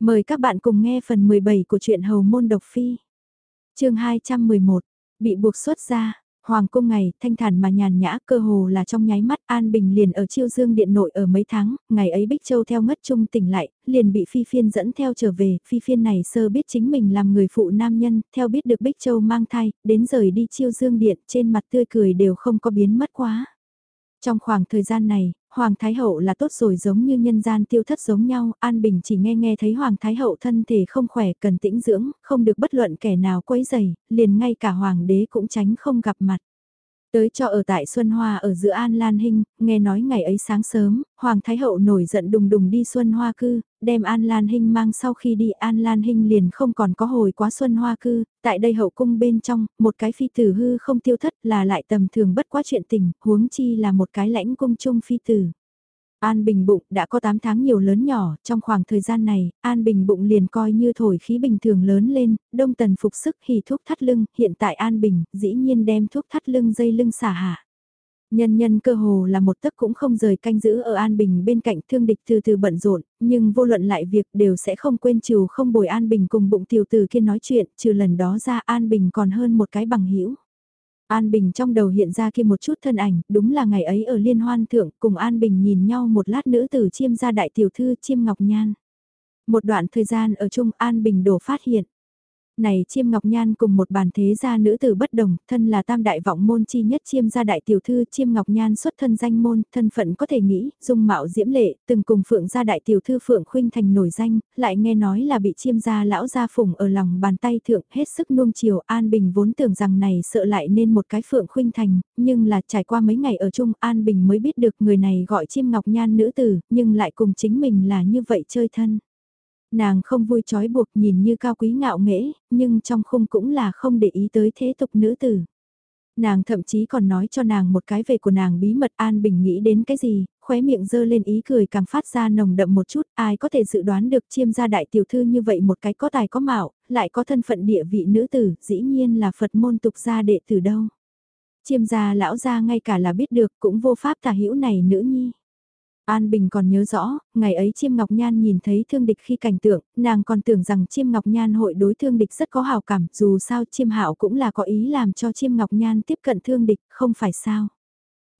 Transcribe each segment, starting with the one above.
Mời các bạn cùng nghe phần 17 của truyện Hầu Môn Độc Phi. chương 211, bị buộc xuất ra, Hoàng cung ngày, thanh thản mà nhàn nhã cơ hồ là trong nháy mắt An Bình liền ở chiêu dương điện nội ở mấy tháng, ngày ấy Bích Châu theo ngất trung tỉnh lại, liền bị Phi Phiên dẫn theo trở về, Phi Phiên này sơ biết chính mình làm người phụ nam nhân, theo biết được Bích Châu mang thai, đến rời đi chiêu dương điện trên mặt tươi cười đều không có biến mất quá. Trong khoảng thời gian này, Hoàng Thái Hậu là tốt rồi giống như nhân gian tiêu thất giống nhau, An Bình chỉ nghe nghe thấy Hoàng Thái Hậu thân thể không khỏe cần tĩnh dưỡng, không được bất luận kẻ nào quấy rầy liền ngay cả Hoàng đế cũng tránh không gặp mặt. Tới cho ở tại Xuân Hoa ở giữa An Lan Hinh, nghe nói ngày ấy sáng sớm, Hoàng Thái Hậu nổi giận đùng đùng đi Xuân Hoa cư, đem An Lan Hinh mang sau khi đi An Lan Hinh liền không còn có hồi quá Xuân Hoa cư, tại đây hậu cung bên trong, một cái phi tử hư không tiêu thất là lại tầm thường bất quá chuyện tình, huống chi là một cái lãnh cung chung phi tử. An Bình Bụng đã có 8 tháng nhiều lớn nhỏ, trong khoảng thời gian này, An Bình Bụng liền coi như thổi khí bình thường lớn lên, đông tần phục sức hì thuốc thắt lưng, hiện tại An Bình, dĩ nhiên đem thuốc thắt lưng dây lưng xả hạ. Nhân nhân cơ hồ là một tấc cũng không rời canh giữ ở An Bình bên cạnh thương địch từ từ bận rộn, nhưng vô luận lại việc đều sẽ không quên trừ không bồi An Bình cùng bụng tiểu từ kia nói chuyện, trừ lần đó ra An Bình còn hơn một cái bằng hữu An Bình trong đầu hiện ra kia một chút thân ảnh, đúng là ngày ấy ở liên hoan thượng, cùng An Bình nhìn nhau một lát nữ tử chiêm gia đại tiểu thư chiêm ngọc nhan. Một đoạn thời gian ở chung An Bình đổ phát hiện này chiêm ngọc nhan cùng một bàn thế gia nữ tử bất đồng, thân là tam đại vọng môn chi nhất chiêm gia đại tiểu thư chiêm ngọc nhan xuất thân danh môn, thân phận có thể nghĩ, dung mạo diễm lệ, từng cùng phượng gia đại tiểu thư phượng khuynh thành nổi danh, lại nghe nói là bị chiêm gia lão gia phùng ở lòng bàn tay thượng hết sức nuông chiều An Bình vốn tưởng rằng này sợ lại nên một cái phượng khuynh thành, nhưng là trải qua mấy ngày ở chung An Bình mới biết được người này gọi chiêm ngọc nhan nữ tử, nhưng lại cùng chính mình là như vậy chơi thân. Nàng không vui trói buộc nhìn như cao quý ngạo nghễ, nhưng trong khung cũng là không để ý tới thế tục nữ tử. Nàng thậm chí còn nói cho nàng một cái về của nàng bí mật An Bình nghĩ đến cái gì, khóe miệng dơ lên ý cười càng phát ra nồng đậm một chút, ai có thể dự đoán được chiêm gia đại tiểu thư như vậy một cái có tài có mạo, lại có thân phận địa vị nữ tử, dĩ nhiên là Phật môn tục gia đệ tử đâu. Chiêm gia lão gia ngay cả là biết được cũng vô pháp tả hữu này nữ nhi. An Bình còn nhớ rõ, ngày ấy Chiêm Ngọc Nhan nhìn thấy thương địch khi cảnh tượng, nàng còn tưởng rằng Chiêm Ngọc Nhan hội đối thương địch rất có hào cảm, dù sao Chiêm Hạo cũng là có ý làm cho Chiêm Ngọc Nhan tiếp cận thương địch, không phải sao.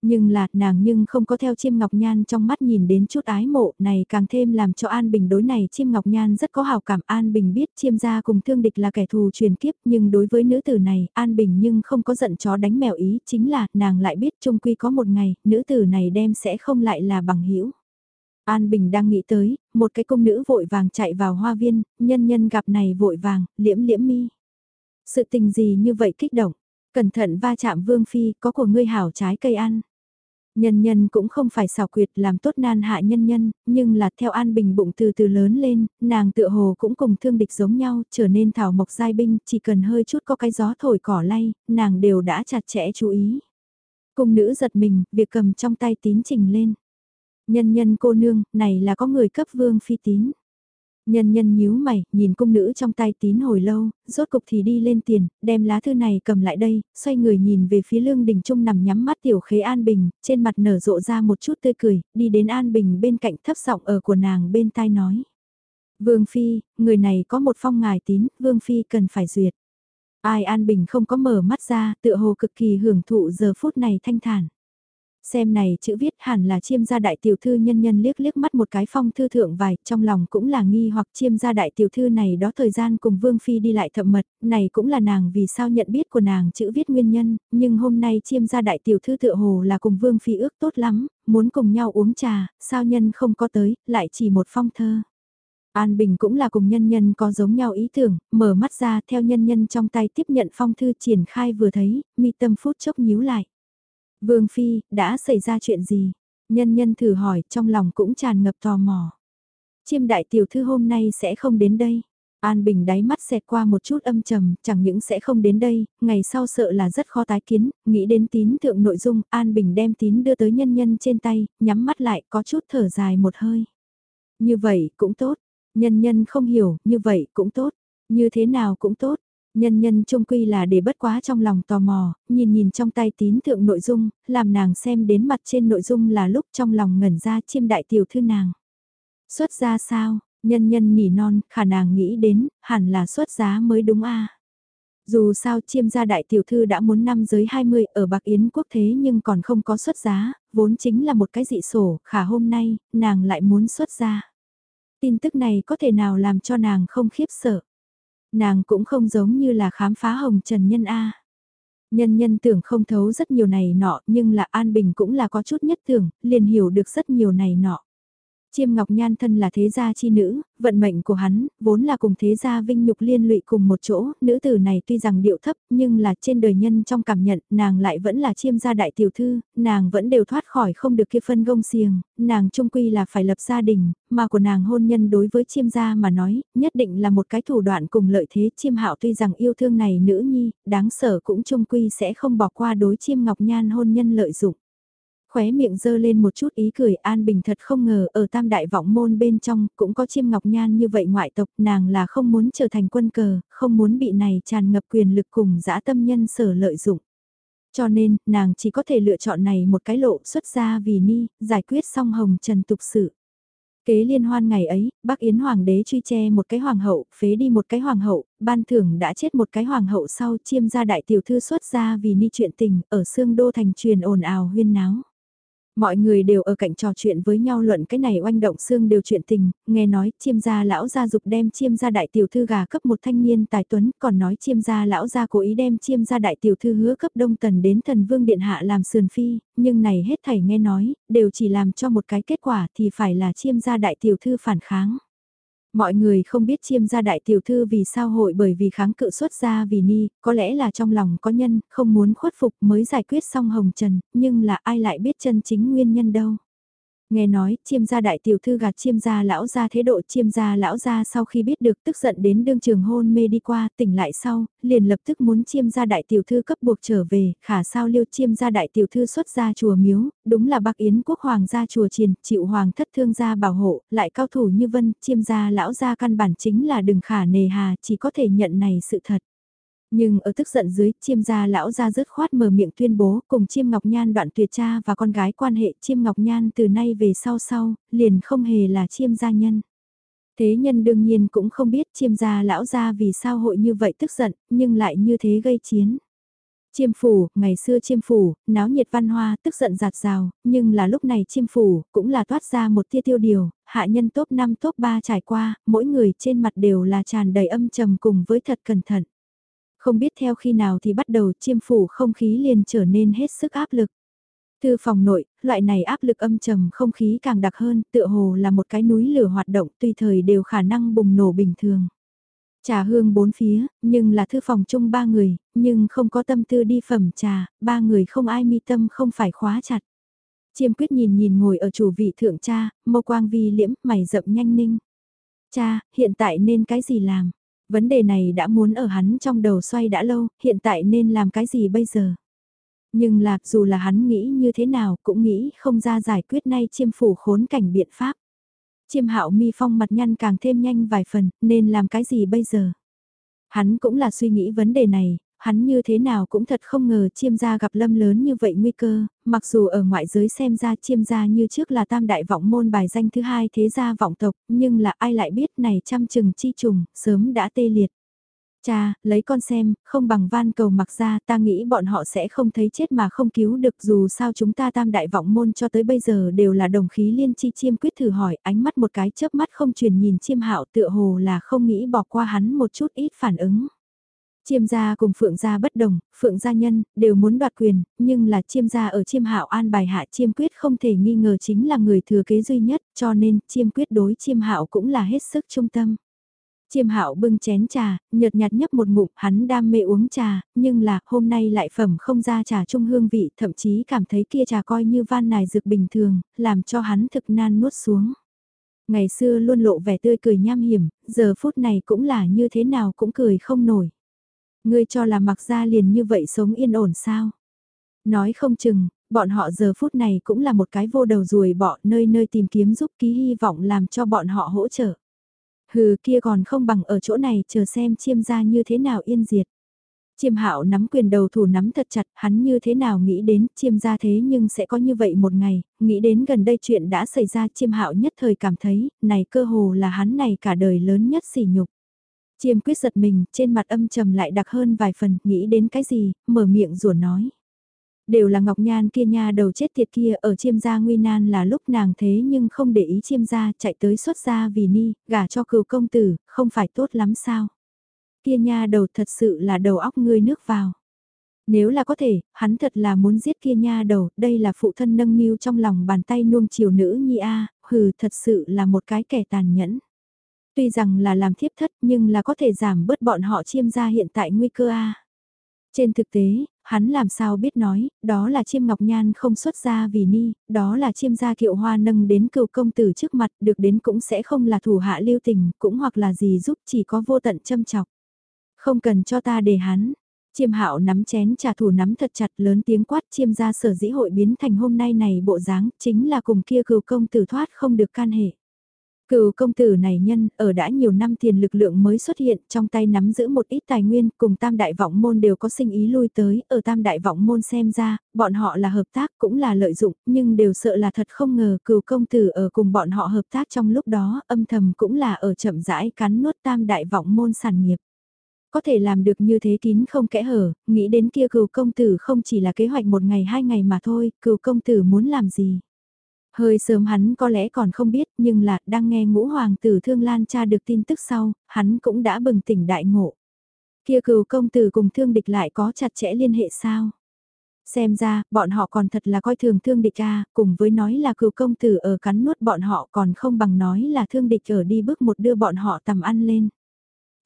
Nhưng là, nàng nhưng không có theo chiêm ngọc nhan trong mắt nhìn đến chút ái mộ này càng thêm làm cho An Bình đối này chiêm ngọc nhan rất có hào cảm. An Bình biết chiêm gia cùng thương địch là kẻ thù truyền kiếp nhưng đối với nữ tử này, An Bình nhưng không có giận chó đánh mèo ý, chính là nàng lại biết trung quy có một ngày, nữ tử này đem sẽ không lại là bằng hữu An Bình đang nghĩ tới, một cái công nữ vội vàng chạy vào hoa viên, nhân nhân gặp này vội vàng, liễm liễm mi. Sự tình gì như vậy kích động, cẩn thận va chạm vương phi, có của ngươi hảo trái cây ăn. Nhân nhân cũng không phải xảo quyệt làm tốt nan hạ nhân nhân, nhưng là theo an bình bụng từ từ lớn lên, nàng tựa hồ cũng cùng thương địch giống nhau, trở nên thảo mộc giai binh, chỉ cần hơi chút có cái gió thổi cỏ lay, nàng đều đã chặt chẽ chú ý. Cung nữ giật mình, việc cầm trong tay tín trình lên. Nhân nhân cô nương, này là có người cấp vương phi tín. Nhân nhân nhíu mày, nhìn cung nữ trong tay tín hồi lâu, rốt cục thì đi lên tiền, đem lá thư này cầm lại đây, xoay người nhìn về phía lương đình trung nằm nhắm mắt tiểu khế An Bình, trên mặt nở rộ ra một chút tươi cười, đi đến An Bình bên cạnh thấp giọng ở của nàng bên tai nói. Vương Phi, người này có một phong ngài tín, Vương Phi cần phải duyệt. Ai An Bình không có mở mắt ra, tựa hồ cực kỳ hưởng thụ giờ phút này thanh thản. Xem này chữ viết hẳn là chiêm gia đại tiểu thư nhân nhân liếc liếc mắt một cái phong thư thượng vài, trong lòng cũng là nghi hoặc chiêm gia đại tiểu thư này đó thời gian cùng Vương Phi đi lại thậm mật, này cũng là nàng vì sao nhận biết của nàng chữ viết nguyên nhân, nhưng hôm nay chiêm gia đại tiểu thư tựa hồ là cùng Vương Phi ước tốt lắm, muốn cùng nhau uống trà, sao nhân không có tới, lại chỉ một phong thơ. An Bình cũng là cùng nhân nhân có giống nhau ý tưởng, mở mắt ra theo nhân nhân trong tay tiếp nhận phong thư triển khai vừa thấy, mi tâm phút chốc nhíu lại. Vương Phi, đã xảy ra chuyện gì? Nhân nhân thử hỏi, trong lòng cũng tràn ngập tò mò. Chiêm đại tiểu thư hôm nay sẽ không đến đây. An Bình đáy mắt xẹt qua một chút âm trầm, chẳng những sẽ không đến đây, ngày sau sợ là rất khó tái kiến, nghĩ đến tín thượng nội dung, An Bình đem tín đưa tới nhân nhân trên tay, nhắm mắt lại có chút thở dài một hơi. Như vậy cũng tốt, nhân nhân không hiểu, như vậy cũng tốt, như thế nào cũng tốt, Nhân nhân trung quy là để bất quá trong lòng tò mò, nhìn nhìn trong tay tín thượng nội dung, làm nàng xem đến mặt trên nội dung là lúc trong lòng ngẩn ra chiêm đại tiểu thư nàng. Xuất ra sao, Nhân nhân nỉ non, khả nàng nghĩ đến, hẳn là xuất giá mới đúng a. Dù sao chiêm gia đại tiểu thư đã muốn năm giới 20 ở Bạc Yến quốc thế nhưng còn không có xuất giá, vốn chính là một cái dị sổ, khả hôm nay, nàng lại muốn xuất ra Tin tức này có thể nào làm cho nàng không khiếp sợ. Nàng cũng không giống như là khám phá hồng trần nhân A. Nhân nhân tưởng không thấu rất nhiều này nọ nhưng là An Bình cũng là có chút nhất tưởng, liền hiểu được rất nhiều này nọ. Chiêm Ngọc Nhan thân là thế gia chi nữ, vận mệnh của hắn, vốn là cùng thế gia vinh nhục liên lụy cùng một chỗ, nữ tử này tuy rằng điệu thấp, nhưng là trên đời nhân trong cảm nhận, nàng lại vẫn là chiêm gia đại tiểu thư, nàng vẫn đều thoát khỏi không được kia phân gông xiềng, nàng trung quy là phải lập gia đình, mà của nàng hôn nhân đối với chiêm gia mà nói, nhất định là một cái thủ đoạn cùng lợi thế chiêm hạo tuy rằng yêu thương này nữ nhi, đáng sợ cũng trung quy sẽ không bỏ qua đối chiêm Ngọc Nhan hôn nhân lợi dụng khóe miệng dơ lên một chút ý cười An Bình thật không ngờ ở tam đại vọng môn bên trong cũng có chiêm ngọc nhan như vậy ngoại tộc nàng là không muốn trở thành quân cờ, không muốn bị này tràn ngập quyền lực cùng dã tâm nhân sở lợi dụng. Cho nên, nàng chỉ có thể lựa chọn này một cái lộ xuất ra vì ni, giải quyết xong hồng trần tục sự. Kế liên hoan ngày ấy, bác Yến Hoàng đế truy che một cái hoàng hậu, phế đi một cái hoàng hậu, ban thưởng đã chết một cái hoàng hậu sau chiêm gia đại tiểu thư xuất ra vì ni chuyện tình, ở xương đô thành truyền ồn ào huyên náo. Mọi người đều ở cạnh trò chuyện với nhau luận cái này oanh động xương đều chuyện tình, nghe nói chiêm gia lão gia dục đem chiêm gia đại tiểu thư gà cấp một thanh niên tài tuấn, còn nói chiêm gia lão gia cố ý đem chiêm gia đại tiểu thư hứa cấp đông tần đến thần vương điện hạ làm sườn phi, nhưng này hết thảy nghe nói, đều chỉ làm cho một cái kết quả thì phải là chiêm gia đại tiểu thư phản kháng. Mọi người không biết chiêm gia đại tiểu thư vì sao hội bởi vì kháng cự xuất ra vì ni, có lẽ là trong lòng có nhân, không muốn khuất phục mới giải quyết xong hồng trần, nhưng là ai lại biết chân chính nguyên nhân đâu. Nghe nói, chiêm gia đại tiểu thư gạt chiêm gia lão gia thế độ chiêm gia lão gia sau khi biết được tức giận đến đương trường hôn mê đi qua, tỉnh lại sau, liền lập tức muốn chiêm gia đại tiểu thư cấp buộc trở về, khả sao liêu chiêm gia đại tiểu thư xuất ra chùa miếu, đúng là bác yến quốc hoàng gia chùa triền, chịu hoàng thất thương gia bảo hộ, lại cao thủ như vân, chiêm gia lão gia căn bản chính là đừng khả nề hà, chỉ có thể nhận này sự thật. Nhưng ở tức giận dưới, chiêm gia lão ra rớt khoát mở miệng tuyên bố cùng chiêm ngọc nhan đoạn tuyệt cha và con gái quan hệ chiêm ngọc nhan từ nay về sau sau, liền không hề là chiêm gia nhân. Thế nhân đương nhiên cũng không biết chiêm gia lão ra vì sao hội như vậy tức giận, nhưng lại như thế gây chiến. Chiêm phủ, ngày xưa chiêm phủ, náo nhiệt văn hoa, tức giận giạt rào, nhưng là lúc này chiêm phủ, cũng là toát ra một tia tiêu điều, hạ nhân top 5 top 3 trải qua, mỗi người trên mặt đều là tràn đầy âm trầm cùng với thật cẩn thận. Không biết theo khi nào thì bắt đầu chiêm phủ không khí liền trở nên hết sức áp lực. Thư phòng nội, loại này áp lực âm trầm không khí càng đặc hơn, tựa hồ là một cái núi lửa hoạt động tùy thời đều khả năng bùng nổ bình thường. Trà hương bốn phía, nhưng là thư phòng chung ba người, nhưng không có tâm tư đi phẩm trà, ba người không ai mi tâm không phải khóa chặt. Chiêm quyết nhìn nhìn ngồi ở chủ vị thượng cha, mâu quang vi liễm, mày rậm nhanh ninh. Cha, hiện tại nên cái gì làm? Vấn đề này đã muốn ở hắn trong đầu xoay đã lâu, hiện tại nên làm cái gì bây giờ? Nhưng là, dù là hắn nghĩ như thế nào, cũng nghĩ không ra giải quyết nay chiêm phủ khốn cảnh biện pháp. Chiêm hạo mi phong mặt nhăn càng thêm nhanh vài phần, nên làm cái gì bây giờ? Hắn cũng là suy nghĩ vấn đề này, hắn như thế nào cũng thật không ngờ chiêm gia gặp lâm lớn như vậy nguy cơ, mặc dù ở ngoại giới xem ra chiêm gia như trước là tam đại vọng môn bài danh thứ hai thế gia vọng tộc, nhưng là ai lại biết này trăm chừng chi trùng, sớm đã tê liệt. Cha, lấy con xem, không bằng van cầu mặc ra ta nghĩ bọn họ sẽ không thấy chết mà không cứu được dù sao chúng ta tam đại vọng môn cho tới bây giờ đều là đồng khí liên chi chiêm quyết thử hỏi ánh mắt một cái chớp mắt không truyền nhìn chiêm hạo tựa hồ là không nghĩ bỏ qua hắn một chút ít phản ứng. Chiêm gia cùng phượng gia bất đồng, phượng gia nhân, đều muốn đoạt quyền, nhưng là chiêm gia ở chiêm hạo an bài hạ chiêm quyết không thể nghi ngờ chính là người thừa kế duy nhất, cho nên chiêm quyết đối chiêm hạo cũng là hết sức trung tâm. Chiêm hạo bưng chén trà, nhợt nhạt nhấp một ngụm, hắn đam mê uống trà, nhưng là hôm nay lại phẩm không ra trà trung hương vị, thậm chí cảm thấy kia trà coi như van nài dược bình thường, làm cho hắn thực nan nuốt xuống. Ngày xưa luôn lộ vẻ tươi cười nham hiểm, giờ phút này cũng là như thế nào cũng cười không nổi. Ngươi cho là mặc ra liền như vậy sống yên ổn sao? Nói không chừng, bọn họ giờ phút này cũng là một cái vô đầu ruồi bọ nơi nơi tìm kiếm giúp ký hy vọng làm cho bọn họ hỗ trợ. Hừ kia còn không bằng ở chỗ này chờ xem chiêm gia như thế nào yên diệt. Chiêm hạo nắm quyền đầu thủ nắm thật chặt, hắn như thế nào nghĩ đến, chiêm ra thế nhưng sẽ có như vậy một ngày, nghĩ đến gần đây chuyện đã xảy ra chiêm hạo nhất thời cảm thấy, này cơ hồ là hắn này cả đời lớn nhất sỉ nhục. Chiêm quyết giật mình, trên mặt âm trầm lại đặc hơn vài phần, nghĩ đến cái gì, mở miệng rủa nói. Đều là Ngọc Nhan kia nha đầu chết tiệt kia ở chiêm gia nguy nan là lúc nàng thế nhưng không để ý chiêm gia chạy tới xuất gia vì ni, gả cho cừu công tử, không phải tốt lắm sao. Kia nha đầu thật sự là đầu óc ngươi nước vào. Nếu là có thể, hắn thật là muốn giết kia nha đầu, đây là phụ thân nâng niu trong lòng bàn tay nuông chiều nữ nhi a, hừ thật sự là một cái kẻ tàn nhẫn. Tuy rằng là làm thiếp thất nhưng là có thể giảm bớt bọn họ chiêm gia hiện tại nguy cơ a. Trên thực tế, hắn làm sao biết nói, đó là chiêm ngọc nhan không xuất ra vì ni, đó là chiêm gia kiệu hoa nâng đến cựu công tử trước mặt, được đến cũng sẽ không là thủ hạ lưu tình, cũng hoặc là gì giúp chỉ có vô tận châm chọc. Không cần cho ta để hắn. Chiêm hạo nắm chén trà thủ nắm thật chặt lớn tiếng quát chiêm gia sở dĩ hội biến thành hôm nay này bộ dáng chính là cùng kia cựu công tử thoát không được can hệ. Cựu công tử này nhân, ở đã nhiều năm tiền lực lượng mới xuất hiện, trong tay nắm giữ một ít tài nguyên, cùng tam đại vọng môn đều có sinh ý lui tới, ở tam đại vọng môn xem ra, bọn họ là hợp tác cũng là lợi dụng, nhưng đều sợ là thật không ngờ cựu công tử ở cùng bọn họ hợp tác trong lúc đó, âm thầm cũng là ở chậm rãi cắn nuốt tam đại vọng môn sản nghiệp. Có thể làm được như thế kín không kẽ hở, nghĩ đến kia cựu công tử không chỉ là kế hoạch một ngày hai ngày mà thôi, cựu công tử muốn làm gì. Hơi sớm hắn có lẽ còn không biết nhưng là đang nghe ngũ hoàng tử thương lan cha được tin tức sau, hắn cũng đã bừng tỉnh đại ngộ. Kia cừu công tử cùng thương địch lại có chặt chẽ liên hệ sao? Xem ra, bọn họ còn thật là coi thường thương địch a cùng với nói là cừu công tử ở cắn nuốt bọn họ còn không bằng nói là thương địch ở đi bước một đưa bọn họ tầm ăn lên.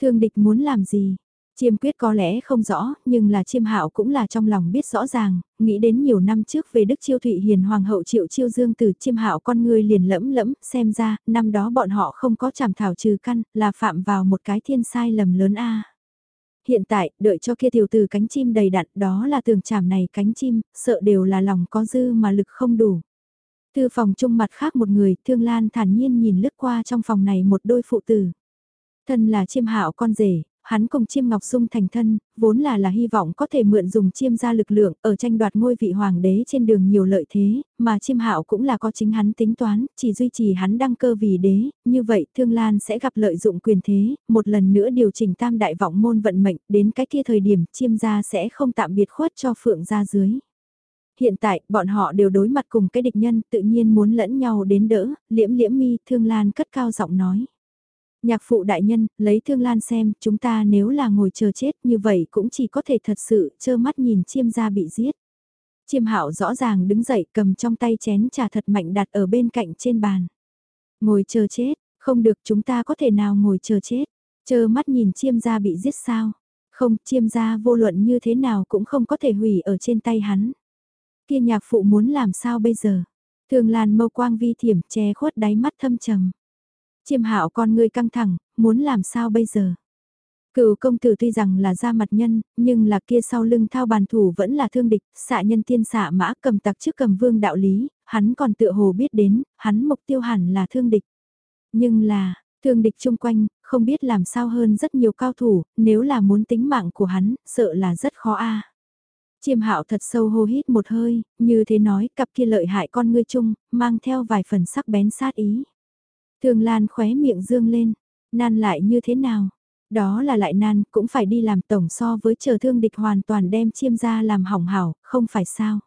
Thương địch muốn làm gì? Chiêm quyết có lẽ không rõ, nhưng là chiêm hạo cũng là trong lòng biết rõ ràng, nghĩ đến nhiều năm trước về Đức Chiêu Thụy Hiền Hoàng hậu Triệu Chiêu Dương từ chiêm hạo con người liền lẫm lẫm, xem ra, năm đó bọn họ không có chảm thảo trừ căn, là phạm vào một cái thiên sai lầm lớn a. Hiện tại, đợi cho kia tiểu từ cánh chim đầy đặn, đó là tường chảm này cánh chim, sợ đều là lòng có dư mà lực không đủ. Thư phòng chung mặt khác một người, Thương Lan thản nhiên nhìn lướt qua trong phòng này một đôi phụ tử. Thân là chiêm hạo con rể, hắn cùng chiêm ngọc sung thành thân, vốn là là hy vọng có thể mượn dùng chiêm ra lực lượng ở tranh đoạt ngôi vị hoàng đế trên đường nhiều lợi thế, mà chiêm hạo cũng là có chính hắn tính toán, chỉ duy trì hắn đăng cơ vì đế, như vậy thương lan sẽ gặp lợi dụng quyền thế, một lần nữa điều chỉnh tam đại vọng môn vận mệnh, đến cái kia thời điểm chiêm gia sẽ không tạm biệt khuất cho phượng gia dưới. Hiện tại, bọn họ đều đối mặt cùng cái địch nhân, tự nhiên muốn lẫn nhau đến đỡ, liễm liễm mi, thương lan cất cao giọng nói. Nhạc phụ đại nhân, lấy thương lan xem, chúng ta nếu là ngồi chờ chết như vậy cũng chỉ có thể thật sự trơ mắt nhìn chiêm gia bị giết. Chiêm hạo rõ ràng đứng dậy cầm trong tay chén trà thật mạnh đặt ở bên cạnh trên bàn. Ngồi chờ chết, không được chúng ta có thể nào ngồi chờ chết, chờ mắt nhìn chiêm gia bị giết sao. Không, chiêm gia vô luận như thế nào cũng không có thể hủy ở trên tay hắn. Kia nhạc phụ muốn làm sao bây giờ? Thường làn mâu quang vi thiểm che khuất đáy mắt thâm trầm. Chiêm hạo con ngươi căng thẳng, muốn làm sao bây giờ? Cựu công tử tuy rằng là ra mặt nhân, nhưng là kia sau lưng thao bàn thủ vẫn là thương địch, xạ nhân tiên xạ mã cầm tặc trước cầm vương đạo lý, hắn còn tựa hồ biết đến, hắn mục tiêu hẳn là thương địch. Nhưng là, thương địch chung quanh, không biết làm sao hơn rất nhiều cao thủ, nếu là muốn tính mạng của hắn, sợ là rất khó a. Chiêm hạo thật sâu hô hít một hơi, như thế nói cặp kia lợi hại con ngươi chung, mang theo vài phần sắc bén sát ý. Thường Lan khóe miệng dương lên, nan lại như thế nào? Đó là lại nan, cũng phải đi làm tổng so với chờ thương địch hoàn toàn đem chiêm ra làm hỏng hảo, không phải sao?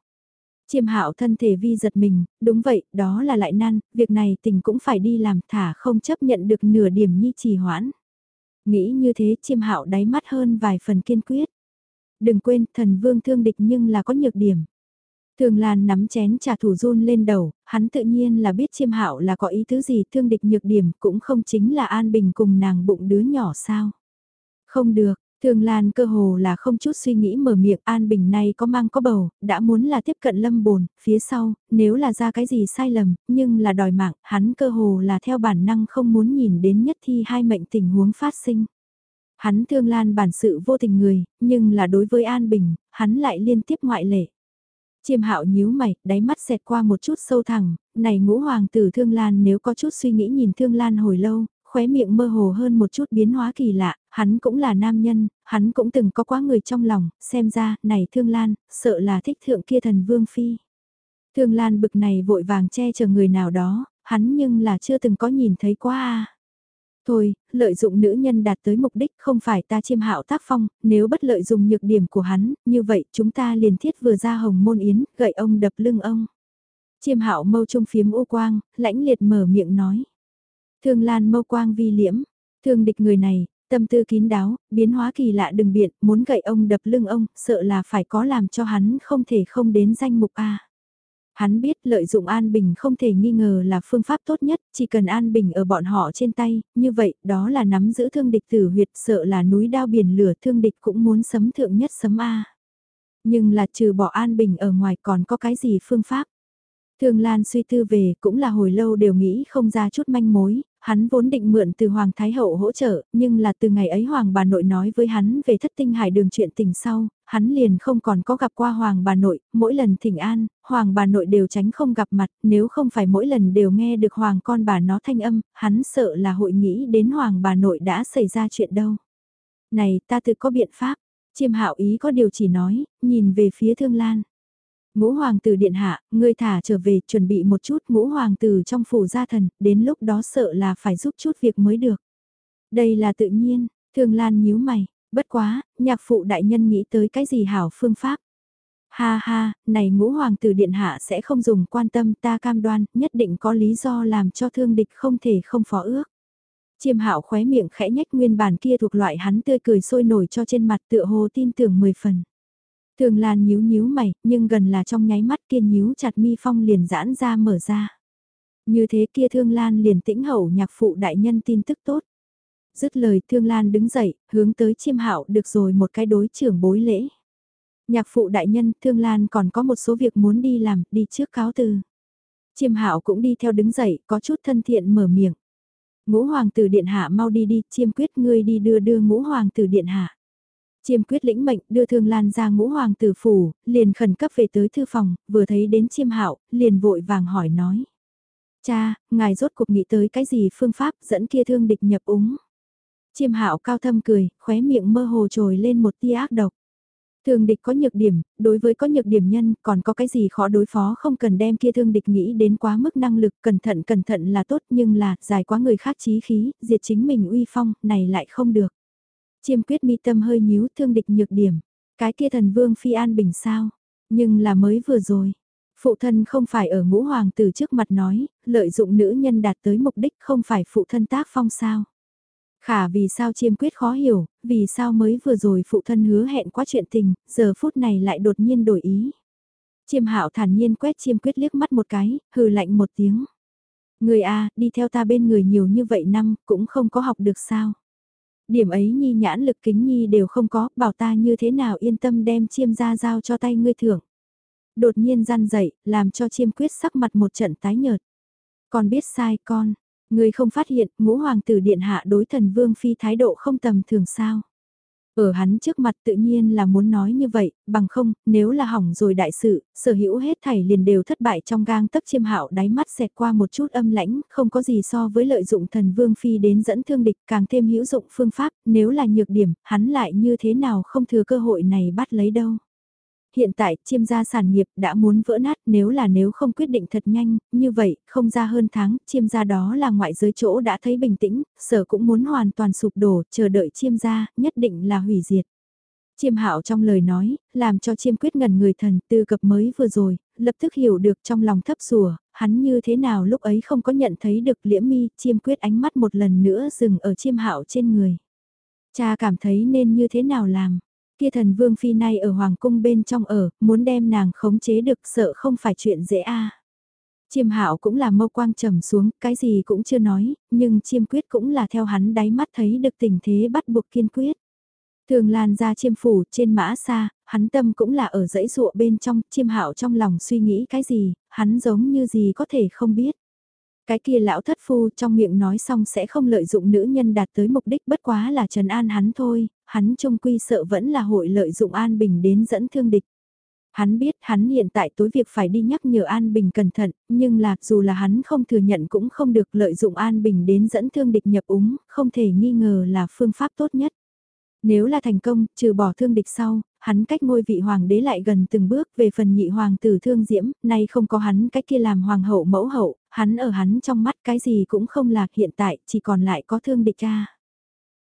Chiêm hạo thân thể vi giật mình, đúng vậy, đó là lại nan, việc này tình cũng phải đi làm thả không chấp nhận được nửa điểm nhi trì hoãn. Nghĩ như thế chiêm hạo đáy mắt hơn vài phần kiên quyết. Đừng quên, thần vương thương địch nhưng là có nhược điểm. Thường Lan nắm chén trà thủ run lên đầu, hắn tự nhiên là biết chiêm hạo là có ý tứ gì thương địch nhược điểm cũng không chính là an bình cùng nàng bụng đứa nhỏ sao. Không được, Thường Lan cơ hồ là không chút suy nghĩ mở miệng An Bình này có mang có bầu, đã muốn là tiếp cận lâm bồn, phía sau, nếu là ra cái gì sai lầm, nhưng là đòi mạng, hắn cơ hồ là theo bản năng không muốn nhìn đến nhất thi hai mệnh tình huống phát sinh. Hắn thương Lan bản sự vô tình người, nhưng là đối với An Bình, hắn lại liên tiếp ngoại lệ. Chiêm hạo nhíu mày, đáy mắt xẹt qua một chút sâu thẳng, này ngũ hoàng tử Thương Lan nếu có chút suy nghĩ nhìn Thương Lan hồi lâu, khóe miệng mơ hồ hơn một chút biến hóa kỳ lạ, hắn cũng là nam nhân, hắn cũng từng có quá người trong lòng, xem ra, này Thương Lan, sợ là thích thượng kia thần Vương Phi. Thương Lan bực này vội vàng che chở người nào đó, hắn nhưng là chưa từng có nhìn thấy quá à. Thôi, lợi dụng nữ nhân đạt tới mục đích không phải ta chiêm hạo tác phong, nếu bất lợi dụng nhược điểm của hắn, như vậy chúng ta liền thiết vừa ra hồng môn yến, gậy ông đập lưng ông. Chiêm hạo mâu trung phiếm ô quang, lãnh liệt mở miệng nói. Thương lan mâu quang vi liễm, thương địch người này, tâm tư kín đáo, biến hóa kỳ lạ đừng biện, muốn gậy ông đập lưng ông, sợ là phải có làm cho hắn không thể không đến danh mục A. Hắn biết lợi dụng An Bình không thể nghi ngờ là phương pháp tốt nhất, chỉ cần An Bình ở bọn họ trên tay, như vậy đó là nắm giữ thương địch tử huyệt sợ là núi đao biển lửa thương địch cũng muốn sấm thượng nhất sấm A. Nhưng là trừ bỏ An Bình ở ngoài còn có cái gì phương pháp? Thương Lan suy tư về cũng là hồi lâu đều nghĩ không ra chút manh mối, hắn vốn định mượn từ Hoàng Thái Hậu hỗ trợ, nhưng là từ ngày ấy Hoàng bà nội nói với hắn về thất tinh hải đường chuyện tình sau, hắn liền không còn có gặp qua Hoàng bà nội, mỗi lần thỉnh an, Hoàng bà nội đều tránh không gặp mặt, nếu không phải mỗi lần đều nghe được Hoàng con bà nó thanh âm, hắn sợ là hội nghĩ đến Hoàng bà nội đã xảy ra chuyện đâu. Này ta tự có biện pháp, chiêm hạo ý có điều chỉ nói, nhìn về phía Thương Lan. Ngũ hoàng tử điện hạ, ngươi thả trở về, chuẩn bị một chút ngũ hoàng tử trong phủ gia thần, đến lúc đó sợ là phải giúp chút việc mới được. Đây là tự nhiên, thương lan nhíu mày, bất quá, nhạc phụ đại nhân nghĩ tới cái gì hảo phương pháp. Ha ha, này ngũ hoàng tử điện hạ sẽ không dùng quan tâm ta cam đoan, nhất định có lý do làm cho thương địch không thể không phó ước. Chiêm hạo khóe miệng khẽ nhách nguyên bản kia thuộc loại hắn tươi cười sôi nổi cho trên mặt tựa hồ tin tưởng 10 phần. Thường Lan nhíu nhíu mày, nhưng gần là trong nháy mắt kia nhíu chặt mi phong liền giãn ra mở ra. Như thế kia Thương Lan liền tĩnh hậu nhạc phụ đại nhân tin tức tốt. Dứt lời Thương Lan đứng dậy, hướng tới chiêm hạo được rồi một cái đối trưởng bối lễ. Nhạc phụ đại nhân, Thương Lan còn có một số việc muốn đi làm, đi trước cáo từ. Chiêm hạo cũng đi theo đứng dậy, có chút thân thiện mở miệng. Ngũ hoàng tử điện hạ mau đi đi, chiêm quyết ngươi đi đưa đưa ngũ hoàng tử điện hạ. Chiêm quyết lĩnh mệnh đưa Thương Lan ra ngũ hoàng tử phủ, liền khẩn cấp về tới thư phòng, vừa thấy đến chiêm hạo liền vội vàng hỏi nói. Cha, ngài rốt cuộc nghĩ tới cái gì phương pháp dẫn kia thương địch nhập úng. Chiêm hạo cao thâm cười, khóe miệng mơ hồ trồi lên một tia ác độc. Thương địch có nhược điểm, đối với có nhược điểm nhân, còn có cái gì khó đối phó không cần đem kia thương địch nghĩ đến quá mức năng lực, cẩn thận cẩn thận là tốt nhưng là, dài quá người khác trí khí, diệt chính mình uy phong, này lại không được. Chiêm quyết mi tâm hơi nhíu thương địch nhược điểm. Cái kia thần vương phi an bình sao? Nhưng là mới vừa rồi. Phụ thân không phải ở ngũ hoàng tử trước mặt nói, lợi dụng nữ nhân đạt tới mục đích không phải phụ thân tác phong sao. Khả vì sao chiêm quyết khó hiểu, vì sao mới vừa rồi phụ thân hứa hẹn quá chuyện tình, giờ phút này lại đột nhiên đổi ý. Chiêm hạo thản nhiên quét chiêm quyết liếc mắt một cái, hừ lạnh một tiếng. Người A, đi theo ta bên người nhiều như vậy năm, cũng không có học được sao. Điểm ấy nhi nhãn lực kính nhi đều không có, bảo ta như thế nào yên tâm đem chiêm ra giao cho tay ngươi thưởng. Đột nhiên răn dậy, làm cho chiêm quyết sắc mặt một trận tái nhợt. Con biết sai con, ngươi không phát hiện ngũ hoàng tử điện hạ đối thần vương phi thái độ không tầm thường sao. Ở hắn trước mặt tự nhiên là muốn nói như vậy, bằng không, nếu là hỏng rồi đại sự, sở hữu hết thảy liền đều thất bại trong gang tấc chiêm hạo đáy mắt xẹt qua một chút âm lãnh, không có gì so với lợi dụng thần vương phi đến dẫn thương địch càng thêm hữu dụng phương pháp, nếu là nhược điểm, hắn lại như thế nào không thừa cơ hội này bắt lấy đâu. Hiện tại, chiêm gia sản nghiệp đã muốn vỡ nát nếu là nếu không quyết định thật nhanh, như vậy, không ra hơn tháng, chiêm gia đó là ngoại giới chỗ đã thấy bình tĩnh, sở cũng muốn hoàn toàn sụp đổ, chờ đợi chiêm gia, nhất định là hủy diệt. Chiêm hạo trong lời nói, làm cho chiêm quyết ngần người thần tư cập mới vừa rồi, lập tức hiểu được trong lòng thấp rùa, hắn như thế nào lúc ấy không có nhận thấy được liễm mi, chiêm quyết ánh mắt một lần nữa dừng ở chiêm hạo trên người. Cha cảm thấy nên như thế nào làm, Kia thần vương phi nay ở hoàng cung bên trong ở, muốn đem nàng khống chế được sợ không phải chuyện dễ a. Chiêm hạo cũng là mâu quang trầm xuống, cái gì cũng chưa nói, nhưng chiêm quyết cũng là theo hắn đáy mắt thấy được tình thế bắt buộc kiên quyết. Thường lan ra chiêm phủ trên mã xa, hắn tâm cũng là ở dãy ruộ bên trong, chiêm hạo trong lòng suy nghĩ cái gì, hắn giống như gì có thể không biết. Cái kia lão thất phu trong miệng nói xong sẽ không lợi dụng nữ nhân đạt tới mục đích bất quá là trần an hắn thôi, hắn trông quy sợ vẫn là hội lợi dụng an bình đến dẫn thương địch. Hắn biết hắn hiện tại tối việc phải đi nhắc nhở An Bình cẩn thận, nhưng là dù là hắn không thừa nhận cũng không được lợi dụng An Bình đến dẫn thương địch nhập úng, không thể nghi ngờ là phương pháp tốt nhất. Nếu là thành công, trừ bỏ thương địch sau, hắn cách ngôi vị hoàng đế lại gần từng bước về phần nhị hoàng tử thương diễm, nay không có hắn cách kia làm hoàng hậu mẫu hậu, hắn ở hắn trong mắt cái gì cũng không lạc hiện tại, chỉ còn lại có thương địch cha.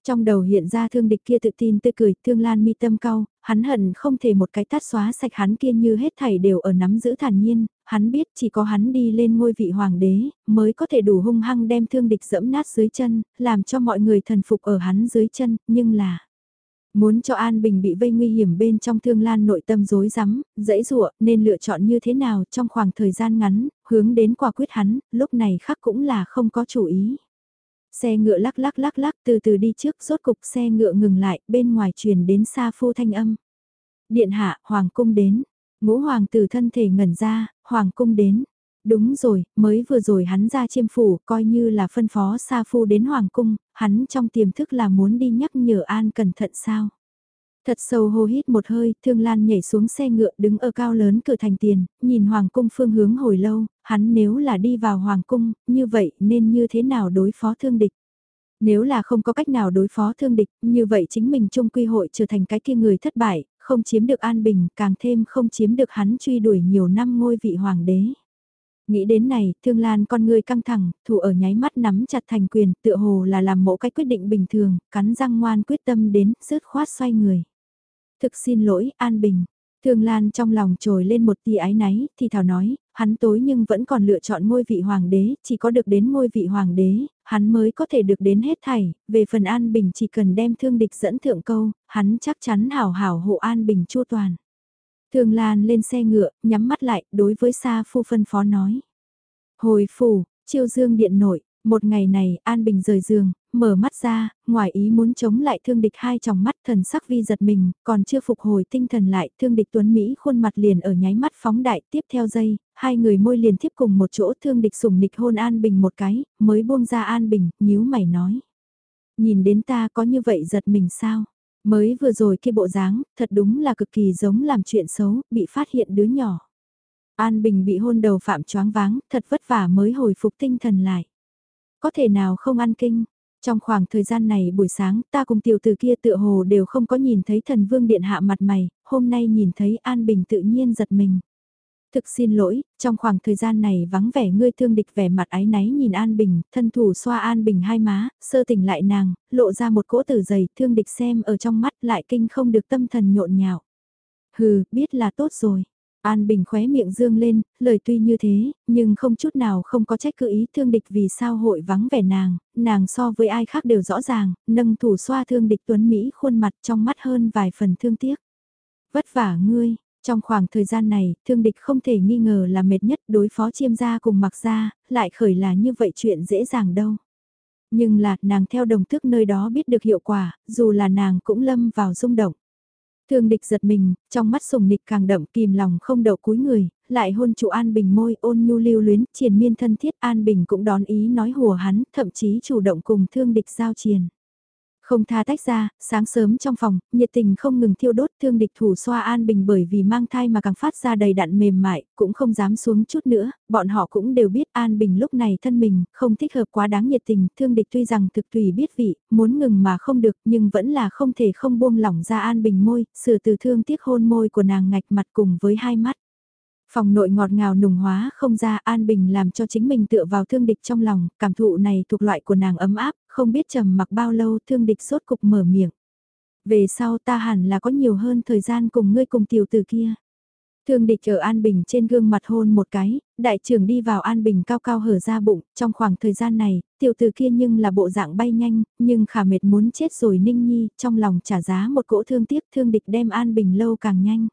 Trong đầu hiện ra thương địch kia tự tin tươi cười, thương lan mi tâm cao, hắn hận không thể một cái tát xóa sạch hắn kia như hết thảy đều ở nắm giữ thản nhiên, hắn biết chỉ có hắn đi lên ngôi vị hoàng đế, mới có thể đủ hung hăng đem thương địch dẫm nát dưới chân, làm cho mọi người thần phục ở hắn dưới chân, nhưng là... Muốn cho An Bình bị vây nguy hiểm bên trong thương lan nội tâm rối rắm, dãy dụa, nên lựa chọn như thế nào trong khoảng thời gian ngắn, hướng đến quả quyết hắn, lúc này khắc cũng là không có chủ ý. Xe ngựa lắc lắc lắc lắc từ từ đi trước, rốt cục xe ngựa ngừng lại, bên ngoài truyền đến xa phu thanh âm. Điện hạ, hoàng cung đến. Ngũ hoàng tử thân thể ngẩn ra, hoàng cung đến. Đúng rồi, mới vừa rồi hắn ra chiêm phủ, coi như là phân phó Sa Phu đến Hoàng Cung, hắn trong tiềm thức là muốn đi nhắc nhở An cẩn thận sao. Thật sâu hô hít một hơi, Thương Lan nhảy xuống xe ngựa đứng ở cao lớn cửa thành tiền, nhìn Hoàng Cung phương hướng hồi lâu, hắn nếu là đi vào Hoàng Cung, như vậy nên như thế nào đối phó thương địch. Nếu là không có cách nào đối phó thương địch, như vậy chính mình chung quy hội trở thành cái kia người thất bại, không chiếm được an bình, càng thêm không chiếm được hắn truy đuổi nhiều năm ngôi vị hoàng đế. Nghĩ đến này, thương lan con người căng thẳng, thủ ở nháy mắt nắm chặt thành quyền, tựa hồ là làm mẫu cái quyết định bình thường, cắn răng ngoan quyết tâm đến, rớt khoát xoay người. Thực xin lỗi, An Bình. Thương Lan trong lòng trồi lên một tia ái náy, thì thảo nói, hắn tối nhưng vẫn còn lựa chọn ngôi vị hoàng đế, chỉ có được đến ngôi vị hoàng đế, hắn mới có thể được đến hết thảy, về phần An Bình chỉ cần đem thương địch dẫn thượng câu, hắn chắc chắn hảo hảo hộ An Bình chua toàn. Thường Lan lên xe ngựa, nhắm mắt lại, đối với Sa Phu phân phó nói. Hồi phủ, chiêu dương điện nội, một ngày này, An Bình rời giường, mở mắt ra, ngoài ý muốn chống lại thương địch hai tròng mắt thần sắc vi giật mình, còn chưa phục hồi tinh thần lại, thương địch tuấn Mỹ khuôn mặt liền ở nháy mắt phóng đại, tiếp theo dây, hai người môi liền tiếp cùng một chỗ thương địch sủng địch hôn An Bình một cái, mới buông ra An Bình, nhíu mày nói. Nhìn đến ta có như vậy giật mình sao? Mới vừa rồi kia bộ dáng, thật đúng là cực kỳ giống làm chuyện xấu, bị phát hiện đứa nhỏ. An Bình bị hôn đầu phạm choáng váng, thật vất vả mới hồi phục tinh thần lại. Có thể nào không ăn kinh, trong khoảng thời gian này buổi sáng ta cùng tiểu tử kia tựa hồ đều không có nhìn thấy thần vương điện hạ mặt mày, hôm nay nhìn thấy An Bình tự nhiên giật mình thực xin lỗi, trong khoảng thời gian này vắng vẻ ngươi thương địch vẻ mặt ái náy nhìn An Bình, thân thủ xoa An Bình hai má, sơ tỉnh lại nàng, lộ ra một cỗ tử dày, thương địch xem ở trong mắt lại kinh không được tâm thần nhộn nhạo. Hừ, biết là tốt rồi. An Bình khóe miệng dương lên, lời tuy như thế, nhưng không chút nào không có trách cứ ý thương địch vì sao hội vắng vẻ nàng, nàng so với ai khác đều rõ ràng, nâng thủ xoa thương địch tuấn Mỹ khuôn mặt trong mắt hơn vài phần thương tiếc. Vất vả ngươi, trong khoảng thời gian này, thương địch không thể nghi ngờ là mệt nhất đối phó chiêm gia cùng mặc gia, lại khởi là như vậy chuyện dễ dàng đâu. Nhưng là nàng theo đồng thức nơi đó biết được hiệu quả, dù là nàng cũng lâm vào rung động. Thương địch giật mình, trong mắt sùng nịch càng đậm kìm lòng không đậu cúi người, lại hôn chủ An Bình môi ôn nhu lưu luyến, triền miên thân thiết An Bình cũng đón ý nói hùa hắn, thậm chí chủ động cùng thương địch giao triền. Không tha tách ra, sáng sớm trong phòng, nhiệt tình không ngừng thiêu đốt thương địch thủ xoa an bình bởi vì mang thai mà càng phát ra đầy đặn mềm mại, cũng không dám xuống chút nữa, bọn họ cũng đều biết an bình lúc này thân mình, không thích hợp quá đáng nhiệt tình, thương địch tuy rằng thực tùy biết vị, muốn ngừng mà không được nhưng vẫn là không thể không buông lỏng ra an bình môi, sửa từ thương tiếc hôn môi của nàng ngạch mặt cùng với hai mắt. Phòng nội ngọt ngào nùng hóa không ra an bình làm cho chính mình tựa vào thương địch trong lòng, cảm thụ này thuộc loại của nàng ấm áp, không biết trầm mặc bao lâu thương địch sốt cục mở miệng. Về sau ta hẳn là có nhiều hơn thời gian cùng ngươi cùng tiểu tử kia. Thương địch ở An Bình trên gương mặt hôn một cái, đại trưởng đi vào An Bình cao cao hở ra bụng, trong khoảng thời gian này, tiểu tử kia nhưng là bộ dạng bay nhanh, nhưng khả mệt muốn chết rồi ninh nhi, trong lòng trả giá một cỗ thương tiếc thương địch đem An Bình lâu càng nhanh.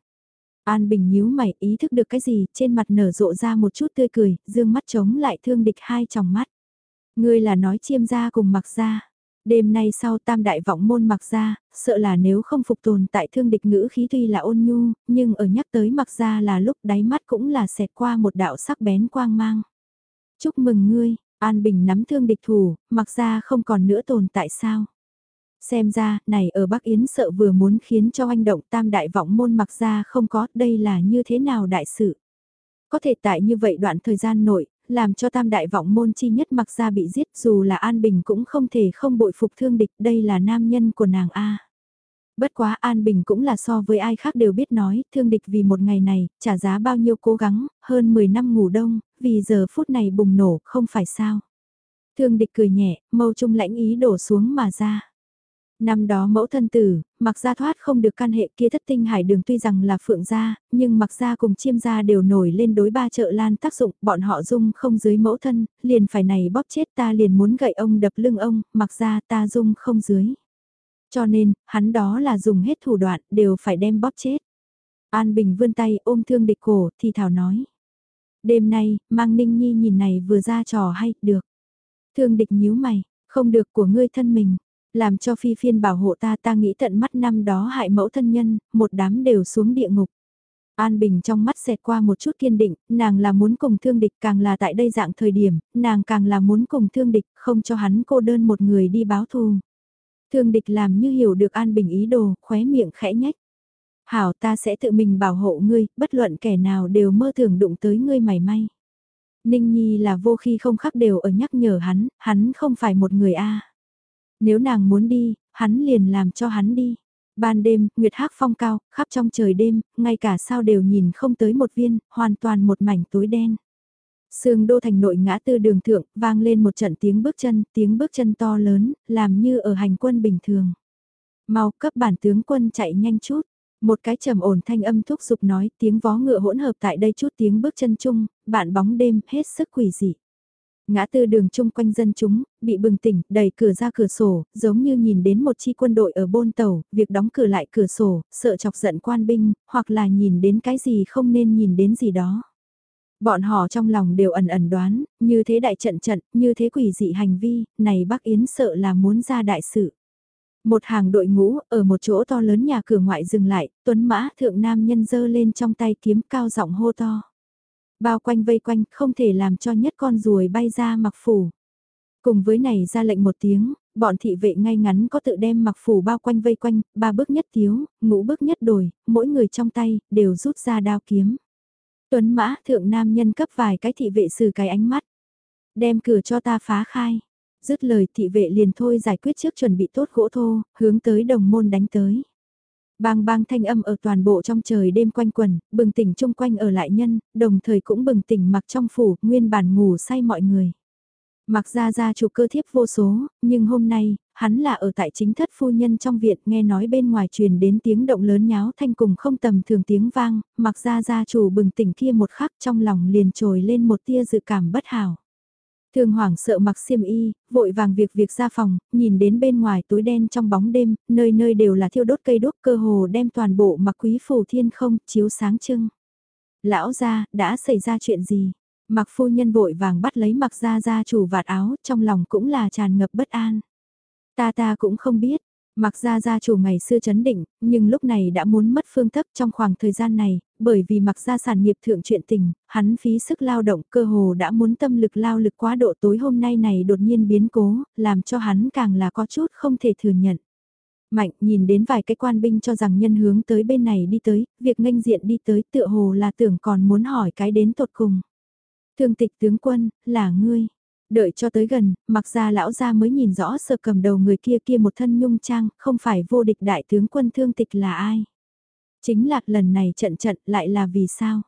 An Bình nhíu mày ý thức được cái gì, trên mặt nở rộ ra một chút tươi cười, dương mắt chống lại thương địch hai tròng mắt. Ngươi là nói chiêm gia cùng mặc gia. Đêm nay sau tam đại vọng môn mặc gia, sợ là nếu không phục tồn tại thương địch ngữ khí tuy là ôn nhu, nhưng ở nhắc tới mặc gia là lúc đáy mắt cũng là xẹt qua một đạo sắc bén quang mang. Chúc mừng ngươi, An Bình nắm thương địch thủ, mặc gia không còn nữa tồn tại sao. Xem ra, này ở Bắc Yến sợ vừa muốn khiến cho anh động tam đại vọng môn mặc ra không có, đây là như thế nào đại sự. Có thể tại như vậy đoạn thời gian nội, làm cho tam đại vọng môn chi nhất mặc ra bị giết dù là An Bình cũng không thể không bội phục thương địch, đây là nam nhân của nàng A. Bất quá An Bình cũng là so với ai khác đều biết nói, thương địch vì một ngày này, trả giá bao nhiêu cố gắng, hơn 10 năm ngủ đông, vì giờ phút này bùng nổ, không phải sao. Thương địch cười nhẹ, mâu trung lãnh ý đổ xuống mà ra. Năm đó mẫu thân tử, mặc gia thoát không được can hệ kia thất tinh hải đường tuy rằng là phượng gia, nhưng mặc gia cùng chiêm gia đều nổi lên đối ba chợ lan tác dụng, bọn họ dung không dưới mẫu thân, liền phải này bóp chết ta liền muốn gậy ông đập lưng ông, mặc gia ta dung không dưới. Cho nên, hắn đó là dùng hết thủ đoạn, đều phải đem bóp chết. An Bình vươn tay ôm thương địch cổ, thì thảo nói. Đêm nay, mang Ninh Nhi nhìn này vừa ra trò hay, được. Thương địch nhíu mày, không được của ngươi thân mình. Làm cho phi phiên bảo hộ ta ta nghĩ tận mắt năm đó hại mẫu thân nhân, một đám đều xuống địa ngục. An Bình trong mắt xẹt qua một chút kiên định, nàng là muốn cùng thương địch càng là tại đây dạng thời điểm, nàng càng là muốn cùng thương địch, không cho hắn cô đơn một người đi báo thù. Thương địch làm như hiểu được An Bình ý đồ, khóe miệng khẽ nhách. Hảo ta sẽ tự mình bảo hộ ngươi, bất luận kẻ nào đều mơ tưởng đụng tới ngươi mảy may. Ninh Nhi là vô khi không khắc đều ở nhắc nhở hắn, hắn không phải một người a. Nếu nàng muốn đi, hắn liền làm cho hắn đi. Ban đêm, nguyệt hắc phong cao, khắp trong trời đêm, ngay cả sao đều nhìn không tới một viên, hoàn toàn một mảnh tối đen. Sương đô thành nội ngã tư đường thượng, vang lên một trận tiếng bước chân, tiếng bước chân to lớn, làm như ở hành quân bình thường. Mau cấp bản tướng quân chạy nhanh chút. Một cái trầm ổn thanh âm thúc giục nói tiếng vó ngựa hỗn hợp tại đây chút tiếng bước chân chung, bạn bóng đêm hết sức quỷ dị. Ngã tư đường chung quanh dân chúng, bị bừng tỉnh, đẩy cửa ra cửa sổ, giống như nhìn đến một chi quân đội ở bôn tàu, việc đóng cửa lại cửa sổ, sợ chọc giận quan binh, hoặc là nhìn đến cái gì không nên nhìn đến gì đó. Bọn họ trong lòng đều ẩn ẩn đoán, như thế đại trận trận, như thế quỷ dị hành vi, này bác Yến sợ là muốn ra đại sự. Một hàng đội ngũ, ở một chỗ to lớn nhà cửa ngoại dừng lại, tuấn mã thượng nam nhân dơ lên trong tay kiếm cao giọng hô to. Bao quanh vây quanh, không thể làm cho nhất con ruồi bay ra mặc phủ. Cùng với này ra lệnh một tiếng, bọn thị vệ ngay ngắn có tự đem mặc phủ bao quanh vây quanh, ba bước nhất thiếu, ngũ bước nhất đổi, mỗi người trong tay, đều rút ra đao kiếm. Tuấn mã thượng nam nhân cấp vài cái thị vệ sử cái ánh mắt. Đem cửa cho ta phá khai. Dứt lời thị vệ liền thôi giải quyết trước chuẩn bị tốt gỗ thô, hướng tới đồng môn đánh tới. Bang bang thanh âm ở toàn bộ trong trời đêm quanh quần, bừng tỉnh chung quanh ở lại nhân, đồng thời cũng bừng tỉnh mặc trong phủ, nguyên bản ngủ say mọi người. Mặc ra ra chủ cơ thiếp vô số, nhưng hôm nay, hắn là ở tại chính thất phu nhân trong viện nghe nói bên ngoài truyền đến tiếng động lớn nháo thanh cùng không tầm thường tiếng vang, mặc ra gia chủ bừng tỉnh kia một khắc trong lòng liền trồi lên một tia dự cảm bất hảo. Thường hoảng sợ mặc xiêm y, vội vàng việc việc ra phòng, nhìn đến bên ngoài tối đen trong bóng đêm, nơi nơi đều là thiêu đốt cây đốt cơ hồ đem toàn bộ mặc quý phủ thiên không chiếu sáng trưng. Lão gia đã xảy ra chuyện gì? Mặc phu nhân vội vàng bắt lấy mặc ra gia chủ vạt áo, trong lòng cũng là tràn ngập bất an. Ta ta cũng không biết, Mặc ra gia chủ ngày xưa chấn định, nhưng lúc này đã muốn mất phương thức trong khoảng thời gian này, bởi vì mặc ra sản nghiệp thượng chuyện tình, hắn phí sức lao động cơ hồ đã muốn tâm lực lao lực quá độ tối hôm nay này đột nhiên biến cố, làm cho hắn càng là có chút không thể thừa nhận. Mạnh nhìn đến vài cái quan binh cho rằng nhân hướng tới bên này đi tới, việc nganh diện đi tới tựa hồ là tưởng còn muốn hỏi cái đến tột cùng. Thương tịch tướng quân, là ngươi. Đợi cho tới gần, mặc ra lão ra mới nhìn rõ sợ cầm đầu người kia kia một thân nhung trang, không phải vô địch đại tướng quân thương tịch là ai. Chính là lần này trận trận lại là vì sao.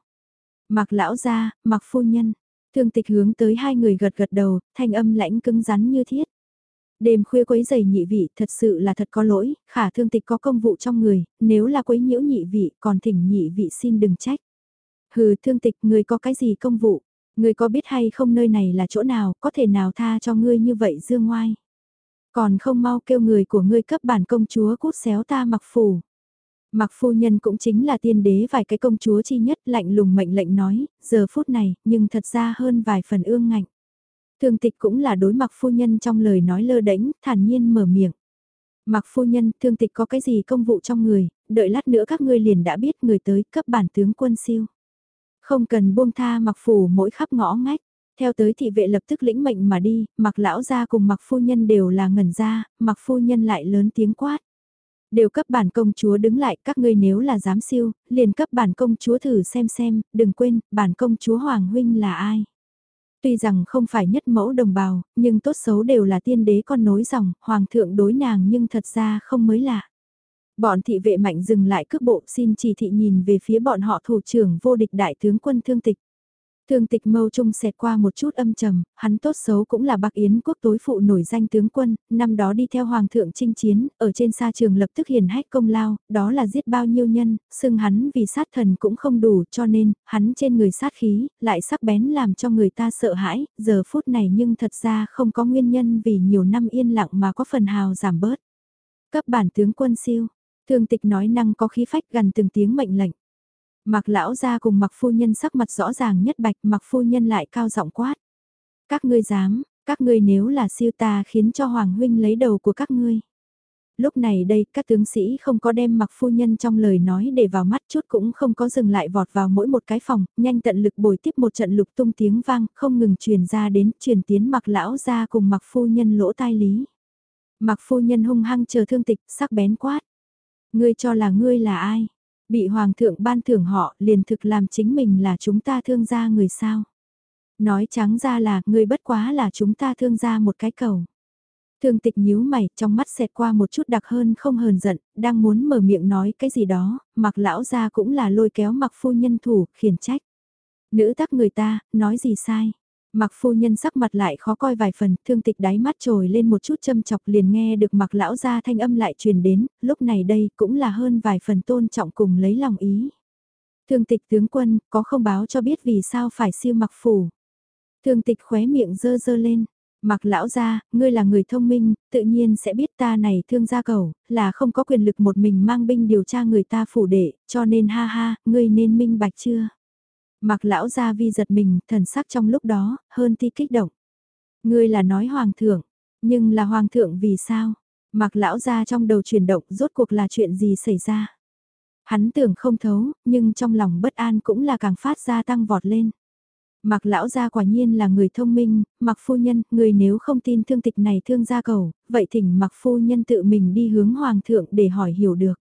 Mặc lão ra, mặc phu nhân, thương tịch hướng tới hai người gật gật đầu, thanh âm lãnh cứng rắn như thiết. Đêm khuya quấy giày nhị vị thật sự là thật có lỗi, khả thương tịch có công vụ trong người, nếu là quấy nhiễu nhị vị còn thỉnh nhị vị xin đừng trách. Hừ thương tịch người có cái gì công vụ, Ngươi có biết hay không nơi này là chỗ nào, có thể nào tha cho ngươi như vậy dương ngoai. Còn không mau kêu người của ngươi cấp bản công chúa cút xéo ta mặc phủ. Mặc phu nhân cũng chính là tiên đế vài cái công chúa chi nhất lạnh lùng mệnh lệnh nói, giờ phút này, nhưng thật ra hơn vài phần ương ngạnh. Thương tịch cũng là đối mặc phu nhân trong lời nói lơ đễnh, thản nhiên mở miệng. Mặc phu nhân, thương tịch có cái gì công vụ trong người, đợi lát nữa các ngươi liền đã biết người tới cấp bản tướng quân siêu. Không cần buông tha mặc phủ mỗi khắp ngõ ngách. Theo tới thị vệ lập tức lĩnh mệnh mà đi, mặc lão gia cùng mặc phu nhân đều là ngẩn ra, mặc phu nhân lại lớn tiếng quát. Đều cấp bản công chúa đứng lại, các ngươi nếu là dám siêu, liền cấp bản công chúa thử xem xem, đừng quên, bản công chúa Hoàng Huynh là ai. Tuy rằng không phải nhất mẫu đồng bào, nhưng tốt xấu đều là tiên đế con nối dòng, Hoàng thượng đối nàng nhưng thật ra không mới lạ. Bọn thị vệ mạnh dừng lại cước bộ xin chỉ thị nhìn về phía bọn họ thủ trưởng vô địch đại tướng quân thương tịch. Thương tịch mâu trung xẹt qua một chút âm trầm, hắn tốt xấu cũng là bác yến quốc tối phụ nổi danh tướng quân, năm đó đi theo hoàng thượng chinh chiến, ở trên sa trường lập tức hiền hách công lao, đó là giết bao nhiêu nhân, xưng hắn vì sát thần cũng không đủ cho nên, hắn trên người sát khí, lại sắc bén làm cho người ta sợ hãi, giờ phút này nhưng thật ra không có nguyên nhân vì nhiều năm yên lặng mà có phần hào giảm bớt. Cấp bản tướng quân siêu, thương tịch nói năng có khí phách gần từng tiếng mệnh lệnh. Mặc lão ra cùng mặc phu nhân sắc mặt rõ ràng nhất bạch mặc phu nhân lại cao giọng quát. Các ngươi dám, các ngươi nếu là siêu ta khiến cho Hoàng Huynh lấy đầu của các ngươi. Lúc này đây, các tướng sĩ không có đem mặc phu nhân trong lời nói để vào mắt chút cũng không có dừng lại vọt vào mỗi một cái phòng, nhanh tận lực bồi tiếp một trận lục tung tiếng vang, không ngừng truyền ra đến truyền tiến mặc lão ra cùng mặc phu nhân lỗ tai lý. Mặc phu nhân hung hăng chờ thương tịch, sắc bén quát. Ngươi cho là ngươi là ai? Bị hoàng thượng ban thưởng họ liền thực làm chính mình là chúng ta thương gia người sao. Nói trắng ra là ngươi bất quá là chúng ta thương gia một cái cầu. Thương tịch nhíu mày, trong mắt xẹt qua một chút đặc hơn không hờn giận, đang muốn mở miệng nói cái gì đó, mặc lão ra cũng là lôi kéo mặc phu nhân thủ, khiển trách. Nữ tắc người ta, nói gì sai. Mặc phu nhân sắc mặt lại khó coi vài phần, thương tịch đáy mắt trồi lên một chút châm chọc liền nghe được mặc lão ra thanh âm lại truyền đến, lúc này đây cũng là hơn vài phần tôn trọng cùng lấy lòng ý. Thương tịch tướng quân, có không báo cho biết vì sao phải siêu mặc phủ. Thương tịch khóe miệng dơ dơ lên. Mặc lão gia ngươi là người thông minh, tự nhiên sẽ biết ta này thương gia cầu, là không có quyền lực một mình mang binh điều tra người ta phủ đệ, cho nên ha ha, ngươi nên minh bạch chưa? Mặc lão gia vi giật mình, thần sắc trong lúc đó, hơn ti kích động. Ngươi là nói hoàng thượng, nhưng là hoàng thượng vì sao? Mặc lão gia trong đầu chuyển động rốt cuộc là chuyện gì xảy ra? Hắn tưởng không thấu, nhưng trong lòng bất an cũng là càng phát ra tăng vọt lên. Mặc lão gia quả nhiên là người thông minh, mặc phu nhân, người nếu không tin thương tịch này thương gia cầu, vậy thỉnh mặc phu nhân tự mình đi hướng hoàng thượng để hỏi hiểu được.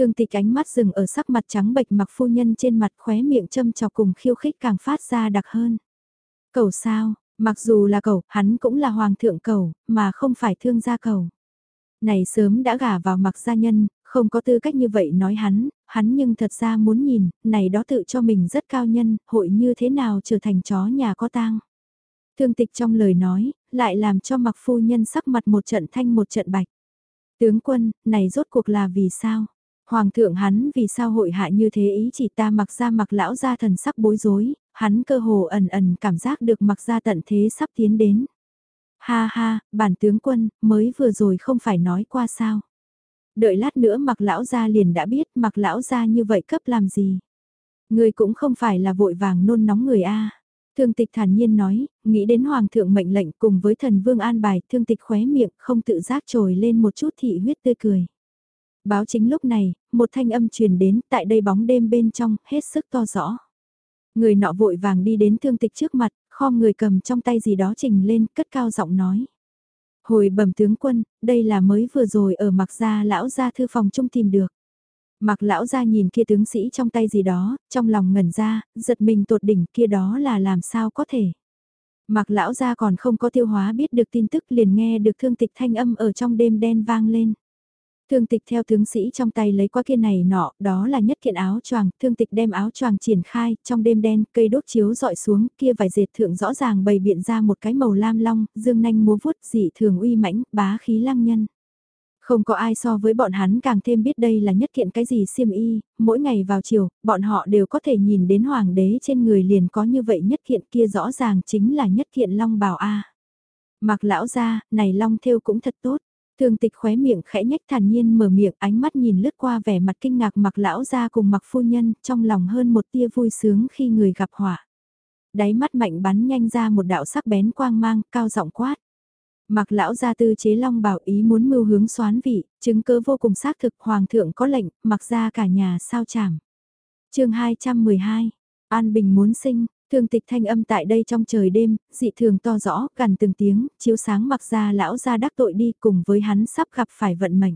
Thương tịch ánh mắt dừng ở sắc mặt trắng bệch mặc phu nhân trên mặt khóe miệng châm chọc cùng khiêu khích càng phát ra đặc hơn. Cầu sao, mặc dù là cầu, hắn cũng là hoàng thượng cầu, mà không phải thương gia cầu. Này sớm đã gả vào mặc gia nhân, không có tư cách như vậy nói hắn, hắn nhưng thật ra muốn nhìn, này đó tự cho mình rất cao nhân, hội như thế nào trở thành chó nhà có tang. Thương tịch trong lời nói, lại làm cho mặc phu nhân sắc mặt một trận thanh một trận bạch. Tướng quân, này rốt cuộc là vì sao? Hoàng thượng hắn vì sao hội hạ như thế ý chỉ ta mặc ra mặc lão ra thần sắc bối rối, hắn cơ hồ ẩn ẩn cảm giác được mặc ra tận thế sắp tiến đến. Ha ha, bản tướng quân, mới vừa rồi không phải nói qua sao. Đợi lát nữa mặc lão ra liền đã biết mặc lão ra như vậy cấp làm gì. Người cũng không phải là vội vàng nôn nóng người A. Thương tịch thản nhiên nói, nghĩ đến hoàng thượng mệnh lệnh cùng với thần vương an bài, thương tịch khóe miệng không tự giác trồi lên một chút thị huyết tươi cười. Báo chính lúc này, một thanh âm truyền đến tại đây bóng đêm bên trong, hết sức to rõ. Người nọ vội vàng đi đến thương tịch trước mặt, khom người cầm trong tay gì đó trình lên, cất cao giọng nói. Hồi bẩm tướng quân, đây là mới vừa rồi ở mặc gia lão gia thư phòng trung tìm được. Mặc lão gia nhìn kia tướng sĩ trong tay gì đó, trong lòng ngẩn ra, giật mình tột đỉnh kia đó là làm sao có thể. Mặc lão gia còn không có tiêu hóa biết được tin tức liền nghe được thương tịch thanh âm ở trong đêm đen vang lên. Thương tịch theo tướng sĩ trong tay lấy qua kia này nọ, đó là nhất kiện áo choàng, thương tịch đem áo choàng triển khai, trong đêm đen, cây đốt chiếu dọi xuống, kia vài dệt thượng rõ ràng bày biện ra một cái màu lam long, dương nanh múa vuốt dị thường uy mãnh, bá khí lăng nhân. Không có ai so với bọn hắn càng thêm biết đây là nhất kiện cái gì xiêm y, mỗi ngày vào chiều, bọn họ đều có thể nhìn đến hoàng đế trên người liền có như vậy nhất kiện kia rõ ràng chính là nhất kiện long bào A. Mặc lão ra, này long thêu cũng thật tốt. Thường tịch khóe miệng khẽ nhách thản nhiên mở miệng ánh mắt nhìn lướt qua vẻ mặt kinh ngạc mặc lão ra cùng mặc phu nhân trong lòng hơn một tia vui sướng khi người gặp họa. Đáy mắt mạnh bắn nhanh ra một đạo sắc bén quang mang cao giọng quát. Mặc lão gia tư chế long bảo ý muốn mưu hướng xoán vị, chứng cơ vô cùng xác thực hoàng thượng có lệnh, mặc ra cả nhà sao chảm. chương 212, An Bình muốn sinh, Thương tịch thanh âm tại đây trong trời đêm, dị thường to rõ, gần từng tiếng, chiếu sáng mặc ra lão ra đắc tội đi cùng với hắn sắp gặp phải vận mệnh.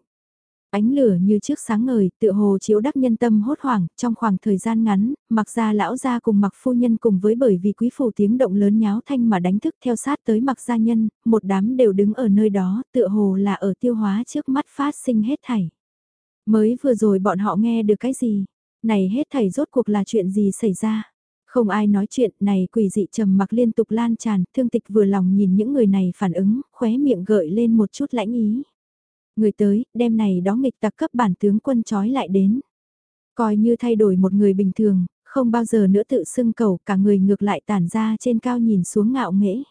Ánh lửa như trước sáng ngời, tựa hồ chiếu đắc nhân tâm hốt hoảng, trong khoảng thời gian ngắn, mặc ra lão ra cùng mặc phu nhân cùng với bởi vì quý phủ tiếng động lớn nháo thanh mà đánh thức theo sát tới mặc gia nhân, một đám đều đứng ở nơi đó, tựa hồ là ở tiêu hóa trước mắt phát sinh hết thảy. Mới vừa rồi bọn họ nghe được cái gì? Này hết thảy rốt cuộc là chuyện gì xảy ra? Không ai nói chuyện này quỷ dị trầm mặc liên tục lan tràn, thương tịch vừa lòng nhìn những người này phản ứng, khóe miệng gợi lên một chút lãnh ý. Người tới, đêm này đó nghịch tặc cấp bản tướng quân trói lại đến. Coi như thay đổi một người bình thường, không bao giờ nữa tự xưng cầu cả người ngược lại tản ra trên cao nhìn xuống ngạo nghễ.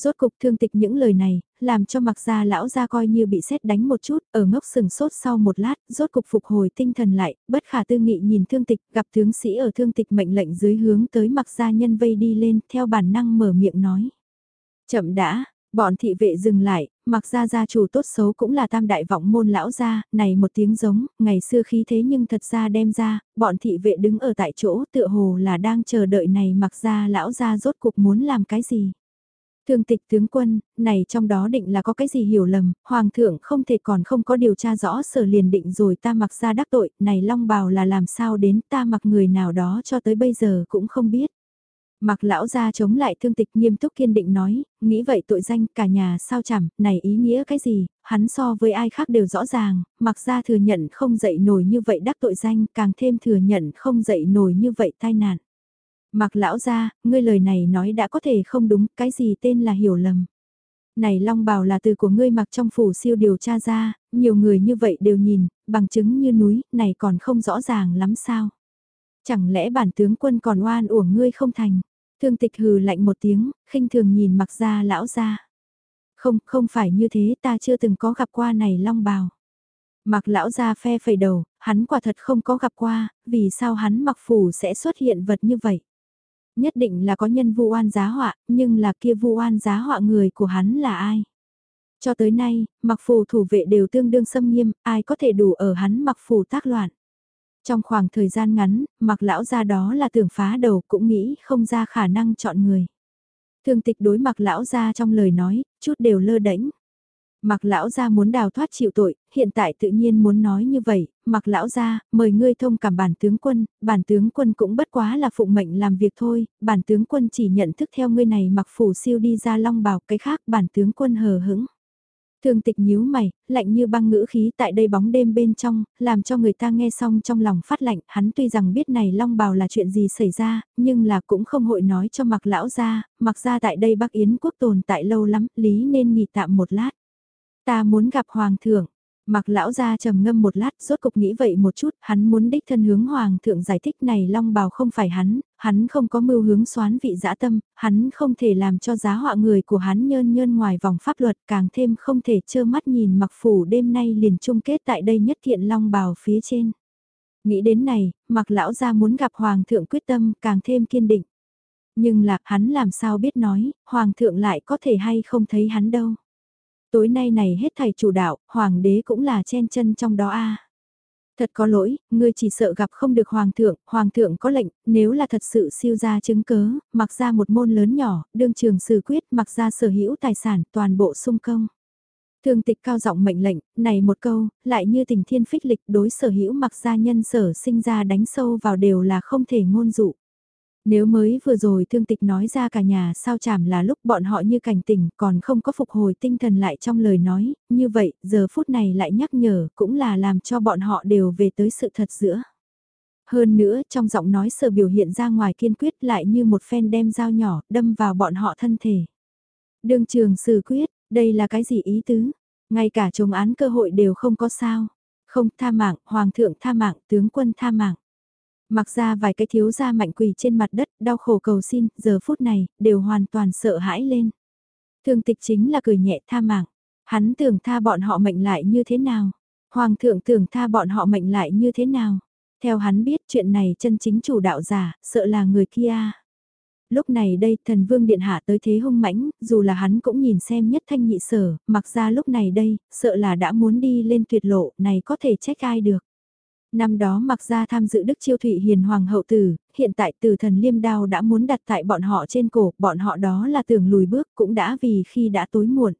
Rốt cục thương tịch những lời này, làm cho mặc gia lão gia coi như bị xét đánh một chút, ở ngốc sừng sốt sau một lát, rốt cục phục hồi tinh thần lại, bất khả tư nghị nhìn thương tịch, gặp tướng sĩ ở thương tịch mệnh lệnh dưới hướng tới mặc gia nhân vây đi lên, theo bản năng mở miệng nói. Chậm đã, bọn thị vệ dừng lại, mặc gia gia chủ tốt xấu cũng là tam đại vọng môn lão gia, này một tiếng giống, ngày xưa khí thế nhưng thật ra đem ra, bọn thị vệ đứng ở tại chỗ tựa hồ là đang chờ đợi này mặc gia lão gia rốt cục muốn làm cái gì. Thương tịch tướng quân, này trong đó định là có cái gì hiểu lầm, hoàng thượng không thể còn không có điều tra rõ sở liền định rồi ta mặc ra đắc tội, này long bào là làm sao đến ta mặc người nào đó cho tới bây giờ cũng không biết. Mặc lão ra chống lại thương tịch nghiêm túc kiên định nói, nghĩ vậy tội danh cả nhà sao chẳng, này ý nghĩa cái gì, hắn so với ai khác đều rõ ràng, mặc ra thừa nhận không dậy nổi như vậy đắc tội danh, càng thêm thừa nhận không dậy nổi như vậy tai nạn. Mặc lão ra, ngươi lời này nói đã có thể không đúng, cái gì tên là hiểu lầm. Này Long Bảo là từ của ngươi mặc trong phủ siêu điều tra ra, nhiều người như vậy đều nhìn, bằng chứng như núi, này còn không rõ ràng lắm sao. Chẳng lẽ bản tướng quân còn oan uổng ngươi không thành. Thương tịch hừ lạnh một tiếng, khinh thường nhìn mặc ra lão ra. Không, không phải như thế ta chưa từng có gặp qua này Long Bào. Mặc lão ra phe phẩy đầu, hắn quả thật không có gặp qua, vì sao hắn mặc phủ sẽ xuất hiện vật như vậy nhất định là có nhân vu oan giá họa, nhưng là kia vu oan giá họa người của hắn là ai? Cho tới nay, mặc phù thủ vệ đều tương đương xâm nghiêm, ai có thể đủ ở hắn mặc phù tác loạn. Trong khoảng thời gian ngắn, mặc lão ra đó là tưởng phá đầu cũng nghĩ không ra khả năng chọn người. Thương tịch đối mặc lão ra trong lời nói, chút đều lơ đễnh Mặc lão gia muốn đào thoát chịu tội, hiện tại tự nhiên muốn nói như vậy, mặc lão gia, mời ngươi thông cảm bản tướng quân, bản tướng quân cũng bất quá là phụ mệnh làm việc thôi, bản tướng quân chỉ nhận thức theo ngươi này mặc phủ siêu đi ra long bào cái khác bản tướng quân hờ hững. thường tịch nhíu mày, lạnh như băng ngữ khí tại đây bóng đêm bên trong, làm cho người ta nghe xong trong lòng phát lạnh, hắn tuy rằng biết này long bào là chuyện gì xảy ra, nhưng là cũng không hội nói cho mặc lão ra, mặc ra tại đây Bắc Yến quốc tồn tại lâu lắm, lý nên nghỉ tạm một lát. Ta muốn gặp hoàng thượng. Mặc lão gia trầm ngâm một lát, rốt cục nghĩ vậy một chút, hắn muốn đích thân hướng hoàng thượng giải thích này long bào không phải hắn, hắn không có mưu hướng xoán vị dã tâm, hắn không thể làm cho giá họa người của hắn nhơn nhơn ngoài vòng pháp luật, càng thêm không thể trơ mắt nhìn mặc phủ đêm nay liền chung kết tại đây nhất thiện long bào phía trên. Nghĩ đến này, mặc lão gia muốn gặp hoàng thượng quyết tâm càng thêm kiên định. Nhưng là hắn làm sao biết nói, hoàng thượng lại có thể hay không thấy hắn đâu. Tối nay này hết thầy chủ đạo, hoàng đế cũng là chen chân trong đó a. Thật có lỗi, ngươi chỉ sợ gặp không được hoàng thượng, hoàng thượng có lệnh, nếu là thật sự siêu ra chứng cớ, mặc ra một môn lớn nhỏ, đương trường xử quyết, mặc ra sở hữu tài sản, toàn bộ sung công. Thương tịch cao giọng mệnh lệnh, này một câu, lại như tình thiên phích lịch đối sở hữu mặc ra nhân sở sinh ra đánh sâu vào đều là không thể ngôn dụ. Nếu mới vừa rồi thương tịch nói ra cả nhà sao chảm là lúc bọn họ như cảnh tỉnh còn không có phục hồi tinh thần lại trong lời nói, như vậy giờ phút này lại nhắc nhở cũng là làm cho bọn họ đều về tới sự thật giữa. Hơn nữa trong giọng nói sợ biểu hiện ra ngoài kiên quyết lại như một phen đem dao nhỏ đâm vào bọn họ thân thể. Đường trường xử quyết, đây là cái gì ý tứ? Ngay cả chống án cơ hội đều không có sao. Không tha mạng, hoàng thượng tha mạng, tướng quân tha mạng. Mặc ra vài cái thiếu gia mạnh quỳ trên mặt đất, đau khổ cầu xin, giờ phút này, đều hoàn toàn sợ hãi lên. Thương tịch chính là cười nhẹ tha mạng. Hắn tưởng tha bọn họ mệnh lại như thế nào? Hoàng thượng tưởng tha bọn họ mệnh lại như thế nào? Theo hắn biết chuyện này chân chính chủ đạo giả, sợ là người kia. Lúc này đây thần vương điện hạ tới thế hung mãnh, dù là hắn cũng nhìn xem nhất thanh nhị sở, mặc ra lúc này đây, sợ là đã muốn đi lên tuyệt lộ, này có thể trách ai được. Năm đó mặc ra tham dự Đức Chiêu Thụy Hiền Hoàng hậu tử, hiện tại tử thần liêm đao đã muốn đặt tại bọn họ trên cổ, bọn họ đó là tưởng lùi bước cũng đã vì khi đã tối muộn.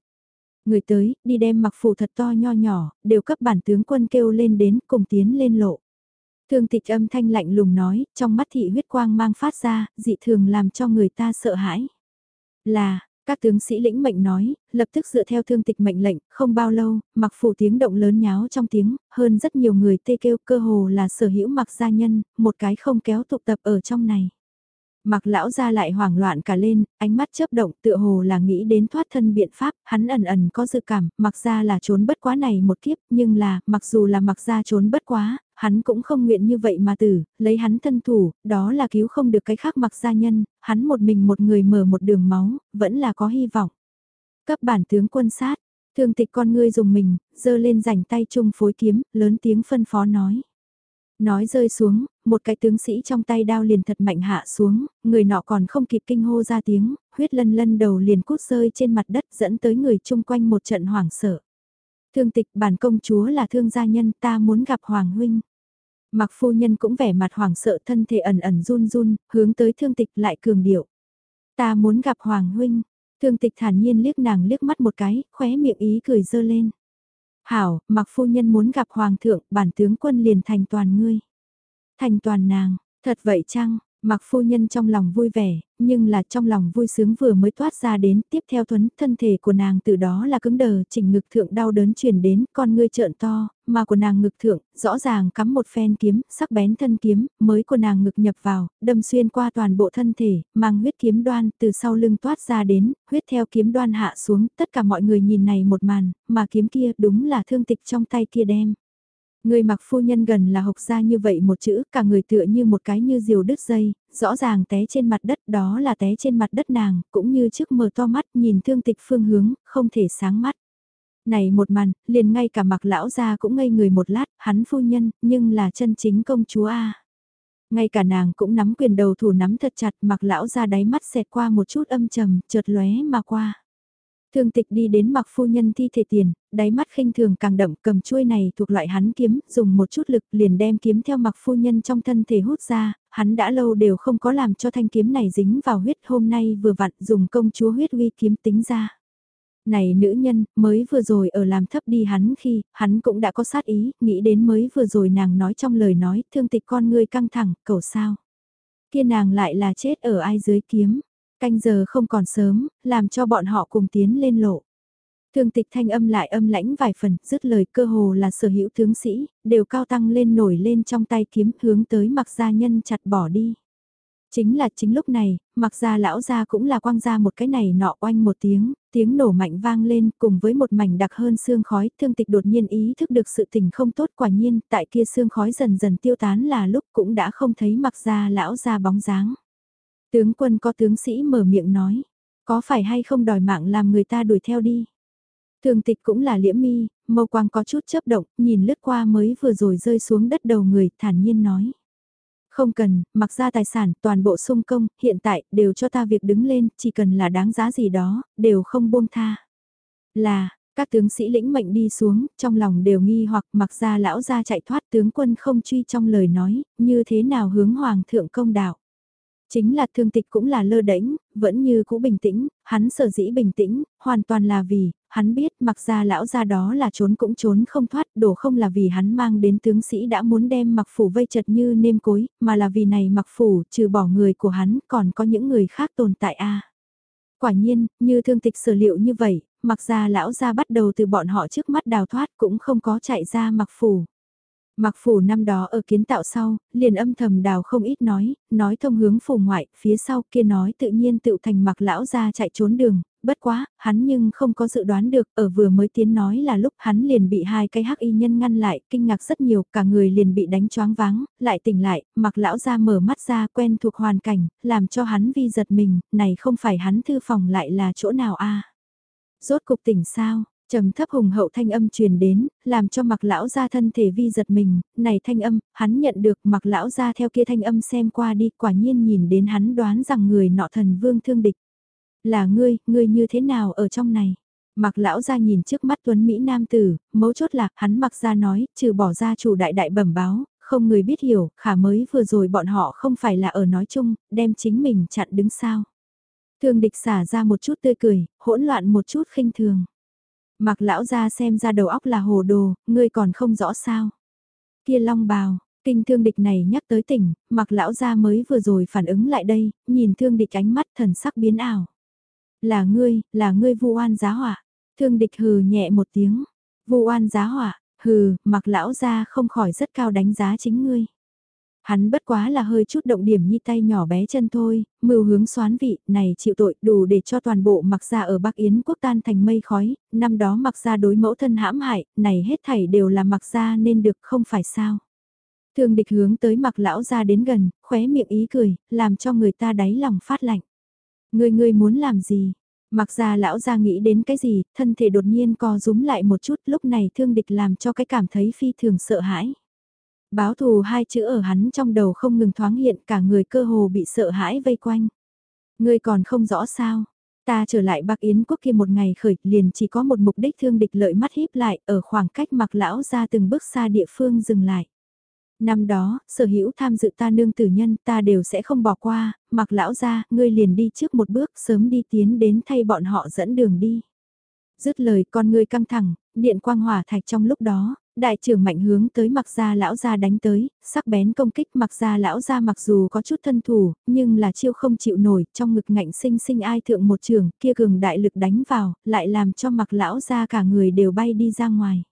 Người tới, đi đem mặc phù thật to nho nhỏ, đều cấp bản tướng quân kêu lên đến cùng tiến lên lộ. Thương tịch âm thanh lạnh lùng nói, trong mắt thị huyết quang mang phát ra, dị thường làm cho người ta sợ hãi. Là, các tướng sĩ lĩnh mệnh nói, lập tức dựa theo thương tịch mệnh lệnh, không bao lâu, mặc phủ tiếng động lớn nháo trong tiếng, hơn rất nhiều người tê kêu cơ hồ là sở hữu mặc gia nhân, một cái không kéo tụ tập ở trong này. Mặc lão ra lại hoảng loạn cả lên, ánh mắt chớp động tựa hồ là nghĩ đến thoát thân biện pháp, hắn ẩn ẩn có dự cảm, mặc ra là trốn bất quá này một kiếp, nhưng là, mặc dù là mặc ra trốn bất quá, hắn cũng không nguyện như vậy mà tử, lấy hắn thân thủ, đó là cứu không được cái khác mặc gia nhân, hắn một mình một người mở một đường máu, vẫn là có hy vọng. Cấp bản tướng quân sát, thương tịch con ngươi dùng mình, dơ lên rảnh tay chung phối kiếm, lớn tiếng phân phó nói. Nói rơi xuống, một cái tướng sĩ trong tay đao liền thật mạnh hạ xuống, người nọ còn không kịp kinh hô ra tiếng, huyết lân lân đầu liền cút rơi trên mặt đất dẫn tới người chung quanh một trận hoảng sợ. Thương tịch bản công chúa là thương gia nhân ta muốn gặp Hoàng huynh. Mặc phu nhân cũng vẻ mặt hoảng sợ thân thể ẩn ẩn run run, hướng tới thương tịch lại cường điệu. Ta muốn gặp Hoàng huynh. Thương tịch thản nhiên liếc nàng liếc mắt một cái, khóe miệng ý cười dơ lên. Hảo, mặc phu nhân muốn gặp Hoàng thượng, bản tướng quân liền thành toàn ngươi. Thành toàn nàng, thật vậy chăng, mặc phu nhân trong lòng vui vẻ, nhưng là trong lòng vui sướng vừa mới thoát ra đến, tiếp theo thuấn, thân thể của nàng từ đó là cứng đờ, chỉnh ngực thượng đau đớn truyền đến, con ngươi trợn to, mà của nàng ngực thượng, rõ ràng cắm một phen kiếm, sắc bén thân kiếm, mới của nàng ngực nhập vào, đâm xuyên qua toàn bộ thân thể, mang huyết kiếm đoan, từ sau lưng thoát ra đến, huyết theo kiếm đoan hạ xuống, tất cả mọi người nhìn này một màn, mà kiếm kia đúng là thương tịch trong tay kia đem. Người mặc phu nhân gần là hộc ra như vậy một chữ, cả người tựa như một cái như diều đứt dây, rõ ràng té trên mặt đất đó là té trên mặt đất nàng, cũng như trước mở to mắt nhìn thương tịch phương hướng, không thể sáng mắt. Này một màn, liền ngay cả mặc lão ra cũng ngây người một lát, hắn phu nhân, nhưng là chân chính công chúa A. Ngay cả nàng cũng nắm quyền đầu thủ nắm thật chặt mặc lão ra đáy mắt xẹt qua một chút âm trầm, chợt lóe mà qua. Thương tịch đi đến mặc phu nhân thi thể tiền, đáy mắt khinh thường càng đậm cầm chuôi này thuộc loại hắn kiếm, dùng một chút lực liền đem kiếm theo mặc phu nhân trong thân thể hút ra, hắn đã lâu đều không có làm cho thanh kiếm này dính vào huyết hôm nay vừa vặn dùng công chúa huyết uy kiếm tính ra. Này nữ nhân, mới vừa rồi ở làm thấp đi hắn khi, hắn cũng đã có sát ý, nghĩ đến mới vừa rồi nàng nói trong lời nói, thương tịch con ngươi căng thẳng, cầu sao. Kia nàng lại là chết ở ai dưới kiếm Canh giờ không còn sớm, làm cho bọn họ cùng tiến lên lộ. Thương tịch thanh âm lại âm lãnh vài phần, dứt lời cơ hồ là sở hữu tướng sĩ, đều cao tăng lên nổi lên trong tay kiếm hướng tới mặc gia nhân chặt bỏ đi. Chính là chính lúc này, mặc gia lão gia cũng là quang gia một cái này nọ oanh một tiếng, tiếng nổ mạnh vang lên cùng với một mảnh đặc hơn xương khói, thương tịch đột nhiên ý thức được sự tình không tốt quả nhiên, tại kia xương khói dần dần tiêu tán là lúc cũng đã không thấy mặc gia lão gia bóng dáng. Tướng quân có tướng sĩ mở miệng nói, có phải hay không đòi mạng làm người ta đuổi theo đi. Thường tịch cũng là liễm mi, mâu quang có chút chớp động, nhìn lướt qua mới vừa rồi rơi xuống đất đầu người, thản nhiên nói. Không cần, mặc ra tài sản, toàn bộ sung công, hiện tại, đều cho ta việc đứng lên, chỉ cần là đáng giá gì đó, đều không buông tha. Là, các tướng sĩ lĩnh mệnh đi xuống, trong lòng đều nghi hoặc mặc ra lão ra chạy thoát tướng quân không truy trong lời nói, như thế nào hướng hoàng thượng công đạo. Chính là thương tịch cũng là lơ đễnh, vẫn như cũ bình tĩnh, hắn sở dĩ bình tĩnh, hoàn toàn là vì, hắn biết mặc ra lão ra đó là trốn cũng trốn không thoát, đổ không là vì hắn mang đến tướng sĩ đã muốn đem mặc phủ vây chật như nêm cối, mà là vì này mặc phủ trừ bỏ người của hắn còn có những người khác tồn tại a Quả nhiên, như thương tịch sở liệu như vậy, mặc ra lão ra bắt đầu từ bọn họ trước mắt đào thoát cũng không có chạy ra mặc phủ. Mặc phủ năm đó ở kiến tạo sau, liền âm thầm đào không ít nói, nói thông hướng phủ ngoại, phía sau kia nói tự nhiên tự thành mặc lão ra chạy trốn đường, bất quá, hắn nhưng không có dự đoán được, ở vừa mới tiến nói là lúc hắn liền bị hai cái hắc y nhân ngăn lại, kinh ngạc rất nhiều, cả người liền bị đánh choáng váng, lại tỉnh lại, mặc lão ra mở mắt ra quen thuộc hoàn cảnh, làm cho hắn vi giật mình, này không phải hắn thư phòng lại là chỗ nào a? Rốt cục tỉnh sao, trầm thấp hùng hậu thanh âm truyền đến, làm cho mặc lão ra thân thể vi giật mình, này thanh âm, hắn nhận được mặc lão ra theo kia thanh âm xem qua đi, quả nhiên nhìn đến hắn đoán rằng người nọ thần vương thương địch. Là ngươi, ngươi như thế nào ở trong này? Mặc lão ra nhìn trước mắt tuấn Mỹ nam tử, mấu chốt là, hắn mặc ra nói, trừ bỏ ra chủ đại đại bẩm báo, không người biết hiểu, khả mới vừa rồi bọn họ không phải là ở nói chung, đem chính mình chặn đứng sao. Thương địch xả ra một chút tươi cười, hỗn loạn một chút khinh thường. Mặc lão ra xem ra đầu óc là hồ đồ, ngươi còn không rõ sao. Kia long bào, kinh thương địch này nhắc tới tỉnh, mặc lão ra mới vừa rồi phản ứng lại đây, nhìn thương địch ánh mắt thần sắc biến ảo. Là ngươi, là ngươi vu oan giá hỏa, Thương địch hừ nhẹ một tiếng. Vu oan giá hỏa, hừ, mặc lão ra không khỏi rất cao đánh giá chính ngươi. Hắn bất quá là hơi chút động điểm như tay nhỏ bé chân thôi, mưu hướng xoán vị, này chịu tội đủ để cho toàn bộ mặc ra ở Bắc Yến quốc tan thành mây khói, năm đó mặc ra đối mẫu thân hãm hại, này hết thảy đều là mặc ra nên được không phải sao. Thương địch hướng tới mặc lão ra đến gần, khóe miệng ý cười, làm cho người ta đáy lòng phát lạnh. Người người muốn làm gì? Mặc ra lão ra nghĩ đến cái gì, thân thể đột nhiên co rúm lại một chút lúc này thương địch làm cho cái cảm thấy phi thường sợ hãi. Báo thù hai chữ ở hắn trong đầu không ngừng thoáng hiện cả người cơ hồ bị sợ hãi vây quanh. Ngươi còn không rõ sao, ta trở lại Bắc Yến quốc kia một ngày khởi liền chỉ có một mục đích thương địch lợi mắt híp lại ở khoảng cách mặc lão ra từng bước xa địa phương dừng lại. Năm đó, sở hữu tham dự ta nương tử nhân ta đều sẽ không bỏ qua, mặc lão ra, ngươi liền đi trước một bước sớm đi tiến đến thay bọn họ dẫn đường đi. Dứt lời con ngươi căng thẳng, điện quang hỏa thạch trong lúc đó, đại trưởng mạnh hướng tới mặc gia lão gia đánh tới, sắc bén công kích mặc gia lão gia mặc dù có chút thân thủ, nhưng là chiêu không chịu nổi, trong ngực ngạnh sinh sinh ai thượng một trường, kia cường đại lực đánh vào, lại làm cho mặc lão gia cả người đều bay đi ra ngoài.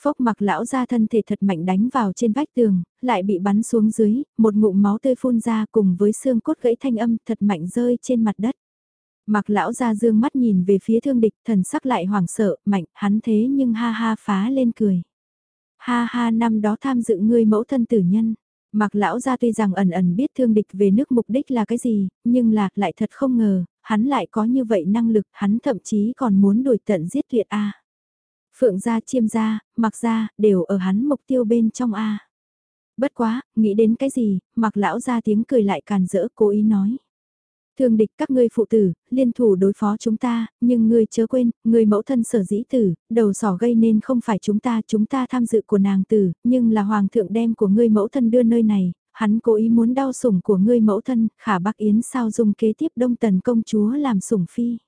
Phốc mặc lão gia thân thể thật mạnh đánh vào trên vách tường, lại bị bắn xuống dưới, một ngụm máu tươi phun ra cùng với xương cốt gãy thanh âm thật mạnh rơi trên mặt đất. Mặc lão ra dương mắt nhìn về phía thương địch thần sắc lại hoảng sợ, mạnh, hắn thế nhưng ha ha phá lên cười. Ha ha năm đó tham dự ngươi mẫu thân tử nhân. Mặc lão ra tuy rằng ẩn ẩn biết thương địch về nước mục đích là cái gì, nhưng là lại thật không ngờ, hắn lại có như vậy năng lực, hắn thậm chí còn muốn đuổi tận giết tuyệt A. Phượng gia chiêm gia, mặc gia, đều ở hắn mục tiêu bên trong A. Bất quá, nghĩ đến cái gì, mặc lão ra tiếng cười lại càn rỡ cố ý nói. Thương địch các ngươi phụ tử, liên thủ đối phó chúng ta, nhưng ngươi chớ quên, ngươi mẫu thân sở dĩ tử, đầu sỏ gây nên không phải chúng ta, chúng ta tham dự của nàng tử, nhưng là hoàng thượng đem của ngươi mẫu thân đưa nơi này, hắn cố ý muốn đau sủng của ngươi mẫu thân, khả bác yến sao dùng kế tiếp đông tần công chúa làm sủng phi.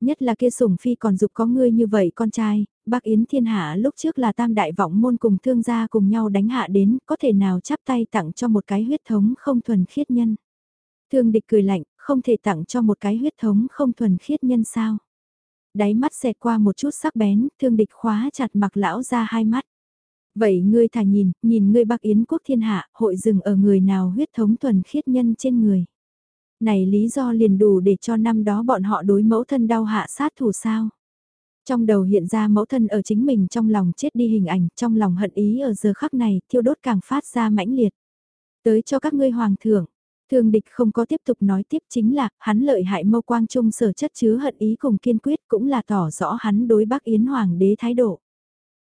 Nhất là kia sủng phi còn dục có ngươi như vậy con trai, bác yến thiên hạ lúc trước là tam đại vọng môn cùng thương gia cùng nhau đánh hạ đến, có thể nào chắp tay tặng cho một cái huyết thống không thuần khiết nhân. Thương địch cười lạnh, không thể tặng cho một cái huyết thống không thuần khiết nhân sao. Đáy mắt xẹt qua một chút sắc bén, thương địch khóa chặt mặc lão ra hai mắt. Vậy ngươi thả nhìn, nhìn ngươi bác yến quốc thiên hạ, hội dừng ở người nào huyết thống thuần khiết nhân trên người. Này lý do liền đủ để cho năm đó bọn họ đối mẫu thân đau hạ sát thủ sao. Trong đầu hiện ra mẫu thân ở chính mình trong lòng chết đi hình ảnh, trong lòng hận ý ở giờ khắc này, thiêu đốt càng phát ra mãnh liệt. Tới cho các ngươi hoàng thượng, Thương địch không có tiếp tục nói tiếp chính là, hắn lợi hại mâu quang trung sở chất chứa hận ý cùng kiên quyết cũng là tỏ rõ hắn đối bác Yến Hoàng đế thái độ.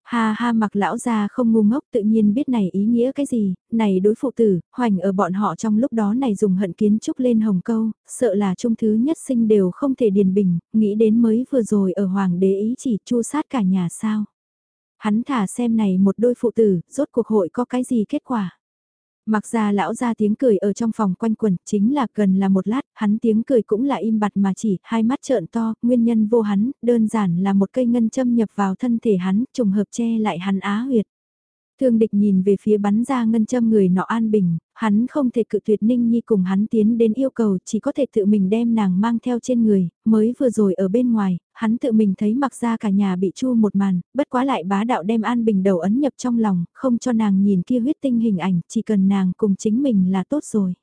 Ha ha mặc lão già không ngu ngốc tự nhiên biết này ý nghĩa cái gì, này đối phụ tử, hoành ở bọn họ trong lúc đó này dùng hận kiến trúc lên hồng câu, sợ là trung thứ nhất sinh đều không thể điền bình, nghĩ đến mới vừa rồi ở hoàng đế ý chỉ chu sát cả nhà sao. Hắn thả xem này một đôi phụ tử, rốt cuộc hội có cái gì kết quả. Mặc ra lão ra tiếng cười ở trong phòng quanh quần, chính là gần là một lát, hắn tiếng cười cũng là im bặt mà chỉ, hai mắt trợn to, nguyên nhân vô hắn, đơn giản là một cây ngân châm nhập vào thân thể hắn, trùng hợp che lại hắn á huyệt. Thương địch nhìn về phía bắn ra ngân châm người nọ an bình, hắn không thể cự tuyệt Ninh Nhi cùng hắn tiến đến yêu cầu chỉ có thể tự mình đem nàng mang theo trên người, mới vừa rồi ở bên ngoài, hắn tự mình thấy mặc ra cả nhà bị chu một màn, bất quá lại bá đạo đem an bình đầu ấn nhập trong lòng, không cho nàng nhìn kia huyết tinh hình ảnh, chỉ cần nàng cùng chính mình là tốt rồi.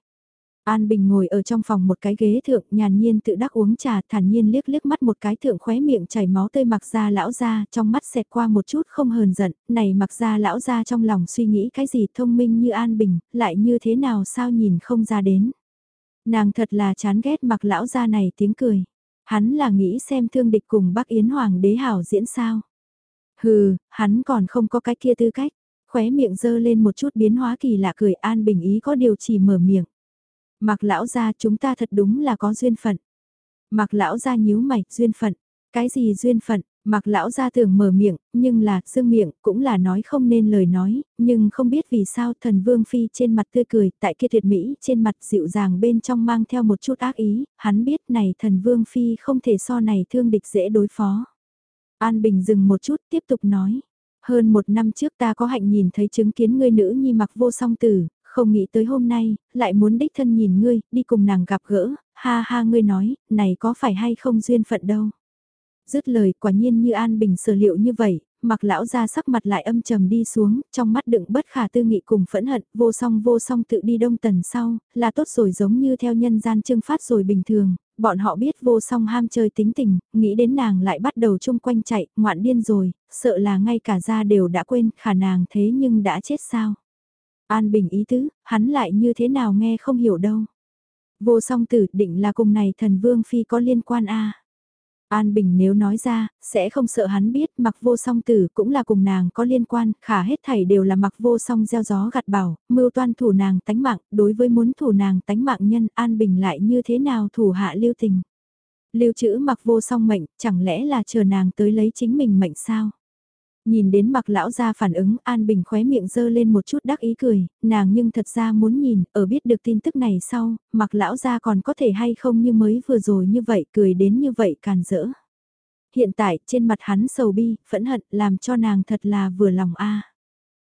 An Bình ngồi ở trong phòng một cái ghế thượng nhàn nhiên tự đắc uống trà thản nhiên liếc liếc mắt một cái thượng khóe miệng chảy máu tươi mặc ra lão ra trong mắt xẹt qua một chút không hờn giận, này mặc ra lão ra trong lòng suy nghĩ cái gì thông minh như An Bình, lại như thế nào sao nhìn không ra đến. Nàng thật là chán ghét mặc lão ra này tiếng cười. Hắn là nghĩ xem thương địch cùng bác Yến Hoàng đế hảo diễn sao. Hừ, hắn còn không có cái kia tư cách. Khóe miệng dơ lên một chút biến hóa kỳ lạ cười An Bình ý có điều chỉ mở miệng. Mặc lão gia chúng ta thật đúng là có duyên phận. Mặc lão gia nhíu mày, duyên phận. Cái gì duyên phận? Mặc lão gia tưởng mở miệng, nhưng là, dương miệng, cũng là nói không nên lời nói, nhưng không biết vì sao thần vương phi trên mặt tươi cười, tại kia tuyệt mỹ, trên mặt dịu dàng bên trong mang theo một chút ác ý, hắn biết này thần vương phi không thể so này thương địch dễ đối phó. An Bình dừng một chút tiếp tục nói. Hơn một năm trước ta có hạnh nhìn thấy chứng kiến ngươi nữ nhi mặc vô song tử, không nghĩ tới hôm nay, lại muốn đích thân nhìn ngươi, đi cùng nàng gặp gỡ, ha ha ngươi nói, này có phải hay không duyên phận đâu. Dứt lời quả nhiên như An Bình sở liệu như vậy, mặc lão ra sắc mặt lại âm trầm đi xuống, trong mắt đựng bất khả tư nghị cùng phẫn hận, vô song vô song tự đi đông tần sau, là tốt rồi giống như theo nhân gian trưng phát rồi bình thường, bọn họ biết vô song ham chơi tính tình, nghĩ đến nàng lại bắt đầu chung quanh chạy, ngoạn điên rồi, sợ là ngay cả ra đều đã quên khả nàng thế nhưng đã chết sao. An Bình ý tứ, hắn lại như thế nào nghe không hiểu đâu. Vô song tử định là cùng này thần vương phi có liên quan a An Bình nếu nói ra, sẽ không sợ hắn biết mặc vô song tử cũng là cùng nàng có liên quan, khả hết thảy đều là mặc vô song gieo gió gặt bảo, mưu toan thủ nàng tánh mạng, đối với muốn thủ nàng tánh mạng nhân An Bình lại như thế nào thủ hạ lưu tình. Lưu trữ mặc vô song mệnh, chẳng lẽ là chờ nàng tới lấy chính mình mệnh sao? Nhìn đến mặc lão gia phản ứng An Bình khóe miệng dơ lên một chút đắc ý cười, nàng nhưng thật ra muốn nhìn, ở biết được tin tức này sau, mặc lão gia còn có thể hay không như mới vừa rồi như vậy, cười đến như vậy càn rỡ. Hiện tại trên mặt hắn sầu bi, phẫn hận, làm cho nàng thật là vừa lòng a.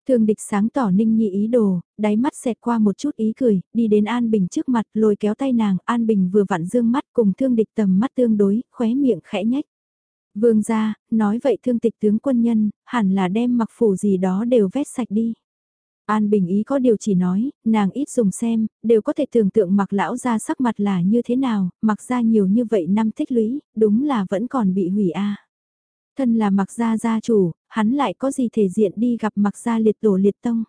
Thương địch sáng tỏ ninh nhị ý đồ, đáy mắt xẹt qua một chút ý cười, đi đến An Bình trước mặt lôi kéo tay nàng, An Bình vừa vặn dương mắt cùng thương địch tầm mắt tương đối, khóe miệng khẽ nhách. Vương gia, nói vậy thương tịch tướng quân nhân, hẳn là đem mặc phủ gì đó đều vét sạch đi. An Bình ý có điều chỉ nói, nàng ít dùng xem, đều có thể tưởng tượng mặc lão ra sắc mặt là như thế nào, mặc ra nhiều như vậy năm tích lũy, đúng là vẫn còn bị hủy a. Thân là mặc gia gia chủ, hắn lại có gì thể diện đi gặp mặc gia liệt tổ liệt tông.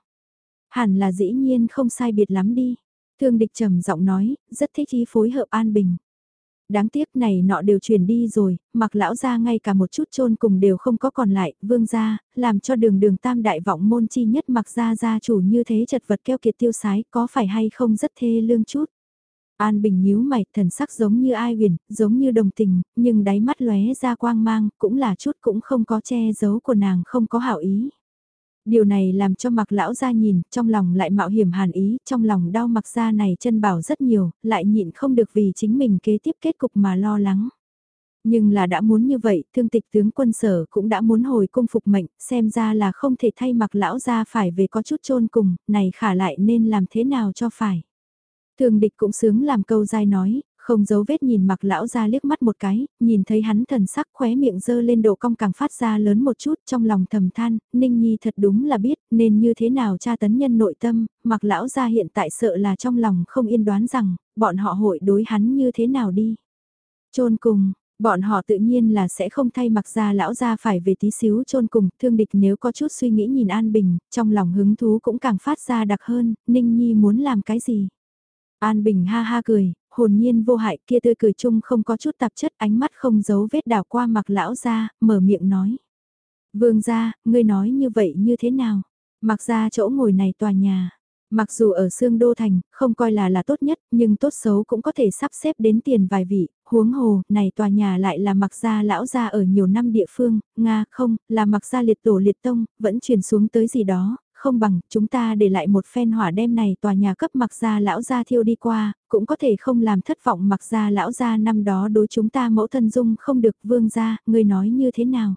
Hẳn là dĩ nhiên không sai biệt lắm đi. Thương địch trầm giọng nói, rất thích ý phối hợp An Bình. Đáng tiếc này nọ đều truyền đi rồi, mặc lão ra ngay cả một chút chôn cùng đều không có còn lại, vương gia, làm cho đường đường tam đại vọng môn chi nhất mặc gia gia chủ như thế chật vật keo kiệt tiêu sái, có phải hay không rất thê lương chút. An Bình nhíu mày, thần sắc giống như ai huyền, giống như đồng tình, nhưng đáy mắt lóe ra quang mang, cũng là chút cũng không có che giấu của nàng không có hảo ý. Điều này làm cho mặc lão ra nhìn, trong lòng lại mạo hiểm hàn ý, trong lòng đau mặc ra này chân bảo rất nhiều, lại nhịn không được vì chính mình kế tiếp kết cục mà lo lắng. Nhưng là đã muốn như vậy, thương tịch tướng quân sở cũng đã muốn hồi cung phục mệnh, xem ra là không thể thay mặc lão ra phải về có chút chôn cùng, này khả lại nên làm thế nào cho phải. Thường địch cũng sướng làm câu dai nói, không giấu vết nhìn mặc lão ra liếc mắt một cái, nhìn thấy hắn thần sắc khóe miệng dơ lên độ cong càng phát ra lớn một chút trong lòng thầm than, Ninh Nhi thật đúng là biết nên như thế nào tra tấn nhân nội tâm, mặc lão ra hiện tại sợ là trong lòng không yên đoán rằng, bọn họ hội đối hắn như thế nào đi. chôn cùng, Bọn họ tự nhiên là sẽ không thay mặc ra lão ra phải về tí xíu chôn cùng, thương địch nếu có chút suy nghĩ nhìn An Bình, trong lòng hứng thú cũng càng phát ra đặc hơn, Ninh Nhi muốn làm cái gì. An Bình ha ha cười, hồn nhiên vô hại kia tươi cười chung không có chút tạp chất ánh mắt không giấu vết đảo qua mặc lão ra, mở miệng nói. Vương gia, ngươi nói như vậy như thế nào? Mặc ra chỗ ngồi này tòa nhà. Mặc dù ở xương đô thành, không coi là là tốt nhất, nhưng tốt xấu cũng có thể sắp xếp đến tiền vài vị, huống hồ, này tòa nhà lại là mặc gia lão gia ở nhiều năm địa phương, Nga không, là mặc gia liệt tổ liệt tông, vẫn truyền xuống tới gì đó, không bằng chúng ta để lại một phen hỏa đem này tòa nhà cấp mặc gia lão gia thiêu đi qua, cũng có thể không làm thất vọng mặc gia lão gia năm đó đối chúng ta mẫu thân dung không được vương gia, người nói như thế nào.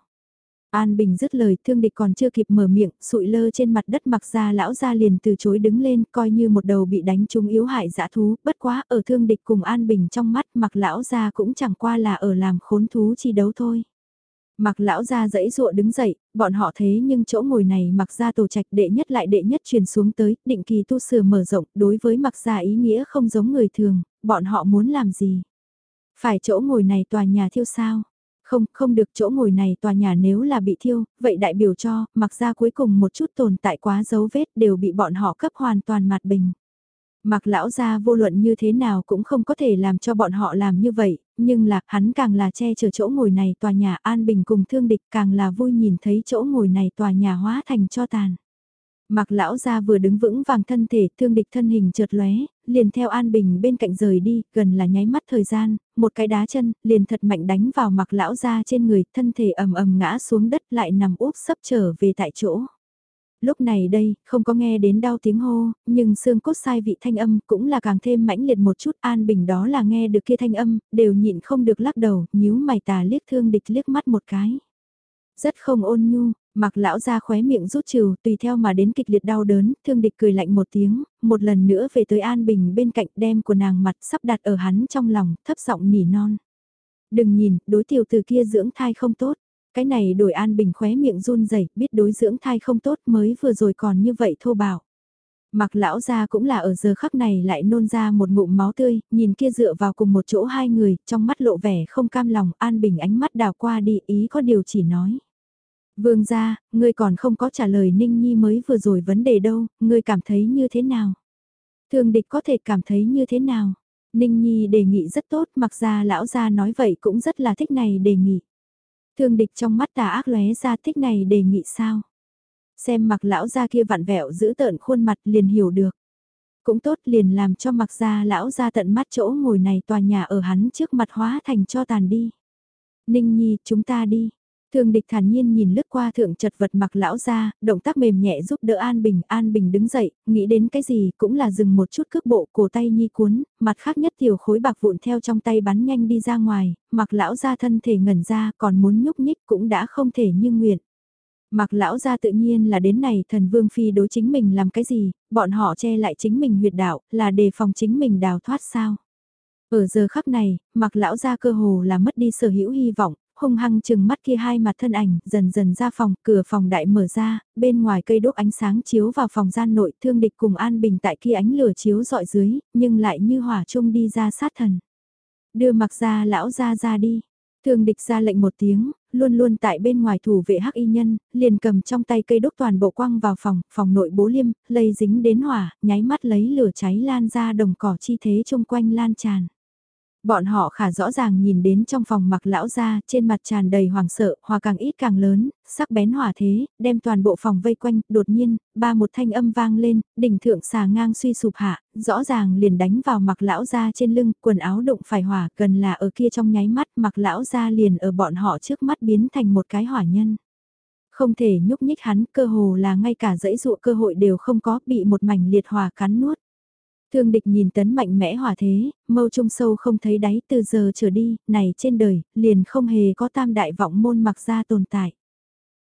An Bình dứt lời thương địch còn chưa kịp mở miệng, sụi lơ trên mặt đất mặc ra lão ra liền từ chối đứng lên coi như một đầu bị đánh trúng yếu hại dã thú, bất quá ở thương địch cùng An Bình trong mắt mặc lão ra cũng chẳng qua là ở làm khốn thú chi đấu thôi. Mặc lão ra dãy ruộ đứng dậy, bọn họ thế nhưng chỗ ngồi này mặc ra tổ trạch đệ nhất lại đệ nhất truyền xuống tới, định kỳ tu sửa mở rộng, đối với mặc ra ý nghĩa không giống người thường, bọn họ muốn làm gì? Phải chỗ ngồi này tòa nhà thiêu sao? Không, không được chỗ ngồi này tòa nhà nếu là bị thiêu, vậy đại biểu cho, mặc ra cuối cùng một chút tồn tại quá dấu vết đều bị bọn họ cấp hoàn toàn mặt bình. Mặc lão gia vô luận như thế nào cũng không có thể làm cho bọn họ làm như vậy, nhưng là hắn càng là che chở chỗ ngồi này tòa nhà an bình cùng thương địch càng là vui nhìn thấy chỗ ngồi này tòa nhà hóa thành cho tàn. Mặc lão gia vừa đứng vững vàng thân thể, thương địch thân hình chợt lóe, liền theo An Bình bên cạnh rời đi, gần là nháy mắt thời gian, một cái đá chân, liền thật mạnh đánh vào mặc lão gia trên người, thân thể ầm ầm ngã xuống đất lại nằm úp sấp trở về tại chỗ. Lúc này đây, không có nghe đến đau tiếng hô, nhưng xương cốt sai vị thanh âm cũng là càng thêm mãnh liệt một chút, An Bình đó là nghe được kia thanh âm, đều nhịn không được lắc đầu, nhíu mày tà liếc thương địch liếc mắt một cái. Rất không ôn nhu, Mặc lão ra khóe miệng rút trừ, tùy theo mà đến kịch liệt đau đớn, thương địch cười lạnh một tiếng, một lần nữa về tới An Bình bên cạnh đem của nàng mặt sắp đặt ở hắn trong lòng, thấp giọng nỉ non. Đừng nhìn, đối tiểu từ kia dưỡng thai không tốt. Cái này đổi An Bình khóe miệng run rẩy biết đối dưỡng thai không tốt mới vừa rồi còn như vậy thô bảo. Mặc lão ra cũng là ở giờ khắc này lại nôn ra một ngụm máu tươi, nhìn kia dựa vào cùng một chỗ hai người, trong mắt lộ vẻ không cam lòng, An Bình ánh mắt đào qua đi ý có điều chỉ nói. Vương gia, ngươi còn không có trả lời Ninh Nhi mới vừa rồi vấn đề đâu, ngươi cảm thấy như thế nào? Thường địch có thể cảm thấy như thế nào? Ninh Nhi đề nghị rất tốt, mặc ra lão gia nói vậy cũng rất là thích này đề nghị. Thương địch trong mắt tà ác lóe ra thích này đề nghị sao? Xem mặc lão gia kia vặn vẹo giữ tợn khuôn mặt liền hiểu được. Cũng tốt liền làm cho mặc ra lão gia tận mắt chỗ ngồi này tòa nhà ở hắn trước mặt hóa thành cho tàn đi. Ninh Nhi, chúng ta đi. Thương địch thản nhiên nhìn lướt qua thượng chật vật mặc lão ra, động tác mềm nhẹ giúp đỡ An Bình. An Bình đứng dậy, nghĩ đến cái gì cũng là dừng một chút cước bộ cổ tay nhi cuốn, mặt khác nhất tiểu khối bạc vụn theo trong tay bắn nhanh đi ra ngoài, mặc lão ra thân thể ngẩn ra còn muốn nhúc nhích cũng đã không thể như nguyện. Mặc lão ra tự nhiên là đến này thần vương phi đối chính mình làm cái gì, bọn họ che lại chính mình huyệt đạo, là đề phòng chính mình đào thoát sao. Ở giờ khắc này, mặc lão ra cơ hồ là mất đi sở hữu hy vọng, hung hăng chừng mắt kia hai mặt thân ảnh, dần dần ra phòng, cửa phòng đại mở ra, bên ngoài cây đốt ánh sáng chiếu vào phòng gian nội, thương địch cùng an bình tại kia ánh lửa chiếu dọi dưới, nhưng lại như hỏa chung đi ra sát thần. Đưa mặc ra lão ra ra đi. Thương địch ra lệnh một tiếng, luôn luôn tại bên ngoài thủ vệ hắc y nhân, liền cầm trong tay cây đốt toàn bộ quăng vào phòng, phòng nội bố liêm, lây dính đến hỏa, nháy mắt lấy lửa cháy lan ra đồng cỏ chi thế chung quanh lan tràn. Bọn họ khả rõ ràng nhìn đến trong phòng mặc lão ra, trên mặt tràn đầy hoàng sợ, hòa càng ít càng lớn, sắc bén hỏa thế, đem toàn bộ phòng vây quanh, đột nhiên, ba một thanh âm vang lên, đỉnh thượng xà ngang suy sụp hạ, rõ ràng liền đánh vào mặc lão ra trên lưng, quần áo đụng phải hỏa, gần là ở kia trong nháy mắt, mặc lão ra liền ở bọn họ trước mắt biến thành một cái hỏa nhân. Không thể nhúc nhích hắn, cơ hồ là ngay cả dãy dụ cơ hội đều không có, bị một mảnh liệt hỏa cắn nuốt. Thương địch nhìn tấn mạnh mẽ hỏa thế, mâu trung sâu không thấy đáy từ giờ trở đi, này trên đời, liền không hề có tam đại vọng môn mặc ra tồn tại.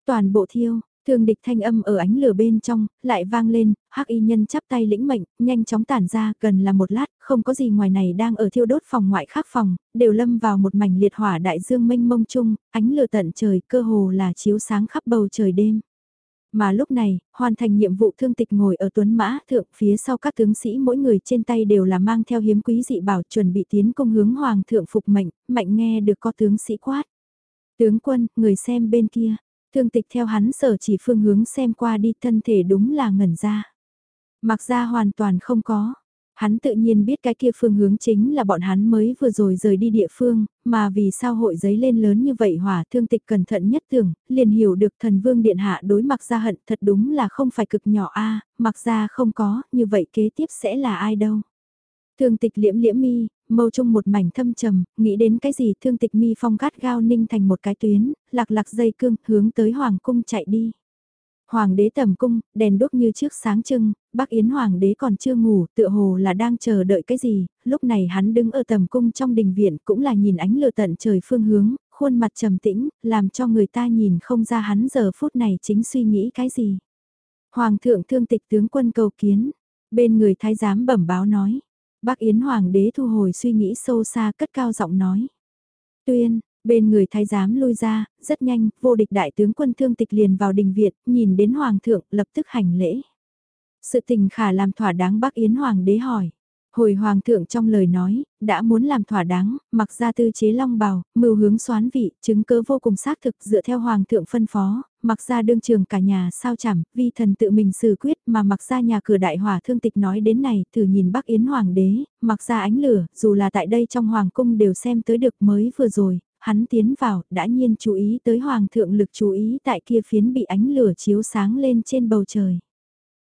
Toàn bộ thiêu, thương địch thanh âm ở ánh lửa bên trong, lại vang lên, hắc y nhân chắp tay lĩnh mệnh, nhanh chóng tản ra, gần là một lát, không có gì ngoài này đang ở thiêu đốt phòng ngoại khác phòng, đều lâm vào một mảnh liệt hỏa đại dương mênh mông chung, ánh lửa tận trời cơ hồ là chiếu sáng khắp bầu trời đêm. Mà lúc này, hoàn thành nhiệm vụ thương tịch ngồi ở tuấn mã thượng phía sau các tướng sĩ mỗi người trên tay đều là mang theo hiếm quý dị bảo chuẩn bị tiến công hướng hoàng thượng phục mệnh, mạnh nghe được có tướng sĩ quát. Tướng quân, người xem bên kia, thương tịch theo hắn sở chỉ phương hướng xem qua đi thân thể đúng là ngẩn ra. Mặc ra hoàn toàn không có, Hắn tự nhiên biết cái kia phương hướng chính là bọn hắn mới vừa rồi rời đi địa phương, mà vì sao hội giấy lên lớn như vậy hỏa thương tịch cẩn thận nhất tưởng, liền hiểu được thần vương điện hạ đối mặc ra hận thật đúng là không phải cực nhỏ a mặc ra không có, như vậy kế tiếp sẽ là ai đâu. Thương tịch liễm liễm mi, mâu trong một mảnh thâm trầm, nghĩ đến cái gì thương tịch mi phong gắt gao ninh thành một cái tuyến, lạc lạc dây cương, hướng tới hoàng cung chạy đi. Hoàng đế tầm cung, đèn đốt như trước sáng trưng, Bác Yến Hoàng đế còn chưa ngủ, tựa hồ là đang chờ đợi cái gì, lúc này hắn đứng ở tầm cung trong đình viện cũng là nhìn ánh lửa tận trời phương hướng, khuôn mặt trầm tĩnh, làm cho người ta nhìn không ra hắn giờ phút này chính suy nghĩ cái gì. Hoàng thượng thương tịch tướng quân cầu kiến, bên người thái giám bẩm báo nói, Bác Yến Hoàng đế thu hồi suy nghĩ sâu xa cất cao giọng nói. Tuyên, Bên người thái giám lui ra, rất nhanh, vô địch đại tướng quân thương tịch liền vào đình viện, nhìn đến hoàng thượng, lập tức hành lễ. Sự tình khả làm thỏa đáng bác Yến Hoàng đế hỏi. Hồi Hoàng thượng trong lời nói, đã muốn làm thỏa đáng, mặc ra tư chế long bào, mưu hướng xoán vị, chứng cứ vô cùng xác thực dựa theo Hoàng thượng phân phó, mặc ra đương trường cả nhà sao chẳng, vi thần tự mình xử quyết mà mặc ra nhà cửa đại hòa thương tịch nói đến này, thử nhìn Bắc Yến Hoàng đế, mặc ra ánh lửa, dù là tại đây trong Hoàng cung đều xem tới được mới vừa rồi, hắn tiến vào, đã nhiên chú ý tới hoàng thượng lực chú ý tại kia phiến bị ánh lửa chiếu sáng lên trên bầu trời.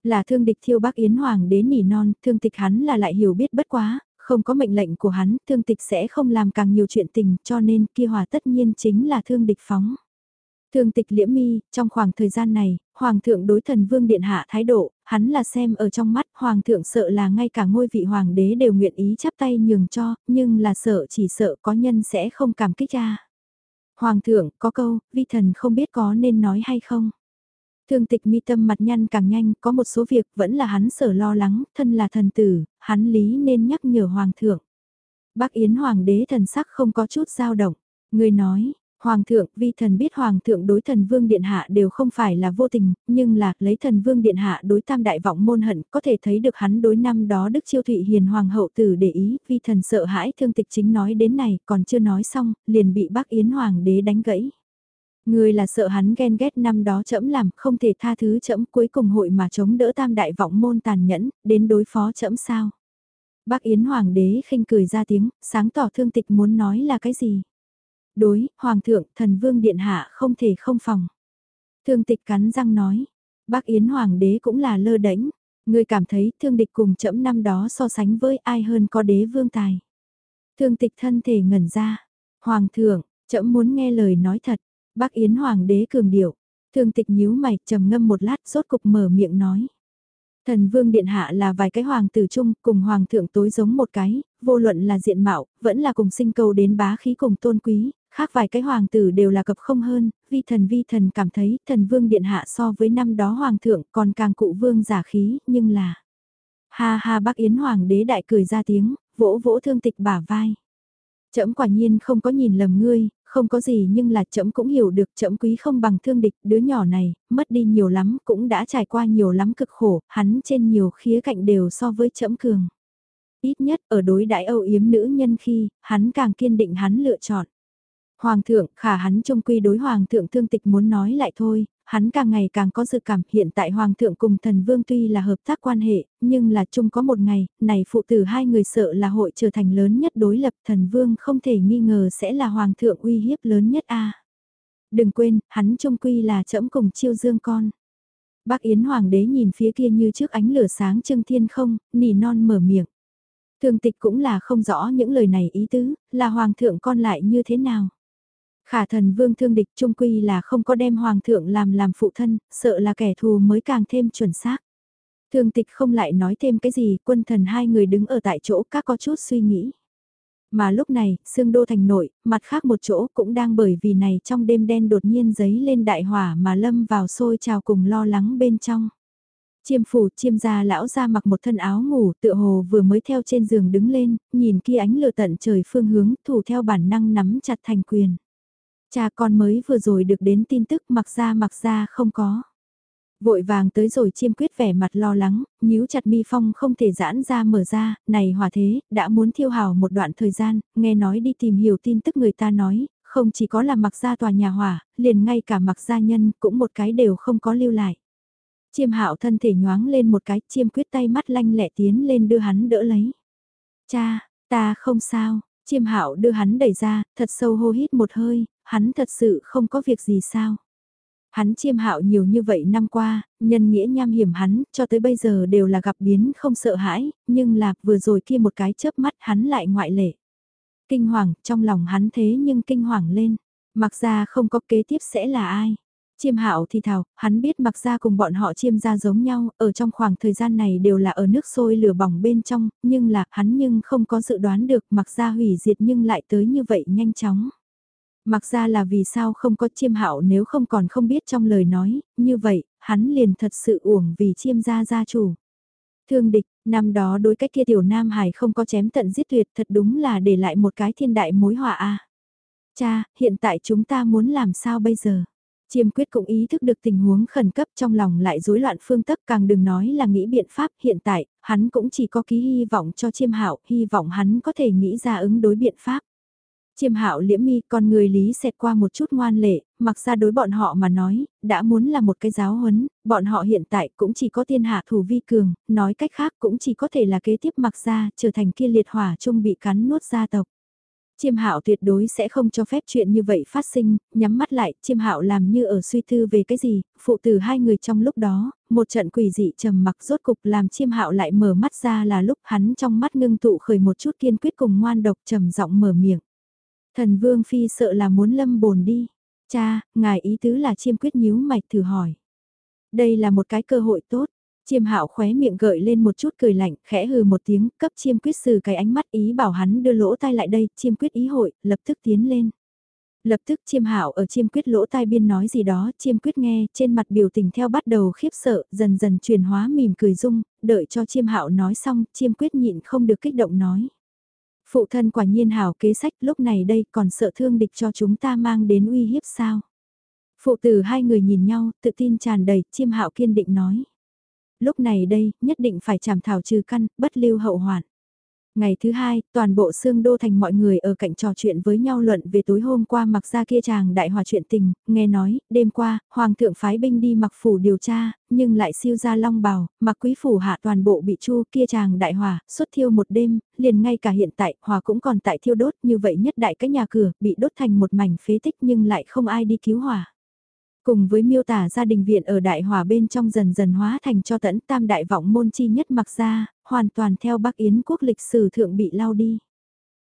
Là thương địch thiêu bác Yến Hoàng đế nỉ non, thương tịch hắn là lại hiểu biết bất quá, không có mệnh lệnh của hắn, thương tịch sẽ không làm càng nhiều chuyện tình, cho nên kia hòa tất nhiên chính là thương địch phóng. Thương tịch liễm mi, trong khoảng thời gian này, Hoàng thượng đối thần vương điện hạ thái độ, hắn là xem ở trong mắt, Hoàng thượng sợ là ngay cả ngôi vị Hoàng đế đều nguyện ý chắp tay nhường cho, nhưng là sợ chỉ sợ có nhân sẽ không cảm kích ra. Hoàng thượng, có câu, vi thần không biết có nên nói hay không. Thương tịch mi tâm mặt nhăn càng nhanh, có một số việc vẫn là hắn sở lo lắng, thân là thần tử, hắn lý nên nhắc nhở Hoàng thượng. Bác Yến Hoàng đế thần sắc không có chút dao động, người nói, Hoàng thượng, vi thần biết Hoàng thượng đối thần vương điện hạ đều không phải là vô tình, nhưng là lấy thần vương điện hạ đối tam đại vọng môn hận có thể thấy được hắn đối năm đó Đức Chiêu Thụy Hiền Hoàng hậu tử để ý, vi thần sợ hãi thương tịch chính nói đến này còn chưa nói xong, liền bị bác Yến Hoàng đế đánh gãy. Người là sợ hắn ghen ghét năm đó chẫm làm, không thể tha thứ chẫm cuối cùng hội mà chống đỡ tam đại vọng môn tàn nhẫn, đến đối phó chẫm sao. Bác Yến Hoàng đế khinh cười ra tiếng, sáng tỏ thương tịch muốn nói là cái gì. Đối, Hoàng thượng, thần vương điện hạ không thể không phòng. Thương tịch cắn răng nói, bác Yến Hoàng đế cũng là lơ đánh, người cảm thấy thương địch cùng chẫm năm đó so sánh với ai hơn có đế vương tài. Thương tịch thân thể ngẩn ra, Hoàng thượng, chẫm muốn nghe lời nói thật, bác Yến Hoàng đế cường điệu, thương tịch nhíu mày trầm ngâm một lát rốt cục mở miệng nói. Thần vương điện hạ là vài cái hoàng tử chung, cùng hoàng thượng tối giống một cái, vô luận là diện mạo, vẫn là cùng sinh cầu đến bá khí cùng tôn quý, khác vài cái hoàng tử đều là cập không hơn, vi thần vi thần cảm thấy thần vương điện hạ so với năm đó hoàng thượng còn càng cụ vương giả khí, nhưng là... Ha ha bác Yến hoàng đế đại cười ra tiếng, vỗ vỗ thương tịch bả vai. Trẫm quả nhiên không có nhìn lầm ngươi, không có gì nhưng là trẫm cũng hiểu được trẫm quý không bằng thương địch, đứa nhỏ này, mất đi nhiều lắm, cũng đã trải qua nhiều lắm cực khổ, hắn trên nhiều khía cạnh đều so với trẫm cường. Ít nhất ở đối đại âu yếm nữ nhân khi, hắn càng kiên định hắn lựa chọn. Hoàng thượng, khả hắn trông quy đối hoàng thượng thương tịch muốn nói lại thôi, hắn càng ngày càng có dự cảm hiện tại hoàng thượng cùng thần vương tuy là hợp tác quan hệ, nhưng là chung có một ngày, này phụ tử hai người sợ là hội trở thành lớn nhất đối lập thần vương không thể nghi ngờ sẽ là hoàng thượng uy hiếp lớn nhất a. Đừng quên, hắn trông quy là trẫm cùng chiêu dương con. Bác Yến Hoàng đế nhìn phía kia như trước ánh lửa sáng trưng thiên không, nỉ non mở miệng. Thường tịch cũng là không rõ những lời này ý tứ, là hoàng thượng con lại như thế nào. Khả thần vương thương địch trung quy là không có đem hoàng thượng làm làm phụ thân, sợ là kẻ thù mới càng thêm chuẩn xác. Thương tịch không lại nói thêm cái gì, quân thần hai người đứng ở tại chỗ các có chút suy nghĩ. Mà lúc này, xương đô thành nội, mặt khác một chỗ cũng đang bởi vì này trong đêm đen đột nhiên giấy lên đại hỏa mà lâm vào sôi trào cùng lo lắng bên trong. Chiêm phủ chiêm gia lão ra mặc một thân áo ngủ tựa hồ vừa mới theo trên giường đứng lên, nhìn kia ánh lửa tận trời phương hướng thủ theo bản năng nắm chặt thành quyền. Cha con mới vừa rồi được đến tin tức mặc ra mặc ra không có. Vội vàng tới rồi chiêm quyết vẻ mặt lo lắng, nhíu chặt mi phong không thể giãn ra mở ra, này hòa thế, đã muốn thiêu hào một đoạn thời gian, nghe nói đi tìm hiểu tin tức người ta nói, không chỉ có là mặc ra tòa nhà hỏa, liền ngay cả mặc gia nhân cũng một cái đều không có lưu lại. Chiêm hạo thân thể nhoáng lên một cái, chiêm quyết tay mắt lanh lẹ tiến lên đưa hắn đỡ lấy. Cha, ta không sao, chiêm hạo đưa hắn đẩy ra, thật sâu hô hít một hơi, hắn thật sự không có việc gì sao. Hắn chiêm hạo nhiều như vậy năm qua, nhân nghĩa nham hiểm hắn, cho tới bây giờ đều là gặp biến không sợ hãi, nhưng là vừa rồi kia một cái chớp mắt hắn lại ngoại lệ. Kinh hoàng, trong lòng hắn thế nhưng kinh hoàng lên, mặc ra không có kế tiếp sẽ là ai. Chiêm hạo thì thào, hắn biết mặc ra cùng bọn họ chiêm ra giống nhau, ở trong khoảng thời gian này đều là ở nước sôi lửa bỏng bên trong, nhưng là hắn nhưng không có dự đoán được mặc ra hủy diệt nhưng lại tới như vậy nhanh chóng. Mặc ra là vì sao không có chiêm hạo nếu không còn không biết trong lời nói, như vậy, hắn liền thật sự uổng vì chiêm gia gia chủ. Thương địch, năm đó đối cách kia tiểu Nam Hải không có chém tận giết tuyệt thật đúng là để lại một cái thiên đại mối họa a. Cha, hiện tại chúng ta muốn làm sao bây giờ? Chiêm quyết cũng ý thức được tình huống khẩn cấp trong lòng lại rối loạn phương tất càng đừng nói là nghĩ biện pháp hiện tại, hắn cũng chỉ có ký hy vọng cho chiêm hạo, hy vọng hắn có thể nghĩ ra ứng đối biện pháp. Chiêm hạo liễm mi con người lý xẹt qua một chút ngoan lệ, mặc ra đối bọn họ mà nói, đã muốn là một cái giáo huấn, bọn họ hiện tại cũng chỉ có tiên hạ thủ vi cường, nói cách khác cũng chỉ có thể là kế tiếp mặc ra trở thành kia liệt hỏa chung bị cắn nuốt gia tộc. Chiêm Hạo tuyệt đối sẽ không cho phép chuyện như vậy phát sinh, nhắm mắt lại, Chiêm Hạo làm như ở suy tư về cái gì, phụ tử hai người trong lúc đó, một trận quỷ dị trầm mặc rốt cục làm Chiêm Hạo lại mở mắt ra là lúc hắn trong mắt ngưng tụ khởi một chút kiên quyết cùng ngoan độc trầm giọng mở miệng. Thần Vương phi sợ là muốn lâm bồn đi. Cha, ngài ý tứ là Chiêm quyết nhíu mạch thử hỏi. Đây là một cái cơ hội tốt, Chiêm hạo khóe miệng gợi lên một chút cười lạnh, khẽ hừ một tiếng, cấp chiêm quyết sử cái ánh mắt ý bảo hắn đưa lỗ tai lại đây, chiêm quyết ý hội, lập tức tiến lên. Lập tức chiêm hạo ở chiêm quyết lỗ tai biên nói gì đó, chiêm quyết nghe, trên mặt biểu tình theo bắt đầu khiếp sợ, dần dần chuyển hóa mỉm cười dung, đợi cho chiêm hạo nói xong, chiêm quyết nhịn không được kích động nói. Phụ thân quả nhiên hảo kế sách lúc này đây còn sợ thương địch cho chúng ta mang đến uy hiếp sao. Phụ tử hai người nhìn nhau, tự tin tràn đầy, chiêm hạo kiên định nói lúc này đây, nhất định phải chảm thảo trừ căn, bất lưu hậu hoạn. Ngày thứ hai, toàn bộ xương đô thành mọi người ở cạnh trò chuyện với nhau luận về tối hôm qua mặc ra kia chàng đại hòa chuyện tình, nghe nói, đêm qua, Hoàng thượng phái binh đi mặc phủ điều tra, nhưng lại siêu ra long bào, mặc quý phủ hạ toàn bộ bị chu kia chàng đại hòa, xuất thiêu một đêm, liền ngay cả hiện tại, hòa cũng còn tại thiêu đốt như vậy nhất đại cái nhà cửa, bị đốt thành một mảnh phế tích nhưng lại không ai đi cứu hỏa. Cùng với miêu tả gia đình viện ở đại hòa bên trong dần dần hóa thành cho tẫn tam đại vọng môn chi nhất mặc ra, hoàn toàn theo Bắc Yến quốc lịch sử thượng bị lao đi.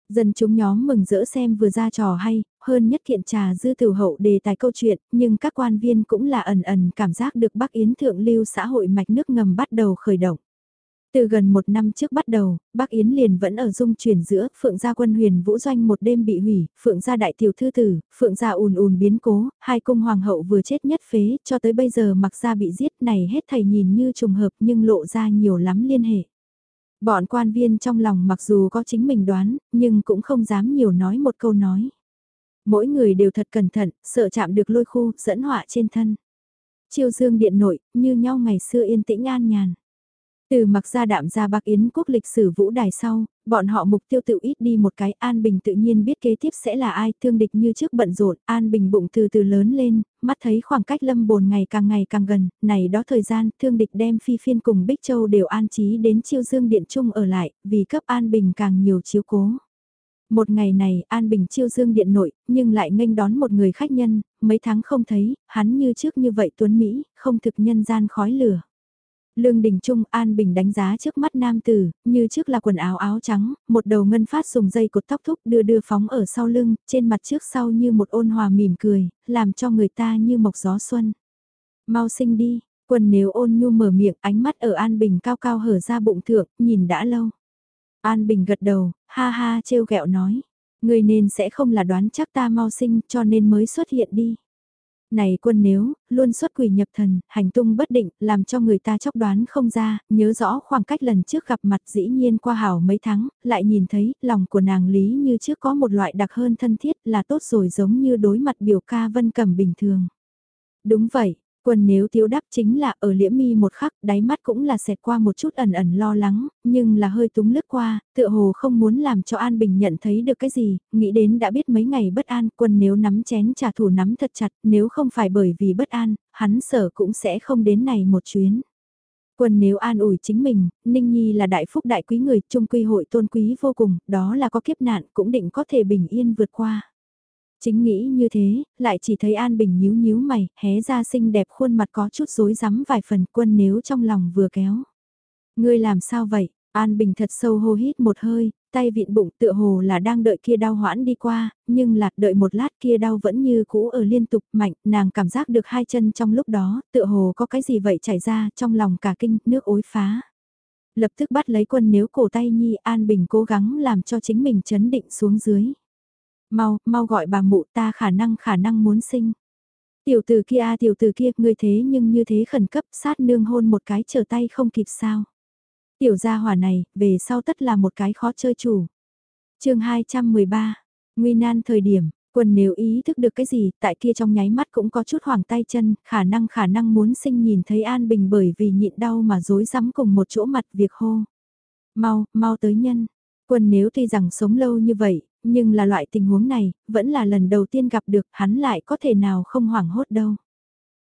Dân chúng nhóm mừng rỡ xem vừa ra trò hay, hơn nhất thiện trà dư tử hậu đề tài câu chuyện, nhưng các quan viên cũng là ẩn ẩn cảm giác được Bắc Yến thượng lưu xã hội mạch nước ngầm bắt đầu khởi động. Từ gần một năm trước bắt đầu, bác Yến liền vẫn ở dung chuyển giữa Phượng gia quân huyền vũ doanh một đêm bị hủy, Phượng gia đại tiểu thư tử, Phượng gia ùn ùn biến cố, hai cung hoàng hậu vừa chết nhất phế, cho tới bây giờ mặc gia bị giết này hết thầy nhìn như trùng hợp nhưng lộ ra nhiều lắm liên hệ. Bọn quan viên trong lòng mặc dù có chính mình đoán, nhưng cũng không dám nhiều nói một câu nói. Mỗi người đều thật cẩn thận, sợ chạm được lôi khu, dẫn họa trên thân. Chiêu dương điện nội, như nhau ngày xưa yên tĩnh an nhàn. Từ mặc ra đạm ra bạc yến quốc lịch sử vũ đài sau, bọn họ mục tiêu tự ít đi một cái An Bình tự nhiên biết kế tiếp sẽ là ai thương địch như trước bận rộn An Bình bụng từ từ lớn lên, mắt thấy khoảng cách lâm bồn ngày càng ngày càng gần, này đó thời gian thương địch đem phi phiên cùng Bích Châu đều an trí đến chiêu dương điện trung ở lại, vì cấp An Bình càng nhiều chiếu cố. Một ngày này An Bình chiêu dương điện nội, nhưng lại nghênh đón một người khách nhân, mấy tháng không thấy, hắn như trước như vậy tuấn Mỹ, không thực nhân gian khói lửa. Lương Đình Trung An Bình đánh giá trước mắt nam tử, như trước là quần áo áo trắng, một đầu ngân phát dùng dây cột tóc thúc đưa đưa phóng ở sau lưng, trên mặt trước sau như một ôn hòa mỉm cười, làm cho người ta như mộc gió xuân. Mau sinh đi, quần nếu ôn nhu mở miệng ánh mắt ở An Bình cao cao hở ra bụng thượng, nhìn đã lâu. An Bình gật đầu, ha ha trêu ghẹo nói, người nên sẽ không là đoán chắc ta mau sinh cho nên mới xuất hiện đi. Này quân nếu, luôn xuất quỷ nhập thần, hành tung bất định, làm cho người ta chóc đoán không ra, nhớ rõ khoảng cách lần trước gặp mặt dĩ nhiên qua hảo mấy tháng, lại nhìn thấy, lòng của nàng lý như trước có một loại đặc hơn thân thiết là tốt rồi giống như đối mặt biểu ca vân cầm bình thường. Đúng vậy, Quân nếu thiếu đáp chính là ở liễm mi một khắc, đáy mắt cũng là xẹt qua một chút ẩn ẩn lo lắng, nhưng là hơi túng lướt qua, tựa hồ không muốn làm cho An Bình nhận thấy được cái gì, nghĩ đến đã biết mấy ngày bất an, quân nếu nắm chén trả thù nắm thật chặt, nếu không phải bởi vì bất an, hắn sở cũng sẽ không đến này một chuyến. Quân nếu an ủi chính mình, Ninh Nhi là đại phúc đại quý người, trung quy hội tôn quý vô cùng, đó là có kiếp nạn cũng định có thể bình yên vượt qua. Chính nghĩ như thế, lại chỉ thấy An Bình nhíu nhíu mày, hé ra xinh đẹp khuôn mặt có chút rối rắm vài phần quân nếu trong lòng vừa kéo. Ngươi làm sao vậy? An Bình thật sâu hô hít một hơi, tay vịn bụng tựa hồ là đang đợi kia đau hoãn đi qua, nhưng lạc đợi một lát kia đau vẫn như cũ ở liên tục mạnh, nàng cảm giác được hai chân trong lúc đó, tựa hồ có cái gì vậy chảy ra trong lòng cả kinh, nước ối phá. Lập tức bắt lấy quân nếu cổ tay Nhi An Bình cố gắng làm cho chính mình chấn định xuống dưới. Mau, mau gọi bà mụ ta khả năng khả năng muốn sinh. Tiểu tử kia a tiểu tử kia, ngươi thế nhưng như thế khẩn cấp sát nương hôn một cái trở tay không kịp sao. Tiểu gia hỏa này, về sau tất là một cái khó chơi chủ. chương 213, Nguy nan thời điểm, quân nếu ý thức được cái gì, tại kia trong nháy mắt cũng có chút hoảng tay chân, khả năng khả năng muốn sinh nhìn thấy An Bình bởi vì nhịn đau mà dối rắm cùng một chỗ mặt việc hô. Mau, mau tới nhân. Quân nếu tuy rằng sống lâu như vậy, nhưng là loại tình huống này, vẫn là lần đầu tiên gặp được hắn lại có thể nào không hoảng hốt đâu.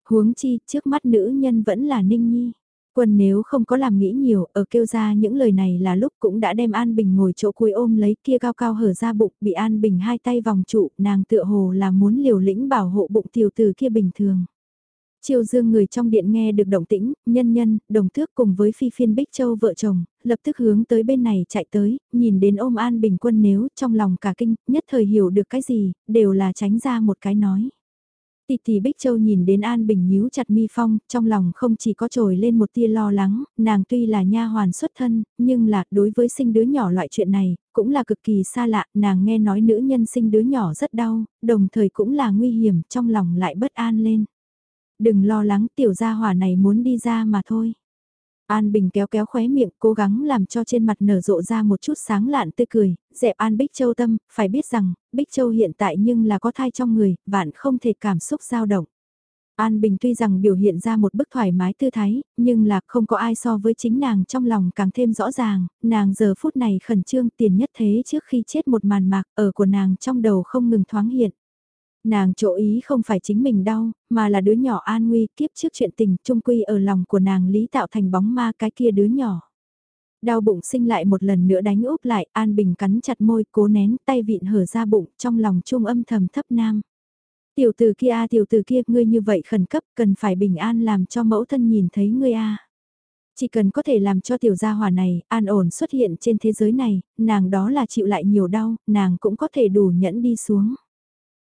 Huống chi, trước mắt nữ nhân vẫn là Ninh Nhi. Quân nếu không có làm nghĩ nhiều, ở kêu ra những lời này là lúc cũng đã đem An Bình ngồi chỗ cuối ôm lấy kia cao cao hở ra bụng, bị An Bình hai tay vòng trụ, nàng tựa hồ là muốn liều lĩnh bảo hộ bụng tiểu tử kia bình thường. Chiêu dương người trong điện nghe được động tĩnh, nhân nhân, đồng thước cùng với phi phiên Bích Châu vợ chồng, lập tức hướng tới bên này chạy tới, nhìn đến ôm An Bình quân nếu trong lòng cả kinh, nhất thời hiểu được cái gì, đều là tránh ra một cái nói. Tì tì Bích Châu nhìn đến An Bình nhíu chặt mi phong, trong lòng không chỉ có trồi lên một tia lo lắng, nàng tuy là nha hoàn xuất thân, nhưng là đối với sinh đứa nhỏ loại chuyện này, cũng là cực kỳ xa lạ, nàng nghe nói nữ nhân sinh đứa nhỏ rất đau, đồng thời cũng là nguy hiểm, trong lòng lại bất an lên. Đừng lo lắng tiểu gia hỏa này muốn đi ra mà thôi. An Bình kéo kéo khóe miệng, cố gắng làm cho trên mặt nở rộ ra một chút sáng lạn tươi cười, dẹp An Bích Châu tâm, phải biết rằng, Bích Châu hiện tại nhưng là có thai trong người, vạn không thể cảm xúc dao động. An Bình tuy rằng biểu hiện ra một bức thoải mái tư thái, nhưng là không có ai so với chính nàng trong lòng càng thêm rõ ràng, nàng giờ phút này khẩn trương tiền nhất thế trước khi chết một màn mạc ở của nàng trong đầu không ngừng thoáng hiện. Nàng chỗ ý không phải chính mình đau, mà là đứa nhỏ an nguy kiếp trước chuyện tình trung quy ở lòng của nàng lý tạo thành bóng ma cái kia đứa nhỏ. Đau bụng sinh lại một lần nữa đánh úp lại, An Bình cắn chặt môi, cố nén, tay vịn hở ra bụng, trong lòng trung âm thầm thấp nam. Tiểu tử kia a tiểu tử kia, ngươi như vậy khẩn cấp, cần phải bình an làm cho mẫu thân nhìn thấy ngươi a. Chỉ cần có thể làm cho tiểu gia hỏa này, an ổn xuất hiện trên thế giới này, nàng đó là chịu lại nhiều đau, nàng cũng có thể đủ nhẫn đi xuống.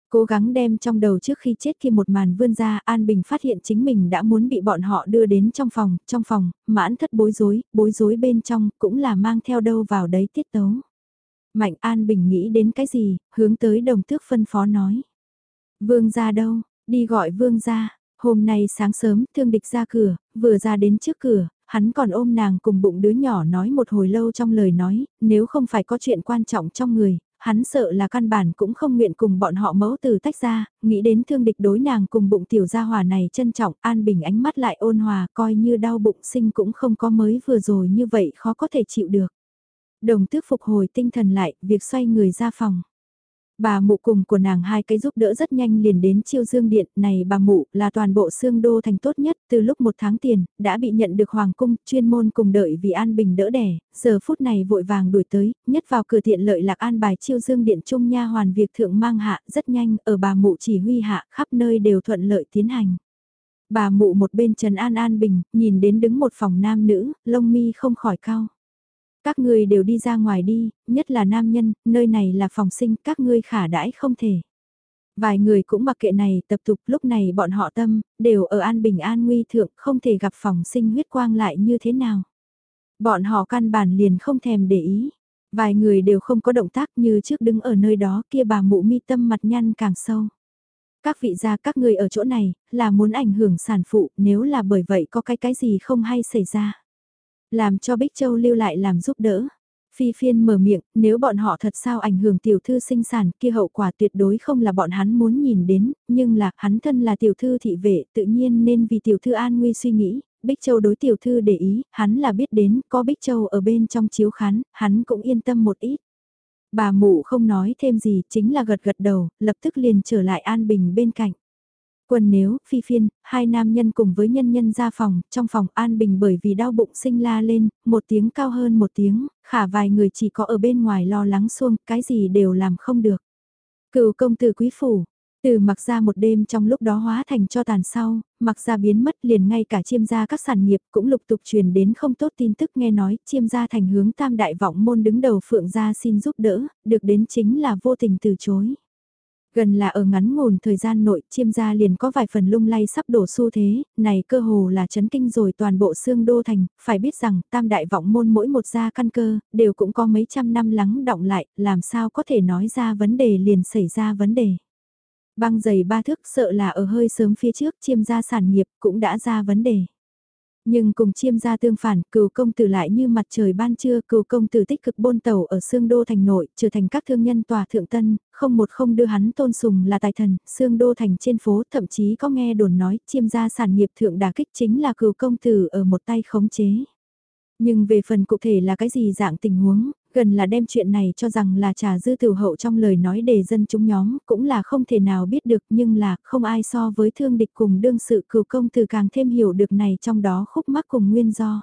Cố gắng đem trong đầu trước khi chết kia một màn vươn ra, An Bình phát hiện chính mình đã muốn bị bọn họ đưa đến trong phòng, trong phòng, mãn thất bối rối, bối rối bên trong, cũng là mang theo đâu vào đấy tiết tấu. Mạnh An Bình nghĩ đến cái gì, hướng tới đồng tước phân phó nói. Vương ra đâu, đi gọi vương ra, hôm nay sáng sớm thương địch ra cửa, vừa ra đến trước cửa, hắn còn ôm nàng cùng bụng đứa nhỏ nói một hồi lâu trong lời nói, nếu không phải có chuyện quan trọng trong người, hắn sợ là căn bản cũng không nguyện cùng bọn họ mẫu từ tách ra, nghĩ đến thương địch đối nàng cùng bụng tiểu gia hòa này trân trọng, an bình ánh mắt lại ôn hòa coi như đau bụng sinh cũng không có mới vừa rồi như vậy khó có thể chịu được. Đồng tước phục hồi tinh thần lại, việc xoay người ra phòng. Bà mụ cùng của nàng hai cái giúp đỡ rất nhanh liền đến chiêu dương điện này bà mụ là toàn bộ xương đô thành tốt nhất từ lúc một tháng tiền đã bị nhận được hoàng cung chuyên môn cùng đợi vì an bình đỡ đẻ giờ phút này vội vàng đuổi tới nhất vào cửa tiện lợi lạc an bài chiêu dương điện trung nha hoàn việc thượng mang hạ rất nhanh ở bà mụ chỉ huy hạ khắp nơi đều thuận lợi tiến hành. Bà mụ một bên Trần An An Bình, nhìn đến đứng một phòng nam nữ, lông mi không khỏi cao. Các ngươi đều đi ra ngoài đi, nhất là nam nhân, nơi này là phòng sinh, các ngươi khả đãi không thể. Vài người cũng mặc kệ này tập tục lúc này bọn họ tâm, đều ở an bình an nguy thượng, không thể gặp phòng sinh huyết quang lại như thế nào. Bọn họ căn bản liền không thèm để ý. Vài người đều không có động tác như trước đứng ở nơi đó kia bà mụ mi tâm mặt nhăn càng sâu. Các vị gia các người ở chỗ này, là muốn ảnh hưởng sản phụ, nếu là bởi vậy có cái cái gì không hay xảy ra. Làm cho Bích Châu lưu lại làm giúp đỡ. Phi phiên mở miệng, nếu bọn họ thật sao ảnh hưởng tiểu thư sinh sản kia hậu quả tuyệt đối không là bọn hắn muốn nhìn đến, nhưng là hắn thân là tiểu thư thị vệ tự nhiên nên vì tiểu thư an nguy suy nghĩ, Bích Châu đối tiểu thư để ý, hắn là biết đến, có Bích Châu ở bên trong chiếu khán, hắn cũng yên tâm một ít. Bà mụ không nói thêm gì, chính là gật gật đầu, lập tức liền trở lại an bình bên cạnh. Quân nếu, phi phiên, hai nam nhân cùng với nhân nhân ra phòng, trong phòng an bình bởi vì đau bụng sinh la lên, một tiếng cao hơn một tiếng, khả vài người chỉ có ở bên ngoài lo lắng xuông, cái gì đều làm không được. Cựu công tử quý phủ, từ mặc ra một đêm trong lúc đó hóa thành cho tàn sau, mặc ra biến mất liền ngay cả chiêm gia các sản nghiệp cũng lục tục truyền đến không tốt tin tức nghe nói chiêm gia thành hướng tam đại vọng môn đứng đầu phượng gia xin giúp đỡ, được đến chính là vô tình từ chối. Gần là ở ngắn ngủn thời gian nội chiêm gia liền có vài phần lung lay sắp đổ xu thế, này cơ hồ là chấn kinh rồi toàn bộ xương đô thành, phải biết rằng tam đại vọng môn mỗi một gia căn cơ, đều cũng có mấy trăm năm lắng động lại, làm sao có thể nói ra vấn đề liền xảy ra vấn đề. Băng giày ba thước sợ là ở hơi sớm phía trước chiêm gia sản nghiệp cũng đã ra vấn đề. Nhưng cùng chiêm gia tương phản, cừu công tử lại như mặt trời ban trưa, cừu công tử tích cực bôn tàu ở xương đô thành nội, trở thành các thương nhân tòa thượng tân, không một không đưa hắn tôn sùng là tài thần, xương đô thành trên phố, thậm chí có nghe đồn nói, chiêm gia sản nghiệp thượng đà kích chính là cừu công tử ở một tay khống chế. Nhưng về phần cụ thể là cái gì dạng tình huống, gần là đem chuyện này cho rằng là trà dư tiểu hậu trong lời nói đề dân chúng nhóm, cũng là không thể nào biết được nhưng là không ai so với thương địch cùng đương sự cửu công từ càng thêm hiểu được này trong đó khúc mắc cùng nguyên do.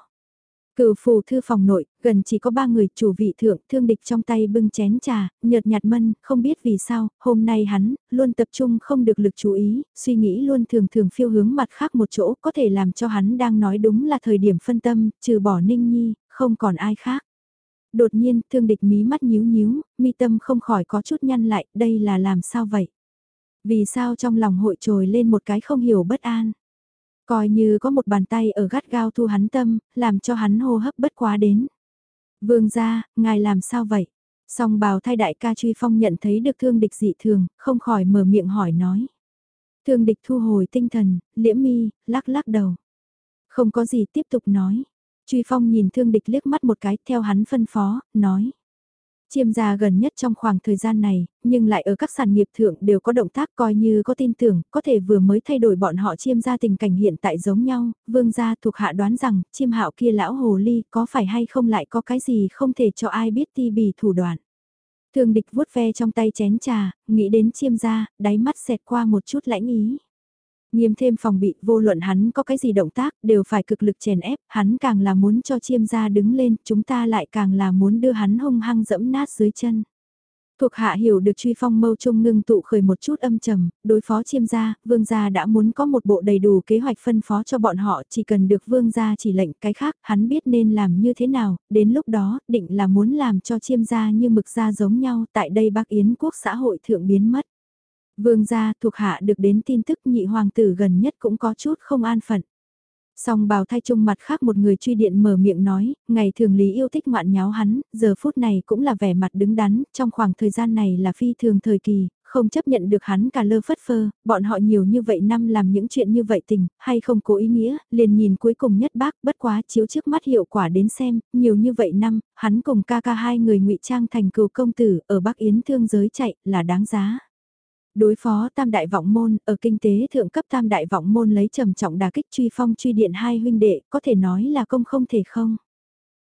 Cửu phù thư phòng nội, gần chỉ có ba người chủ vị thượng thương địch trong tay bưng chén trà, nhợt nhạt mân, không biết vì sao, hôm nay hắn, luôn tập trung không được lực chú ý, suy nghĩ luôn thường thường phiêu hướng mặt khác một chỗ có thể làm cho hắn đang nói đúng là thời điểm phân tâm, trừ bỏ ninh nhi, không còn ai khác. Đột nhiên, thương địch mí mắt nhíu nhíu, mi tâm không khỏi có chút nhăn lại, đây là làm sao vậy? Vì sao trong lòng hội trồi lên một cái không hiểu bất an? Coi như có một bàn tay ở gắt gao thu hắn tâm, làm cho hắn hô hấp bất quá đến. Vương gia, ngài làm sao vậy? Song bào thay đại ca truy phong nhận thấy được thương địch dị thường, không khỏi mở miệng hỏi nói. Thương địch thu hồi tinh thần, liễm mi, lắc lắc đầu. Không có gì tiếp tục nói. Truy phong nhìn thương địch liếc mắt một cái theo hắn phân phó, nói. Chiêm gia gần nhất trong khoảng thời gian này, nhưng lại ở các sản nghiệp thượng đều có động tác coi như có tin tưởng, có thể vừa mới thay đổi bọn họ chiêm gia tình cảnh hiện tại giống nhau, vương gia thuộc hạ đoán rằng, chiêm hạo kia lão hồ ly có phải hay không lại có cái gì không thể cho ai biết ti bì thủ đoạn. Thường địch vuốt ve trong tay chén trà, nghĩ đến chiêm gia, đáy mắt xẹt qua một chút lãnh ý. Nghiêm thêm phòng bị, vô luận hắn có cái gì động tác, đều phải cực lực chèn ép, hắn càng là muốn cho chiêm gia đứng lên, chúng ta lại càng là muốn đưa hắn hung hăng dẫm nát dưới chân. Thuộc hạ hiểu được truy phong mâu trung ngưng tụ khởi một chút âm trầm, đối phó chiêm gia, vương gia đã muốn có một bộ đầy đủ kế hoạch phân phó cho bọn họ chỉ cần được vương gia chỉ lệnh cái khác, hắn biết nên làm như thế nào, đến lúc đó, định là muốn làm cho chiêm gia như mực gia giống nhau tại đây bác Yến quốc xã hội thượng biến mất. Vương gia thuộc hạ được đến tin tức nhị hoàng tử gần nhất cũng có chút không an phận. Song bào thay chung mặt khác một người truy điện mở miệng nói, ngày thường lý yêu thích ngoạn nháo hắn, giờ phút này cũng là vẻ mặt đứng đắn, trong khoảng thời gian này là phi thường thời kỳ, không chấp nhận được hắn cả lơ phất phơ, bọn họ nhiều như vậy năm làm những chuyện như vậy tình, hay không cố ý nghĩa, liền nhìn cuối cùng nhất bác, bất quá chiếu trước mắt hiệu quả đến xem, nhiều như vậy năm, hắn cùng ca ca hai người ngụy trang thành cừu công tử, ở Bắc Yến thương giới chạy, là đáng giá. Đối phó tam đại vọng môn, ở kinh tế thượng cấp tam đại vọng môn lấy trầm trọng đà kích truy phong truy điện hai huynh đệ, có thể nói là công không thể không.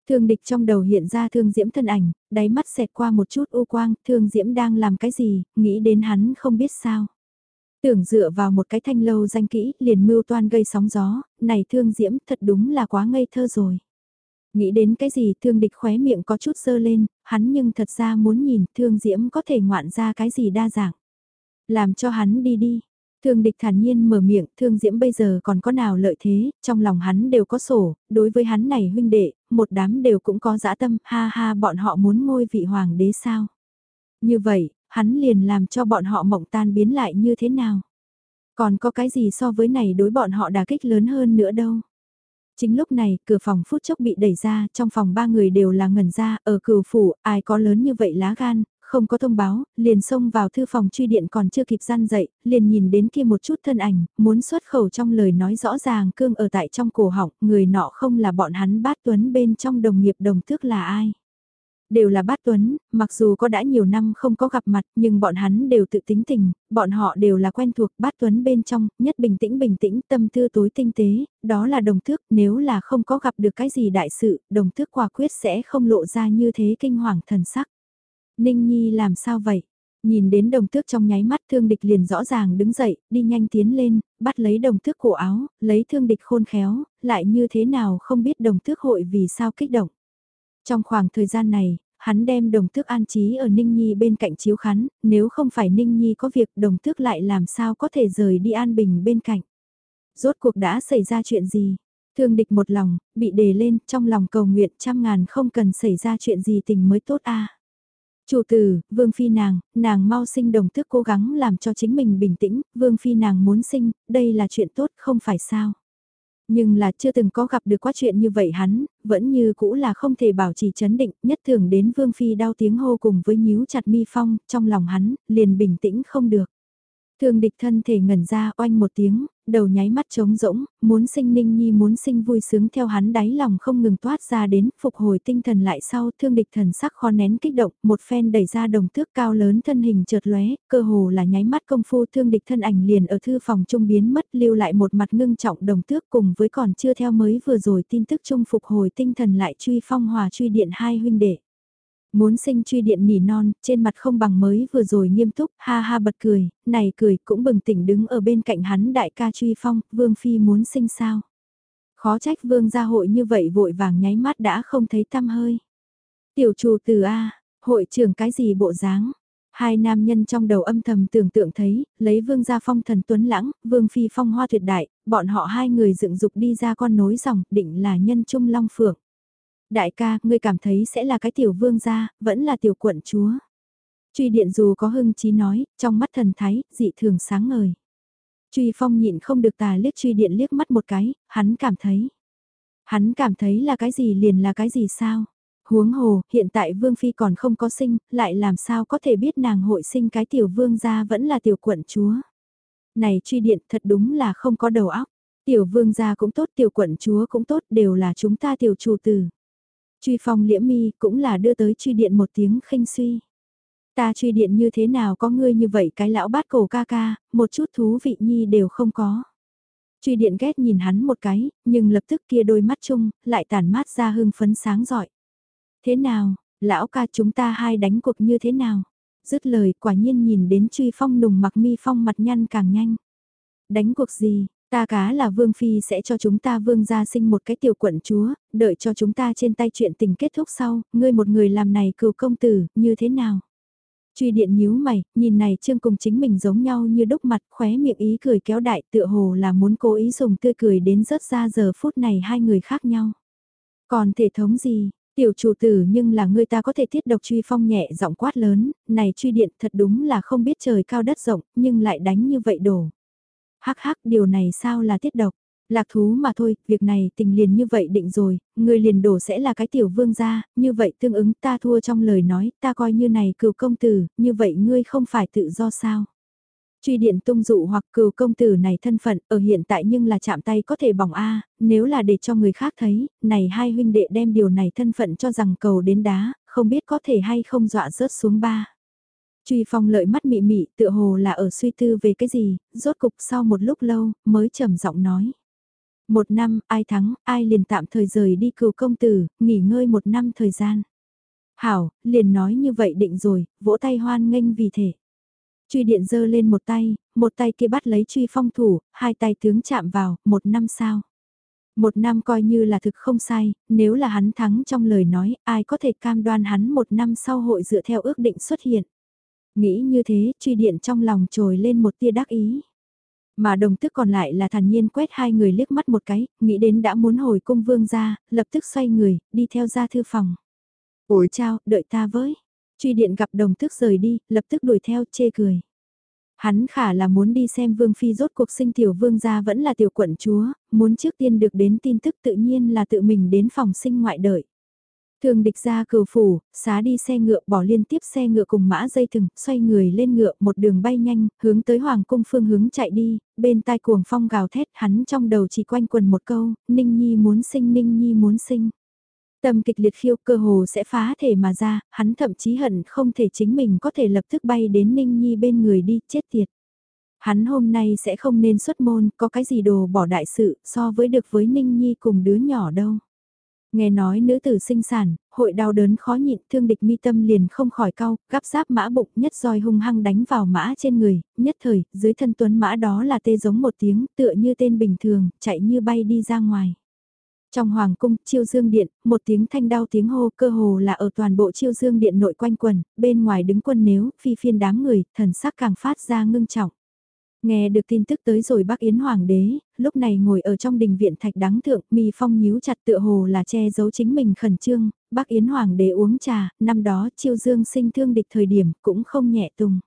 Thương địch trong đầu hiện ra thương diễm thân ảnh, đáy mắt xẹt qua một chút u quang, thương diễm đang làm cái gì, nghĩ đến hắn không biết sao. Tưởng dựa vào một cái thanh lâu danh kỹ, liền mưu toan gây sóng gió, này thương diễm thật đúng là quá ngây thơ rồi. Nghĩ đến cái gì thương địch khóe miệng có chút sơ lên, hắn nhưng thật ra muốn nhìn thương diễm có thể ngoạn ra cái gì đa dạng. Làm cho hắn đi đi. Thương địch thản nhiên mở miệng, thương diễm bây giờ còn có nào lợi thế, trong lòng hắn đều có sổ, đối với hắn này huynh đệ, một đám đều cũng có dã tâm, ha ha bọn họ muốn ngôi vị hoàng đế sao. Như vậy, hắn liền làm cho bọn họ mộng tan biến lại như thế nào. Còn có cái gì so với này đối bọn họ đà kích lớn hơn nữa đâu. Chính lúc này, cửa phòng phút chốc bị đẩy ra, trong phòng ba người đều là ngẩn ra, ở cửu phủ, ai có lớn như vậy lá gan, không có thông báo, liền xông vào thư phòng truy điện còn chưa kịp gian dậy, liền nhìn đến kia một chút thân ảnh, muốn xuất khẩu trong lời nói rõ ràng cương ở tại trong cổ họng, người nọ không là bọn hắn bát tuấn bên trong đồng nghiệp đồng thước là ai. Đều là bát tuấn, mặc dù có đã nhiều năm không có gặp mặt nhưng bọn hắn đều tự tính tình, bọn họ đều là quen thuộc bát tuấn bên trong, nhất bình tĩnh bình tĩnh tâm tư tối tinh tế, đó là đồng thước nếu là không có gặp được cái gì đại sự, đồng thước quả quyết sẽ không lộ ra như thế kinh hoàng thần sắc. Ninh Nhi làm sao vậy? Nhìn đến đồng tước trong nháy mắt thương địch liền rõ ràng đứng dậy, đi nhanh tiến lên, bắt lấy đồng tước cổ áo, lấy thương địch khôn khéo, lại như thế nào không biết đồng tước hội vì sao kích động. Trong khoảng thời gian này, hắn đem đồng tước an trí ở Ninh Nhi bên cạnh chiếu khắn, nếu không phải Ninh Nhi có việc đồng tước lại làm sao có thể rời đi an bình bên cạnh. Rốt cuộc đã xảy ra chuyện gì? Thương địch một lòng, bị đề lên, trong lòng cầu nguyện trăm ngàn không cần xảy ra chuyện gì tình mới tốt a Chủ tử, Vương Phi nàng, nàng mau sinh đồng tước cố gắng làm cho chính mình bình tĩnh, Vương Phi nàng muốn sinh, đây là chuyện tốt không phải sao. Nhưng là chưa từng có gặp được quá chuyện như vậy hắn, vẫn như cũ là không thể bảo trì chấn định, nhất thường đến Vương Phi đau tiếng hô cùng với nhíu chặt mi phong, trong lòng hắn, liền bình tĩnh không được. Thương địch thân thể ngẩn ra oanh một tiếng, đầu nháy mắt trống rỗng, muốn sinh ninh nhi muốn sinh vui sướng theo hắn đáy lòng không ngừng toát ra đến, phục hồi tinh thần lại sau thương địch thần sắc khó nén kích động, một phen đẩy ra đồng thước cao lớn thân hình chợt lóe, cơ hồ là nháy mắt công phu thương địch thân ảnh liền ở thư phòng trung biến mất lưu lại một mặt ngưng trọng đồng thước cùng với còn chưa theo mới vừa rồi tin tức trung phục hồi tinh thần lại truy phong hòa truy điện hai huynh đệ. Muốn sinh truy điện nỉ non, trên mặt không bằng mới vừa rồi nghiêm túc, ha ha bật cười, này cười cũng bừng tỉnh đứng ở bên cạnh hắn đại ca truy phong, vương phi muốn sinh sao. Khó trách vương gia hội như vậy vội vàng nháy mắt đã không thấy tăm hơi. Tiểu chủ từ A, hội trưởng cái gì bộ dáng Hai nam nhân trong đầu âm thầm tưởng tượng thấy, lấy vương gia phong thần tuấn lãng, vương phi phong hoa tuyệt đại, bọn họ hai người dựng dục đi ra con nối dòng, định là nhân trung long phượng. Đại ca, ngươi cảm thấy sẽ là cái tiểu vương gia, vẫn là tiểu quận chúa. Truy điện dù có hưng chí nói, trong mắt thần thái, dị thường sáng ngời. Truy phong nhịn không được tà liếc truy điện liếc mắt một cái, hắn cảm thấy. Hắn cảm thấy là cái gì liền là cái gì sao? Huống hồ, hiện tại vương phi còn không có sinh, lại làm sao có thể biết nàng hội sinh cái tiểu vương gia vẫn là tiểu quận chúa. Này truy điện thật đúng là không có đầu óc. Tiểu vương gia cũng tốt, tiểu quận chúa cũng tốt, đều là chúng ta tiểu chủ tử. Truy phong liễm mi cũng là đưa tới truy điện một tiếng khinh suy. Ta truy điện như thế nào có ngươi như vậy cái lão bát cổ ca ca, một chút thú vị nhi đều không có. Truy điện ghét nhìn hắn một cái, nhưng lập tức kia đôi mắt chung, lại tản mát ra hưng phấn sáng giỏi. Thế nào, lão ca chúng ta hai đánh cuộc như thế nào? Dứt lời quả nhiên nhìn đến truy phong nùng mặc mi phong mặt nhăn càng nhanh. Đánh cuộc gì, Ta cá là vương phi sẽ cho chúng ta vương gia sinh một cái tiểu quận chúa, đợi cho chúng ta trên tay chuyện tình kết thúc sau, ngươi một người làm này cựu công tử, như thế nào? Truy điện nhíu mày, nhìn này trương cùng chính mình giống nhau như đúc mặt khóe miệng ý cười kéo đại tựa hồ là muốn cố ý dùng tươi cười đến rớt ra giờ phút này hai người khác nhau. Còn thể thống gì, tiểu chủ tử nhưng là người ta có thể thiết độc truy phong nhẹ giọng quát lớn, này truy điện thật đúng là không biết trời cao đất rộng, nhưng lại đánh như vậy đổ. Hắc hắc điều này sao là tiết độc. Lạc thú mà thôi, việc này tình liền như vậy định rồi, người liền đổ sẽ là cái tiểu vương gia, như vậy tương ứng ta thua trong lời nói, ta coi như này cựu công tử, như vậy ngươi không phải tự do sao. Truy điện tung dụ hoặc cựu công tử này thân phận ở hiện tại nhưng là chạm tay có thể bỏng A, nếu là để cho người khác thấy, này hai huynh đệ đem điều này thân phận cho rằng cầu đến đá, không biết có thể hay không dọa rớt xuống ba. Truy phong lợi mắt mị mị tựa hồ là ở suy tư về cái gì, rốt cục sau một lúc lâu, mới trầm giọng nói. Một năm, ai thắng, ai liền tạm thời rời đi cựu công tử, nghỉ ngơi một năm thời gian. Hảo, liền nói như vậy định rồi, vỗ tay hoan nghênh vì thể. Truy điện giơ lên một tay, một tay kia bắt lấy truy phong thủ, hai tay tướng chạm vào, một năm sao? Một năm coi như là thực không sai, nếu là hắn thắng trong lời nói, ai có thể cam đoan hắn một năm sau hội dựa theo ước định xuất hiện. Nghĩ như thế, truy điện trong lòng trồi lên một tia đắc ý. Mà đồng tức còn lại là thản nhiên quét hai người liếc mắt một cái, nghĩ đến đã muốn hồi cung vương ra, lập tức xoay người, đi theo ra thư phòng. Ủi chào, đợi ta với. Truy điện gặp đồng tức rời đi, lập tức đuổi theo, chê cười. Hắn khả là muốn đi xem vương phi rốt cuộc sinh tiểu vương gia vẫn là tiểu quận chúa, muốn trước tiên được đến tin tức tự nhiên là tự mình đến phòng sinh ngoại đợi. Thường địch ra cửu phủ, xá đi xe ngựa bỏ liên tiếp xe ngựa cùng mã dây thừng, xoay người lên ngựa một đường bay nhanh, hướng tới hoàng cung phương hướng chạy đi, bên tai cuồng phong gào thét hắn trong đầu chỉ quanh quần một câu, Ninh Nhi muốn sinh Ninh Nhi muốn sinh. Tâm kịch liệt khiêu cơ hồ sẽ phá thể mà ra, hắn thậm chí hận không thể chính mình có thể lập tức bay đến Ninh Nhi bên người đi, chết tiệt. Hắn hôm nay sẽ không nên xuất môn, có cái gì đồ bỏ đại sự, so với được với Ninh Nhi cùng đứa nhỏ đâu. Nghe nói nữ tử sinh sản, hội đau đớn khó nhịn, thương địch mi tâm liền không khỏi cau, gắp giáp mã bụng nhất roi hung hăng đánh vào mã trên người, nhất thời, dưới thân tuấn mã đó là tê giống một tiếng, tựa như tên bình thường, chạy như bay đi ra ngoài. Trong hoàng cung, chiêu dương điện, một tiếng thanh đau tiếng hô cơ hồ là ở toàn bộ chiêu dương điện nội quanh quần, bên ngoài đứng quân nếu, phi phiên đám người, thần sắc càng phát ra ngưng trọng. Nghe được tin tức tới rồi bác Yến Hoàng đế, lúc này ngồi ở trong đình viện thạch đáng thượng, mi phong nhíu chặt tựa hồ là che giấu chính mình khẩn trương, bác Yến Hoàng đế uống trà, năm đó chiêu dương sinh thương địch thời điểm cũng không nhẹ tung.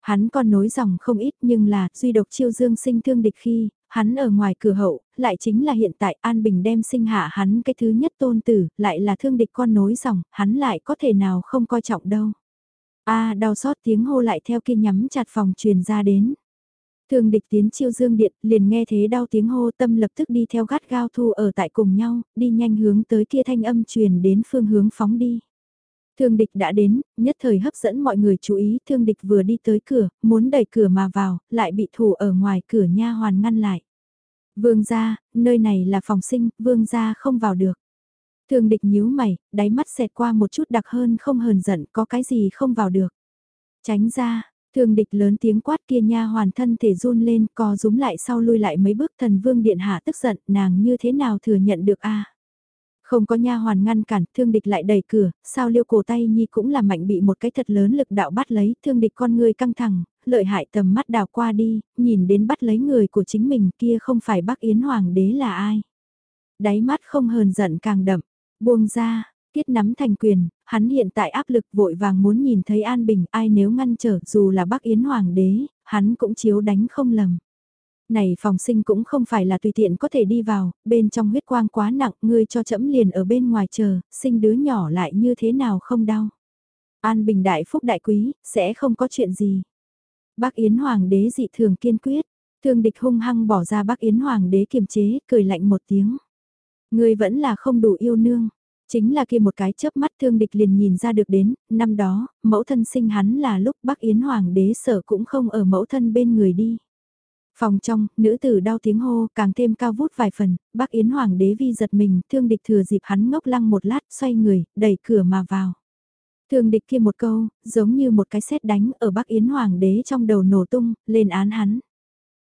Hắn còn nối dòng không ít nhưng là duy độc chiêu dương sinh thương địch khi, hắn ở ngoài cửa hậu, lại chính là hiện tại An Bình đem sinh hạ hắn cái thứ nhất tôn tử, lại là thương địch con nối dòng, hắn lại có thể nào không coi trọng đâu. a đau xót tiếng hô lại theo kia nhắm chặt phòng truyền ra đến. Thương địch tiến chiêu dương điện, liền nghe thế đau tiếng hô tâm lập tức đi theo gắt gao thu ở tại cùng nhau, đi nhanh hướng tới kia thanh âm truyền đến phương hướng phóng đi. Thương địch đã đến, nhất thời hấp dẫn mọi người chú ý, thương địch vừa đi tới cửa, muốn đẩy cửa mà vào, lại bị thủ ở ngoài cửa nha hoàn ngăn lại. Vương gia, nơi này là phòng sinh, vương gia không vào được. Thương địch nhíu mày, đáy mắt xẹt qua một chút đặc hơn không hờn giận, có cái gì không vào được. Tránh ra, thường địch lớn tiếng quát kia nha hoàn thân thể run lên, co rúm lại sau lui lại mấy bước thần vương điện hạ tức giận, nàng như thế nào thừa nhận được a Không có nha hoàn ngăn cản, thương địch lại đẩy cửa, sao liêu cổ tay nhi cũng là mạnh bị một cái thật lớn lực đạo bắt lấy, thương địch con người căng thẳng, lợi hại tầm mắt đào qua đi, nhìn đến bắt lấy người của chính mình kia không phải bác Yến Hoàng đế là ai. Đáy mắt không hờn giận càng đậm, buông ra, Tiết nắm thành quyền, hắn hiện tại áp lực vội vàng muốn nhìn thấy An Bình ai nếu ngăn trở dù là bác Yến Hoàng đế, hắn cũng chiếu đánh không lầm. Này phòng sinh cũng không phải là tùy tiện có thể đi vào, bên trong huyết quang quá nặng, ngươi cho chẫm liền ở bên ngoài chờ, sinh đứa nhỏ lại như thế nào không đau. An Bình đại phúc đại quý, sẽ không có chuyện gì. Bác Yến Hoàng đế dị thường kiên quyết, thương địch hung hăng bỏ ra bác Yến Hoàng đế kiềm chế, cười lạnh một tiếng. Ngươi vẫn là không đủ yêu nương, Chính là kia một cái chớp mắt thương địch liền nhìn ra được đến, năm đó, mẫu thân sinh hắn là lúc Bắc Yến Hoàng đế sở cũng không ở mẫu thân bên người đi. Phòng trong, nữ tử đau tiếng hô, càng thêm cao vút vài phần, Bắc Yến Hoàng đế vi giật mình, thương địch thừa dịp hắn ngốc lăng một lát, xoay người, đẩy cửa mà vào. Thương địch kia một câu, giống như một cái sét đánh ở Bắc Yến Hoàng đế trong đầu nổ tung, lên án hắn.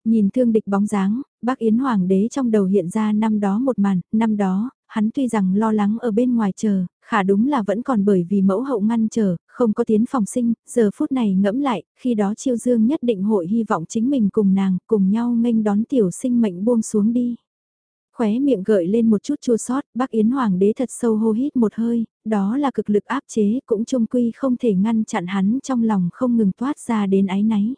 Nhìn thương địch bóng dáng, Bắc Yến Hoàng đế trong đầu hiện ra năm đó một màn, năm đó, hắn tuy rằng lo lắng ở bên ngoài chờ, khả đúng là vẫn còn bởi vì mẫu hậu ngăn chờ, không có tiến phòng sinh, giờ phút này ngẫm lại, khi đó chiêu dương nhất định hội hy vọng chính mình cùng nàng, cùng nhau nghênh đón tiểu sinh mệnh buông xuống đi. Khóe miệng gợi lên một chút chua sót, bác Yến Hoàng đế thật sâu hô hít một hơi, đó là cực lực áp chế, cũng trung quy không thể ngăn chặn hắn trong lòng không ngừng toát ra đến ái náy.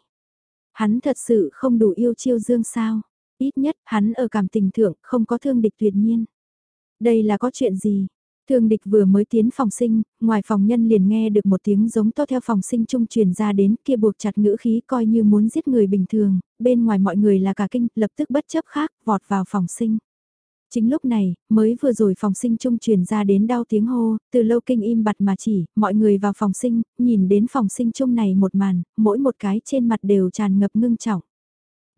Hắn thật sự không đủ yêu chiêu dương sao, ít nhất hắn ở cảm tình thượng không có thương địch tuyệt nhiên. Đây là có chuyện gì? Thương địch vừa mới tiến phòng sinh, ngoài phòng nhân liền nghe được một tiếng giống to theo phòng sinh trung truyền ra đến kia buộc chặt ngữ khí coi như muốn giết người bình thường, bên ngoài mọi người là cả kinh, lập tức bất chấp khác, vọt vào phòng sinh. Chính lúc này, mới vừa rồi phòng sinh trung truyền ra đến đau tiếng hô, từ lâu kinh im bặt mà chỉ, mọi người vào phòng sinh, nhìn đến phòng sinh trung này một màn, mỗi một cái trên mặt đều tràn ngập ngưng trọng.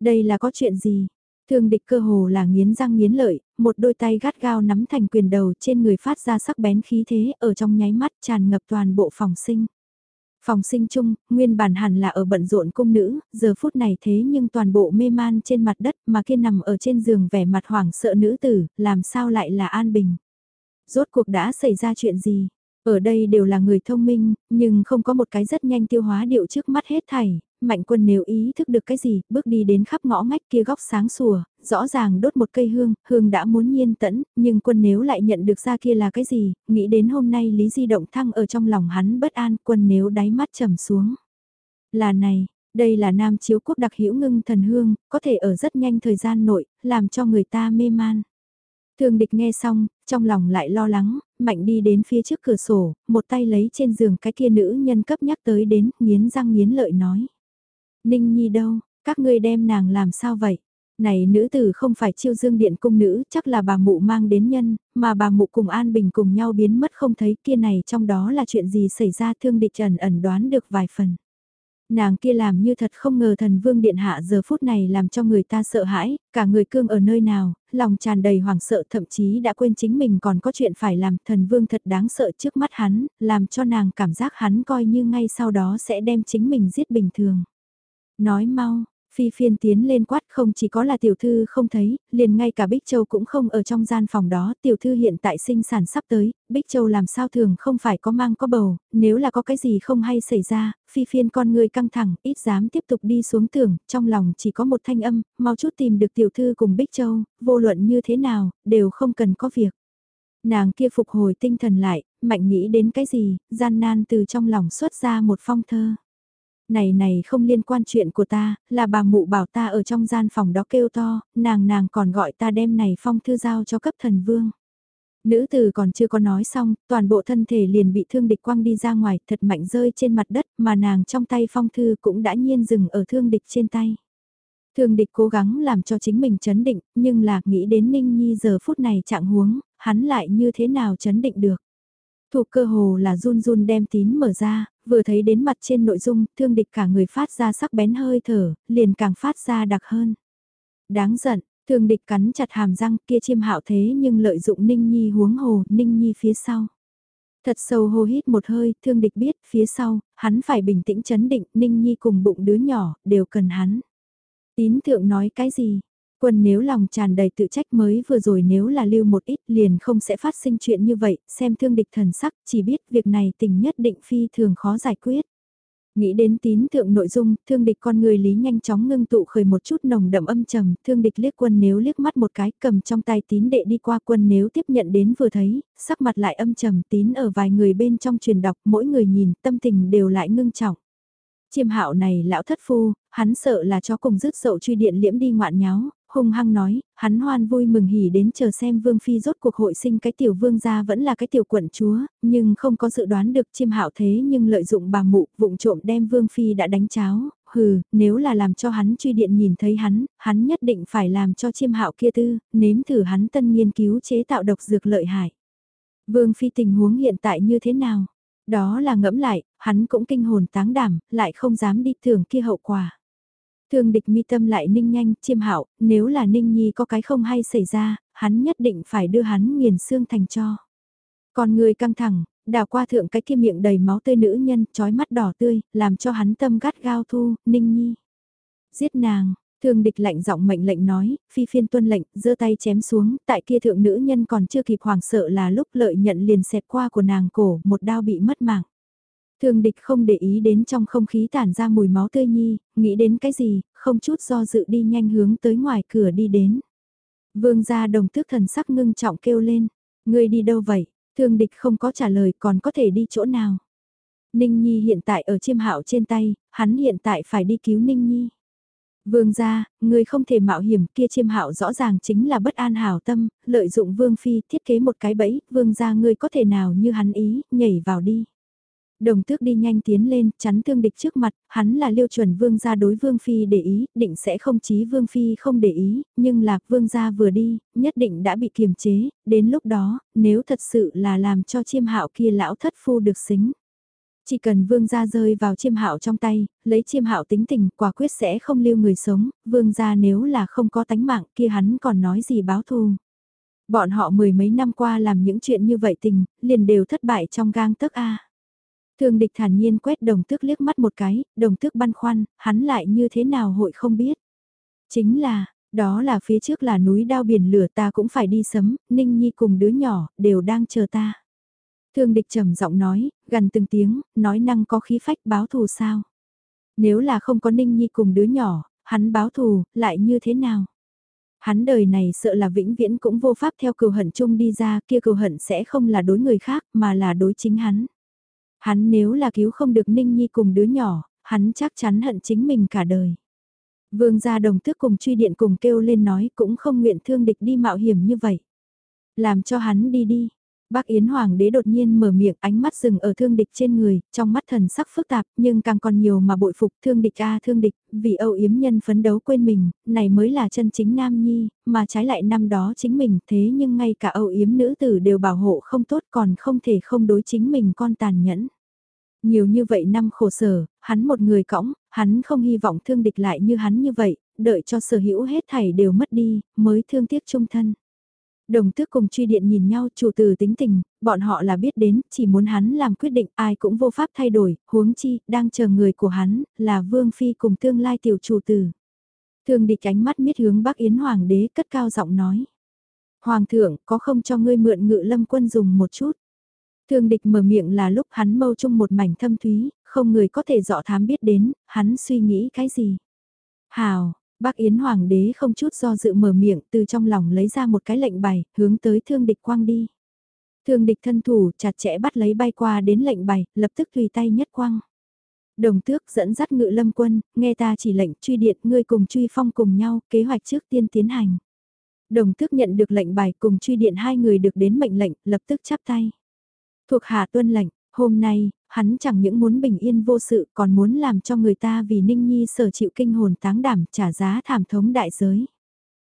Đây là có chuyện gì? Thương địch cơ hồ là nghiến răng nghiến lợi, một đôi tay gắt gao nắm thành quyền đầu trên người phát ra sắc bén khí thế ở trong nháy mắt tràn ngập toàn bộ phòng sinh. Phòng sinh chung, nguyên bản hẳn là ở bận rộn cung nữ, giờ phút này thế nhưng toàn bộ mê man trên mặt đất mà kia nằm ở trên giường vẻ mặt hoảng sợ nữ tử, làm sao lại là an bình. Rốt cuộc đã xảy ra chuyện gì? Ở đây đều là người thông minh, nhưng không có một cái rất nhanh tiêu hóa điệu trước mắt hết thảy, mạnh quân nếu ý thức được cái gì, bước đi đến khắp ngõ ngách kia góc sáng sủa, rõ ràng đốt một cây hương, hương đã muốn nhiên tẫn, nhưng quân nếu lại nhận được ra kia là cái gì, nghĩ đến hôm nay Lý Di Động thăng ở trong lòng hắn bất an, quân nếu đáy mắt trầm xuống. Là này, đây là nam chiếu quốc đặc hữu ngưng thần hương, có thể ở rất nhanh thời gian nội, làm cho người ta mê man. thường địch nghe xong, trong lòng lại lo lắng, mạnh đi đến phía trước cửa sổ, một tay lấy trên giường cái kia nữ nhân cấp nhắc tới đến, nghiến răng nghiến lợi nói. Ninh Nhi đâu, các ngươi đem nàng làm sao vậy? Này nữ tử không phải chiêu dương điện cung nữ, chắc là bà mụ mang đến nhân, mà bà mụ cùng An Bình cùng nhau biến mất không thấy kia này trong đó là chuyện gì xảy ra thương địch trần ẩn đoán được vài phần. Nàng kia làm như thật không ngờ thần vương điện hạ giờ phút này làm cho người ta sợ hãi, cả người cương ở nơi nào, lòng tràn đầy hoảng sợ thậm chí đã quên chính mình còn có chuyện phải làm thần vương thật đáng sợ trước mắt hắn, làm cho nàng cảm giác hắn coi như ngay sau đó sẽ đem chính mình giết bình thường. Nói mau, Phi phiên tiến lên quát không chỉ có là tiểu thư không thấy, liền ngay cả Bích Châu cũng không ở trong gian phòng đó, tiểu thư hiện tại sinh sản sắp tới, Bích Châu làm sao thường không phải có mang có bầu, nếu là có cái gì không hay xảy ra, phi phiên con người căng thẳng, ít dám tiếp tục đi xuống tường, trong lòng chỉ có một thanh âm, mau chút tìm được tiểu thư cùng Bích Châu, vô luận như thế nào, đều không cần có việc. Nàng kia phục hồi tinh thần lại, mạnh nghĩ đến cái gì, gian nan từ trong lòng xuất ra một phong thơ này này không liên quan chuyện của ta, là bà mụ bảo ta ở trong gian phòng đó kêu to, nàng nàng còn gọi ta đem này phong thư giao cho cấp thần vương. Nữ tử còn chưa có nói xong, toàn bộ thân thể liền bị thương địch quăng đi ra ngoài, thật mạnh rơi trên mặt đất, mà nàng trong tay phong thư cũng đã nhiên dừng ở thương địch trên tay. Thương địch cố gắng làm cho chính mình chấn định, nhưng là nghĩ đến Ninh Nhi giờ phút này trạng huống, hắn lại như thế nào chấn định được. Thuộc cơ hồ là run run đem tín mở ra, vừa thấy đến mặt trên nội dung, thương địch cả người phát ra sắc bén hơi thở, liền càng phát ra đặc hơn. Đáng giận, thương địch cắn chặt hàm răng kia chiêm hạo thế nhưng lợi dụng Ninh Nhi huống hồ, Ninh Nhi phía sau. Thật sâu hô hít một hơi, thương địch biết, phía sau, hắn phải bình tĩnh chấn định, Ninh Nhi cùng bụng đứa nhỏ, đều cần hắn. Tín thượng nói cái gì? Quân nếu lòng tràn đầy tự trách mới vừa rồi nếu là lưu một ít liền không sẽ phát sinh chuyện như vậy, xem thương địch thần sắc, chỉ biết việc này tình nhất định phi thường khó giải quyết. Nghĩ đến tín thượng nội dung, thương địch con người lý nhanh chóng ngưng tụ khởi một chút nồng đậm âm trầm, thương địch liếc quân nếu liếc mắt một cái cầm trong tay tín đệ đi qua quân nếu tiếp nhận đến vừa thấy, sắc mặt lại âm trầm tín ở vài người bên trong truyền đọc, mỗi người nhìn tâm tình đều lại ngưng trọng. Chiêm hạo này lão thất phu, hắn sợ là cho cùng rứt sậu truy điện liễm đi ngoạn nháo, hung hăng nói, hắn hoan vui mừng hỉ đến chờ xem vương phi rốt cuộc hội sinh cái tiểu vương gia vẫn là cái tiểu quận chúa, nhưng không có dự đoán được chiêm hạo thế nhưng lợi dụng bà mụ, vụng trộm đem vương phi đã đánh cháo, hừ, nếu là làm cho hắn truy điện nhìn thấy hắn, hắn nhất định phải làm cho chiêm hạo kia tư, nếm thử hắn tân nghiên cứu chế tạo độc dược lợi hại. Vương phi tình huống hiện tại như thế nào? Đó là ngẫm lại, hắn cũng kinh hồn táng đảm, lại không dám đi thường kia hậu quả. Thương địch mi tâm lại ninh nhanh, chiêm hảo, nếu là ninh nhi có cái không hay xảy ra, hắn nhất định phải đưa hắn nghiền xương thành cho. Còn người căng thẳng, đào qua thượng cái kia miệng đầy máu tươi nữ nhân, trói mắt đỏ tươi, làm cho hắn tâm gắt gao thu, ninh nhi. Giết nàng, Thương địch lạnh giọng mệnh lệnh nói, phi phiên tuân lệnh, giơ tay chém xuống, tại kia thượng nữ nhân còn chưa kịp hoảng sợ là lúc lợi nhận liền xẹt qua của nàng cổ, một đao bị mất mạng. Thương địch không để ý đến trong không khí tản ra mùi máu tươi nhi, nghĩ đến cái gì, không chút do dự đi nhanh hướng tới ngoài cửa đi đến. Vương gia đồng tước thần sắc ngưng trọng kêu lên, ngươi đi đâu vậy, thương địch không có trả lời còn có thể đi chỗ nào. Ninh Nhi hiện tại ở chiêm hạo trên tay, hắn hiện tại phải đi cứu Ninh Nhi. Vương gia, ngươi không thể mạo hiểm kia chiêm hạo rõ ràng chính là bất an hảo tâm, lợi dụng vương phi thiết kế một cái bẫy, vương gia ngươi có thể nào như hắn ý, nhảy vào đi. Đồng tước đi nhanh tiến lên, chắn thương địch trước mặt, hắn là liêu chuẩn vương gia đối vương phi để ý, định sẽ không chí vương phi không để ý, nhưng lạc vương gia vừa đi, nhất định đã bị kiềm chế, đến lúc đó, nếu thật sự là làm cho chiêm hạo kia lão thất phu được xính. Chỉ cần vương gia rơi vào chiêm hạo trong tay, lấy chiêm hạo tính tình quả quyết sẽ không lưu người sống, vương gia nếu là không có tánh mạng kia hắn còn nói gì báo thù. Bọn họ mười mấy năm qua làm những chuyện như vậy tình, liền đều thất bại trong gang tấc A. Thương địch thản nhiên quét đồng tước liếc mắt một cái, đồng tước băn khoăn, hắn lại như thế nào hội không biết. Chính là, đó là phía trước là núi đao biển lửa ta cũng phải đi sấm, Ninh Nhi cùng đứa nhỏ, đều đang chờ ta. Thương địch trầm giọng nói, gần từng tiếng, nói năng có khí phách báo thù sao. Nếu là không có Ninh Nhi cùng đứa nhỏ, hắn báo thù, lại như thế nào? Hắn đời này sợ là vĩnh viễn cũng vô pháp theo cừu hận chung đi ra, kia cừu hận sẽ không là đối người khác, mà là đối chính hắn. Hắn nếu là cứu không được Ninh Nhi cùng đứa nhỏ, hắn chắc chắn hận chính mình cả đời. Vương gia đồng tước cùng truy điện cùng kêu lên nói cũng không nguyện thương địch đi mạo hiểm như vậy. Làm cho hắn đi đi, Bác Yến Hoàng đế đột nhiên mở miệng ánh mắt dừng ở thương địch trên người, trong mắt thần sắc phức tạp nhưng càng còn nhiều mà bội phục thương địch a thương địch, vì âu yếm nhân phấn đấu quên mình, này mới là chân chính nam nhi, mà trái lại năm đó chính mình thế nhưng ngay cả âu yếm nữ tử đều bảo hộ không tốt còn không thể không đối chính mình con tàn nhẫn. Nhiều như vậy năm khổ sở, hắn một người cõng, hắn không hy vọng thương địch lại như hắn như vậy, đợi cho sở hữu hết thảy đều mất đi, mới thương tiếc trung thân. Đồng tước cùng truy điện nhìn nhau chủ từ tính tình, bọn họ là biết đến, chỉ muốn hắn làm quyết định ai cũng vô pháp thay đổi, huống chi, đang chờ người của hắn, là Vương Phi cùng tương lai tiểu chủ tử. Thường địch ánh mắt miết hướng Bắc Yến Hoàng đế cất cao giọng nói. Hoàng thượng, có không cho ngươi mượn ngự lâm quân dùng một chút? Thường địch mở miệng là lúc hắn mâu chung một mảnh thâm thúy, không người có thể dọ thám biết đến, hắn suy nghĩ cái gì? Hào, Bác Yến Hoàng đế không chút do dự mở miệng từ trong lòng lấy ra một cái lệnh bài, hướng tới thương địch quang đi. Thương địch thân thủ chặt chẽ bắt lấy bay qua đến lệnh bài, lập tức tùy tay nhất quang. Đồng tước dẫn dắt ngự lâm quân, nghe ta chỉ lệnh truy điện ngươi cùng truy phong cùng nhau, kế hoạch trước tiên tiến hành. Đồng tước nhận được lệnh bài cùng truy điện hai người được đến mệnh lệnh, lập tức chắp tay. Thuộc hạ tuân lệnh, hôm nay, hắn chẳng những muốn bình yên vô sự còn muốn làm cho người ta vì Ninh Nhi sở chịu kinh hồn táng đảm trả giá thảm thống đại giới.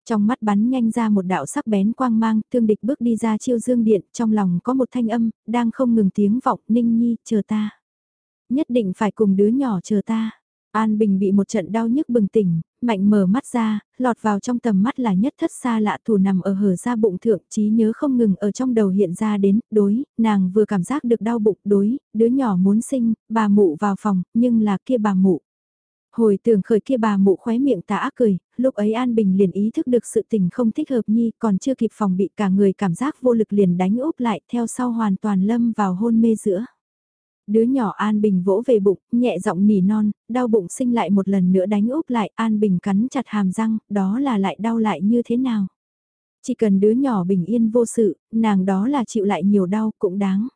Trong mắt bắn nhanh ra một đạo sắc bén quang mang, thương địch bước đi ra chiêu dương điện, trong lòng có một thanh âm, đang không ngừng tiếng vọng, Ninh Nhi, chờ ta. Nhất định phải cùng đứa nhỏ chờ ta. An Bình bị một trận đau nhức bừng tỉnh, mạnh mở mắt ra, lọt vào trong tầm mắt là nhất thất xa lạ thù nằm ở hở ra bụng thượng, trí nhớ không ngừng ở trong đầu hiện ra đến, đối, nàng vừa cảm giác được đau bụng, đối, đứa nhỏ muốn sinh, bà mụ vào phòng, nhưng là kia bà mụ. Hồi tưởng khởi kia bà mụ khóe miệng tà ác cười, lúc ấy An Bình liền ý thức được sự tình không thích hợp nhi, còn chưa kịp phòng bị cả người cảm giác vô lực liền đánh úp lại, theo sau hoàn toàn lâm vào hôn mê giữa. Đứa nhỏ An Bình vỗ về bụng, nhẹ giọng nỉ non, đau bụng sinh lại một lần nữa đánh úp lại, An Bình cắn chặt hàm răng, đó là lại đau lại như thế nào. Chỉ cần đứa nhỏ bình yên vô sự, nàng đó là chịu lại nhiều đau cũng đáng.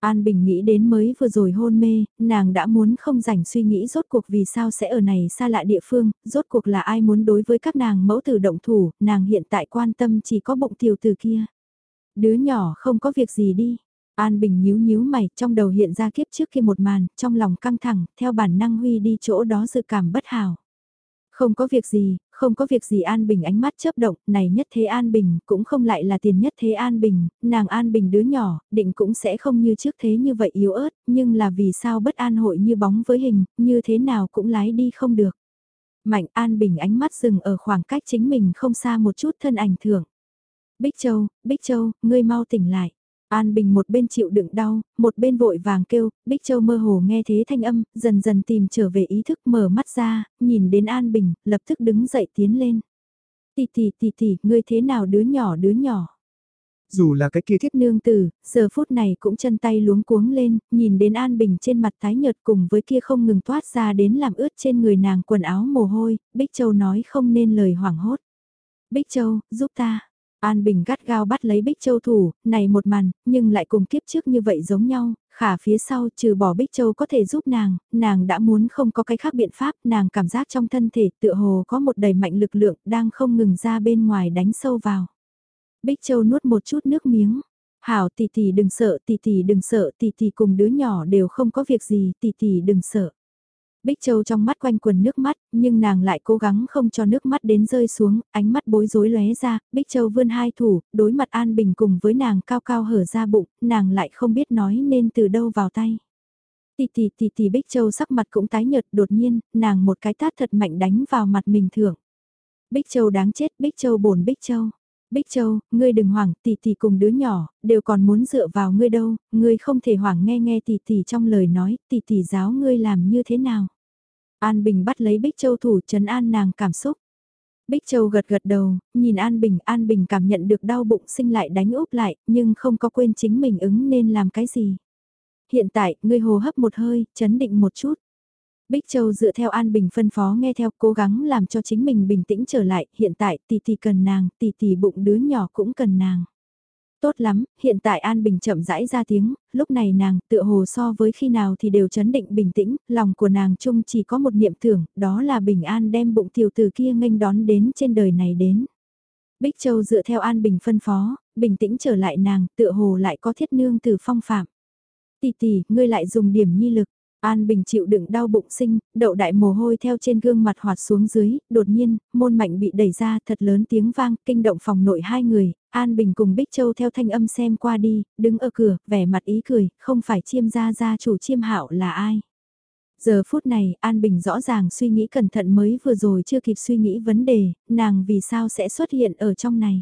An Bình nghĩ đến mới vừa rồi hôn mê, nàng đã muốn không rảnh suy nghĩ rốt cuộc vì sao sẽ ở này xa lạ địa phương, rốt cuộc là ai muốn đối với các nàng mẫu tử động thủ, nàng hiện tại quan tâm chỉ có bụng tiểu từ kia. Đứa nhỏ không có việc gì đi, An Bình nhíu nhíu mày, trong đầu hiện ra kiếp trước khi một màn, trong lòng căng thẳng, theo bản năng Huy đi chỗ đó dự cảm bất hảo. Không có việc gì, không có việc gì An Bình ánh mắt chớp động, này nhất thế An Bình, cũng không lại là tiền nhất thế An Bình, nàng An Bình đứa nhỏ, định cũng sẽ không như trước thế như vậy yếu ớt, nhưng là vì sao bất an hội như bóng với hình, như thế nào cũng lái đi không được. Mạnh An Bình ánh mắt dừng ở khoảng cách chính mình không xa một chút thân ảnh thưởng. Bích Châu, Bích Châu, ngươi mau tỉnh lại. An Bình một bên chịu đựng đau, một bên vội vàng kêu, Bích Châu mơ hồ nghe thế thanh âm, dần dần tìm trở về ý thức mở mắt ra, nhìn đến An Bình, lập tức đứng dậy tiến lên. Tì tì tì tì, ngươi thế nào đứa nhỏ đứa nhỏ. Dù là cái kia thiết nương tử, giờ phút này cũng chân tay luống cuống lên, nhìn đến An Bình trên mặt tái nhợt cùng với kia không ngừng toát ra đến làm ướt trên người nàng quần áo mồ hôi, Bích Châu nói không nên lời hoảng hốt. Bích Châu, giúp ta, An Bình gắt gao bắt lấy Bích Châu thủ, này một màn, nhưng lại cùng kiếp trước như vậy giống nhau, khả phía sau trừ bỏ Bích Châu có thể giúp nàng, nàng đã muốn không có cái khác biện pháp, nàng cảm giác trong thân thể tựa hồ có một đầy mạnh lực lượng đang không ngừng ra bên ngoài đánh sâu vào. Bích Châu nuốt một chút nước miếng. Hảo tỷ tỷ đừng sợ, tỷ tỷ đừng sợ, tỷ tỷ cùng đứa nhỏ đều không có việc gì, tỷ tỷ đừng sợ. Bích Châu trong mắt quanh quần nước mắt, nhưng nàng lại cố gắng không cho nước mắt đến rơi xuống, ánh mắt bối rối lóe ra, Bích Châu vươn hai thủ, đối mặt An Bình cùng với nàng cao cao hở ra bụng, nàng lại không biết nói nên từ đâu vào tay. Tì tì tì tì Bích Châu sắc mặt cũng tái nhợt đột nhiên, nàng một cái tát thật mạnh đánh vào mặt mình thưởng. Bích Châu đáng chết, Bích Châu bổn Bích Châu. Bích Châu, ngươi đừng hoảng, tỷ tỷ cùng đứa nhỏ, đều còn muốn dựa vào ngươi đâu, ngươi không thể hoảng nghe nghe tỷ tỷ trong lời nói, tỷ tỷ giáo ngươi làm như thế nào. An Bình bắt lấy Bích Châu thủ trấn an nàng cảm xúc. Bích Châu gật gật đầu, nhìn An Bình, An Bình cảm nhận được đau bụng sinh lại đánh úp lại, nhưng không có quên chính mình ứng nên làm cái gì. Hiện tại, ngươi hồ hấp một hơi, chấn định một chút. Bích Châu dựa theo An Bình phân phó nghe theo cố gắng làm cho chính mình bình tĩnh trở lại, hiện tại tỷ tỷ cần nàng, tỷ tỷ bụng đứa nhỏ cũng cần nàng. Tốt lắm, hiện tại An Bình chậm rãi ra tiếng, lúc này nàng tựa hồ so với khi nào thì đều chấn định bình tĩnh, lòng của nàng chung chỉ có một niệm tưởng, đó là Bình An đem bụng tiểu tử kia nghênh đón đến trên đời này đến. Bích Châu dựa theo An Bình phân phó, bình tĩnh trở lại nàng, tựa hồ lại có thiết nương từ phong phạm. Tỷ tỷ, ngươi lại dùng điểm nhi lực, An Bình chịu đựng đau bụng sinh, đậu đại mồ hôi theo trên gương mặt hoạt xuống dưới, đột nhiên, môn mạnh bị đẩy ra thật lớn tiếng vang, kinh động phòng nội hai người, An Bình cùng Bích Châu theo thanh âm xem qua đi, đứng ở cửa, vẻ mặt ý cười, không phải chiêm gia gia chủ chiêm hạo là ai. Giờ phút này, An Bình rõ ràng suy nghĩ cẩn thận mới vừa rồi chưa kịp suy nghĩ vấn đề, nàng vì sao sẽ xuất hiện ở trong này.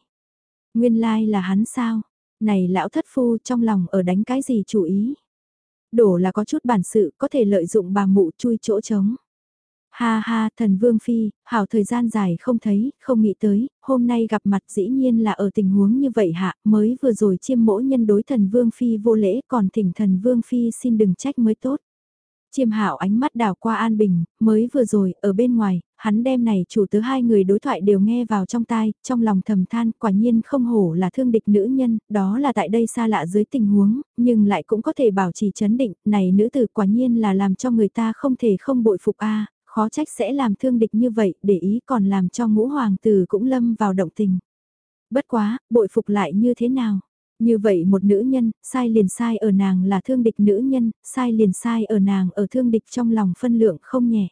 Nguyên lai like là hắn sao? Này lão thất phu trong lòng ở đánh cái gì chủ ý? Đổ là có chút bản sự, có thể lợi dụng bà mụ chui chỗ trống. Ha ha, thần Vương Phi, hảo thời gian dài không thấy, không nghĩ tới, hôm nay gặp mặt dĩ nhiên là ở tình huống như vậy hạ, mới vừa rồi chiêm mỗ nhân đối thần Vương Phi vô lễ còn thỉnh thần Vương Phi xin đừng trách mới tốt. Chiêm hạo ánh mắt đảo qua An Bình, mới vừa rồi, ở bên ngoài, hắn đem này chủ tớ hai người đối thoại đều nghe vào trong tai, trong lòng thầm than, quả nhiên không hổ là thương địch nữ nhân, đó là tại đây xa lạ dưới tình huống, nhưng lại cũng có thể bảo trì chấn định, này nữ tử quả nhiên là làm cho người ta không thể không bội phục a khó trách sẽ làm thương địch như vậy, để ý còn làm cho ngũ hoàng tử cũng lâm vào động tình. Bất quá, bội phục lại như thế nào? Như vậy một nữ nhân, sai liền sai ở nàng là thương địch nữ nhân, sai liền sai ở nàng ở thương địch trong lòng phân lượng không nhẹ.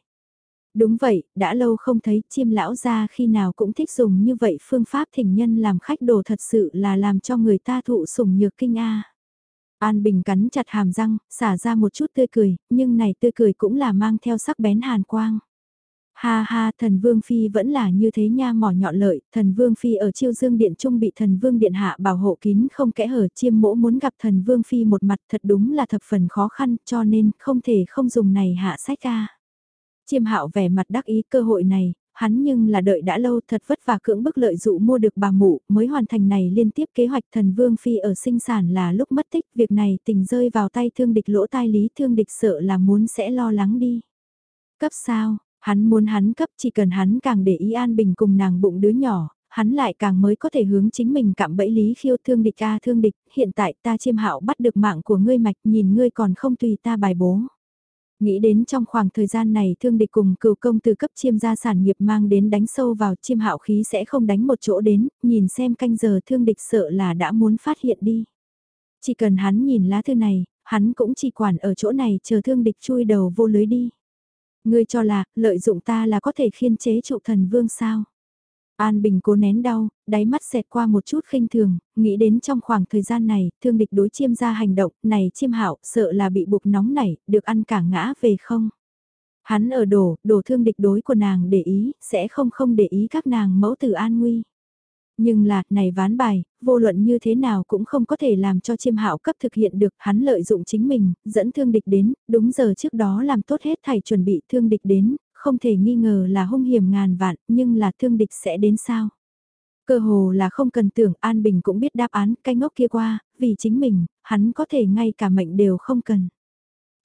Đúng vậy, đã lâu không thấy chiêm lão ra khi nào cũng thích dùng như vậy phương pháp thỉnh nhân làm khách đồ thật sự là làm cho người ta thụ sủng nhược kinh a. An Bình cắn chặt hàm răng, xả ra một chút tươi cười, nhưng này tươi cười cũng là mang theo sắc bén hàn quang. Ha ha, thần Vương Phi vẫn là như thế nha mỏ nhọn lợi, thần Vương Phi ở chiêu dương điện trung bị thần Vương Điện Hạ bảo hộ kín không kẽ hở chiêm mỗ muốn gặp thần Vương Phi một mặt thật đúng là thập phần khó khăn cho nên không thể không dùng này hạ sách ca. Chiêm hạo vẻ mặt đắc ý cơ hội này, hắn nhưng là đợi đã lâu thật vất vả cưỡng bức lợi dụ mua được bà mụ mới hoàn thành này liên tiếp kế hoạch thần Vương Phi ở sinh sản là lúc mất tích việc này tình rơi vào tay thương địch lỗ tai lý thương địch sợ là muốn sẽ lo lắng đi. Cấp sao, Hắn muốn hắn cấp chỉ cần hắn càng để ý an bình cùng nàng bụng đứa nhỏ, hắn lại càng mới có thể hướng chính mình cạm bẫy lý khiêu thương địch a thương địch, hiện tại ta chiêm hạo bắt được mạng của ngươi mạch nhìn ngươi còn không tùy ta bài bố. Nghĩ đến trong khoảng thời gian này thương địch cùng cựu công từ cấp chiêm gia sản nghiệp mang đến đánh sâu vào chiêm hạo khí sẽ không đánh một chỗ đến, nhìn xem canh giờ thương địch sợ là đã muốn phát hiện đi. Chỉ cần hắn nhìn lá thư này, hắn cũng chỉ quản ở chỗ này chờ thương địch chui đầu vô lưới đi. Ngươi cho là, lợi dụng ta là có thể khiên chế trụ thần vương sao? An Bình cố nén đau, đáy mắt xẹt qua một chút khinh thường, nghĩ đến trong khoảng thời gian này, thương địch đối chiêm ra hành động, này chiêm hạo, sợ là bị buộc nóng nảy, được ăn cả ngã về không? Hắn ở đổ, đổ thương địch đối của nàng để ý, sẽ không không để ý các nàng mẫu tử an nguy. Nhưng là, này ván bài, vô luận như thế nào cũng không có thể làm cho chiêm hạo cấp thực hiện được, hắn lợi dụng chính mình, dẫn thương địch đến, đúng giờ trước đó làm tốt hết thảy chuẩn bị thương địch đến, không thể nghi ngờ là hung hiểm ngàn vạn, nhưng là thương địch sẽ đến sao? Cơ hồ là không cần tưởng An Bình cũng biết đáp án cái ngốc kia qua, vì chính mình, hắn có thể ngay cả mệnh đều không cần.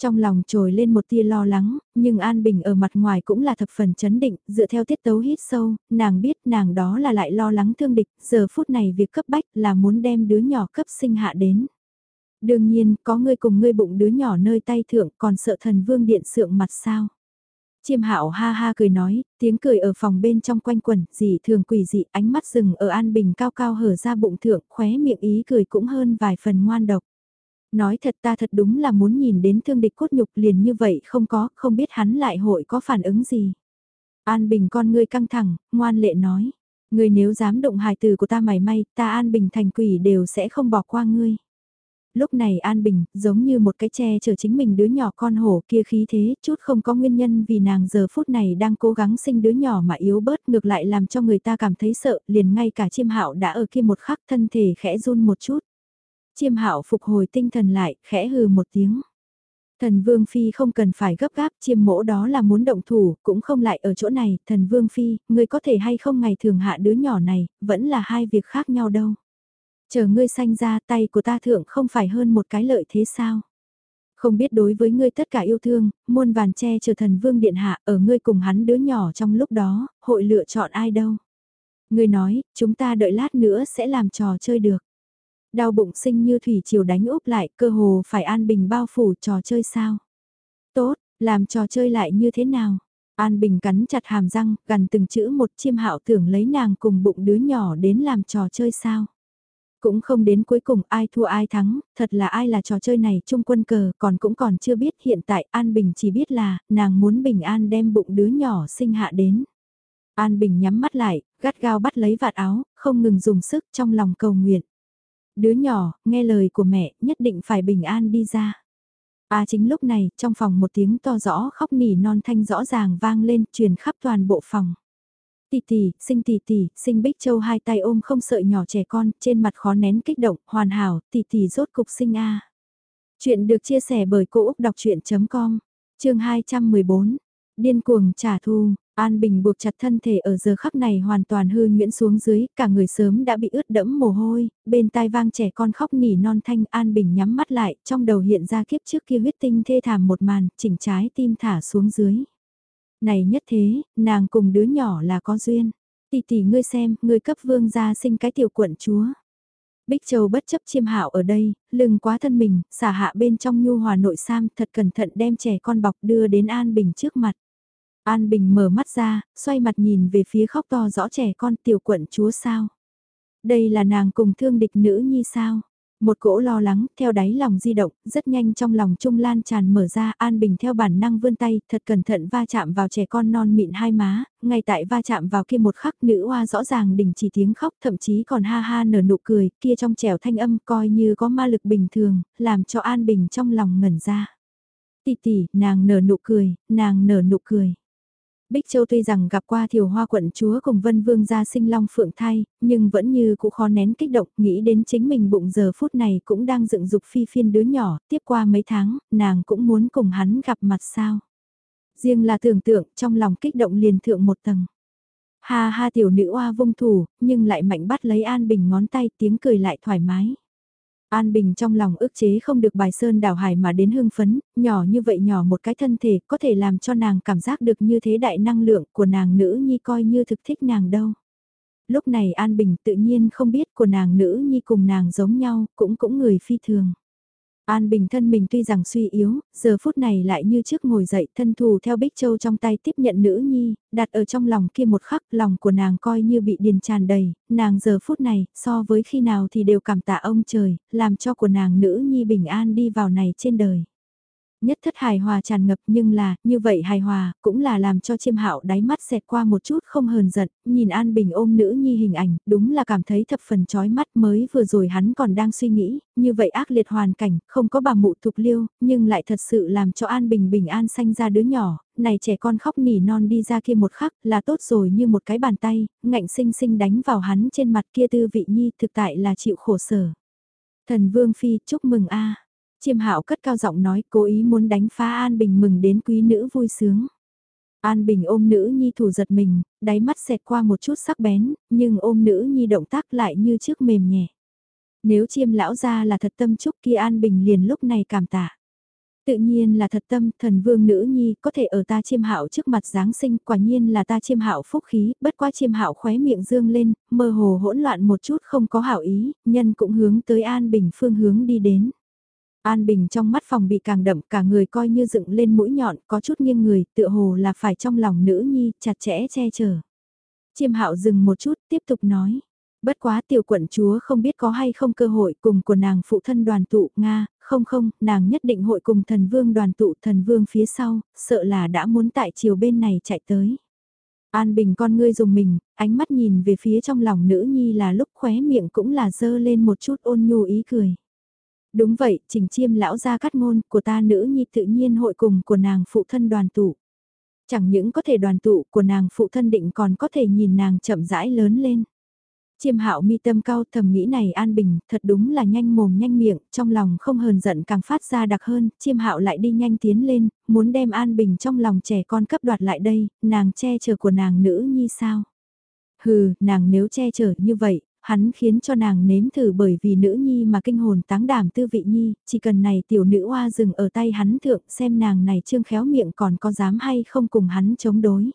Trong lòng trồi lên một tia lo lắng, nhưng An Bình ở mặt ngoài cũng là thập phần chấn định, dựa theo tiết tấu hít sâu, nàng biết nàng đó là lại lo lắng thương địch, giờ phút này việc cấp bách là muốn đem đứa nhỏ cấp sinh hạ đến. Đương nhiên, có người cùng ngươi bụng đứa nhỏ nơi tay thượng còn sợ thần vương điện sượng mặt sao. Chiêm hạo ha ha cười nói, tiếng cười ở phòng bên trong quanh quẩn, dị thường quỷ dị, ánh mắt rừng ở An Bình cao cao hở ra bụng thượng, khóe miệng ý cười cũng hơn vài phần ngoan độc. Nói thật ta thật đúng là muốn nhìn đến thương địch cốt nhục liền như vậy không có, không biết hắn lại hội có phản ứng gì. An Bình con ngươi căng thẳng, ngoan lệ nói. Ngươi nếu dám động hài từ của ta mày may, ta An Bình thành quỷ đều sẽ không bỏ qua ngươi. Lúc này An Bình, giống như một cái tre chở chính mình đứa nhỏ con hổ kia khí thế, chút không có nguyên nhân vì nàng giờ phút này đang cố gắng sinh đứa nhỏ mà yếu bớt ngược lại làm cho người ta cảm thấy sợ, liền ngay cả chiêm hạo đã ở kia một khắc thân thể khẽ run một chút. Chiêm hạo phục hồi tinh thần lại, khẽ hừ một tiếng. Thần Vương Phi không cần phải gấp gáp, chiêm mỗ đó là muốn động thủ, cũng không lại ở chỗ này, thần Vương Phi, ngươi có thể hay không ngày thường hạ đứa nhỏ này, vẫn là hai việc khác nhau đâu. Chờ ngươi sanh ra tay của ta thượng không phải hơn một cái lợi thế sao? Không biết đối với ngươi tất cả yêu thương, muôn vàn che chờ thần Vương Điện Hạ ở ngươi cùng hắn đứa nhỏ trong lúc đó, hội lựa chọn ai đâu? Ngươi nói, chúng ta đợi lát nữa sẽ làm trò chơi được. Đau bụng sinh như thủy chiều đánh úp lại cơ hồ phải an bình bao phủ trò chơi sao. Tốt, làm trò chơi lại như thế nào? An Bình cắn chặt hàm răng, gần từng chữ một chiêm hạo tưởng lấy nàng cùng bụng đứa nhỏ đến làm trò chơi sao. Cũng không đến cuối cùng ai thua ai thắng, thật là ai là trò chơi này chung quân cờ còn cũng còn chưa biết hiện tại An Bình chỉ biết là nàng muốn Bình An đem bụng đứa nhỏ sinh hạ đến. An Bình nhắm mắt lại, gắt gao bắt lấy vạt áo, không ngừng dùng sức trong lòng cầu nguyện. Đứa nhỏ, nghe lời của mẹ, nhất định phải bình an đi ra. À chính lúc này, trong phòng một tiếng to rõ khóc nỉ non thanh rõ ràng vang lên, truyền khắp toàn bộ phòng. Tì tì sinh tì tì sinh Bích Châu hai tay ôm không sợi nhỏ trẻ con, trên mặt khó nén kích động, hoàn hảo, tì tì rốt cục sinh a. Chuyện được chia sẻ bởi Cô Úc Đọc Chuyện.com, chương 214, điên cuồng trả thù, An Bình buộc chặt thân thể ở giờ khắc này hoàn toàn hư nguyễn xuống dưới, cả người sớm đã bị ướt đẫm mồ hôi, bên tai vang trẻ con khóc nỉ non thanh An Bình nhắm mắt lại, trong đầu hiện ra kiếp trước kia huyết tinh thê thảm một màn, chỉnh trái tim thả xuống dưới. Này nhất thế, nàng cùng đứa nhỏ là có duyên. Tỷ tỷ ngươi xem, ngươi cấp vương gia sinh cái tiểu quận chúa. Bích Châu bất chấp chiêm hạo ở đây, lưng quá thân mình, xả hạ bên trong nhu hòa nội sam thật cẩn thận đem trẻ con bọc đưa đến An Bình trước mặt. An Bình mở mắt ra, xoay mặt nhìn về phía khóc to rõ trẻ con tiểu quận chúa sao. Đây là nàng cùng thương địch nữ nhi sao. Một cỗ lo lắng, theo đáy lòng di động, rất nhanh trong lòng Trung Lan tràn mở ra, An Bình theo bản năng vươn tay, thật cẩn thận va chạm vào trẻ con non mịn hai má, ngay tại va chạm vào kia một khắc nữ hoa rõ ràng đình chỉ tiếng khóc, thậm chí còn ha ha nở nụ cười, kia trong trẻo thanh âm coi như có ma lực bình thường, làm cho An Bình trong lòng ngẩn ra. Tỷ tỷ, nàng nở nụ cười, nàng nở nụ cười. Bích Châu tuy rằng gặp qua thiểu hoa quận chúa cùng vân vương gia sinh long phượng thai, nhưng vẫn như cũ khó nén kích động, nghĩ đến chính mình bụng giờ phút này cũng đang dựng dục phi phiên đứa nhỏ, tiếp qua mấy tháng, nàng cũng muốn cùng hắn gặp mặt sao. Riêng là tưởng tượng, trong lòng kích động liền thượng một tầng. Ha ha tiểu nữ oa vung thủ, nhưng lại mạnh bắt lấy An Bình ngón tay tiếng cười lại thoải mái. An Bình trong lòng ức chế không được bài sơn đảo hải mà đến hưng phấn, nhỏ như vậy nhỏ một cái thân thể có thể làm cho nàng cảm giác được như thế đại năng lượng của nàng nữ nhi coi như thực thích nàng đâu. Lúc này An Bình tự nhiên không biết của nàng nữ nhi cùng nàng giống nhau, cũng cũng người phi thường. An Bình thân mình tuy rằng suy yếu, giờ phút này lại như trước ngồi dậy thân thù theo Bích Châu trong tay tiếp nhận nữ nhi, đặt ở trong lòng kia một khắc lòng của nàng coi như bị điền tràn đầy, nàng giờ phút này so với khi nào thì đều cảm tạ ông trời, làm cho của nàng nữ nhi bình an đi vào này trên đời nhất thất hài hòa tràn ngập nhưng là, như vậy hài hòa, cũng là làm cho chiêm hạo đáy mắt xẹt qua một chút không hờn giận, nhìn An Bình ôm nữ nhi hình ảnh, đúng là cảm thấy thập phần chói mắt mới vừa rồi hắn còn đang suy nghĩ, như vậy ác liệt hoàn cảnh, không có bà mụ thục liêu, nhưng lại thật sự làm cho An Bình bình an sanh ra đứa nhỏ, này trẻ con khóc nỉ non đi ra kia một khắc là tốt rồi như một cái bàn tay, ngạnh sinh sinh đánh vào hắn trên mặt kia tư vị nhi thực tại là chịu khổ sở. Thần Vương Phi chúc mừng a Chiêm hạo cất cao giọng nói cố ý muốn đánh phá An Bình mừng đến quý nữ vui sướng. An Bình ôm nữ nhi thủ giật mình, đáy mắt xẹt qua một chút sắc bén, nhưng ôm nữ nhi động tác lại như trước mềm nhẹ. Nếu chiêm lão ra là thật tâm chúc kia An Bình liền lúc này cảm tạ. Tự nhiên là thật tâm, thần vương nữ nhi, có thể ở ta chiêm hạo trước mặt Giáng sinh, quả nhiên là ta chiêm hạo phúc khí, bất qua chiêm hạo khóe miệng dương lên, mơ hồ hỗn loạn một chút không có hảo ý, nhân cũng hướng tới An Bình phương hướng đi đến. An Bình trong mắt phòng bị càng đậm cả người coi như dựng lên mũi nhọn có chút nghiêng người tựa hồ là phải trong lòng nữ nhi chặt chẽ che chở. Chiêm hạo dừng một chút tiếp tục nói. Bất quá tiểu quận chúa không biết có hay không cơ hội cùng của nàng phụ thân đoàn tụ Nga, không không, nàng nhất định hội cùng thần vương đoàn tụ thần vương phía sau, sợ là đã muốn tại chiều bên này chạy tới. An Bình con ngươi dùng mình, ánh mắt nhìn về phía trong lòng nữ nhi là lúc khóe miệng cũng là dơ lên một chút ôn nhu ý cười. Đúng vậy, trình chiêm lão gia cắt ngôn của ta nữ nhi tự nhiên hội cùng của nàng phụ thân đoàn tụ. Chẳng những có thể đoàn tụ của nàng phụ thân định còn có thể nhìn nàng chậm rãi lớn lên. Chiêm hạo mi tâm cao thầm nghĩ này an bình, thật đúng là nhanh mồm nhanh miệng, trong lòng không hờn giận càng phát ra đặc hơn, chiêm hạo lại đi nhanh tiến lên, muốn đem an bình trong lòng trẻ con cấp đoạt lại đây, nàng che chở của nàng nữ nhi sao? Hừ, nàng nếu che chở như vậy, hắn khiến cho nàng nếm thử bởi vì nữ nhi mà kinh hồn táng đảm tư vị nhi, chỉ cần này tiểu nữ hoa dừng ở tay hắn thượng xem nàng này trương khéo miệng còn có dám hay không cùng hắn chống đối.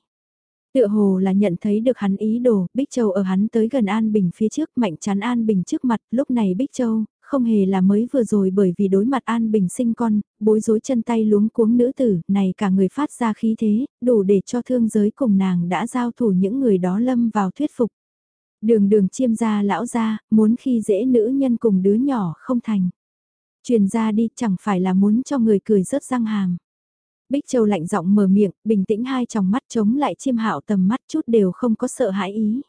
Tựa hồ là nhận thấy được hắn ý đồ, Bích Châu ở hắn tới gần An Bình phía trước mạnh chắn An Bình trước mặt, lúc này Bích Châu, không hề là mới vừa rồi bởi vì đối mặt An Bình sinh con, bối rối chân tay luống cuống nữ tử, này cả người phát ra khí thế, đủ để cho thương giới cùng nàng đã giao thủ những người đó lâm vào thuyết phục. Đường đường chiêm gia lão gia, muốn khi dễ nữ nhân cùng đứa nhỏ không thành. Truyền ra đi chẳng phải là muốn cho người cười rớt răng hàm. Bích Châu lạnh giọng mở miệng, bình tĩnh hai tròng mắt chống lại chiêm hạo tầm mắt chút đều không có sợ hãi ý.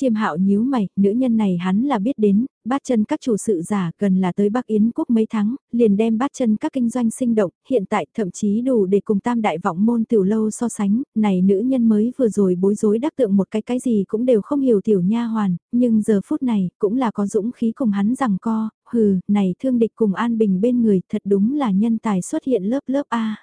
Chiêm hạo nhíu mày, nữ nhân này hắn là biết đến, bát chân các chủ sự giả gần là tới Bắc Yến quốc mấy tháng, liền đem bát chân các kinh doanh sinh động, hiện tại thậm chí đủ để cùng tam đại vọng môn tiểu lâu so sánh, này nữ nhân mới vừa rồi bối rối đắc tượng một cái cái gì cũng đều không hiểu tiểu nha hoàn, nhưng giờ phút này cũng là có dũng khí cùng hắn rằng co, hừ, này thương địch cùng an bình bên người thật đúng là nhân tài xuất hiện lớp lớp A.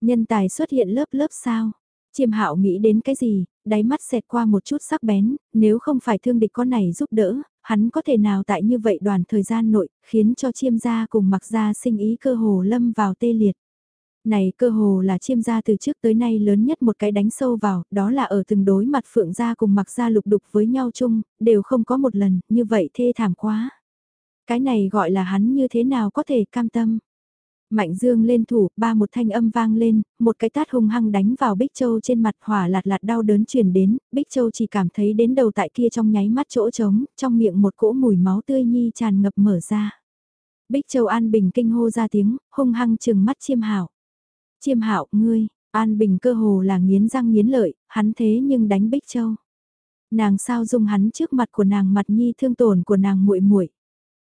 Nhân tài xuất hiện lớp lớp sao? Chiêm hạo nghĩ đến cái gì, đáy mắt xẹt qua một chút sắc bén, nếu không phải thương địch con này giúp đỡ, hắn có thể nào tại như vậy đoàn thời gian nội, khiến cho chiêm gia cùng mặc gia sinh ý cơ hồ lâm vào tê liệt. Này cơ hồ là chiêm gia từ trước tới nay lớn nhất một cái đánh sâu vào, đó là ở từng đối mặt phượng gia cùng mặc gia lục đục với nhau chung, đều không có một lần, như vậy thê thảm quá. Cái này gọi là hắn như thế nào có thể cam tâm. Mạnh dương lên thủ, ba một thanh âm vang lên, một cái tát hung hăng đánh vào Bích Châu trên mặt hỏa lạt lạt đau đớn truyền đến, Bích Châu chỉ cảm thấy đến đầu tại kia trong nháy mắt chỗ trống, trong miệng một cỗ mùi máu tươi nhi tràn ngập mở ra. Bích Châu An Bình kinh hô ra tiếng, hung hăng chừng mắt chiêm hảo Chiêm hảo ngươi, An Bình cơ hồ là nghiến răng nghiến lợi, hắn thế nhưng đánh Bích Châu. Nàng sao dung hắn trước mặt của nàng mặt nhi thương tổn của nàng muội muội.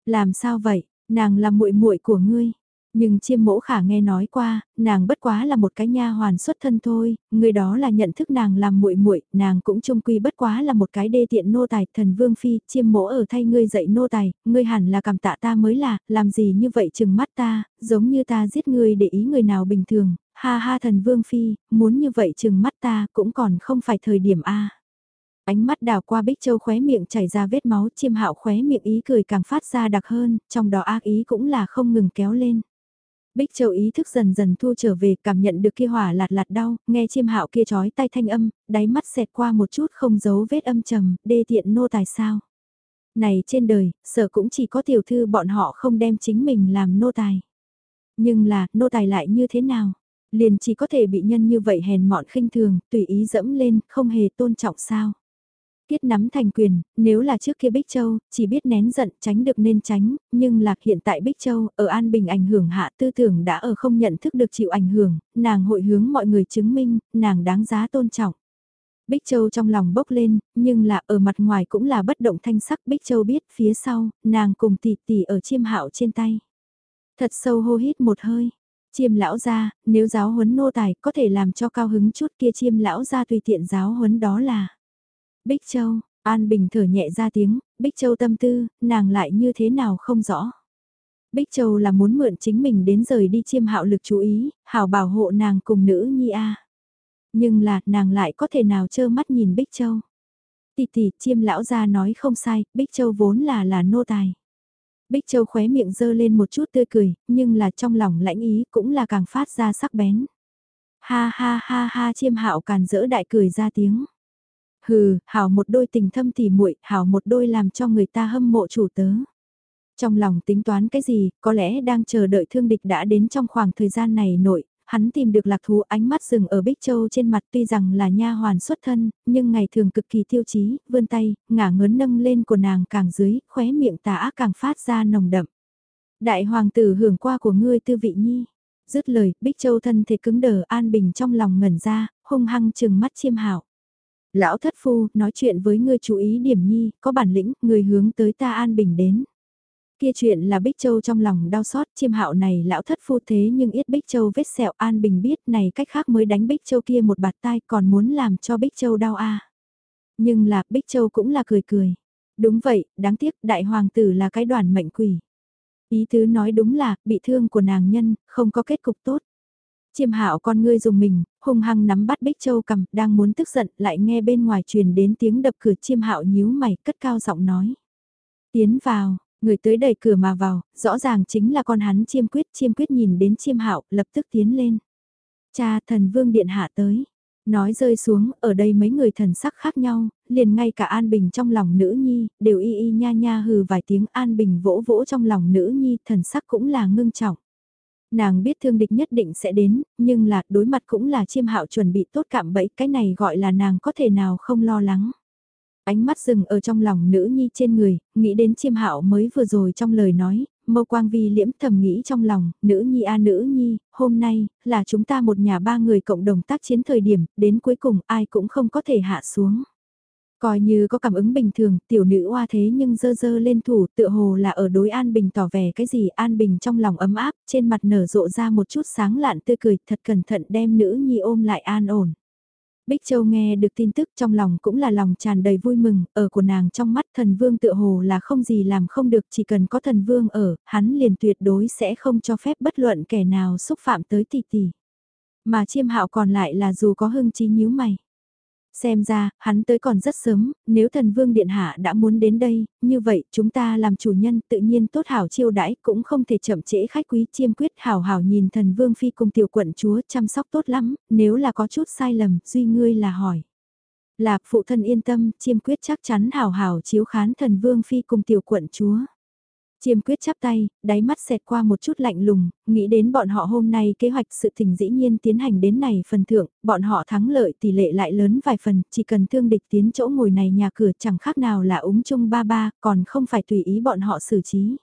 Làm sao vậy, nàng là muội muội của ngươi. Nhưng chiêm mỗ khả nghe nói qua, nàng bất quá là một cái nha hoàn xuất thân thôi, người đó là nhận thức nàng làm muội muội, nàng cũng trung quy bất quá là một cái đê tiện nô tài, thần vương phi, chiêm mỗ ở thay ngươi dạy nô tài, ngươi hẳn là cảm tạ ta mới là, làm gì như vậy chừng mắt ta, giống như ta giết ngươi để ý người nào bình thường, ha ha thần vương phi, muốn như vậy chừng mắt ta cũng còn không phải thời điểm a. Ánh mắt đào qua Bích Châu khóe miệng chảy ra vết máu chiêm hạo khóe miệng ý cười càng phát ra đặc hơn, trong đó ác ý cũng là không ngừng kéo lên. Bích Châu ý thức dần dần thu trở về cảm nhận được kia hỏa lạt lạt đau, nghe chiêm hạo kia chói tay thanh âm, đáy mắt xẹt qua một chút không giấu vết âm trầm, đê tiện nô tài sao. Này trên đời, sợ cũng chỉ có tiểu thư bọn họ không đem chính mình làm nô tài. Nhưng là, nô tài lại như thế nào? Liền chỉ có thể bị nhân như vậy hèn mọn khinh thường, tùy ý dẫm lên, không hề tôn trọng sao. Tiết nắm thành quyền, nếu là trước kia Bích Châu, chỉ biết nén giận tránh được nên tránh, nhưng lạc hiện tại Bích Châu, ở An Bình ảnh hưởng hạ tư tưởng đã ở không nhận thức được chịu ảnh hưởng, nàng hội hướng mọi người chứng minh, nàng đáng giá tôn trọng. Bích Châu trong lòng bốc lên, nhưng là ở mặt ngoài cũng là bất động thanh sắc Bích Châu biết phía sau, nàng cùng tỷ tỷ ở chiêm hạo trên tay. Thật sâu hô hít một hơi. Chiêm lão ra, nếu giáo huấn nô tài có thể làm cho cao hứng chút kia chiêm lão ra tùy tiện giáo huấn đó là. Bích Châu, An Bình thở nhẹ ra tiếng, Bích Châu tâm tư, nàng lại như thế nào không rõ. Bích Châu là muốn mượn chính mình đến rời đi chiêm hạo lực chú ý, hảo bảo hộ nàng cùng nữ nhi a. Nhưng là, nàng lại có thể nào trơ mắt nhìn Bích Châu. Tì tì chiêm lão ra nói không sai, Bích Châu vốn là là nô tài. Bích Châu khóe miệng dơ lên một chút tươi cười, nhưng là trong lòng lãnh ý cũng là càng phát ra sắc bén. Ha ha ha ha chiêm hạo càn dỡ đại cười ra tiếng. Hừ, hảo một đôi tình thâm tỉ muội, hảo một đôi làm cho người ta hâm mộ chủ tớ. Trong lòng tính toán cái gì, có lẽ đang chờ đợi thương địch đã đến trong khoảng thời gian này nội, hắn tìm được lạc thú ánh mắt rừng ở Bích Châu trên mặt tuy rằng là nha hoàn xuất thân, nhưng ngày thường cực kỳ tiêu chí, vươn tay, ngả ngớn nâng lên của nàng càng dưới, khóe miệng tà ác càng phát ra nồng đậm. Đại hoàng tử hưởng qua của ngươi tư vị nhi. Dứt lời, Bích Châu thân thể cứng đờ an bình trong lòng ngẩn ra, hung hăng chừng mắt chiêm hảo. Lão thất phu, nói chuyện với ngươi chú ý điểm nhi, có bản lĩnh, người hướng tới ta an bình đến. Kia chuyện là Bích Châu trong lòng đau xót, chiêm hạo này lão thất phu thế nhưng ít Bích Châu vết sẹo an bình biết này cách khác mới đánh Bích Châu kia một bạt tai còn muốn làm cho Bích Châu đau a Nhưng là Bích Châu cũng là cười cười. Đúng vậy, đáng tiếc đại hoàng tử là cái đoàn mệnh quỷ. Ý tứ nói đúng là, bị thương của nàng nhân, không có kết cục tốt. Chiêm hạo con ngươi dùng mình, hung hăng nắm bắt Bích Châu cầm, đang muốn tức giận, lại nghe bên ngoài truyền đến tiếng đập cửa chiêm hạo nhíu mày, cất cao giọng nói. Tiến vào, người tới đẩy cửa mà vào, rõ ràng chính là con hắn chiêm quyết, chiêm quyết nhìn đến chiêm hạo, lập tức tiến lên. Cha thần vương điện hạ tới. Nói rơi xuống, ở đây mấy người thần sắc khác nhau, liền ngay cả An Bình trong lòng nữ nhi, đều y y nha nha hừ vài tiếng An Bình vỗ vỗ trong lòng nữ nhi, thần sắc cũng là ngưng trọng. Nàng biết thương địch nhất định sẽ đến, nhưng là đối mặt cũng là chiêm hạo chuẩn bị tốt cảm bẫy, cái này gọi là nàng có thể nào không lo lắng. Ánh mắt dừng ở trong lòng nữ nhi trên người, nghĩ đến chiêm hạo mới vừa rồi trong lời nói, mâu quang vi liễm thầm nghĩ trong lòng, nữ nhi a nữ nhi, hôm nay, là chúng ta một nhà ba người cộng đồng tác chiến thời điểm, đến cuối cùng ai cũng không có thể hạ xuống. Coi như có cảm ứng bình thường, tiểu nữ oa thế nhưng dơ dơ lên thủ tựa hồ là ở đối An Bình tỏ vẻ cái gì An Bình trong lòng ấm áp, trên mặt nở rộ ra một chút sáng lạn tươi cười thật cẩn thận đem nữ nhi ôm lại an ổn. Bích Châu nghe được tin tức trong lòng cũng là lòng tràn đầy vui mừng, ở của nàng trong mắt thần vương tựa hồ là không gì làm không được chỉ cần có thần vương ở, hắn liền tuyệt đối sẽ không cho phép bất luận kẻ nào xúc phạm tới tỷ tỷ. Mà chiêm hạo còn lại là dù có hưng trí nhíu mày. Xem ra, hắn tới còn rất sớm, nếu thần vương điện hạ đã muốn đến đây, như vậy chúng ta làm chủ nhân tự nhiên tốt hảo chiêu đãi cũng không thể chậm trễ khách quý chiêm quyết hảo hảo nhìn thần vương phi cùng tiểu quận chúa chăm sóc tốt lắm, nếu là có chút sai lầm, duy ngươi là hỏi. Lạc phụ thân yên tâm, chiêm quyết chắc chắn hảo hảo chiếu khán thần vương phi cùng tiểu quận chúa. Chiêm quyết chắp tay, đáy mắt xẹt qua một chút lạnh lùng, nghĩ đến bọn họ hôm nay kế hoạch sự tình dĩ nhiên tiến hành đến này phần thượng, bọn họ thắng lợi tỷ lệ lại lớn vài phần, chỉ cần thương địch tiến chỗ ngồi này nhà cửa chẳng khác nào là úng chung ba ba, còn không phải tùy ý bọn họ xử trí.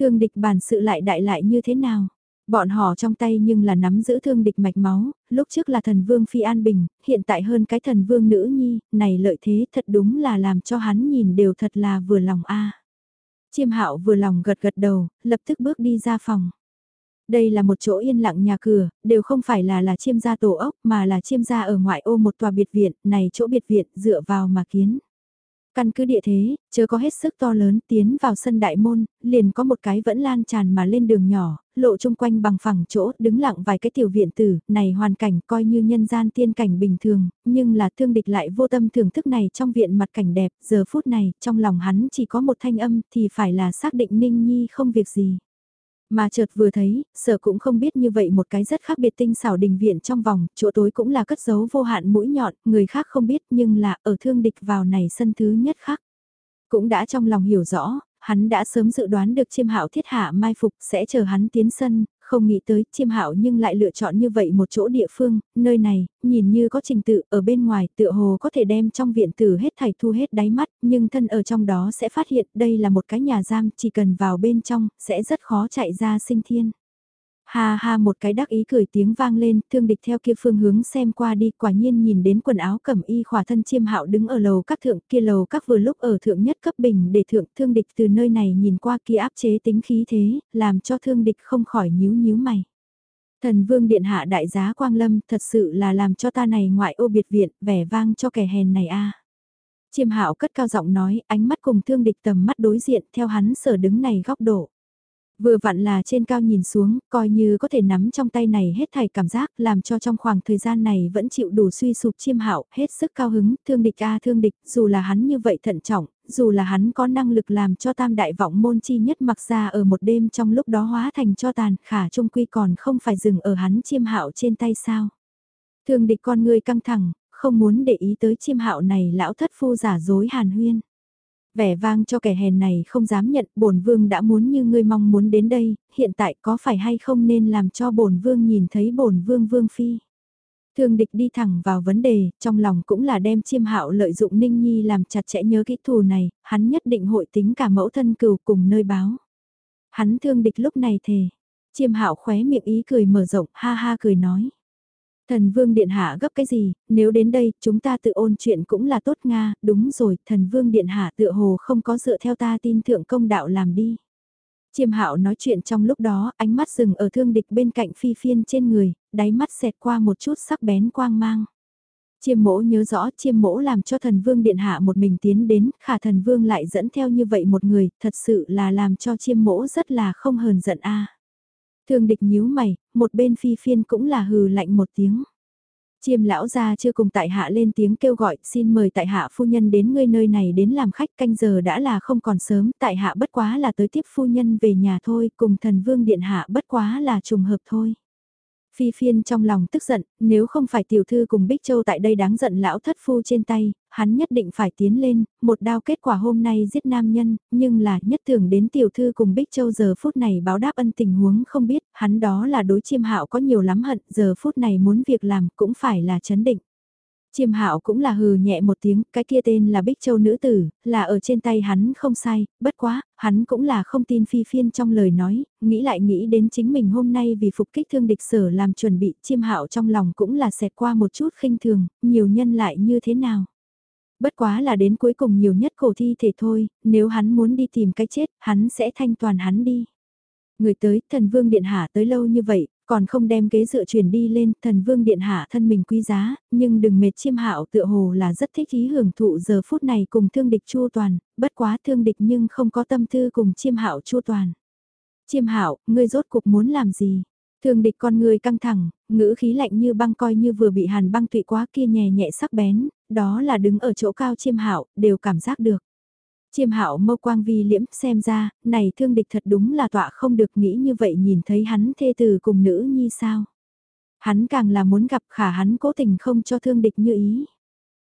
Thương địch bản sự lại đại lại như thế nào? Bọn họ trong tay nhưng là nắm giữ thương địch mạch máu, lúc trước là thần vương Phi An Bình, hiện tại hơn cái thần vương nữ nhi, này lợi thế thật đúng là làm cho hắn nhìn đều thật là vừa lòng a. Chiêm hạo vừa lòng gật gật đầu, lập tức bước đi ra phòng. Đây là một chỗ yên lặng nhà cửa, đều không phải là là chiêm gia tổ ốc mà là chiêm gia ở ngoại ô một tòa biệt viện, này chỗ biệt viện dựa vào mà kiến. Căn cứ địa thế, chưa có hết sức to lớn tiến vào sân đại môn, liền có một cái vẫn lan tràn mà lên đường nhỏ, lộ chung quanh bằng phẳng chỗ, đứng lặng vài cái tiểu viện tử, này hoàn cảnh coi như nhân gian tiên cảnh bình thường, nhưng là thương địch lại vô tâm thưởng thức này trong viện mặt cảnh đẹp, giờ phút này, trong lòng hắn chỉ có một thanh âm thì phải là xác định Ninh Nhi không việc gì. Mà chợt vừa thấy, sở cũng không biết như vậy một cái rất khác biệt tinh xảo đình viện trong vòng, chỗ tối cũng là cất giấu vô hạn mũi nhọn, người khác không biết nhưng là ở thương địch vào này sân thứ nhất khác. Cũng đã trong lòng hiểu rõ, hắn đã sớm dự đoán được chiêm hạo thiết hạ mai phục sẽ chờ hắn tiến sân, không nghĩ tới chiêm hạo nhưng lại lựa chọn như vậy một chỗ địa phương, nơi này, nhìn như có trình tự ở bên ngoài tựa hồ có thể đem trong viện tử hết thảy thu hết đáy mắt, nhưng thân ở trong đó sẽ phát hiện đây là một cái nhà giam, chỉ cần vào bên trong, sẽ rất khó chạy ra sinh thiên. Ha ha một cái đắc ý cười tiếng vang lên, thương địch theo kia phương hướng xem qua đi, quả nhiên nhìn đến quần áo cẩm y khỏa thân chiêm hạo đứng ở lầu các thượng, kia lầu các vừa lúc ở thượng nhất cấp bình để thượng thương địch từ nơi này nhìn qua kia áp chế tính khí thế, làm cho thương địch không khỏi nhíu nhíu mày. Thần vương điện hạ đại giá quang lâm thật sự là làm cho ta này ngoại ô biệt viện, vẻ vang cho kẻ hèn này a Chiêm hạo cất cao giọng nói, ánh mắt cùng thương địch tầm mắt đối diện theo hắn sở đứng này góc độ. Vừa vặn là trên cao nhìn xuống, coi như có thể nắm trong tay này hết thảy cảm giác, làm cho trong khoảng thời gian này vẫn chịu đủ suy sụp chiêm hạo, hết sức cao hứng, thương địch a thương địch, dù là hắn như vậy thận trọng, dù là hắn có năng lực làm cho tam đại vọng môn chi nhất mặc ra ở một đêm trong lúc đó hóa thành cho tàn, khả trung quy còn không phải dừng ở hắn chiêm hạo trên tay sao. Thương địch con người căng thẳng, không muốn để ý tới chiêm hạo này lão thất phu giả dối hàn huyên. Vẻ vang cho kẻ hèn này không dám nhận bổn vương đã muốn như ngươi mong muốn đến đây, hiện tại có phải hay không nên làm cho bổn vương nhìn thấy bổn vương vương phi. Thương địch đi thẳng vào vấn đề, trong lòng cũng là đem chiêm hạo lợi dụng Ninh Nhi làm chặt chẽ nhớ kỹ thù này, hắn nhất định hội tính cả mẫu thân cừu cùng nơi báo. Hắn thương địch lúc này thề, chiêm hạo khóe miệng ý cười mở rộng, ha ha cười nói. Thần vương điện hạ gấp cái gì, nếu đến đây chúng ta tự ôn chuyện cũng là tốt Nga, đúng rồi, thần vương điện hạ tựa hồ không có dựa theo ta tin thượng công đạo làm đi. Chiêm hạo nói chuyện trong lúc đó, ánh mắt dừng ở thương địch bên cạnh phi phiên trên người, đáy mắt xẹt qua một chút sắc bén quang mang. Chiêm mỗ nhớ rõ chiêm mỗ làm cho thần vương điện hạ một mình tiến đến, khả thần vương lại dẫn theo như vậy một người, thật sự là làm cho chiêm mỗ rất là không hờn giận a. Thương địch nhíu mày, một bên phi phiên cũng là hừ lạnh một tiếng. Chiêm lão gia chưa cùng tại hạ lên tiếng kêu gọi, xin mời tại hạ phu nhân đến ngươi nơi này đến làm khách canh giờ đã là không còn sớm, tại hạ bất quá là tới tiếp phu nhân về nhà thôi, cùng thần vương điện hạ bất quá là trùng hợp thôi. Phi phiên trong lòng tức giận, nếu không phải tiểu thư cùng Bích Châu tại đây đáng giận lão thất phu trên tay, hắn nhất định phải tiến lên, một đao kết quả hôm nay giết nam nhân, nhưng là nhất thường đến tiểu thư cùng Bích Châu giờ phút này báo đáp ân tình huống không biết, hắn đó là đối chiêm hạo có nhiều lắm hận, giờ phút này muốn việc làm cũng phải là chấn định. Chiêm hạo cũng là hừ nhẹ một tiếng, cái kia tên là Bích Châu nữ tử, là ở trên tay hắn không sai, bất quá, hắn cũng là không tin phi phiên trong lời nói, nghĩ lại nghĩ đến chính mình hôm nay vì phục kích thương địch sở làm chuẩn bị, chiêm hạo trong lòng cũng là xẹt qua một chút khinh thường, nhiều nhân lại như thế nào. Bất quá là đến cuối cùng nhiều nhất cổ thi thể thôi, nếu hắn muốn đi tìm cái chết, hắn sẽ thanh toàn hắn đi. Người tới, thần vương điện hạ tới lâu như vậy, còn không đem ghế dựa chuyển đi lên, thần vương điện hạ thân mình quý giá, nhưng đừng mệt chiêm hạo tựa hồ là rất thích ý hưởng thụ giờ phút này cùng thương địch chua toàn, bất quá thương địch nhưng không có tâm tư cùng chiêm hạo chua toàn. Chiêm hạo, ngươi rốt cuộc muốn làm gì? Thương địch con người căng thẳng, ngữ khí lạnh như băng coi như vừa bị hàn băng tụy quá kia nhẹ nhẹ sắc bén, đó là đứng ở chỗ cao chiêm hạo đều cảm giác được. Chiêm hạo mâu quang vi liễm xem ra, này thương địch thật đúng là tọa không được nghĩ như vậy nhìn thấy hắn thê từ cùng nữ nhi sao. Hắn càng là muốn gặp khả hắn cố tình không cho thương địch như ý.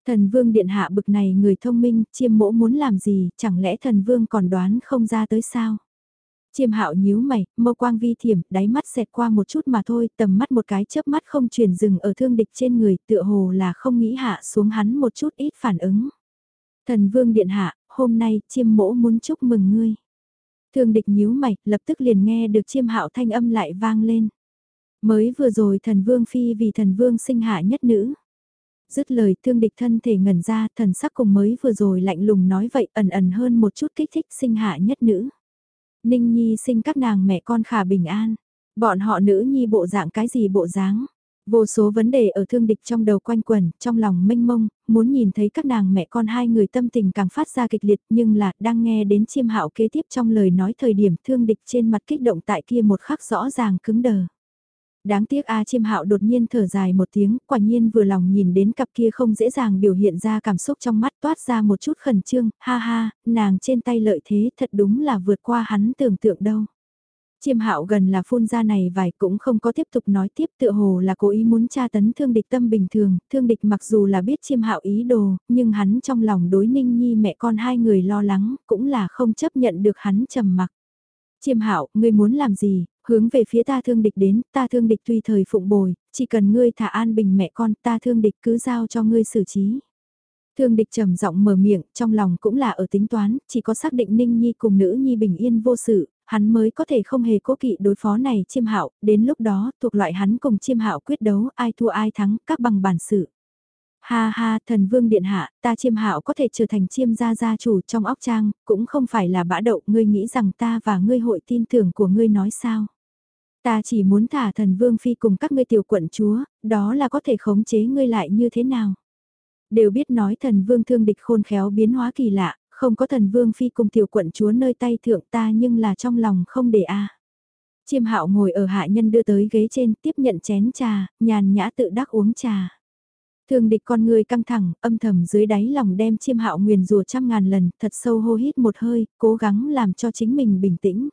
Thần vương điện hạ bực này người thông minh, chiêm mỗ muốn làm gì, chẳng lẽ thần vương còn đoán không ra tới sao? Chiêm hạo nhíu mày, mâu quang vi thiểm, đáy mắt xẹt qua một chút mà thôi, tầm mắt một cái chớp mắt không chuyển dừng ở thương địch trên người, tựa hồ là không nghĩ hạ xuống hắn một chút ít phản ứng. Thần vương điện hạ, hôm nay chiêm mỗ muốn chúc mừng ngươi. Thương địch nhíu mày, lập tức liền nghe được chiêm hạo thanh âm lại vang lên. Mới vừa rồi thần vương phi vì thần vương sinh hạ nhất nữ. Dứt lời thương địch thân thể ngẩn ra thần sắc cùng mới vừa rồi lạnh lùng nói vậy ẩn ẩn hơn một chút kích thích sinh hạ nhất nữ. Ninh Nhi sinh các nàng mẹ con khả bình an. Bọn họ nữ nhi bộ dạng cái gì bộ dáng? Vô số vấn đề ở thương địch trong đầu quanh quẩn, trong lòng mênh mông, muốn nhìn thấy các nàng mẹ con hai người tâm tình càng phát ra kịch liệt nhưng là đang nghe đến chiêm hạo kế tiếp trong lời nói thời điểm thương địch trên mặt kích động tại kia một khắc rõ ràng cứng đờ. Đáng tiếc A chiêm hạo đột nhiên thở dài một tiếng, quả nhiên vừa lòng nhìn đến cặp kia không dễ dàng biểu hiện ra cảm xúc trong mắt toát ra một chút khẩn trương, ha ha, nàng trên tay lợi thế thật đúng là vượt qua hắn tưởng tượng đâu. Chiêm hạo gần là phun ra này vài cũng không có tiếp tục nói tiếp tựa hồ là cố ý muốn tra tấn thương địch tâm bình thường, thương địch mặc dù là biết chiêm hạo ý đồ, nhưng hắn trong lòng đối ninh nhi mẹ con hai người lo lắng, cũng là không chấp nhận được hắn trầm mặc. Chiêm hạo, ngươi muốn làm gì, hướng về phía ta thương địch đến, ta thương địch tùy thời phụng bồi, chỉ cần ngươi thả an bình mẹ con, ta thương địch cứ giao cho ngươi xử trí. Thương địch trầm giọng mở miệng, trong lòng cũng là ở tính toán, chỉ có xác định Ninh Nhi cùng nữ Nhi bình yên vô sự, hắn mới có thể không hề cố kỵ đối phó này chiêm hạo, đến lúc đó thuộc loại hắn cùng chiêm hạo quyết đấu ai thua ai thắng các bằng bản sự. Ha ha, thần vương điện hạ, ta chiêm hạo có thể trở thành chiêm gia gia chủ trong óc trang, cũng không phải là bã đậu, ngươi nghĩ rằng ta và ngươi hội tin tưởng của ngươi nói sao. Ta chỉ muốn thả thần vương phi cùng các ngươi tiểu quận chúa, đó là có thể khống chế ngươi lại như thế nào. Đều biết nói thần vương thương địch khôn khéo biến hóa kỳ lạ, không có thần vương phi cùng tiểu quận chúa nơi tay thượng ta nhưng là trong lòng không để a. Chiêm hạo ngồi ở hạ nhân đưa tới ghế trên tiếp nhận chén trà, nhàn nhã tự đắc uống trà. Thương địch con người căng thẳng, âm thầm dưới đáy lòng đem chiêm hạo nguyền rùa trăm ngàn lần, thật sâu hô hít một hơi, cố gắng làm cho chính mình bình tĩnh.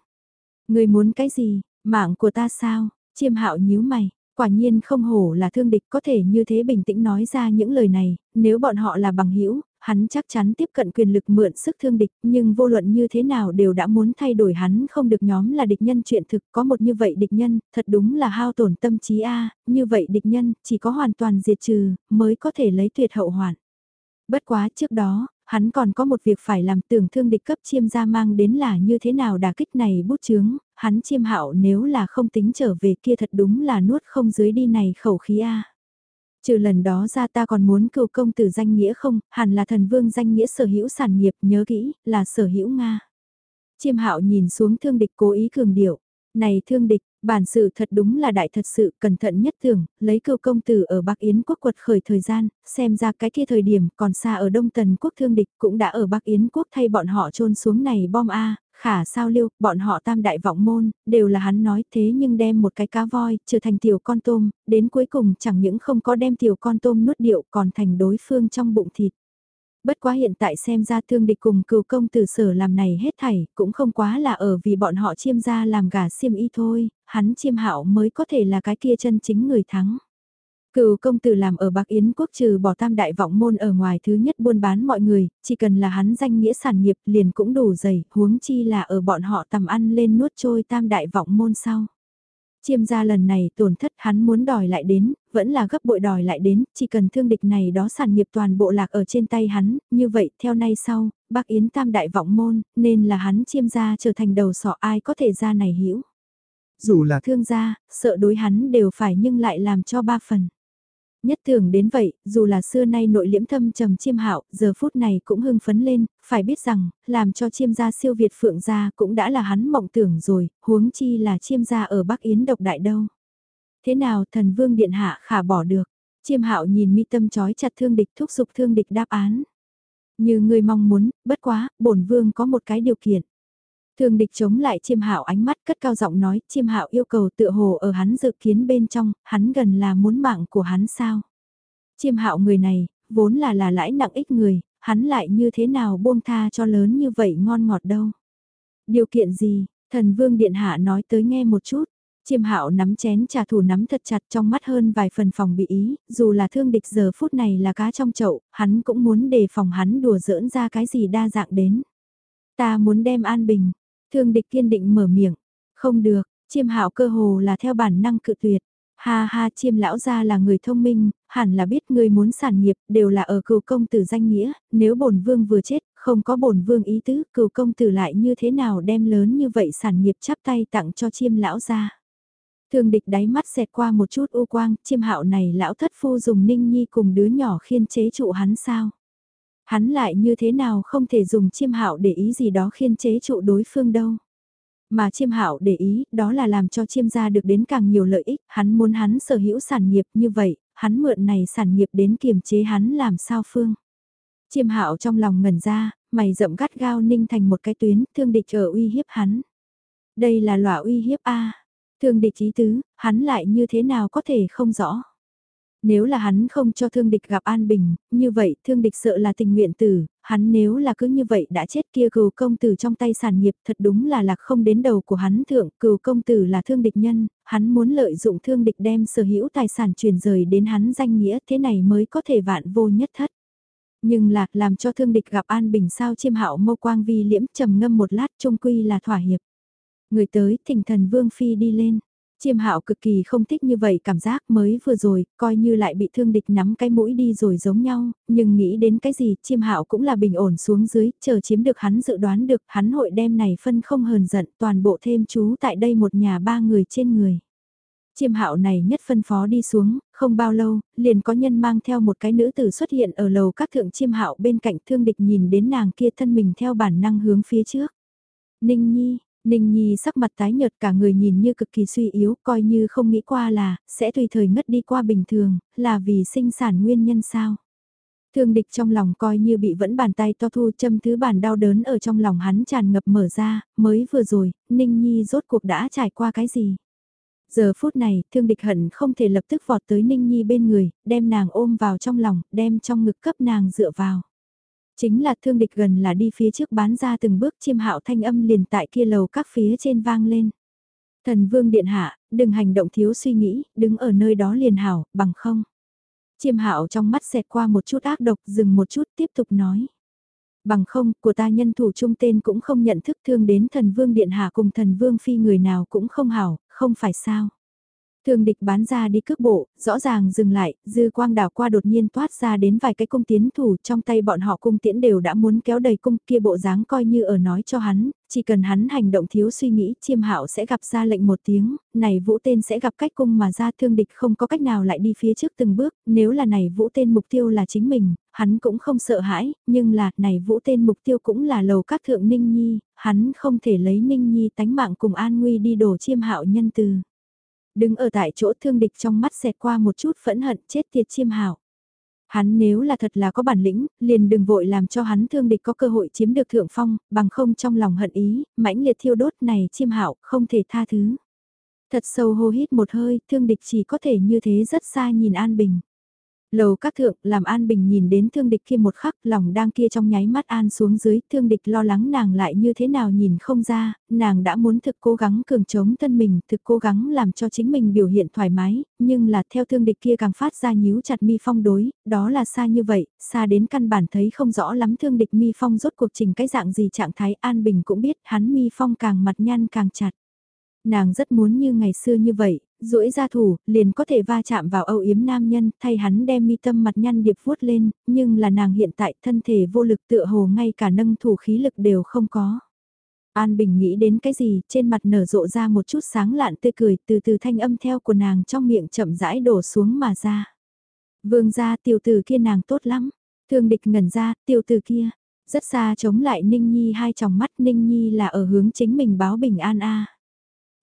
Người muốn cái gì, mạng của ta sao, chiêm hạo nhíu mày, Quả nhiên không hổ là thương địch có thể như thế bình tĩnh nói ra những lời này, nếu bọn họ là bằng hữu hắn chắc chắn tiếp cận quyền lực mượn sức thương địch, nhưng vô luận như thế nào đều đã muốn thay đổi hắn không được nhóm là địch nhân chuyện thực có một như vậy địch nhân, thật đúng là hao tổn tâm trí a như vậy địch nhân chỉ có hoàn toàn diệt trừ, mới có thể lấy tuyệt hậu hoạn. Bất quá trước đó, hắn còn có một việc phải làm tưởng thương địch cấp chiêm gia mang đến là như thế nào đả kích này bút chướng, hắn chiêm hạo nếu là không tính trở về kia thật đúng là nuốt không dưới đi này khẩu khí A. Trừ lần đó ra ta còn muốn cựu công tử danh nghĩa không, hẳn là thần vương danh nghĩa sở hữu sản nghiệp, nhớ kỹ, là sở hữu Nga. Chiêm hạo nhìn xuống thương địch cố ý cường điệu, này thương địch, bản sự thật đúng là đại thật sự, cẩn thận nhất thường, lấy cựu công tử ở Bắc Yến quốc quật khởi thời gian, xem ra cái kia thời điểm còn xa ở Đông Tần quốc thương địch cũng đã ở Bắc Yến quốc thay bọn họ trôn xuống này bom A, khả sao liêu, bọn họ tam đại vọng môn, đều là hắn nói thế nhưng đem một cái cá voi, trở thành tiểu con tôm, đến cuối cùng chẳng những không có đem tiểu con tôm nuốt điệu còn thành đối phương trong bụng thịt. Bất quá hiện tại xem ra thương địch cùng cừu công từ sở làm này hết thảy, cũng không quá là ở vì bọn họ chiêm ra làm gà xiêm y thôi, hắn chiêm hạo mới có thể là cái kia chân chính người thắng. Cựu công tử làm ở Bắc Yến quốc trừ bỏ tam đại vọng môn ở ngoài thứ nhất buôn bán mọi người, chỉ cần là hắn danh nghĩa sản nghiệp liền cũng đủ dày, huống chi là ở bọn họ tầm ăn lên nuốt trôi tam đại vọng môn sau. Chiêm gia lần này tổn thất hắn muốn đòi lại đến, vẫn là gấp bội đòi lại đến, chỉ cần thương địch này đó sản nghiệp toàn bộ lạc ở trên tay hắn, như vậy theo nay sau, Bắc Yến tam đại vọng môn, nên là hắn chiêm gia trở thành đầu sọ ai có thể ra này hiểu. Dù là thương gia, sợ đối hắn đều phải nhưng lại làm cho ba phần. Nhất thường đến vậy, dù là xưa nay nội liễm thâm trầm chiêm hạo, giờ phút này cũng hưng phấn lên, phải biết rằng, làm cho chiêm gia siêu Việt phượng gia cũng đã là hắn mộng tưởng rồi, huống chi là chiêm gia ở Bắc Yến độc đại đâu. Thế nào thần vương điện hạ khả bỏ được, chiêm hạo nhìn mi tâm chói chặt thương địch thúc giục thương địch đáp án. Như người mong muốn, bất quá, bổn vương có một cái điều kiện. Thường địch chống lại chiêm hạo ánh mắt cất cao giọng nói, chiêm hạo yêu cầu tựa hồ ở hắn dự kiến bên trong, hắn gần là muốn mạng của hắn sao. Chiêm hạo người này, vốn là là lãi nặng ích người, hắn lại như thế nào buông tha cho lớn như vậy ngon ngọt đâu. Điều kiện gì, thần vương điện hạ nói tới nghe một chút. Chiêm hạo nắm chén trà thủ nắm thật chặt trong mắt hơn vài phần phòng bị ý, dù là thương địch giờ phút này là cá trong chậu, hắn cũng muốn đề phòng hắn đùa giỡn ra cái gì đa dạng đến. Ta muốn đem an bình, Thương địch kiên định mở miệng. Không được, chiêm hạo cơ hồ là theo bản năng cự tuyệt. Ha ha chiêm lão gia là người thông minh, hẳn là biết người muốn sản nghiệp đều là ở cựu công tử danh nghĩa, nếu bổn vương vừa chết, Không có bổn vương ý tứ, cựu công tử lại như thế nào đem lớn như vậy sản nghiệp chắp tay tặng cho chiêm lão gia Thương địch đáy mắt xẹt qua một chút u quang, chiêm hạo này lão thất phu dùng ninh nhi cùng đứa nhỏ khiên chế trụ hắn sao. Hắn lại như thế nào không thể dùng chiêm hạo để ý gì đó khiên chế trụ đối phương đâu. Mà chiêm hạo để ý, đó là làm cho chiêm gia được đến càng nhiều lợi ích, hắn muốn hắn sở hữu sản nghiệp như vậy, hắn mượn này sản nghiệp đến kiềm chế hắn làm sao phương. Chiêm hạo trong lòng ngẩn ra, mày rậm gắt gao ninh thành một cái tuyến, thương địch ở uy hiếp hắn. Đây là lỏa uy hiếp A. Thương địch ý tứ, hắn lại như thế nào có thể không rõ. Nếu là hắn không cho thương địch gặp an bình, như vậy thương địch sợ là tình nguyện tử, hắn nếu là cứ như vậy đã chết kia cừu công tử trong tay sản nghiệp thật đúng là lạc không đến đầu của hắn thượng, cừu công tử là thương địch nhân, hắn muốn lợi dụng thương địch đem sở hữu tài sản truyền rời đến hắn danh nghĩa thế này mới có thể vạn vô nhất thất. Nhưng lạc làm cho thương địch gặp an bình sao chiêm hạo mâu quang vi liễm trầm ngâm một lát trung quy là thỏa hiệp. Người tới thỉnh thần vương phi đi lên. Chiêm hạo cực kỳ không thích như vậy cảm giác mới vừa rồi, coi như lại bị thương địch nắm cái mũi đi rồi giống nhau, nhưng nghĩ đến cái gì, chiêm hạo cũng là bình ổn xuống dưới, chờ chiếm được hắn dự đoán được, hắn hội đem này phân không hờn giận, toàn bộ thêm chú tại đây một nhà ba người trên người. Chiêm hạo này nhất phân phó đi xuống, không bao lâu, liền có nhân mang theo một cái nữ tử xuất hiện ở lầu các thượng chiêm hạo bên cạnh thương địch nhìn đến nàng kia thân mình theo bản năng hướng phía trước. Ninh Nhi, Ninh Nhi sắc mặt tái nhợt cả người nhìn như cực kỳ suy yếu, coi như không nghĩ qua là, sẽ tùy thời ngất đi qua bình thường, là vì sinh sản nguyên nhân sao. Thương địch trong lòng coi như bị vẫn bàn tay to thu châm thứ bàn đau đớn ở trong lòng hắn tràn ngập mở ra, mới vừa rồi, Ninh Nhi rốt cuộc đã trải qua cái gì. Giờ phút này, thương địch hận không thể lập tức vọt tới Ninh Nhi bên người, đem nàng ôm vào trong lòng, đem trong ngực cấp nàng dựa vào. Chính là thương địch gần là đi phía trước bán ra từng bước chiêm hạo thanh âm liền tại kia lầu các phía trên vang lên. Thần vương điện hạ, đừng hành động thiếu suy nghĩ, đứng ở nơi đó liền hảo, bằng không. Chiêm hạo trong mắt xẹt qua một chút ác độc, dừng một chút tiếp tục nói. Bằng không, của ta nhân thủ trung tên cũng không nhận thức thương đến thần vương điện hạ cùng thần vương phi người nào cũng không hảo, không phải sao. Thường địch bán ra đi cước bộ, rõ ràng dừng lại, dư quang đảo qua đột nhiên toát ra đến vài cái cung tiến thủ trong tay bọn họ cung tiễn đều đã muốn kéo đầy cung kia bộ dáng coi như ở nói cho hắn, chỉ cần hắn hành động thiếu suy nghĩ chiêm hạo sẽ gặp ra lệnh một tiếng, này vũ tên sẽ gặp cách cung mà ra thương địch không có cách nào lại đi phía trước từng bước, nếu là này vũ tên mục tiêu là chính mình, hắn cũng không sợ hãi, nhưng là này vũ tên mục tiêu cũng là lầu các thượng Ninh Nhi, hắn không thể lấy Ninh Nhi tánh mạng cùng an nguy đi đổ chiêm hạo nhân từ. Đứng ở tại chỗ thương địch trong mắt xẹt qua một chút phẫn hận chết tiệt chiêm hảo. Hắn nếu là thật là có bản lĩnh, liền đừng vội làm cho hắn thương địch có cơ hội chiếm được thượng phong, bằng không trong lòng hận ý, mãnh liệt thiêu đốt này chiêm hảo, không thể tha thứ. Thật sâu hô hít một hơi, thương địch chỉ có thể như thế rất xa nhìn An Bình. Lầu các thượng, làm An Bình nhìn đến thương địch kia một khắc, lòng đang kia trong nháy mắt An xuống dưới, thương địch lo lắng nàng lại như thế nào nhìn không ra, nàng đã muốn thực cố gắng cường chống thân mình, thực cố gắng làm cho chính mình biểu hiện thoải mái, nhưng là theo thương địch kia càng phát ra nhíu chặt mi phong đối, đó là xa như vậy, xa đến căn bản thấy không rõ lắm thương địch mi phong rốt cuộc trình cái dạng gì trạng thái An Bình cũng biết hắn mi phong càng mặt nhăn càng chặt. Nàng rất muốn như ngày xưa như vậy, duỗi ra thủ, liền có thể va chạm vào âu yếm nam nhân, thay hắn đem mi tâm mặt nhăn điệp vuốt lên, nhưng là nàng hiện tại thân thể vô lực tựa hồ ngay cả nâng thủ khí lực đều không có. An Bình nghĩ đến cái gì, trên mặt nở rộ ra một chút sáng lạn tươi cười, từ từ thanh âm theo của nàng trong miệng chậm rãi đổ xuống mà ra. Vương gia tiểu tử kia nàng tốt lắm, thương địch ngẩn ra, tiểu tử kia, rất xa chống lại Ninh Nhi hai tròng mắt Ninh Nhi là ở hướng chính mình báo bình an a.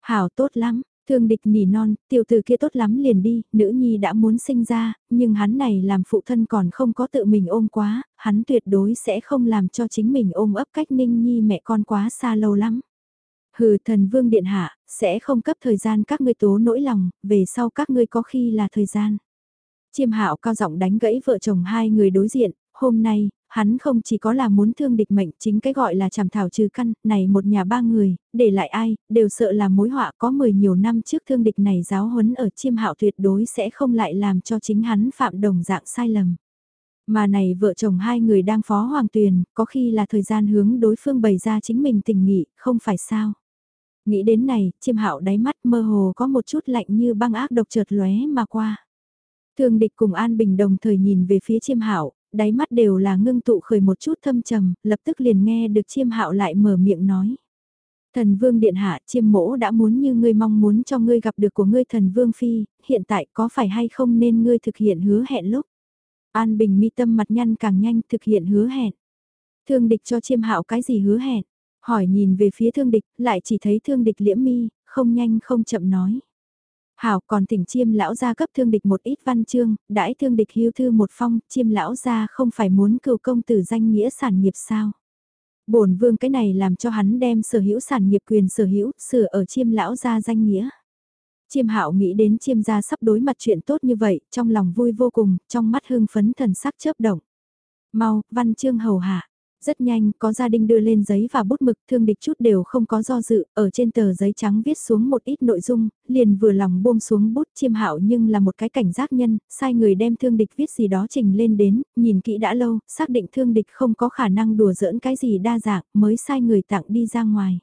Hảo tốt lắm, thương địch nỉ non, tiểu tử kia tốt lắm liền đi, nữ nhi đã muốn sinh ra, nhưng hắn này làm phụ thân còn không có tự mình ôm quá, hắn tuyệt đối sẽ không làm cho chính mình ôm ấp cách ninh nhi mẹ con quá xa lâu lắm. Hừ thần vương điện hạ, sẽ không cấp thời gian các ngươi tố nỗi lòng, về sau các ngươi có khi là thời gian. Chiêm hạo cao giọng đánh gãy vợ chồng hai người đối diện, hôm nay, hắn không chỉ có là muốn thương địch mệnh chính cái gọi là chảm thảo trừ căn, này một nhà ba người, để lại ai, đều sợ là mối họa có mười nhiều năm trước thương địch này giáo huấn ở chiêm hạo tuyệt đối sẽ không lại làm cho chính hắn phạm đồng dạng sai lầm. Mà này vợ chồng hai người đang phó hoàng tuyền, có khi là thời gian hướng đối phương bày ra chính mình tình nghị, không phải sao. Nghĩ đến này, chiêm hạo đáy mắt mơ hồ có một chút lạnh như băng ác độc chợt lóe mà qua. Thương địch cùng An Bình đồng thời nhìn về phía chiêm hạo đáy mắt đều là ngưng tụ khởi một chút thâm trầm, lập tức liền nghe được chiêm hạo lại mở miệng nói. Thần vương điện hạ chiêm mỗ đã muốn như ngươi mong muốn cho ngươi gặp được của ngươi thần vương phi, hiện tại có phải hay không nên ngươi thực hiện hứa hẹn lúc. An bình mi tâm mặt nhăn càng nhanh thực hiện hứa hẹn. Thương địch cho chiêm hạo cái gì hứa hẹn, hỏi nhìn về phía thương địch, lại chỉ thấy thương địch liễm mi, không nhanh không chậm nói. Hảo còn tỉnh chiêm lão gia cấp thương địch một ít văn chương, đãi thương địch hưu thư một phong, chiêm lão gia không phải muốn cựu công tử danh nghĩa sản nghiệp sao. bổn vương cái này làm cho hắn đem sở hữu sản nghiệp quyền sở hữu, sửa ở chiêm lão gia danh nghĩa. Chiêm hạo nghĩ đến chiêm gia sắp đối mặt chuyện tốt như vậy, trong lòng vui vô cùng, trong mắt hương phấn thần sắc chớp động. Mau, văn chương hầu hạ. Rất nhanh, có gia đình đưa lên giấy và bút mực, thương địch chút đều không có do dự, ở trên tờ giấy trắng viết xuống một ít nội dung, liền vừa lòng buông xuống bút chiêm hạo nhưng là một cái cảnh giác nhân, sai người đem thương địch viết gì đó trình lên đến, nhìn kỹ đã lâu, xác định thương địch không có khả năng đùa giỡn cái gì đa dạng, mới sai người tặng đi ra ngoài.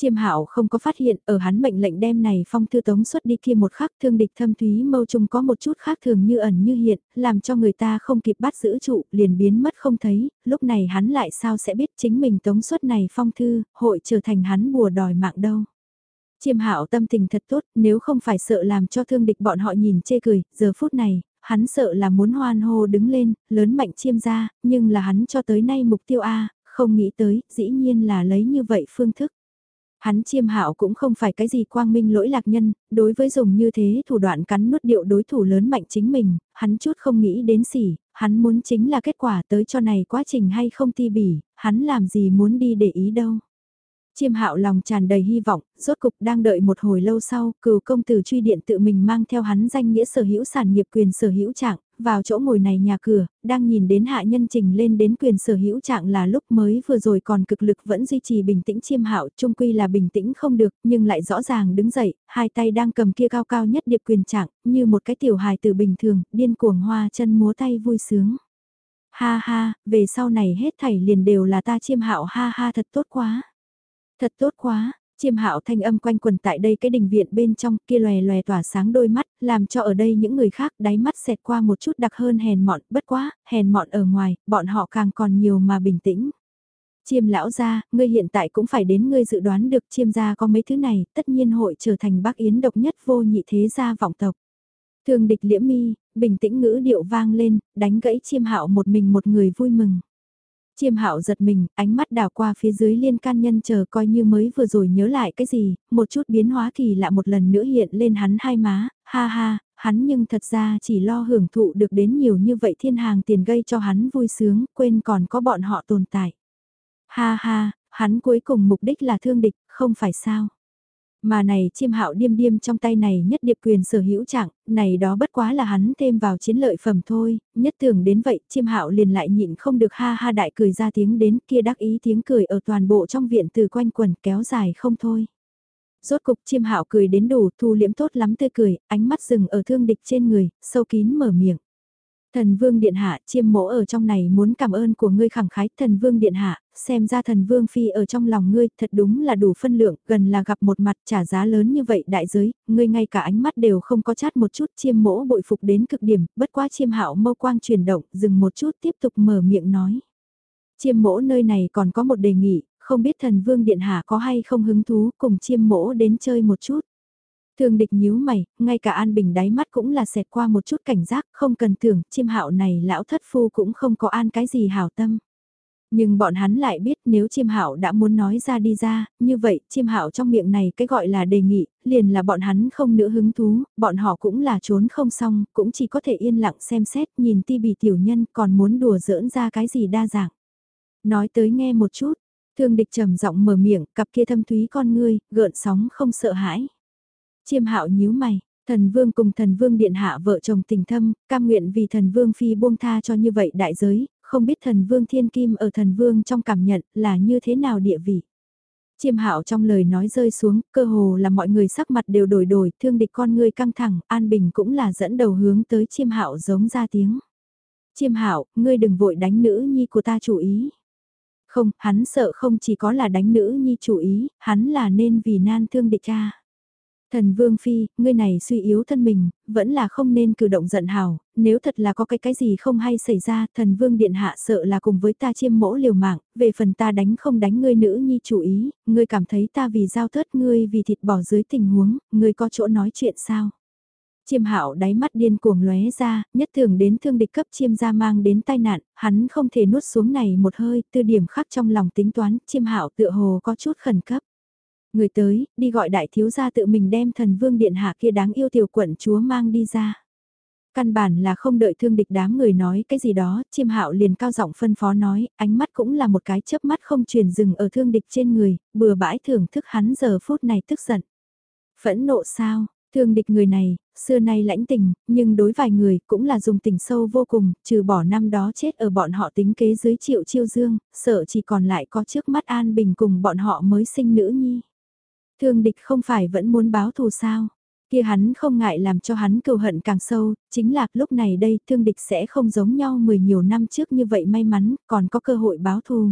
Chiêm hạo không có phát hiện ở hắn mệnh lệnh đem này phong thư tống xuất đi kia một khắc thương địch thâm thúy mâu trùng có một chút khác thường như ẩn như hiện, làm cho người ta không kịp bắt giữ trụ, liền biến mất không thấy, lúc này hắn lại sao sẽ biết chính mình tống xuất này phong thư, hội trở thành hắn bùa đòi mạng đâu. Chiêm hạo tâm tình thật tốt, nếu không phải sợ làm cho thương địch bọn họ nhìn chê cười, giờ phút này, hắn sợ là muốn hoan hô đứng lên, lớn mạnh chiêm ra, nhưng là hắn cho tới nay mục tiêu A, không nghĩ tới, dĩ nhiên là lấy như vậy phương thức. Hắn chiêm hạo cũng không phải cái gì quang minh lỗi lạc nhân, đối với dùng như thế thủ đoạn cắn nuốt điệu đối thủ lớn mạnh chính mình, hắn chút không nghĩ đến xỉ, hắn muốn chính là kết quả tới cho này quá trình hay không ti bỉ, hắn làm gì muốn đi để ý đâu. Chiêm hạo lòng tràn đầy hy vọng, rốt cục đang đợi một hồi lâu sau, cừu công tử truy điện tự mình mang theo hắn danh nghĩa sở hữu sản nghiệp quyền sở hữu trạng, vào chỗ ngồi này nhà cửa, đang nhìn đến hạ nhân trình lên đến quyền sở hữu trạng là lúc mới vừa rồi còn cực lực vẫn duy trì bình tĩnh chiêm hạo, trung quy là bình tĩnh không được, nhưng lại rõ ràng đứng dậy, hai tay đang cầm kia cao cao nhất điệp quyền trạng, như một cái tiểu hài từ bình thường, điên cuồng hoa chân múa tay vui sướng. Ha ha, về sau này hết thảy liền đều là ta chiêm hạo ha ha thật tốt quá. Thật tốt quá, chiêm hạo thanh âm quanh quần tại đây cái đình viện bên trong kia lòe lòe tỏa sáng đôi mắt, làm cho ở đây những người khác đáy mắt xẹt qua một chút đặc hơn hèn mọn, bất quá, hèn mọn ở ngoài, bọn họ càng còn nhiều mà bình tĩnh. Chiêm lão gia, ngươi hiện tại cũng phải đến ngươi dự đoán được chiêm gia có mấy thứ này, tất nhiên hội trở thành bác yến độc nhất vô nhị thế gia vọng tộc. Thường địch liễm mi, bình tĩnh ngữ điệu vang lên, đánh gãy chiêm hạo một mình một người vui mừng. Chiêm hạo giật mình, ánh mắt đào qua phía dưới liên can nhân chờ coi như mới vừa rồi nhớ lại cái gì, một chút biến hóa kỳ lạ một lần nữa hiện lên hắn hai má, ha ha, hắn nhưng thật ra chỉ lo hưởng thụ được đến nhiều như vậy thiên hàng tiền gây cho hắn vui sướng, quên còn có bọn họ tồn tại. Ha ha, hắn cuối cùng mục đích là thương địch, không phải sao. Mà này chiêm hạo điêm điêm trong tay này nhất điệp quyền sở hữu trạng, này đó bất quá là hắn thêm vào chiến lợi phẩm thôi, nhất tưởng đến vậy chiêm hạo liền lại nhịn không được ha ha đại cười ra tiếng đến kia đắc ý tiếng cười ở toàn bộ trong viện từ quanh quần kéo dài không thôi. Rốt cục chiêm hạo cười đến đủ thu liễm tốt lắm tươi cười, ánh mắt dừng ở thương địch trên người, sâu kín mở miệng. Thần vương điện hạ, chiêm mỗ ở trong này muốn cảm ơn của ngươi khẳng khái, thần vương điện hạ, xem ra thần vương phi ở trong lòng ngươi, thật đúng là đủ phân lượng, gần là gặp một mặt trả giá lớn như vậy đại giới, ngươi ngay cả ánh mắt đều không có chát một chút, chiêm mỗ bội phục đến cực điểm, bất quá chiêm hạo mâu quang chuyển động, dừng một chút tiếp tục mở miệng nói. Chiêm mỗ nơi này còn có một đề nghị, không biết thần vương điện hạ có hay không hứng thú cùng chiêm mỗ đến chơi một chút. Thường địch nhíu mày, ngay cả An Bình đáy mắt cũng là xẹt qua một chút cảnh giác, không cần tưởng, chiêm hạo này lão thất phu cũng không có an cái gì hảo tâm. Nhưng bọn hắn lại biết nếu chiêm hảo đã muốn nói ra đi ra, như vậy chiêm hảo trong miệng này cái gọi là đề nghị, liền là bọn hắn không nữa hứng thú, bọn họ cũng là trốn không xong, cũng chỉ có thể yên lặng xem xét nhìn ti bì tiểu nhân còn muốn đùa giỡn ra cái gì đa dạng. Nói tới nghe một chút, thương địch trầm giọng mở miệng, cặp kia thâm thúy con ngươi, gợn sóng không sợ hãi. Chiêm hạo nhíu mày, thần vương cùng thần vương điện hạ vợ chồng tình thâm, cam nguyện vì thần vương phi buông tha cho như vậy đại giới, không biết thần vương thiên kim ở thần vương trong cảm nhận là như thế nào địa vị. Chiêm hạo trong lời nói rơi xuống, cơ hồ là mọi người sắc mặt đều đổi đổi, thương địch con người căng thẳng, an bình cũng là dẫn đầu hướng tới chiêm hạo giống ra tiếng. Chiêm hạo, ngươi đừng vội đánh nữ nhi của ta chủ ý. Không, hắn sợ không chỉ có là đánh nữ nhi chủ ý, hắn là nên vì nan thương địch cha. Thần Vương Phi, ngươi này suy yếu thân mình, vẫn là không nên cử động giận hào, nếu thật là có cái cái gì không hay xảy ra, thần Vương Điện Hạ sợ là cùng với ta chiêm mỗ liều mạng, về phần ta đánh không đánh ngươi nữ nhi chủ ý, ngươi cảm thấy ta vì giao thớt ngươi vì thịt bỏ dưới tình huống, ngươi có chỗ nói chuyện sao? Chiêm hạo đáy mắt điên cuồng lóe ra, nhất thường đến thương địch cấp chiêm gia mang đến tai nạn, hắn không thể nuốt xuống này một hơi, tư điểm khắc trong lòng tính toán, chiêm hạo tựa hồ có chút khẩn cấp. Người tới, đi gọi đại thiếu gia tự mình đem thần vương điện hạ kia đáng yêu tiểu quận chúa mang đi ra. Căn bản là không đợi thương địch đám người nói cái gì đó, chiêm hạo liền cao giọng phân phó nói, ánh mắt cũng là một cái chớp mắt không truyền dừng ở thương địch trên người, bừa bãi thưởng thức hắn giờ phút này tức giận. Phẫn nộ sao, thương địch người này, xưa nay lãnh tình, nhưng đối vài người cũng là dùng tình sâu vô cùng, trừ bỏ năm đó chết ở bọn họ tính kế dưới triệu chiêu dương, sợ chỉ còn lại có trước mắt an bình cùng bọn họ mới sinh nữ nhi. Thương địch không phải vẫn muốn báo thù sao? Kia hắn không ngại làm cho hắn cầu hận càng sâu, chính là lúc này đây thương địch sẽ không giống nhau mười nhiều năm trước như vậy may mắn, còn có cơ hội báo thù.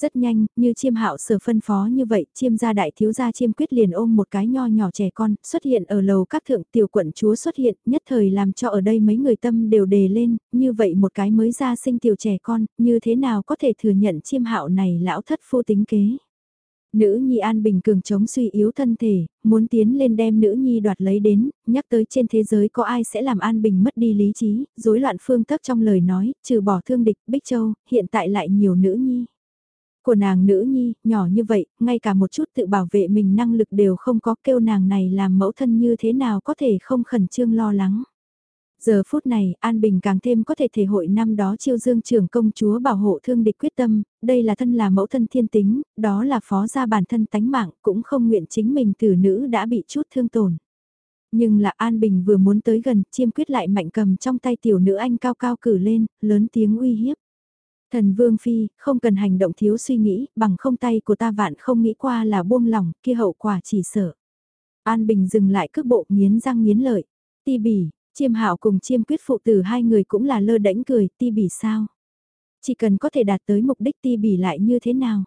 Rất nhanh, như chiêm hạo sở phân phó như vậy, chiêm gia đại thiếu gia chiêm quyết liền ôm một cái nho nhỏ trẻ con, xuất hiện ở lầu các thượng tiểu quận chúa xuất hiện, nhất thời làm cho ở đây mấy người tâm đều đề lên, như vậy một cái mới ra sinh tiểu trẻ con, như thế nào có thể thừa nhận chiêm hạo này lão thất phu tính kế. Nữ nhi An Bình cường chống suy yếu thân thể, muốn tiến lên đem nữ nhi đoạt lấy đến, nhắc tới trên thế giới có ai sẽ làm An Bình mất đi lý trí, rối loạn phương thức trong lời nói, trừ bỏ thương địch, Bích Châu, hiện tại lại nhiều nữ nhi. Của nàng nữ nhi, nhỏ như vậy, ngay cả một chút tự bảo vệ mình năng lực đều không có kêu nàng này làm mẫu thân như thế nào có thể không khẩn trương lo lắng. Giờ phút này, An Bình càng thêm có thể thể hội năm đó chiêu dương trưởng công chúa bảo hộ thương địch quyết tâm, đây là thân là mẫu thân thiên tính, đó là phó gia bản thân tánh mạng, cũng không nguyện chính mình tử nữ đã bị chút thương tổn. Nhưng là An Bình vừa muốn tới gần, chiêm quyết lại mạnh cầm trong tay tiểu nữ anh cao cao cử lên, lớn tiếng uy hiếp. Thần Vương Phi, không cần hành động thiếu suy nghĩ, bằng không tay của ta vạn không nghĩ qua là buông lỏng, kia hậu quả chỉ sợ. An Bình dừng lại cước bộ nghiến răng nghiến lợi. Ti bỉ, Chiêm hạo cùng chiêm quyết phụ tử hai người cũng là lơ đễnh cười, ti bỉ sao? Chỉ cần có thể đạt tới mục đích ti bỉ lại như thế nào?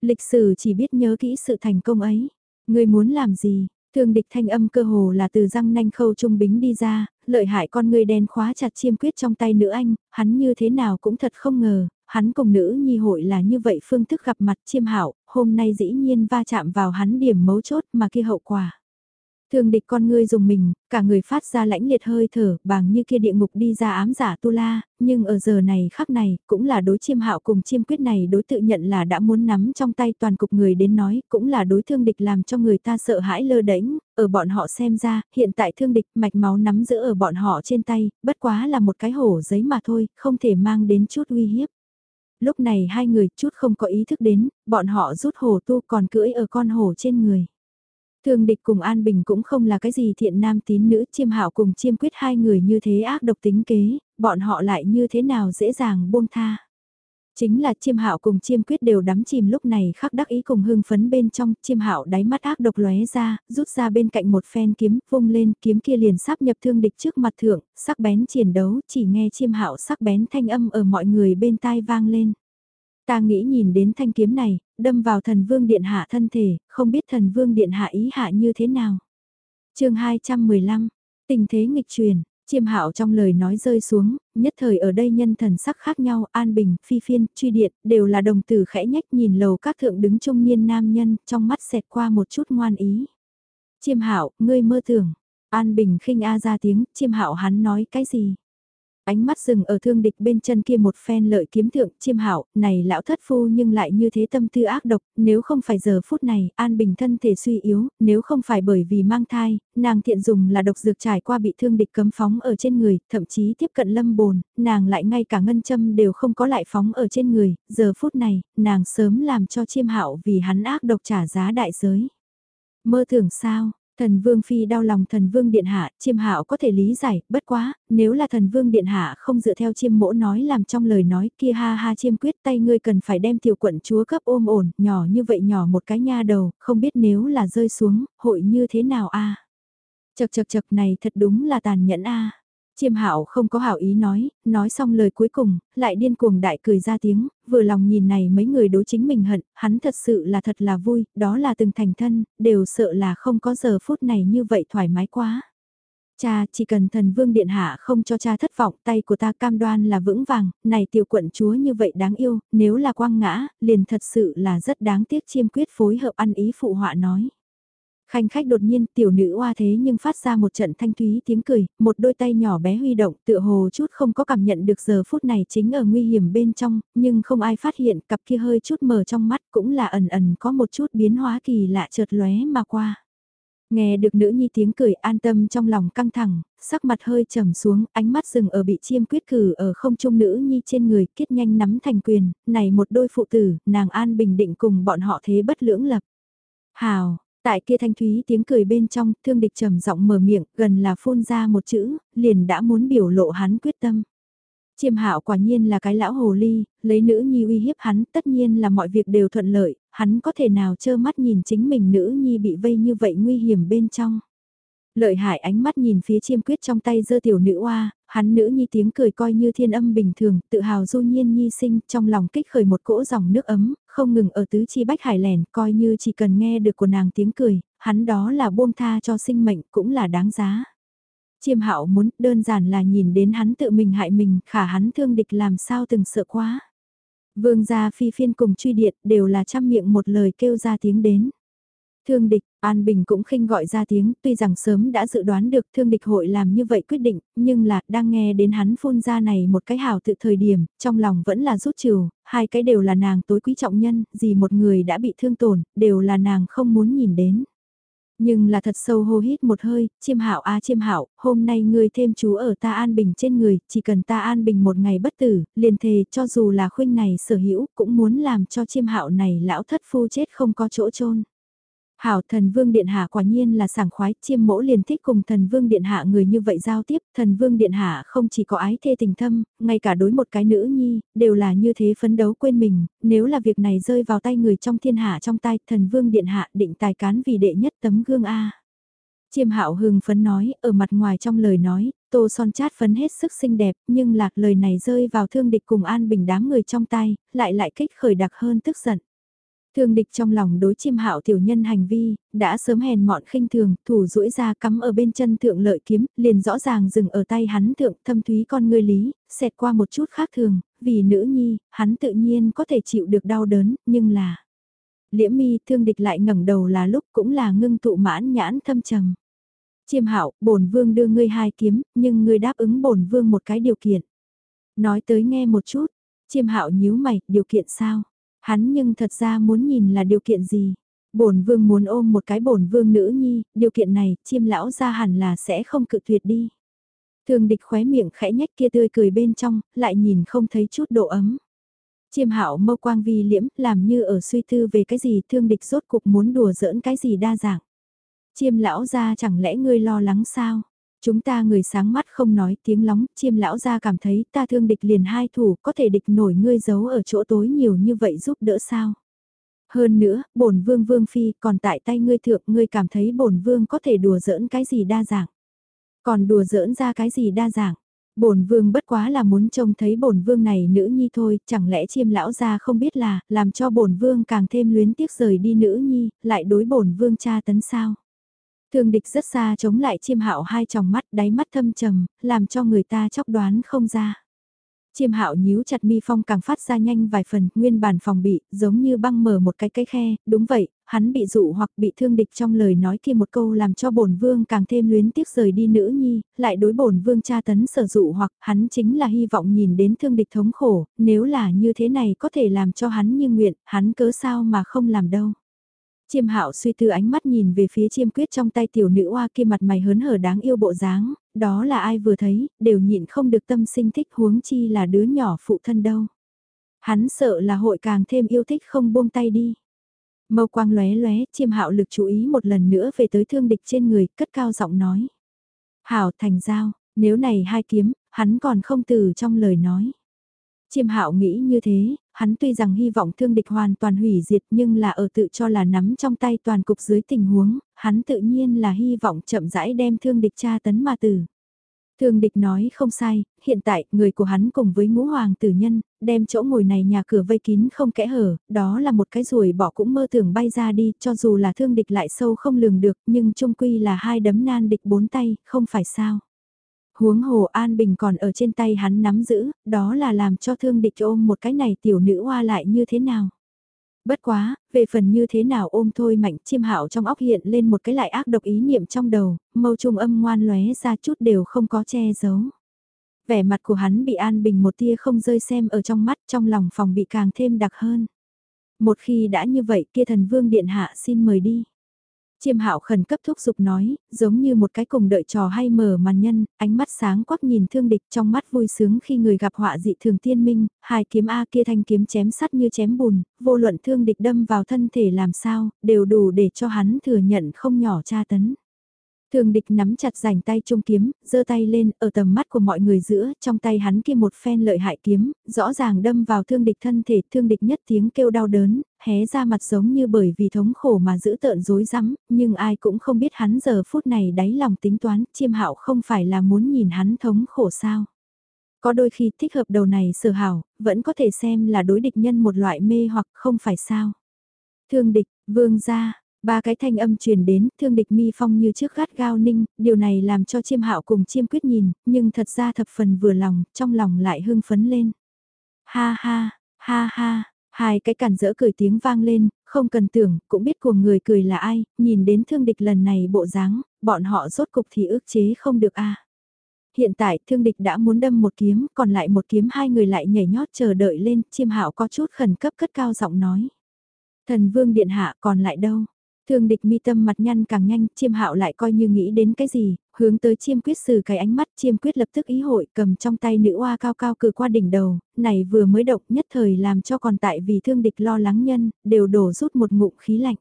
Lịch sử chỉ biết nhớ kỹ sự thành công ấy. Người muốn làm gì? Thương địch thanh âm cơ hồ là từ răng nanh khâu trung bính đi ra, lợi hại con người đen khóa chặt chiêm quyết trong tay nữ anh, hắn như thế nào cũng thật không ngờ, hắn cùng nữ nhi hội là như vậy phương thức gặp mặt chiêm hạo hôm nay dĩ nhiên va chạm vào hắn điểm mấu chốt mà kia hậu quả. Thường địch con ngươi dùng mình, cả người phát ra lãnh liệt hơi thở, bằng như kia địa ngục đi ra ám giả tu la, nhưng ở giờ này khắc này, cũng là đối chiêm hạo cùng chiêm quyết này đối tự nhận là đã muốn nắm trong tay toàn cục người đến nói, cũng là đối thương địch làm cho người ta sợ hãi lơ đễnh ở bọn họ xem ra, hiện tại thương địch mạch máu nắm giữ ở bọn họ trên tay, bất quá là một cái hổ giấy mà thôi, không thể mang đến chút uy hiếp. Lúc này hai người chút không có ý thức đến, bọn họ rút hổ tu còn cưỡi ở con hổ trên người. Thương địch cùng An Bình cũng không là cái gì thiện nam tín nữ chiêm hạo cùng chiêm quyết hai người như thế ác độc tính kế, bọn họ lại như thế nào dễ dàng buông tha. Chính là chiêm hạo cùng chiêm quyết đều đắm chìm lúc này khắc đắc ý cùng hưng phấn bên trong, chiêm hạo đáy mắt ác độc lóe ra, rút ra bên cạnh một phen kiếm, vung lên, kiếm kia liền sắp nhập thương địch trước mặt thượng, sắc bén chiến đấu, chỉ nghe chiêm hạo sắc bén thanh âm ở mọi người bên tai vang lên. Ta nghĩ nhìn đến thanh kiếm này, đâm vào thần vương điện hạ thân thể, không biết thần vương điện hạ ý hạ như thế nào. chương 215, tình thế nghịch truyền, chiêm hạo trong lời nói rơi xuống, nhất thời ở đây nhân thần sắc khác nhau, an bình, phi phiên, truy điện, đều là đồng tử khẽ nhách nhìn lầu các thượng đứng trung niên nam nhân, trong mắt xẹt qua một chút ngoan ý. Chiêm hạo ngươi mơ tưởng, an bình khinh a ra tiếng, chiêm hạo hắn nói cái gì? Ánh mắt dừng ở thương địch bên chân kia một phen lợi kiếm thượng chiêm hảo, này lão thất phu nhưng lại như thế tâm tư ác độc, nếu không phải giờ phút này, an bình thân thể suy yếu, nếu không phải bởi vì mang thai, nàng thiện dùng là độc dược trải qua bị thương địch cấm phóng ở trên người, thậm chí tiếp cận lâm bồn, nàng lại ngay cả ngân châm đều không có lại phóng ở trên người, giờ phút này, nàng sớm làm cho chiêm hảo vì hắn ác độc trả giá đại giới. Mơ tưởng sao, Thần Vương Phi đau lòng thần Vương Điện Hạ, chiêm hạo có thể lý giải, bất quá, nếu là thần Vương Điện Hạ không dựa theo chiêm mỗ nói làm trong lời nói kia ha ha chiêm quyết tay ngươi cần phải đem tiểu quận chúa cấp ôm ổn, nhỏ như vậy nhỏ một cái nha đầu, không biết nếu là rơi xuống, hội như thế nào a? Chật chật chật này thật đúng là tàn nhẫn a. Chiêm hạo không có hảo ý nói, nói xong lời cuối cùng, lại điên cuồng đại cười ra tiếng, vừa lòng nhìn này mấy người đối chính mình hận, hắn thật sự là thật là vui, đó là từng thành thân, đều sợ là không có giờ phút này như vậy thoải mái quá. Cha, chỉ cần thần vương điện hạ không cho cha thất vọng, tay của ta cam đoan là vững vàng, này tiểu quận chúa như vậy đáng yêu, nếu là quang ngã, liền thật sự là rất đáng tiếc chiêm quyết phối hợp ăn ý phụ họa nói. Khanh khách đột nhiên tiểu nữ oa thế nhưng phát ra một trận thanh thúy tiếng cười, một đôi tay nhỏ bé huy động tựa hồ chút không có cảm nhận được giờ phút này chính ở nguy hiểm bên trong, nhưng không ai phát hiện cặp kia hơi chút mờ trong mắt cũng là ẩn ẩn có một chút biến hóa kỳ lạ chợt lóe mà qua. Nghe được nữ nhi tiếng cười an tâm trong lòng căng thẳng, sắc mặt hơi trầm xuống, ánh mắt dừng ở bị chiêm quyết cử ở không trung nữ nhi trên người, kết nhanh nắm thành quyền, này một đôi phụ tử, nàng an bình định cùng bọn họ thế bất lưỡng lập. Hào, tại kia thanh thúy tiếng cười bên trong, thương địch trầm giọng mở miệng, gần là phun ra một chữ, liền đã muốn biểu lộ hắn quyết tâm. Chiêm hạo quả nhiên là cái lão hồ ly, lấy nữ nhi uy hiếp hắn, tất nhiên là mọi việc đều thuận lợi, hắn có thể nào trơ mắt nhìn chính mình nữ nhi bị vây như vậy nguy hiểm bên trong. Lợi hại ánh mắt nhìn phía chiêm quyết trong tay dơ tiểu nữ oa, hắn nữ nhi tiếng cười coi như thiên âm bình thường, tự hào du nhiên nhi sinh, trong lòng kích khởi một cỗ dòng nước ấm, không ngừng ở tứ chi bách hải lẻn, coi như chỉ cần nghe được của nàng tiếng cười, hắn đó là buông tha cho sinh mệnh cũng là đáng giá. Chiêm hạo muốn đơn giản là nhìn đến hắn tự mình hại mình, khả hắn thương địch làm sao từng sợ quá. Vương gia phi phiên cùng truy điện đều là trăm miệng một lời kêu ra tiếng đến. Thương địch, An Bình cũng khinh gọi ra tiếng, tuy rằng sớm đã dự đoán được thương địch hội làm như vậy quyết định, nhưng là, đang nghe đến hắn phun ra này một cái hào tự thời điểm, trong lòng vẫn là rút trừ, hai cái đều là nàng tối quý trọng nhân, gì một người đã bị thương tổn, đều là nàng không muốn nhìn đến. Nhưng là thật sâu hô hít một hơi, chiêm hảo a à, chiêm hảo hôm nay ngươi thêm chú ở ta an bình trên người, chỉ cần ta an bình một ngày bất tử, liền thề cho dù là khuynh này sở hữu cũng muốn làm cho chiêm hạo này lão thất phu chết không có chỗ chôn Hảo thần vương điện hạ quả nhiên là sảng khoái, chiêm mỗ liền thích cùng thần vương điện hạ người như vậy giao tiếp, thần vương điện hạ không chỉ có ái thê tình thâm, ngay cả đối một cái nữ nhi, đều là như thế phấn đấu quên mình, nếu là việc này rơi vào tay người trong thiên hạ trong tay, thần vương điện hạ định tài cán vì đệ nhất tấm gương A. Chiêm hạo hưng phấn nói, ở mặt ngoài trong lời nói, tô son chát phấn hết sức xinh đẹp, nhưng lạc lời này rơi vào thương địch cùng an bình đám người trong tay, lại lại kích khởi đặc hơn tức giận. Thương địch trong lòng đối chiêm hạo tiểu nhân hành vi, đã sớm hèn mọn khinh thường, thủ duỗi ra cắm ở bên chân thượng lợi kiếm, liền rõ ràng dừng ở tay hắn thượng thâm thúy con ngươi lý, xẹt qua một chút khác thường, vì nữ nhi, hắn tự nhiên có thể chịu được đau đớn, nhưng là... Liễm mi thương địch lại ngẩng đầu là lúc cũng là ngưng tụ mãn nhãn thâm trầm. Chiêm hạo bổn vương đưa ngươi hai kiếm, nhưng ngươi đáp ứng bổn vương một cái điều kiện. Nói tới nghe một chút, chiêm hạo nhíu mày, điều kiện sao? Hắn nhưng thật ra muốn nhìn là điều kiện gì. Bổn vương muốn ôm một cái bổn vương nữ nhi, điều kiện này, chiêm lão ra hẳn là sẽ không cự tuyệt đi. Thường địch khóe miệng khẽ nhách kia tươi cười bên trong, lại nhìn không thấy chút độ ấm. Chiêm hạo mâu quang vi liễm, làm như ở suy tư về cái gì thương địch rốt cục muốn đùa giỡn cái gì đa dạng. Chiêm lão ra chẳng lẽ ngươi lo lắng sao? Chúng ta người sáng mắt không nói tiếng lóng, chiêm lão ra cảm thấy ta thương địch liền hai thủ có thể địch nổi ngươi giấu ở chỗ tối nhiều như vậy giúp đỡ sao. Hơn nữa, bổn vương vương phi còn tại tay ngươi thượng ngươi cảm thấy bổn vương có thể đùa giỡn cái gì đa dạng. Còn đùa giỡn ra cái gì đa dạng. Bổn vương bất quá là muốn trông thấy bổn vương này nữ nhi thôi, chẳng lẽ chiêm lão gia không biết là, làm cho bổn vương càng thêm luyến tiếc rời đi nữ nhi, lại đối bổn vương cha tấn sao. Thương địch rất xa chống lại chiêm hạo hai tròng mắt đáy mắt thâm trầm, làm cho người ta chóc đoán không ra. Chiêm hạo nhíu chặt mi phong càng phát ra nhanh vài phần, nguyên bản phòng bị, giống như băng mở một cái cái khe, đúng vậy, hắn bị dụ hoặc bị thương địch trong lời nói kia một câu làm cho bổn vương càng thêm luyến tiếc rời đi nữ nhi, lại đối bổn vương tra tấn sở dụ hoặc hắn chính là hy vọng nhìn đến thương địch thống khổ, nếu là như thế này có thể làm cho hắn như nguyện, hắn cớ sao mà không làm đâu. Chiêm hạo suy tư ánh mắt nhìn về phía chiêm quyết trong tay tiểu nữ oa kia mặt mày hớn hở đáng yêu bộ dáng, đó là ai vừa thấy, đều nhịn không được tâm sinh thích huống chi là đứa nhỏ phụ thân đâu. Hắn sợ là hội càng thêm yêu thích không buông tay đi. Mâu quang lóe lóe, chiêm hạo lực chú ý một lần nữa về tới thương địch trên người, cất cao giọng nói. Hảo thành giao, nếu này hai kiếm, hắn còn không từ trong lời nói. Chiêm hạo nghĩ như thế, hắn tuy rằng hy vọng thương địch hoàn toàn hủy diệt nhưng là ở tự cho là nắm trong tay toàn cục dưới tình huống, hắn tự nhiên là hy vọng chậm rãi đem thương địch tra tấn mà tử. Thương địch nói không sai, hiện tại người của hắn cùng với ngũ hoàng tử nhân, đem chỗ ngồi này nhà cửa vây kín không kẽ hở, đó là một cái ruồi bỏ cũng mơ tưởng bay ra đi, cho dù là thương địch lại sâu không lường được, nhưng trung quy là hai đấm nan địch bốn tay, không phải sao. Huống hồ An Bình còn ở trên tay hắn nắm giữ, đó là làm cho thương địch ôm một cái này tiểu nữ hoa lại như thế nào. Bất quá, về phần như thế nào ôm thôi mạnh chiêm hạo trong óc hiện lên một cái lại ác độc ý niệm trong đầu, mâu trung âm ngoan lóe ra chút đều không có che giấu. Vẻ mặt của hắn bị an bình một tia không rơi xem ở trong mắt trong lòng phòng bị càng thêm đặc hơn. Một khi đã như vậy kia thần vương điện hạ xin mời đi. Chiêm hạo khẩn cấp thúc giục nói, giống như một cái cùng đợi trò hay mở màn nhân, ánh mắt sáng quắc nhìn thương địch trong mắt vui sướng khi người gặp họa dị thường tiên minh, hai kiếm A kia thanh kiếm chém sắt như chém bùn, vô luận thương địch đâm vào thân thể làm sao, đều đủ để cho hắn thừa nhận không nhỏ tra tấn. Thường địch nắm chặt rảnh tay trung kiếm, giơ tay lên, ở tầm mắt của mọi người giữa, trong tay hắn kia một phen lợi hại kiếm, rõ ràng đâm vào thương địch thân thể, thương địch nhất tiếng kêu đau đớn, hé ra mặt giống như bởi vì thống khổ mà giữ tợn rối rắm nhưng ai cũng không biết hắn giờ phút này đáy lòng tính toán, chiêm hạo không phải là muốn nhìn hắn thống khổ sao. Có đôi khi thích hợp đầu này sở hảo, vẫn có thể xem là đối địch nhân một loại mê hoặc không phải sao. Thương địch, vương gia, Ba cái thanh âm truyền đến, thương địch mi phong như trước gắt gao ninh, điều này làm cho chiêm hạo cùng chiêm quyết nhìn, nhưng thật ra thập phần vừa lòng, trong lòng lại hưng phấn lên. Ha ha, ha ha, hai cái cản rỡ cười tiếng vang lên, không cần tưởng, cũng biết của người cười là ai, nhìn đến thương địch lần này bộ dáng, bọn họ rốt cục thì ước chế không được a. Hiện tại thương địch đã muốn đâm một kiếm, còn lại một kiếm hai người lại nhảy nhót chờ đợi lên, chiêm hạo có chút khẩn cấp cất cao giọng nói. Thần vương điện hạ còn lại đâu? Thương địch mi tâm mặt nhăn càng nhanh, chiêm hạo lại coi như nghĩ đến cái gì, hướng tới chiêm quyết sử cái ánh mắt chiêm quyết lập tức ý hội cầm trong tay nữ oa cao cao cử qua đỉnh đầu, này vừa mới độc nhất thời làm cho còn tại vì thương địch lo lắng nhân, đều đổ rút một ngụm khí lạnh.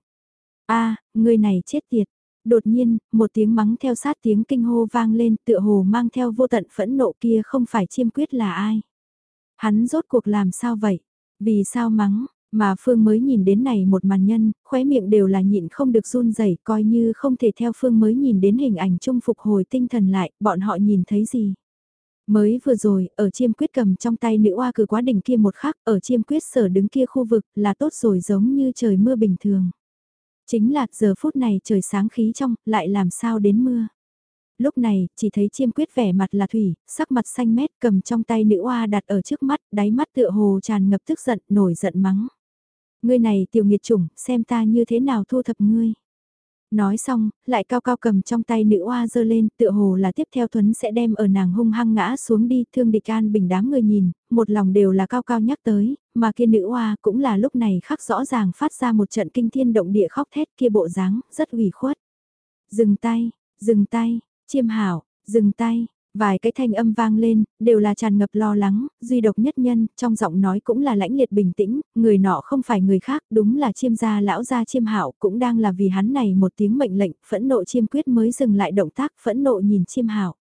a người này chết tiệt. Đột nhiên, một tiếng mắng theo sát tiếng kinh hô vang lên tựa hồ mang theo vô tận phẫn nộ kia không phải chiêm quyết là ai. Hắn rốt cuộc làm sao vậy? Vì sao mắng? Mà Phương mới nhìn đến này một màn nhân, khóe miệng đều là nhịn không được run rẩy coi như không thể theo Phương mới nhìn đến hình ảnh chung phục hồi tinh thần lại, bọn họ nhìn thấy gì. Mới vừa rồi, ở chiêm quyết cầm trong tay nữ oa cử quá đỉnh kia một khắc, ở chiêm quyết sở đứng kia khu vực là tốt rồi giống như trời mưa bình thường. Chính là giờ phút này trời sáng khí trong, lại làm sao đến mưa lúc này, chỉ thấy chiêm quyết vẻ mặt là thủy, sắc mặt xanh mét cầm trong tay nữ oa đặt ở trước mắt, đáy mắt tựa hồ tràn ngập tức giận, nổi giận mắng. Ngươi này tiểu nghiệt chủng, xem ta như thế nào thu thập ngươi. Nói xong, lại cao cao cầm trong tay nữ oa dơ lên, tựa hồ là tiếp theo Thuấn sẽ đem ở nàng hung hăng ngã xuống đi, thương địch an bình đám người nhìn, một lòng đều là cao cao nhắc tới, mà kia nữ oa cũng là lúc này khắc rõ ràng phát ra một trận kinh thiên động địa khóc thét kia bộ dáng rất ủy khuất. Dừng tay, dừng tay, chiêm hảo, dừng tay, Vài cái thanh âm vang lên, đều là tràn ngập lo lắng, duy độc nhất nhân, trong giọng nói cũng là lãnh liệt bình tĩnh, người nọ không phải người khác, đúng là chiêm gia lão gia chiêm hảo cũng đang là vì hắn này một tiếng mệnh lệnh, phẫn nộ chiêm quyết mới dừng lại động tác, phẫn nộ nhìn chiêm hảo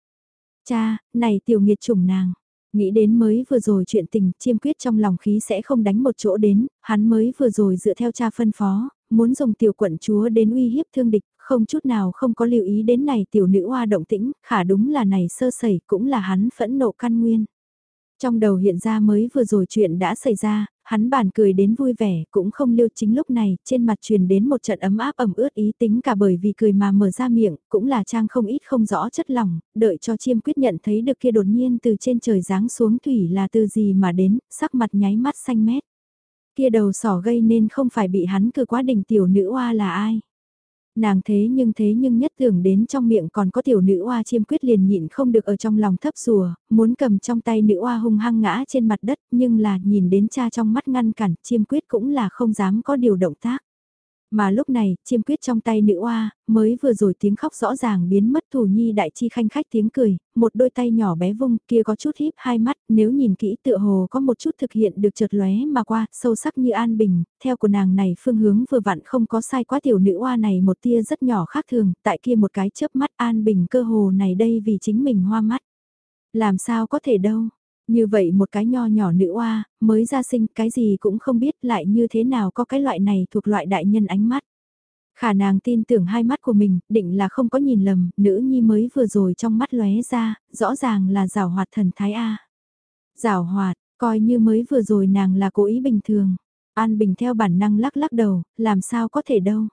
Cha, này tiểu nghiệt chủng nàng. Nghĩ đến mới vừa rồi chuyện tình, chiêm quyết trong lòng khí sẽ không đánh một chỗ đến, hắn mới vừa rồi dựa theo cha phân phó, muốn dùng tiểu quận chúa đến uy hiếp thương địch không chút nào không có lưu ý đến này tiểu nữ hoa động tĩnh, khả đúng là này sơ sẩy cũng là hắn phẫn nộ căn nguyên. Trong đầu hiện ra mới vừa rồi chuyện đã xảy ra, hắn bản cười đến vui vẻ, cũng không lưu chính lúc này, trên mặt truyền đến một trận ấm áp ẩm ướt ý tính cả bởi vì cười mà mở ra miệng, cũng là trang không ít không rõ chất lòng, đợi cho chiêm quyết nhận thấy được kia đột nhiên từ trên trời giáng xuống thủy là từ gì mà đến, sắc mặt nháy mắt xanh mét. Kia đầu sỏ gây nên không phải bị hắn cử quá đỉnh tiểu nữ oa là ai. Nàng thế nhưng thế nhưng nhất tưởng đến trong miệng còn có tiểu nữ oa chiêm quyết liền nhịn không được ở trong lòng thấp rùa, muốn cầm trong tay nữ oa hung hăng ngã trên mặt đất nhưng là nhìn đến cha trong mắt ngăn cản chiêm quyết cũng là không dám có điều động tác. Mà lúc này, chiêm quyết trong tay nữ oa, mới vừa rồi tiếng khóc rõ ràng biến mất thủ nhi đại chi khanh khách tiếng cười, một đôi tay nhỏ bé vung kia có chút híp hai mắt, nếu nhìn kỹ tựa hồ có một chút thực hiện được chợt lóe mà qua, sâu sắc như an bình, theo của nàng này phương hướng vừa vặn không có sai quá tiểu nữ oa này một tia rất nhỏ khác thường, tại kia một cái chớp mắt an bình cơ hồ này đây vì chính mình hoa mắt. Làm sao có thể đâu, như vậy một cái nho nhỏ nữ oa, mới ra sinh cái gì cũng không biết lại như thế nào có cái loại này thuộc loại đại nhân ánh mắt. Khả nàng tin tưởng hai mắt của mình, định là không có nhìn lầm, nữ nhi mới vừa rồi trong mắt lóe ra, rõ ràng là rào hoạt thần thái A. Rào hoạt, coi như mới vừa rồi nàng là cố ý bình thường. An Bình theo bản năng lắc lắc đầu, làm sao có thể đâu.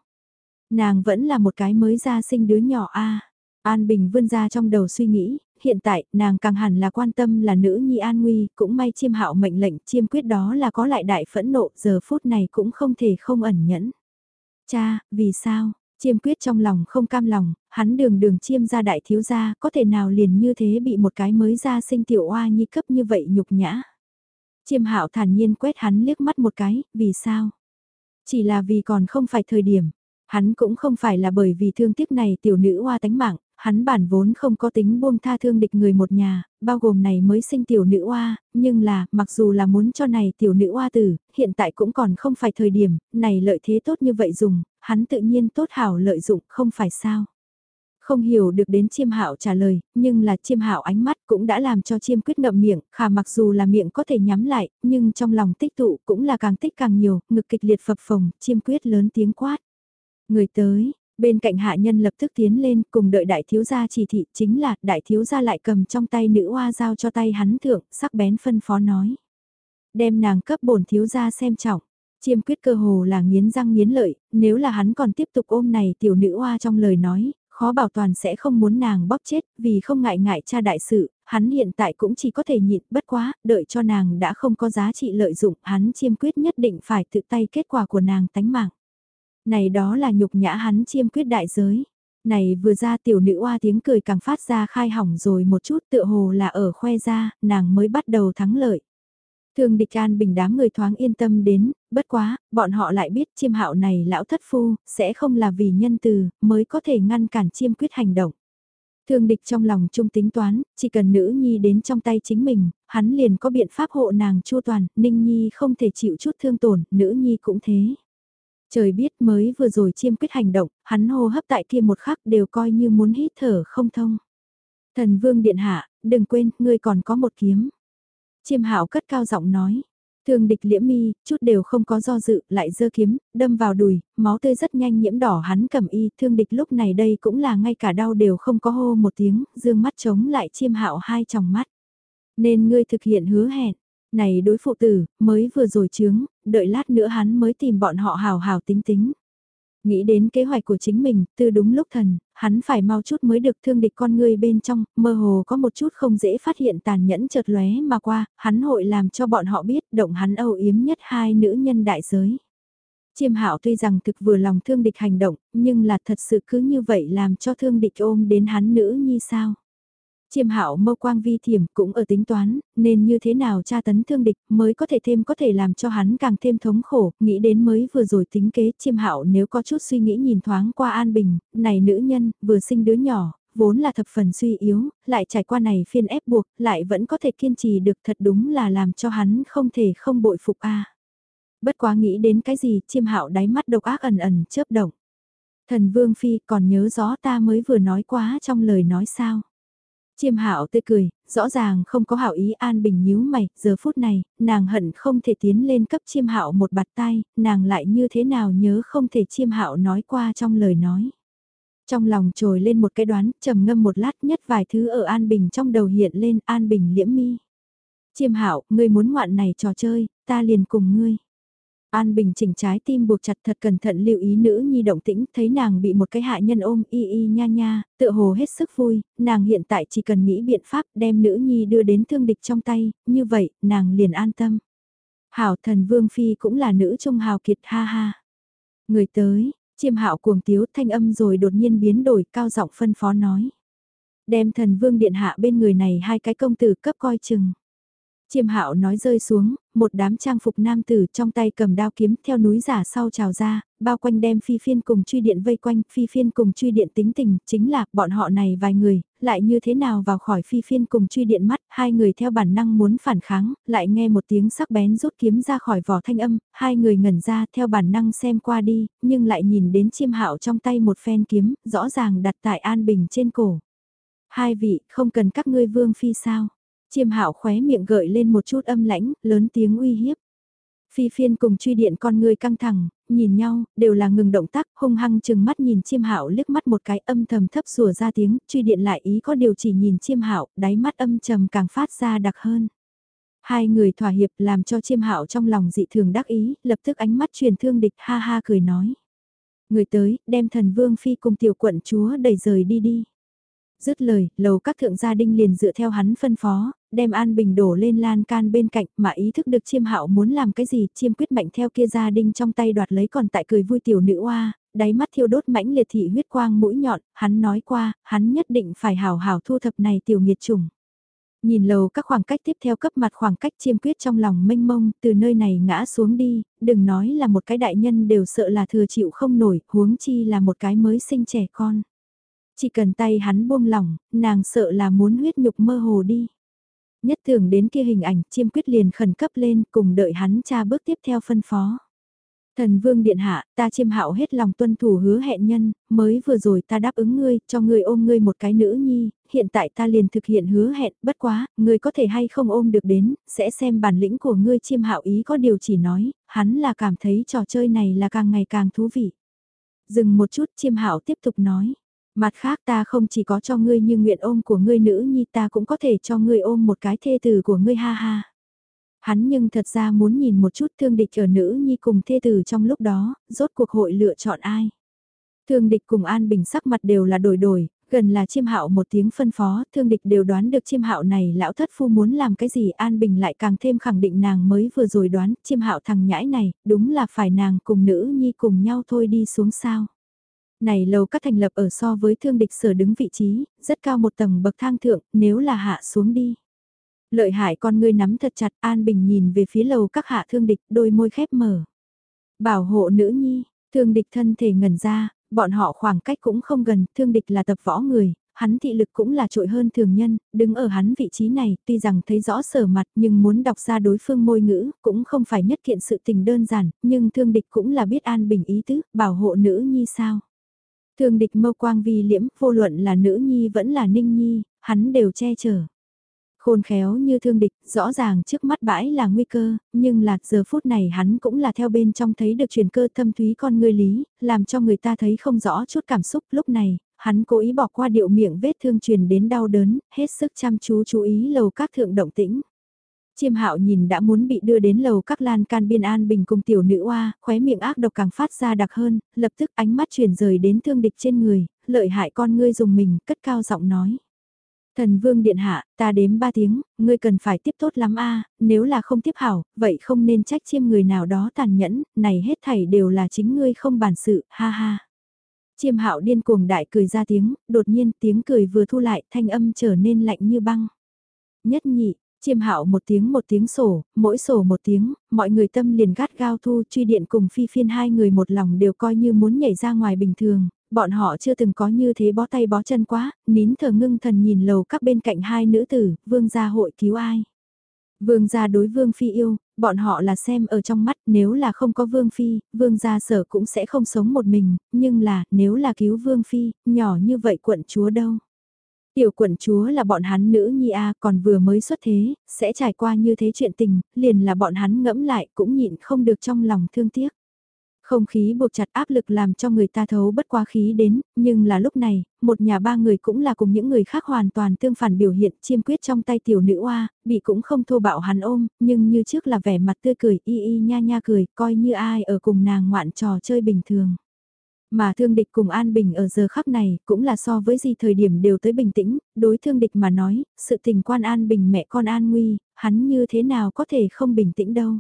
Nàng vẫn là một cái mới ra sinh đứa nhỏ A. An Bình vươn ra trong đầu suy nghĩ, hiện tại nàng càng hẳn là quan tâm là nữ nhi an nguy, cũng may chiêm hạo mệnh lệnh chiêm quyết đó là có lại đại phẫn nộ, giờ phút này cũng không thể không ẩn nhẫn. Cha, vì sao? Chiêm quyết trong lòng không cam lòng, hắn đường đường chiêm ra đại thiếu gia, có thể nào liền như thế bị một cái mới ra sinh tiểu oa nhi cấp như vậy nhục nhã. Chiêm hạo thản nhiên quét hắn liếc mắt một cái, vì sao? Chỉ là vì còn không phải thời điểm. Hắn cũng không phải là bởi vì thương tiếc này tiểu nữ hoa tánh mạng, hắn bản vốn không có tính buông tha thương địch người một nhà, bao gồm này mới sinh tiểu nữ oa, nhưng là, mặc dù là muốn cho này tiểu nữ oa tử, hiện tại cũng còn không phải thời điểm, này lợi thế tốt như vậy dùng, hắn tự nhiên tốt hảo lợi dụng, không phải sao. Không hiểu được đến chiêm hạo trả lời, nhưng là chiêm hạo ánh mắt cũng đã làm cho chiêm quyết ngậm miệng, khả mặc dù là miệng có thể nhắm lại, nhưng trong lòng tích tụ cũng là càng tích càng nhiều, ngực kịch liệt phập phồng, chiêm quyết lớn tiếng quát. Người tới, Bên cạnh hạ nhân lập tức tiến lên cùng đợi đại thiếu gia chỉ thị chính là đại thiếu gia lại cầm trong tay nữ hoa giao cho tay hắn thượng, sắc bén phân phó nói. Đem nàng cấp bổn thiếu gia xem trọng. Chiêm quyết cơ hồ là nghiến răng nghiến lợi, nếu là hắn còn tiếp tục ôm này tiểu nữ hoa trong lời nói, khó bảo toàn sẽ không muốn nàng bóp chết, vì không ngại ngại cha đại sự, hắn hiện tại cũng chỉ có thể nhịn bất quá, đợi cho nàng đã không có giá trị lợi dụng, hắn chiêm quyết nhất định phải tự tay kết quả của nàng tánh mạng. Này đó là nhục nhã hắn chiêm quyết đại giới. Này vừa ra tiểu nữ oa tiếng cười càng phát ra khai hỏng rồi một chút tựa hồ là ở khoe ra, nàng mới bắt đầu thắng lợi. Thường địch an bình đám người thoáng yên tâm đến, bất quá, bọn họ lại biết chiêm hạo này lão thất phu, sẽ không là vì nhân từ, mới có thể ngăn cản chiêm quyết hành động. Thương địch trong lòng trung tính toán, chỉ cần nữ nhi đến trong tay chính mình, hắn liền có biện pháp hộ nàng chua toàn, ninh nhi không thể chịu chút thương tổn, nữ nhi cũng thế. Trời biết mới vừa rồi chiêm quyết hành động, hắn hô hấp tại kia một khắc đều coi như muốn hít thở không thông. Thần vương điện hạ, đừng quên, ngươi còn có một kiếm. Chiêm hạo cất cao giọng nói. Thương địch liễm mi, chút đều không có do dự, lại giơ kiếm, đâm vào đùi, máu tươi rất nhanh nhiễm đỏ hắn cầm y, thương địch lúc này đây cũng là ngay cả đau đều không có hô một tiếng, dương mắt chống lại chiêm hạo hai tròng mắt. Nên ngươi thực hiện hứa hẹn, này đối phụ tử, mới vừa rồi chướng, đợi lát nữa hắn mới tìm bọn họ hào hào tính tính. Nghĩ đến kế hoạch của chính mình, từ đúng lúc thần, hắn phải mau chút mới được thương địch con người bên trong, mơ hồ có một chút không dễ phát hiện tàn nhẫn chợt lóe mà qua, hắn hội làm cho bọn họ biết động hắn âu yếm nhất hai nữ nhân đại giới. Chiêm hạo tuy rằng thực vừa lòng thương địch hành động, nhưng là thật sự cứ như vậy làm cho thương địch ôm đến hắn nữ như sao. Chiêm hạo mâu quang vi thiểm cũng ở tính toán, nên như thế nào tra tấn thương địch mới có thể thêm có thể làm cho hắn càng thêm thống khổ, nghĩ đến mới vừa rồi tính kế chiêm hạo nếu có chút suy nghĩ nhìn thoáng qua an bình, này nữ nhân, vừa sinh đứa nhỏ, vốn là thập phần suy yếu, lại trải qua này phiên ép buộc, lại vẫn có thể kiên trì được thật đúng là làm cho hắn không thể không bội phục a. Bất quá nghĩ đến cái gì, chiêm hạo đáy mắt độc ác ẩn ẩn chớp động. Thần Vương Phi còn nhớ rõ ta mới vừa nói quá trong lời nói sao. Chiêm hạo tươi cười, rõ ràng không có hảo ý an bình nhíu mày, giờ phút này, nàng hận không thể tiến lên cấp chiêm hạo một bạt tay, nàng lại như thế nào nhớ không thể chiêm hạo nói qua trong lời nói. Trong lòng trồi lên một cái đoán, trầm ngâm một lát nhất vài thứ ở an bình trong đầu hiện lên an bình liễm mi. Chiêm hạo, ngươi muốn ngoạn này trò chơi, ta liền cùng ngươi. An Bình chỉnh trái tim buộc chặt thật cẩn thận lưu ý nữ nhi động tĩnh, thấy nàng bị một cái hạ nhân ôm y y nha nha, tựa hồ hết sức vui, nàng hiện tại chỉ cần nghĩ biện pháp đem nữ nhi đưa đến thương địch trong tay, như vậy, nàng liền an tâm. Hảo thần Vương Phi cũng là nữ trung hào kiệt ha ha. Người tới, chiêm hạo cuồng tiếu thanh âm rồi đột nhiên biến đổi cao giọng phân phó nói. Đem thần Vương Điện Hạ bên người này hai cái công tử cấp coi chừng. Chiêm hạo nói rơi xuống, một đám trang phục nam tử trong tay cầm đao kiếm theo núi giả sau trào ra, bao quanh đem phi phiên cùng truy điện vây quanh, phi phiên cùng truy điện tính tình, chính là bọn họ này vài người, lại như thế nào vào khỏi phi phiên cùng truy điện mắt, hai người theo bản năng muốn phản kháng, lại nghe một tiếng sắc bén rút kiếm ra khỏi vỏ thanh âm, hai người ngẩn ra theo bản năng xem qua đi, nhưng lại nhìn đến chiêm hạo trong tay một phen kiếm, rõ ràng đặt tại an bình trên cổ. Hai vị, không cần các ngươi vương phi sao? Chiêm hạo khóe miệng gợi lên một chút âm lãnh, lớn tiếng uy hiếp. Phi phiên cùng truy điện con người căng thẳng, nhìn nhau, đều là ngừng động tác, hung hăng chừng mắt nhìn chiêm hạo liếc mắt một cái âm thầm thấp rùa ra tiếng, truy điện lại ý có điều chỉ nhìn chiêm hạo, đáy mắt âm trầm càng phát ra đặc hơn. Hai người thỏa hiệp làm cho chiêm hạo trong lòng dị thường đắc ý, lập tức ánh mắt truyền thương địch ha ha cười nói. Người tới, đem thần vương phi cùng tiểu quận chúa đẩy rời đi đi. Dứt lời, lầu các thượng gia đinh liền dựa theo hắn phân phó, đem An Bình đổ lên lan can bên cạnh mà ý thức được chiêm hạo muốn làm cái gì, chiêm quyết mạnh theo kia gia đinh trong tay đoạt lấy còn tại cười vui tiểu nữ oa, đáy mắt thiêu đốt mãnh liệt thị huyết quang mũi nhọn, hắn nói qua, hắn nhất định phải hào hào thu thập này tiểu nghiệt trùng Nhìn lầu các khoảng cách tiếp theo cấp mặt khoảng cách chiêm quyết trong lòng mênh mông, từ nơi này ngã xuống đi, đừng nói là một cái đại nhân đều sợ là thừa chịu không nổi, huống chi là một cái mới sinh trẻ con. Chỉ cần tay hắn buông lỏng, nàng sợ là muốn huyết nhục mơ hồ đi. Nhất thường đến kia hình ảnh, chiêm quyết liền khẩn cấp lên cùng đợi hắn cha bước tiếp theo phân phó. Thần vương điện hạ, ta chiêm hạo hết lòng tuân thủ hứa hẹn nhân, mới vừa rồi ta đáp ứng ngươi, cho ngươi ôm ngươi một cái nữ nhi, hiện tại ta liền thực hiện hứa hẹn, bất quá, ngươi có thể hay không ôm được đến, sẽ xem bản lĩnh của ngươi chiêm hạo ý có điều chỉ nói, hắn là cảm thấy trò chơi này là càng ngày càng thú vị. Dừng một chút chiêm hạo tiếp tục nói, mặt khác ta không chỉ có cho ngươi như nguyện ôm của ngươi nữ nhi ta cũng có thể cho ngươi ôm một cái thê tử của ngươi ha ha. Hắn nhưng thật ra muốn nhìn một chút thương địch ở nữ nhi cùng thê tử trong lúc đó, rốt cuộc hội lựa chọn ai. Thương địch cùng An Bình sắc mặt đều là đổi đổi, gần là chiêm hạo một tiếng phân phó, thương địch đều đoán được chiêm hạo này lão thất phu muốn làm cái gì An Bình lại càng thêm khẳng định nàng mới vừa rồi đoán chiêm hạo thằng nhãi này, đúng là phải nàng cùng nữ nhi cùng nhau thôi đi xuống sao. Này lầu các thành lập ở so với thương địch sở đứng vị trí, rất cao một tầng bậc thang thượng, nếu là hạ xuống đi. Lợi hại con ngươi nắm thật chặt An Bình nhìn về phía lầu các hạ thương địch đôi môi khép mở. Bảo hộ nữ nhi, thương địch thân thể ngẩn ra, bọn họ khoảng cách cũng không gần, thương địch là tập võ người, hắn thị lực cũng là trội hơn thường nhân, đứng ở hắn vị trí này, tuy rằng thấy rõ sở mặt nhưng muốn đọc ra đối phương môi ngữ, cũng không phải nhất kiện sự tình đơn giản, nhưng thương địch cũng là biết an bình ý tứ, bảo hộ nữ nhi sao. Thương địch mâu quang vi liễm, vô luận là nữ nhi vẫn là ninh nhi, hắn đều che chở. Khôn khéo như thương địch, rõ ràng trước mắt bãi là nguy cơ, nhưng là giờ phút này hắn cũng là theo bên trong thấy được truyền cơ thâm thúy con người lý, làm cho người ta thấy không rõ chút cảm xúc lúc này, hắn cố ý bỏ qua điệu miệng vết thương truyền đến đau đớn, hết sức chăm chú chú ý lầu các thượng động tĩnh. Chiêm hạo nhìn đã muốn bị đưa đến lầu các lan can biên an bình cùng tiểu nữ oa, khóe miệng ác độc càng phát ra đặc hơn, lập tức ánh mắt chuyển rời đến thương địch trên người, lợi hại con ngươi dùng mình, cất cao giọng nói. Thần vương điện hạ, ta đếm ba tiếng, ngươi cần phải tiếp tốt lắm a nếu là không tiếp hảo, vậy không nên trách chiêm người nào đó tàn nhẫn, này hết thảy đều là chính ngươi không bản sự, ha ha. Chiêm hạo điên cuồng đại cười ra tiếng, đột nhiên tiếng cười vừa thu lại thanh âm trở nên lạnh như băng. Nhất nhị, chiêm hạo một tiếng một tiếng sổ, mỗi sổ một tiếng, mọi người tâm liền gắt gao thu truy điện cùng phi phiên hai người một lòng đều coi như muốn nhảy ra ngoài bình thường, bọn họ chưa từng có như thế bó tay bó chân quá, nín thở ngưng thần nhìn lầu các bên cạnh hai nữ tử, vương gia hội cứu ai. Vương gia đối vương phi yêu, bọn họ là xem ở trong mắt nếu là không có vương phi, vương gia sở cũng sẽ không sống một mình, nhưng là nếu là cứu vương phi, nhỏ như vậy quận chúa đâu. Tiểu quận chúa là bọn hắn nữ nhi a còn vừa mới xuất thế, sẽ trải qua như thế chuyện tình, liền là bọn hắn ngẫm lại cũng nhịn không được trong lòng thương tiếc. Không khí buộc chặt áp lực làm cho người ta thấu bất quá khí đến, nhưng là lúc này, một nhà ba người cũng là cùng những người khác hoàn toàn tương phản biểu hiện chiêm quyết trong tay tiểu nữ oa, bị cũng không thô bạo hắn ôm, nhưng như trước là vẻ mặt tươi cười y y nha nha cười, coi như ai ở cùng nàng ngoạn trò chơi bình thường. Mà thương địch cùng An Bình ở giờ khắc này cũng là so với gì thời điểm đều tới bình tĩnh, đối thương địch mà nói, sự tình quan An Bình mẹ con An Nguy, hắn như thế nào có thể không bình tĩnh đâu.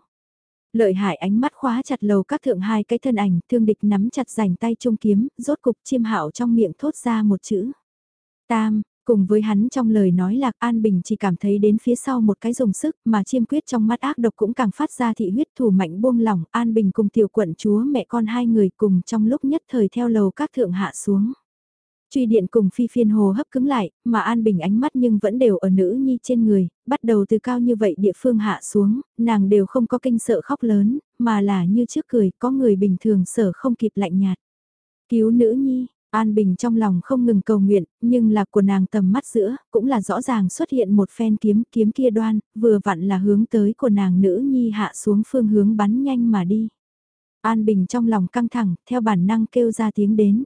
Lợi hại ánh mắt khóa chặt lầu các thượng hai cái thân ảnh, thương địch nắm chặt rảnh tay trung kiếm, rốt cục chiêm hạo trong miệng thốt ra một chữ. Tam, cùng với hắn trong lời nói lạc An Bình chỉ cảm thấy đến phía sau một cái dùng sức mà chiêm quyết trong mắt ác độc cũng càng phát ra thị huyết thủ mạnh buông lỏng An Bình cùng tiểu quận chúa mẹ con hai người cùng trong lúc nhất thời theo lầu các thượng hạ xuống. Truy điện cùng phi phiên hồ hấp cứng lại, mà An Bình ánh mắt nhưng vẫn đều ở nữ nhi trên người, bắt đầu từ cao như vậy địa phương hạ xuống, nàng đều không có kinh sợ khóc lớn, mà là như trước cười, có người bình thường sở không kịp lạnh nhạt. Cứu nữ nhi, An Bình trong lòng không ngừng cầu nguyện, nhưng là của nàng tầm mắt giữa, cũng là rõ ràng xuất hiện một phen kiếm, kiếm kia đoan, vừa vặn là hướng tới của nàng nữ nhi hạ xuống phương hướng bắn nhanh mà đi. An Bình trong lòng căng thẳng, theo bản năng kêu ra tiếng đến.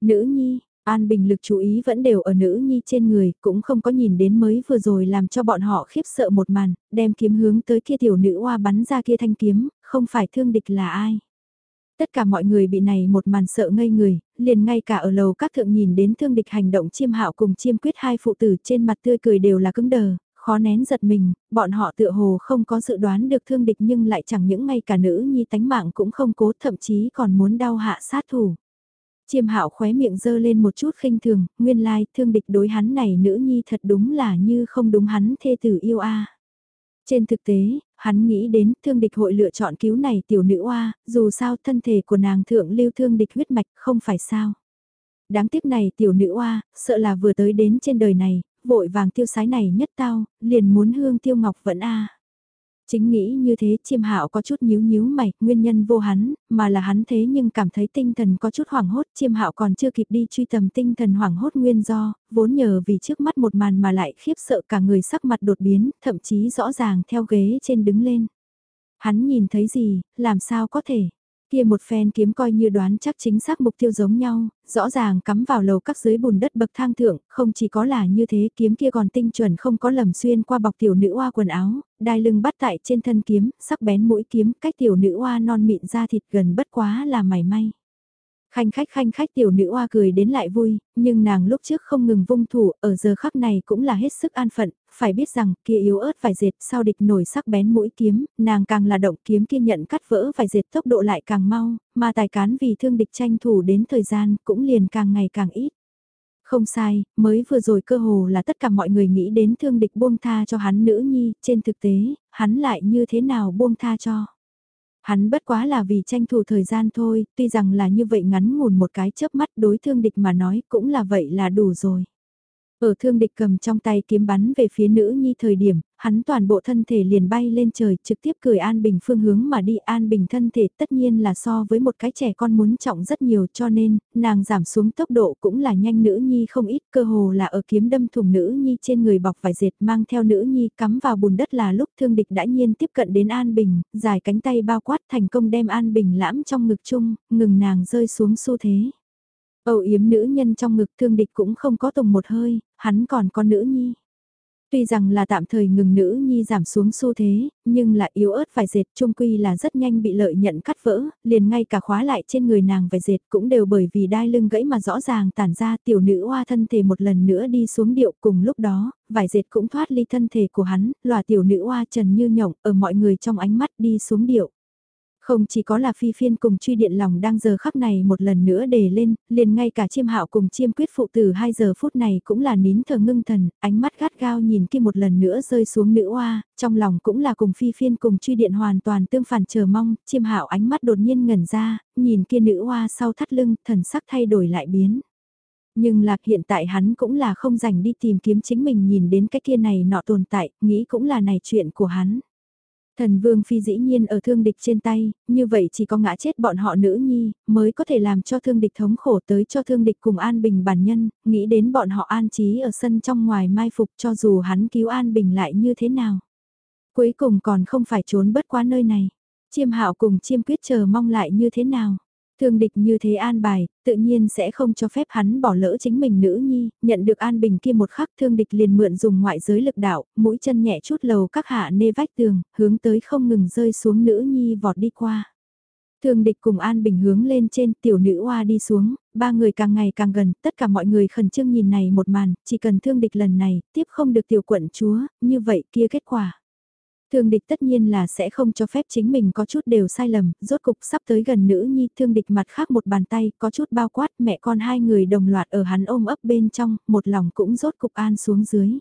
Nữ nhi, An Bình lực chú ý vẫn đều ở nữ nhi trên người, cũng không có nhìn đến mới vừa rồi làm cho bọn họ khiếp sợ một màn, đem kiếm hướng tới kia tiểu nữ hoa bắn ra kia thanh kiếm, không phải thương địch là ai. Tất cả mọi người bị này một màn sợ ngây người, liền ngay cả ở lầu các thượng nhìn đến thương địch hành động chiêm hạo cùng chiêm quyết hai phụ tử trên mặt tươi cười đều là cứng đờ, khó nén giật mình, bọn họ tựa hồ không có dự đoán được thương địch nhưng lại chẳng những ngay cả nữ nhi tánh mạng cũng không cố thậm chí còn muốn đau hạ sát thủ. Chiêm hạo khóe miệng dơ lên một chút khinh thường, nguyên lai thương địch đối hắn này nữ nhi thật đúng là như không đúng hắn thê tử yêu a. Trên thực tế, hắn nghĩ đến thương địch hội lựa chọn cứu này tiểu nữ oa, dù sao thân thể của nàng thượng lưu thương địch huyết mạch không phải sao. Đáng tiếc này tiểu nữ oa, sợ là vừa tới đến trên đời này, vội vàng tiêu sái này nhất tao, liền muốn hương tiêu ngọc vẫn a. Chính nghĩ như thế chiêm hạo có chút nhíu nhíu mày, nguyên nhân vô hắn, mà là hắn thế nhưng cảm thấy tinh thần có chút hoảng hốt, chiêm hạo còn chưa kịp đi truy tầm tinh thần hoảng hốt nguyên do, vốn nhờ vì trước mắt một màn mà lại khiếp sợ cả người sắc mặt đột biến, thậm chí rõ ràng theo ghế trên đứng lên. Hắn nhìn thấy gì, làm sao có thể, Kia một phen kiếm coi như đoán chắc chính xác mục tiêu giống nhau, rõ ràng cắm vào lầu các dưới bùn đất bậc thang thượng, không chỉ có là như thế kiếm kia còn tinh chuẩn không có lầm xuyên qua bọc tiểu nữ oa quần áo, đai lưng bắt tại trên thân kiếm, sắc bén mũi kiếm cách tiểu nữ oa non mịn ra thịt gần bất quá là mảy may. Khanh khách khanh khách tiểu nữ oa cười đến lại vui, nhưng nàng lúc trước không ngừng vung thủ, ở giờ khắc này cũng là hết sức an phận, phải biết rằng kia yếu ớt vải dệt sau địch nổi sắc bén mũi kiếm, nàng càng là động kiếm kia nhận cắt vỡ vải dệt tốc độ lại càng mau, mà tài cán vì thương địch tranh thủ đến thời gian cũng liền càng ngày càng ít. Không sai, mới vừa rồi cơ hồ là tất cả mọi người nghĩ đến thương địch buông tha cho hắn nữ nhi, trên thực tế, hắn lại như thế nào buông tha cho. Hắn bất quá là vì tranh thủ thời gian thôi, tuy rằng là như vậy ngắn ngủn một cái chớp mắt đối thương địch mà nói cũng là vậy là đủ rồi. Ở thương địch cầm trong tay kiếm bắn về phía nữ nhi thời điểm, hắn toàn bộ thân thể liền bay lên trời trực tiếp cười An Bình phương hướng mà đi An Bình thân thể tất nhiên là so với một cái trẻ con muốn trọng rất nhiều cho nên, nàng giảm xuống tốc độ cũng là nhanh nữ nhi không ít cơ hồ là ở kiếm đâm thủng nữ nhi trên người bọc vải dệt mang theo nữ nhi cắm vào bùn đất là lúc thương địch đã nhiên tiếp cận đến An Bình, dài cánh tay bao quát thành công đem An Bình lãm trong ngực chung, ngừng nàng rơi xuống xu thế. Âu yếm nữ nhân trong ngực thương địch cũng không có tùng một hơi, hắn còn có nữ nhi. Tuy rằng là tạm thời ngừng nữ nhi giảm xuống xu thế, nhưng là yếu ớt vài dệt trung quy là rất nhanh bị lợi nhận cắt vỡ, liền ngay cả khóa lại trên người nàng vài dệt cũng đều bởi vì đai lưng gãy mà rõ ràng tản ra tiểu nữ hoa thân thể một lần nữa đi xuống điệu cùng lúc đó, vài dệt cũng thoát ly thân thể của hắn, lòa tiểu nữ hoa trần như nhộng ở mọi người trong ánh mắt đi xuống điệu. Không chỉ có là phi phiên cùng truy điện lòng đang giờ khắc này một lần nữa đề lên, liền ngay cả chiêm hạo cùng chiêm quyết phụ tử 2 giờ phút này cũng là nín thờ ngưng thần, ánh mắt gắt gao nhìn kia một lần nữa rơi xuống nữ oa, trong lòng cũng là cùng phi phiên cùng truy điện hoàn toàn tương phản chờ mong, chiêm hạo ánh mắt đột nhiên ngẩn ra, nhìn kia nữ oa sau thắt lưng, thần sắc thay đổi lại biến. Nhưng lạc hiện tại hắn cũng là không dành đi tìm kiếm chính mình nhìn đến cái kia này nọ tồn tại, nghĩ cũng là này chuyện của hắn. Thần Vương Phi dĩ nhiên ở thương địch trên tay, như vậy chỉ có ngã chết bọn họ nữ nhi, mới có thể làm cho thương địch thống khổ tới cho thương địch cùng An Bình bản nhân, nghĩ đến bọn họ an trí ở sân trong ngoài mai phục cho dù hắn cứu An Bình lại như thế nào. Cuối cùng còn không phải trốn bất quá nơi này. Chiêm hạo cùng chiêm quyết chờ mong lại như thế nào. Thương địch như thế an bài, tự nhiên sẽ không cho phép hắn bỏ lỡ chính mình nữ nhi, nhận được an bình kia một khắc thương địch liền mượn dùng ngoại giới lực đạo, mũi chân nhẹ chút lầu các hạ nê vách tường, hướng tới không ngừng rơi xuống nữ nhi vọt đi qua. Thương địch cùng An Bình hướng lên trên tiểu nữ hoa đi xuống, ba người càng ngày càng gần, tất cả mọi người khẩn trương nhìn này một màn, chỉ cần thương địch lần này, tiếp không được tiểu quận chúa, như vậy kia kết quả. Thương địch tất nhiên là sẽ không cho phép chính mình có chút đều sai lầm, rốt cục sắp tới gần nữ nhi thương địch mặt khác một bàn tay, có chút bao quát mẹ con hai người đồng loạt ở hắn ôm ấp bên trong, một lòng cũng rốt cục an xuống dưới.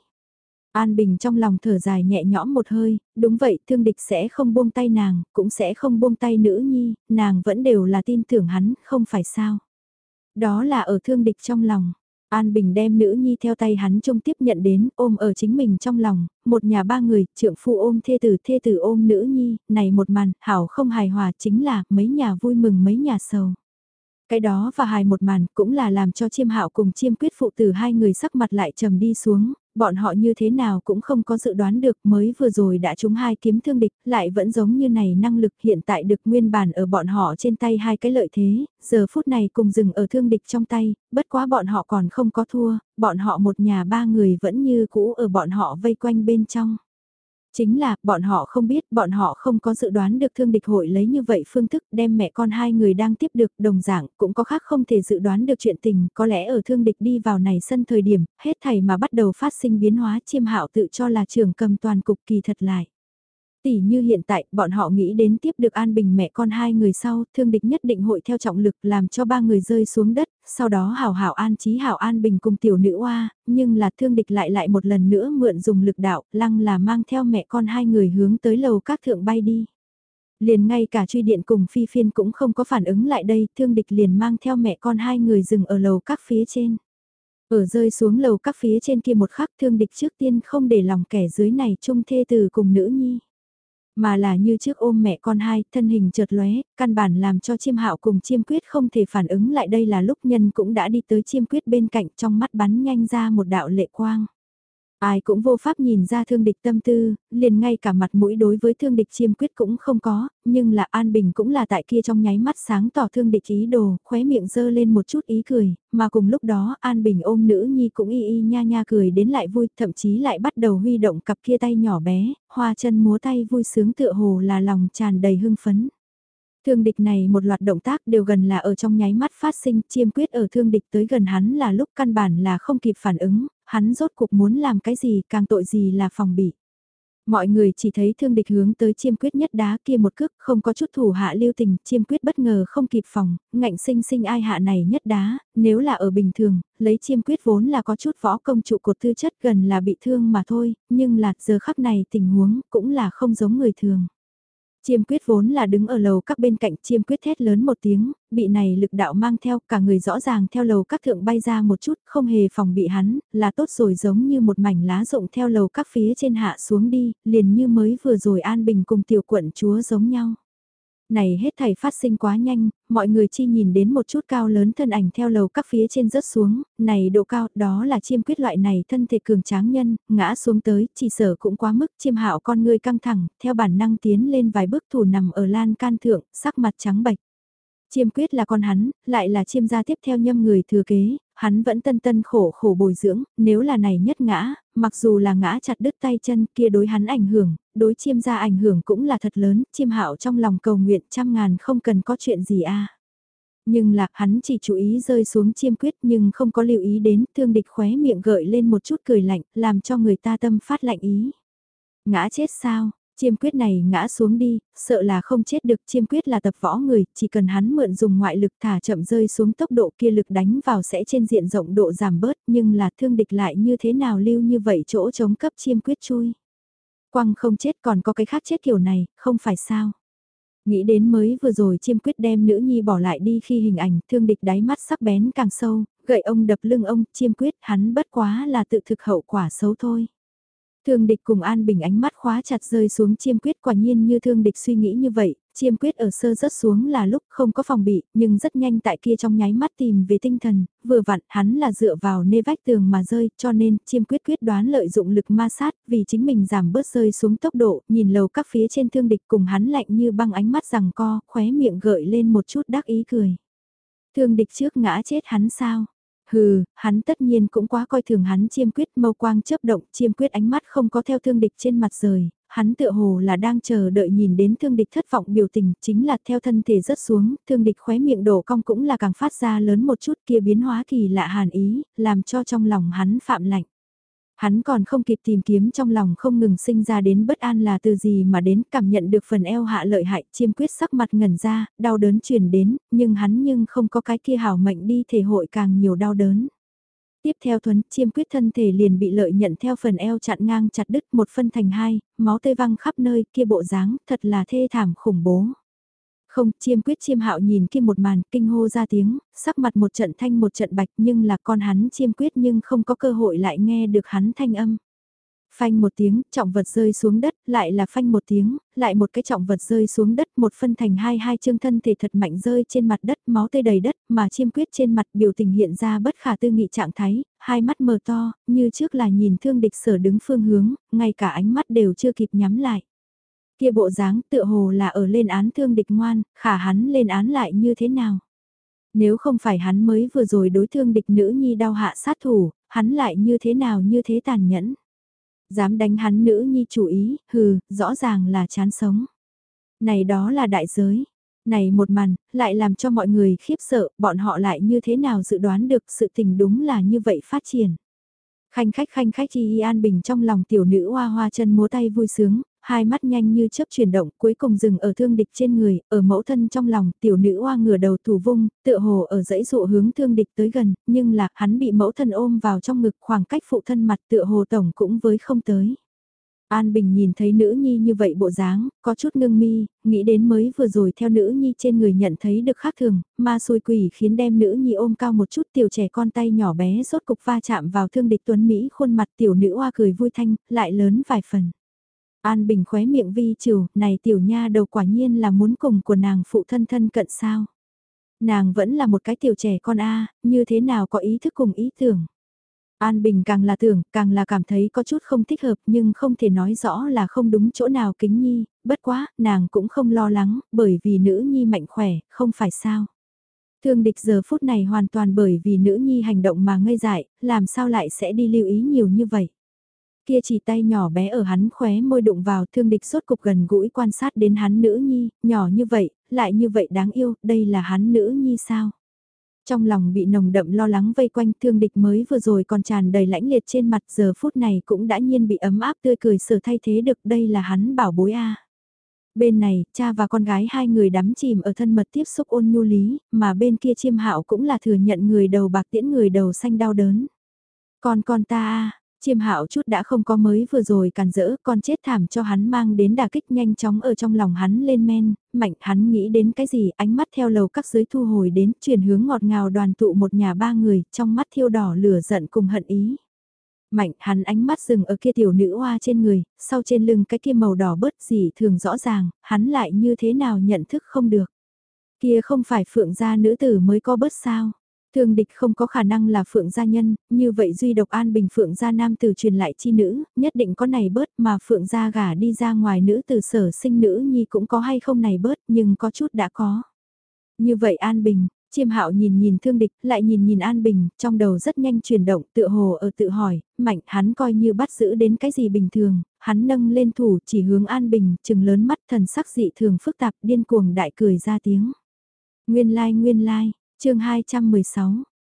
An Bình trong lòng thở dài nhẹ nhõm một hơi, đúng vậy thương địch sẽ không buông tay nàng, cũng sẽ không buông tay nữ nhi, nàng vẫn đều là tin tưởng hắn, không phải sao. Đó là ở thương địch trong lòng. An Bình đem nữ nhi theo tay hắn trông tiếp nhận đến, ôm ở chính mình trong lòng, một nhà ba người, trượng phu ôm thê tử, thê tử ôm nữ nhi, này một màn, hảo không hài hòa chính là mấy nhà vui mừng mấy nhà sầu. Cái đó và hài một màn cũng là làm cho chiêm hạo cùng chiêm quyết phụ tử hai người sắc mặt lại trầm đi xuống, bọn họ như thế nào cũng không có dự đoán được mới vừa rồi đã trúng hai kiếm thương địch, lại vẫn giống như này năng lực hiện tại được nguyên bản ở bọn họ trên tay hai cái lợi thế, giờ phút này cùng dừng ở thương địch trong tay, bất quá bọn họ còn không có thua, bọn họ một nhà ba người vẫn như cũ ở bọn họ vây quanh bên trong. Chính là, bọn họ không biết, bọn họ không có dự đoán được thương địch hội lấy như vậy phương thức đem mẹ con hai người đang tiếp được đồng dạng, cũng có khác không thể dự đoán được chuyện tình, có lẽ ở thương địch đi vào này sân thời điểm, hết thầy mà bắt đầu phát sinh biến hóa chiêm hạo tự cho là trưởng cầm toàn cục kỳ thật lại. Tỷ như hiện tại, bọn họ nghĩ đến tiếp được an bình mẹ con hai người sau, thương địch nhất định hội theo trọng lực làm cho ba người rơi xuống đất, sau đó hảo hảo an trí hảo an bình cùng tiểu nữ oa, nhưng là thương địch lại lại một lần nữa mượn dùng lực đạo, lăng là mang theo mẹ con hai người hướng tới lầu các thượng bay đi. Liền ngay cả truy điện cùng phi phiên cũng không có phản ứng lại đây, thương địch liền mang theo mẹ con hai người dừng ở lầu các phía trên. Ở rơi xuống lầu các phía trên kia một khắc thương địch trước tiên không để lòng kẻ dưới này chung thê từ cùng nữ nhi. Mà là như trước ôm mẹ con hai, thân hình chợt lóe, căn bản làm cho chiêm hạo cùng chiêm quyết không thể phản ứng lại đây là lúc nhân cũng đã đi tới chiêm quyết bên cạnh trong mắt bắn nhanh ra một đạo lệ quang. Ai cũng vô pháp nhìn ra thương địch tâm tư, liền ngay cả mặt mũi đối với thương địch chiêm quyết cũng không có, nhưng là An Bình cũng là tại kia trong nháy mắt sáng tỏ thương địch ý đồ, khóe miệng dơ lên một chút ý cười, mà cùng lúc đó An Bình ôm nữ nhi cũng y y nha nha cười đến lại vui, thậm chí lại bắt đầu huy động cặp kia tay nhỏ bé, hoa chân múa tay vui sướng tựa hồ là lòng tràn đầy hưng phấn. Thương địch này một loạt động tác đều gần là ở trong nháy mắt phát sinh chiêm quyết ở thương địch tới gần hắn là lúc căn bản là không kịp phản ứng, hắn rốt cuộc muốn làm cái gì càng tội gì là phòng bị. Mọi người chỉ thấy thương địch hướng tới chiêm quyết nhất đá kia một cước không có chút thủ hạ lưu tình, chiêm quyết bất ngờ không kịp phòng, ngạnh sinh sinh ai hạ này nhất đá, nếu là ở bình thường, lấy chiêm quyết vốn là có chút võ công trụ cột tư chất gần là bị thương mà thôi, nhưng là giờ khắc này tình huống cũng là không giống người thường. Chiêm quyết vốn là đứng ở lầu các bên cạnh chiêm quyết thét lớn một tiếng, bị này lực đạo mang theo cả người rõ ràng theo lầu các thượng bay ra một chút không hề phòng bị hắn, là tốt rồi giống như một mảnh lá rụng theo lầu các phía trên hạ xuống đi, liền như mới vừa rồi an bình cùng tiểu quận chúa giống nhau. Này hết thảy phát sinh quá nhanh, mọi người chi nhìn đến một chút cao lớn thân ảnh theo lầu các phía trên rớt xuống, này độ cao, đó là chiêm quyết loại này thân thể cường tráng nhân, ngã xuống tới, chỉ sở cũng quá mức, chiêm hạo con người căng thẳng, theo bản năng tiến lên vài bước thủ nằm ở lan can thượng, sắc mặt trắng bạch. Chiêm quyết là con hắn, lại là chiêm gia tiếp theo nhâm người thừa kế, hắn vẫn tân tân khổ khổ bồi dưỡng, nếu là này nhất ngã, mặc dù là ngã chặt đứt tay chân kia đối hắn ảnh hưởng, đối chiêm gia ảnh hưởng cũng là thật lớn, chiêm hạo trong lòng cầu nguyện trăm ngàn không cần có chuyện gì a Nhưng là hắn chỉ chú ý rơi xuống chiêm quyết nhưng không có lưu ý đến thương địch khóe miệng gợi lên một chút cười lạnh, làm cho người ta tâm phát lạnh ý. Ngã chết sao, Chiêm quyết này ngã xuống đi, sợ là không chết được chiêm quyết là tập võ người, chỉ cần hắn mượn dùng ngoại lực thả chậm rơi xuống tốc độ kia lực đánh vào sẽ trên diện rộng độ giảm bớt nhưng là thương địch lại như thế nào lưu như vậy chỗ chống cấp chiêm quyết chui. Quăng không chết còn có cái khác chết kiểu này, không phải sao. Nghĩ đến mới vừa rồi chiêm quyết đem nữ nhi bỏ lại đi khi hình ảnh thương địch đáy mắt sắc bén càng sâu, gậy ông đập lưng ông chiêm quyết hắn bất quá là tự thực hậu quả xấu thôi. Thương địch cùng An Bình ánh mắt khóa chặt rơi xuống chiêm quyết quả nhiên như thương địch suy nghĩ như vậy, chiêm quyết ở sơ rớt xuống là lúc không có phòng bị, nhưng rất nhanh tại kia trong nháy mắt tìm về tinh thần, vừa vặn hắn là dựa vào nê vách tường mà rơi, cho nên chiêm quyết quyết đoán lợi dụng lực ma sát, vì chính mình giảm bớt rơi xuống tốc độ, nhìn lầu các phía trên thương địch cùng hắn lạnh như băng ánh mắt rằng co, khóe miệng gợi lên một chút đắc ý cười. Thương địch trước ngã chết hắn sao? Hừ, hắn tất nhiên cũng quá coi thường hắn chiêm quyết mâu quang chớp động, chiêm quyết ánh mắt không có theo thương địch trên mặt rời, hắn tựa hồ là đang chờ đợi nhìn đến thương địch thất vọng biểu tình, chính là theo thân thể rớt xuống, thương địch khóe miệng đổ cong cũng là càng phát ra lớn một chút kia biến hóa kỳ lạ hàn ý, làm cho trong lòng hắn phạm lạnh. Hắn còn không kịp tìm kiếm trong lòng không ngừng sinh ra đến bất an là từ gì mà đến cảm nhận được phần eo hạ lợi hại chiêm quyết sắc mặt ngẩn ra, đau đớn truyền đến, nhưng hắn nhưng không có cái kia hảo mệnh đi thể hội càng nhiều đau đớn. Tiếp theo thuấn, chiêm quyết thân thể liền bị lợi nhận theo phần eo chặn ngang chặt đứt một phân thành hai, máu tê văng khắp nơi kia bộ dáng, thật là thê thảm khủng bố. Không, chiêm quyết chiêm hạo nhìn kia một màn, kinh hô ra tiếng, sắc mặt một trận thanh một trận bạch nhưng là con hắn chiêm quyết nhưng không có cơ hội lại nghe được hắn thanh âm. Phanh một tiếng, trọng vật rơi xuống đất, lại là phanh một tiếng, lại một cái trọng vật rơi xuống đất, một phân thành hai hai chương thân thể thật mạnh rơi trên mặt đất, máu tươi đầy đất, mà chiêm quyết trên mặt biểu tình hiện ra bất khả tư nghị trạng thái, hai mắt mờ to, như trước là nhìn thương địch sở đứng phương hướng, ngay cả ánh mắt đều chưa kịp nhắm lại. Kia bộ dáng tựa hồ là ở lên án thương địch ngoan, khả hắn lên án lại như thế nào? Nếu không phải hắn mới vừa rồi đối thương địch nữ nhi đau hạ sát thủ, hắn lại như thế nào như thế tàn nhẫn? Dám đánh hắn nữ nhi chủ ý, hừ, rõ ràng là chán sống. Này đó là đại giới. Này một màn, lại làm cho mọi người khiếp sợ, bọn họ lại như thế nào dự đoán được sự tình đúng là như vậy phát triển. Khanh khách khanh khách chi an bình trong lòng tiểu nữ hoa hoa chân múa tay vui sướng, hai mắt nhanh như chớp chuyển động cuối cùng dừng ở thương địch trên người, ở mẫu thân trong lòng, tiểu nữ oa ngửa đầu thủ vung, tựa hồ ở dãy dụ hướng thương địch tới gần, nhưng là hắn bị mẫu thân ôm vào trong ngực khoảng cách phụ thân mặt tựa hồ tổng cũng với không tới. An Bình nhìn thấy nữ nhi như vậy bộ dáng, có chút ngưng mi, nghĩ đến mới vừa rồi theo nữ nhi trên người nhận thấy được khác thường, ma xôi quỷ khiến đem nữ nhi ôm cao một chút tiểu trẻ con tay nhỏ bé rốt cục va chạm vào thương địch tuấn Mỹ khuôn mặt tiểu nữ hoa cười vui thanh, lại lớn vài phần. An Bình khóe miệng vi trừ, này tiểu nha đầu quả nhiên là muốn cùng của nàng phụ thân thân cận sao. Nàng vẫn là một cái tiểu trẻ con A, như thế nào có ý thức cùng ý tưởng. An Bình càng là tưởng, càng là cảm thấy có chút không thích hợp nhưng không thể nói rõ là không đúng chỗ nào kính nhi, bất quá, nàng cũng không lo lắng, bởi vì nữ nhi mạnh khỏe, không phải sao. Thương địch giờ phút này hoàn toàn bởi vì nữ nhi hành động mà ngây dại, làm sao lại sẽ đi lưu ý nhiều như vậy. Kia chỉ tay nhỏ bé ở hắn khóe môi đụng vào thương địch sốt cục gần gũi quan sát đến hắn nữ nhi, nhỏ như vậy, lại như vậy đáng yêu, đây là hắn nữ nhi sao? Trong lòng bị nồng đậm lo lắng vây quanh thương địch mới vừa rồi còn tràn đầy lãnh liệt trên mặt giờ phút này cũng đã nhiên bị ấm áp tươi cười sở thay thế được đây là hắn bảo bối a Bên này, cha và con gái hai người đắm chìm ở thân mật tiếp xúc ôn nhu lý, mà bên kia chiêm hạo cũng là thừa nhận người đầu bạc tiễn người đầu xanh đau đớn. Con con ta a Chiêm hạo chút đã không có mới vừa rồi càn rỡ, con chết thảm cho hắn mang đến đà kích nhanh chóng ở trong lòng hắn lên men, mạnh hắn nghĩ đến cái gì, ánh mắt theo lầu các dưới thu hồi đến, chuyển hướng ngọt ngào đoàn tụ một nhà ba người, trong mắt thiêu đỏ lửa giận cùng hận ý. Mạnh hắn ánh mắt dừng ở kia tiểu nữ hoa trên người, sau trên lưng cái kia màu đỏ bớt gì thường rõ ràng, hắn lại như thế nào nhận thức không được. Kia không phải phượng gia nữ tử mới có bớt sao Thương địch không có khả năng là phượng gia nhân, như vậy duy độc an bình phượng gia nam từ truyền lại chi nữ, nhất định có này bớt mà phượng gia gả đi ra ngoài nữ từ sở sinh nữ nhi cũng có hay không này bớt nhưng có chút đã có. Như vậy an bình, chiêm hạo nhìn nhìn thương địch lại nhìn nhìn an bình, trong đầu rất nhanh chuyển động tự hồ ở tự hỏi, mạnh hắn coi như bắt giữ đến cái gì bình thường, hắn nâng lên thủ chỉ hướng an bình, chừng lớn mắt thần sắc dị thường phức tạp điên cuồng đại cười ra tiếng. Nguyên lai like, nguyên lai, like chương 216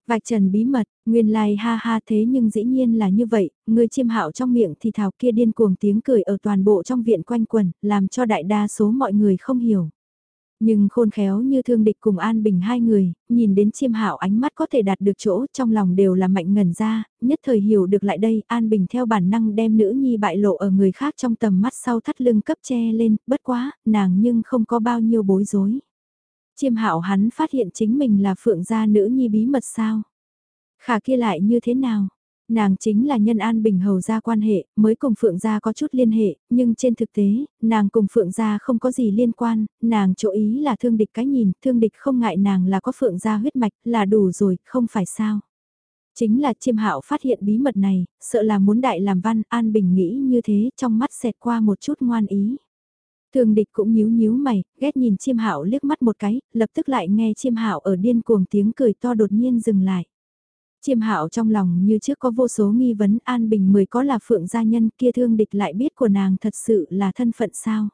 Vạch trần bí mật, nguyên lai ha ha thế nhưng dĩ nhiên là như vậy, người chiêm hạo trong miệng thì thảo kia điên cuồng tiếng cười ở toàn bộ trong viện quanh quần, làm cho đại đa số mọi người không hiểu. Nhưng khôn khéo như thương địch cùng An Bình hai người, nhìn đến chiêm hạo ánh mắt có thể đạt được chỗ trong lòng đều là mạnh ngần ra, nhất thời hiểu được lại đây, An Bình theo bản năng đem nữ nhi bại lộ ở người khác trong tầm mắt sau thắt lưng cấp che lên, bất quá, nàng nhưng không có bao nhiêu bối rối. Chiêm hạo hắn phát hiện chính mình là phượng gia nữ nhi bí mật sao? Khả kia lại như thế nào? Nàng chính là nhân an bình hầu gia quan hệ, mới cùng Phượng gia có chút liên hệ, nhưng trên thực tế, nàng cùng Phượng gia không có gì liên quan, nàng chỗ ý là thương địch cái nhìn, thương địch không ngại nàng là có Phượng gia huyết mạch, là đủ rồi, không phải sao. Chính là chiêm hạo phát hiện bí mật này, sợ là muốn đại làm văn, an bình nghĩ như thế, trong mắt xẹt qua một chút ngoan ý. Thường địch cũng nhíu nhíu mày, ghét nhìn chiêm hạo liếc mắt một cái, lập tức lại nghe chiêm hạo ở điên cuồng tiếng cười to đột nhiên dừng lại. Chiêm hạo trong lòng như trước có vô số nghi vấn an bình mười có là phượng gia nhân kia thương địch lại biết của nàng thật sự là thân phận sao.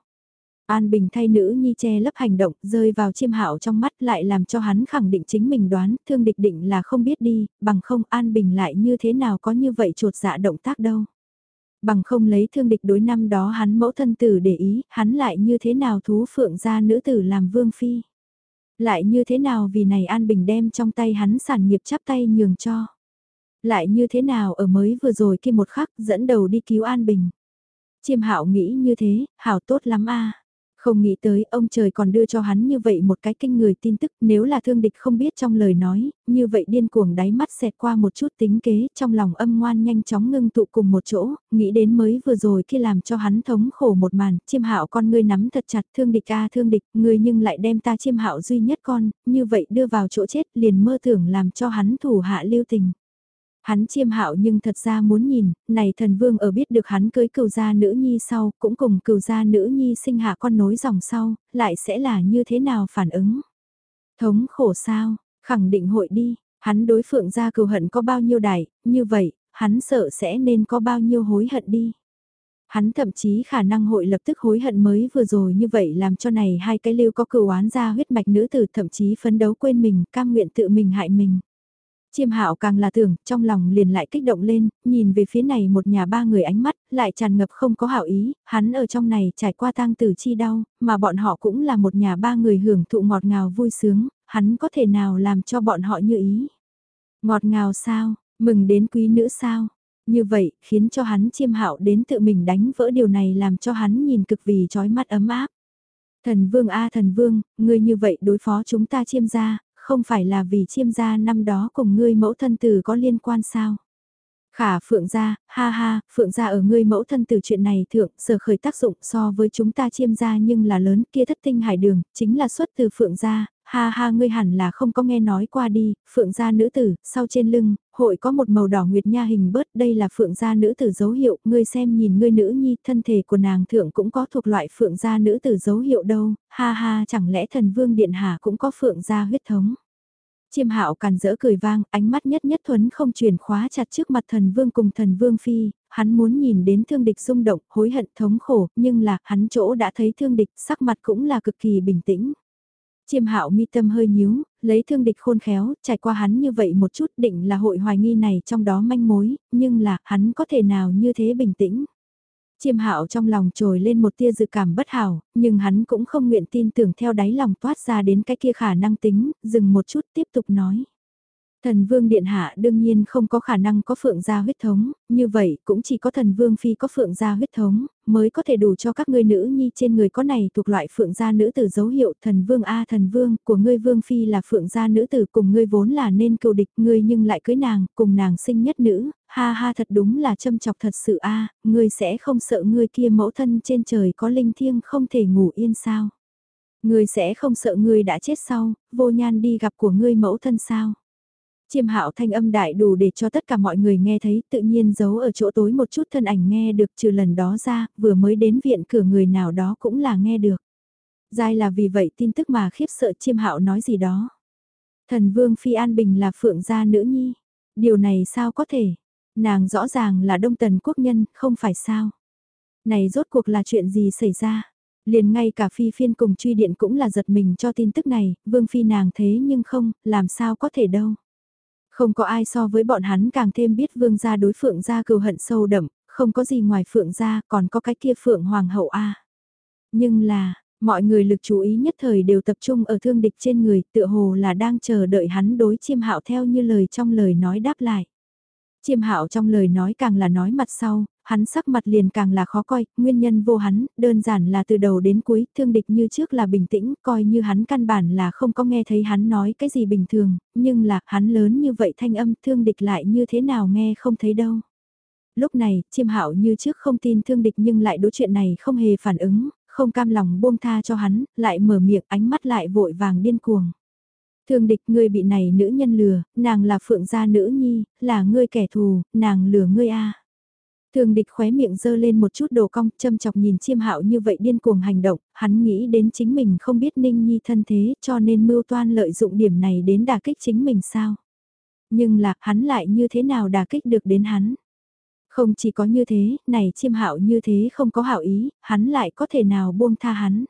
An Bình thay nữ nhi che lấp hành động, rơi vào chiêm hạo trong mắt lại làm cho hắn khẳng định chính mình đoán, thương địch định là không biết đi, bằng không An Bình lại như thế nào có như vậy trột dạ động tác đâu. Bằng không lấy thương địch đối năm đó hắn mẫu thân tử để ý, hắn lại như thế nào thú phượng ra nữ tử làm vương phi. Lại như thế nào vì này An Bình đem trong tay hắn sản nghiệp chắp tay nhường cho. Lại như thế nào ở mới vừa rồi kia một khắc dẫn đầu đi cứu An Bình. Chiêm hạo nghĩ như thế, hảo tốt lắm a không nghĩ tới ông trời còn đưa cho hắn như vậy một cái kinh người tin tức nếu là thương địch không biết trong lời nói, như vậy điên cuồng đáy mắt xẹt qua một chút tính kế trong lòng âm ngoan nhanh chóng ngưng tụ cùng một chỗ, nghĩ đến mới vừa rồi khi làm cho hắn thống khổ một màn, chiêm hạo con ngươi nắm thật chặt thương địch a thương địch, ngươi nhưng lại đem ta chiêm hạo duy nhất con, như vậy đưa vào chỗ chết liền mơ tưởng làm cho hắn thủ hạ lưu tình. Hắn chiêm hạo nhưng thật ra muốn nhìn, này thần vương ở biết được hắn cưới cừu gia nữ nhi sau, cũng cùng cừu gia nữ nhi sinh hạ con nối dòng sau, lại sẽ là như thế nào phản ứng. Thống khổ sao, khẳng định hội đi, hắn đối phượng gia cừu hận có bao nhiêu đại, như vậy, hắn sợ sẽ nên có bao nhiêu hối hận đi. Hắn thậm chí khả năng hội lập tức hối hận mới vừa rồi như vậy làm cho này hai cái lưu có cửu oán ra huyết mạch nữ tử thậm chí phấn đấu quên mình, cam nguyện tự mình hại mình. Chiêm hạo càng là tưởng, trong lòng liền lại kích động lên, nhìn về phía này một nhà ba người ánh mắt, lại tràn ngập không có hảo ý, hắn ở trong này trải qua tang tử chi đau, mà bọn họ cũng là một nhà ba người hưởng thụ ngọt ngào vui sướng, hắn có thể nào làm cho bọn họ như ý. Ngọt ngào sao, mừng đến quý nữ sao, như vậy khiến cho hắn chiêm hạo đến tự mình đánh vỡ điều này làm cho hắn nhìn cực vì trói mắt ấm áp. Thần vương a thần vương, ngươi như vậy đối phó chúng ta chiêm ra, không phải là vì chiêm gia năm đó cùng ngươi mẫu thân tử có liên quan sao? Khả phượng gia, ha ha, phượng gia ở ngươi mẫu thân từ chuyện này thượng, sở khởi tác dụng so với chúng ta chiêm gia nhưng là lớn kia thất tinh hải đường, chính là xuất từ phượng gia, ha ha ngươi hẳn là không có nghe nói qua đi, phượng gia nữ tử, sau trên lưng, hội có một màu đỏ nguyệt nha hình bớt, đây là phượng gia nữ tử dấu hiệu, ngươi xem nhìn ngươi nữ nhi, thân thể của nàng thượng cũng có thuộc loại phượng gia nữ tử dấu hiệu đâu, ha ha chẳng lẽ thần vương điện hạ cũng có phượng gia huyết thống. Chiêm hạo càn rỡ cười vang, ánh mắt nhất nhất thuấn không truyền khóa chặt trước mặt thần vương cùng thần vương phi, hắn muốn nhìn đến thương địch rung động, hối hận thống khổ, nhưng là, hắn chỗ đã thấy thương địch, sắc mặt cũng là cực kỳ bình tĩnh. Chiêm hạo mi tâm hơi nhíu, lấy thương địch khôn khéo, trải qua hắn như vậy một chút định là hội hoài nghi này trong đó manh mối, nhưng là hắn có thể nào như thế bình tĩnh. Chiêm hạo trong lòng trồi lên một tia dự cảm bất hảo, nhưng hắn cũng không nguyện tin tưởng theo đáy lòng toát ra đến cái kia khả năng tính, dừng một chút tiếp tục nói. Thần vương điện hạ đương nhiên không có khả năng có phượng gia huyết thống, như vậy cũng chỉ có thần vương phi có phượng gia huyết thống, mới có thể đủ cho các ngươi nữ nhi trên người có này thuộc loại phượng gia nữ tử dấu hiệu thần vương A thần vương của ngươi vương phi là phượng gia nữ tử cùng ngươi vốn là nên cựu địch ngươi nhưng lại cưới nàng, cùng nàng sinh nhất nữ, ha ha thật đúng là châm chọc thật sự A, ngươi sẽ không sợ ngươi kia mẫu thân trên trời có linh thiêng không thể ngủ yên sao. Ngươi sẽ không sợ ngươi đã chết sau, vô nhan đi gặp của ngươi mẫu thân sao Chiêm hạo thanh âm đại đủ để cho tất cả mọi người nghe thấy, tự nhiên giấu ở chỗ tối một chút thân ảnh nghe được trừ lần đó ra, vừa mới đến viện cửa người nào đó cũng là nghe được. Giai là vì vậy tin tức mà khiếp sợ chiêm hạo nói gì đó. Thần vương Phi An Bình là phượng gia nữ nhi. Điều này sao có thể? Nàng rõ ràng là đông tần quốc nhân, không phải sao? Này rốt cuộc là chuyện gì xảy ra? Liền ngay cả Phi phiên cùng truy điện cũng là giật mình cho tin tức này, vương Phi nàng thế nhưng không, làm sao có thể đâu. Không có ai so với bọn hắn càng thêm biết vương gia đối phượng gia cừu hận sâu đậm, không có gì ngoài phượng gia, còn có cái kia phượng hoàng hậu A. Nhưng là, mọi người lực chú ý nhất thời đều tập trung ở thương địch trên người, tựa hồ là đang chờ đợi hắn đối chiêm hạo theo như lời trong lời nói đáp lại. Chiêm hạo trong lời nói càng là nói mặt sau, hắn sắc mặt liền càng là khó coi, nguyên nhân vô hắn, đơn giản là từ đầu đến cuối, thương địch như trước là bình tĩnh, coi như hắn căn bản là không có nghe thấy hắn nói cái gì bình thường, nhưng là hắn lớn như vậy thanh âm thương địch lại như thế nào nghe không thấy đâu. Lúc này, chiêm hạo như trước không tin thương địch nhưng lại đối chuyện này không hề phản ứng, không cam lòng buông tha cho hắn, lại mở miệng ánh mắt lại vội vàng điên cuồng. Thương địch ngươi bị này nữ nhân lừa, nàng là phượng gia nữ nhi, là ngươi kẻ thù, nàng lừa ngươi a. Thường địch khóe miệng dơ lên một chút đồ cong, châm chọc nhìn chiêm hạo như vậy điên cuồng hành động, hắn nghĩ đến chính mình không biết ninh nhi thân thế cho nên mưu toan lợi dụng điểm này đến đả kích chính mình sao. Nhưng là hắn lại như thế nào đả kích được đến hắn. Không chỉ có như thế, này chiêm hạo như thế không có hảo ý, hắn lại có thể nào buông tha hắn.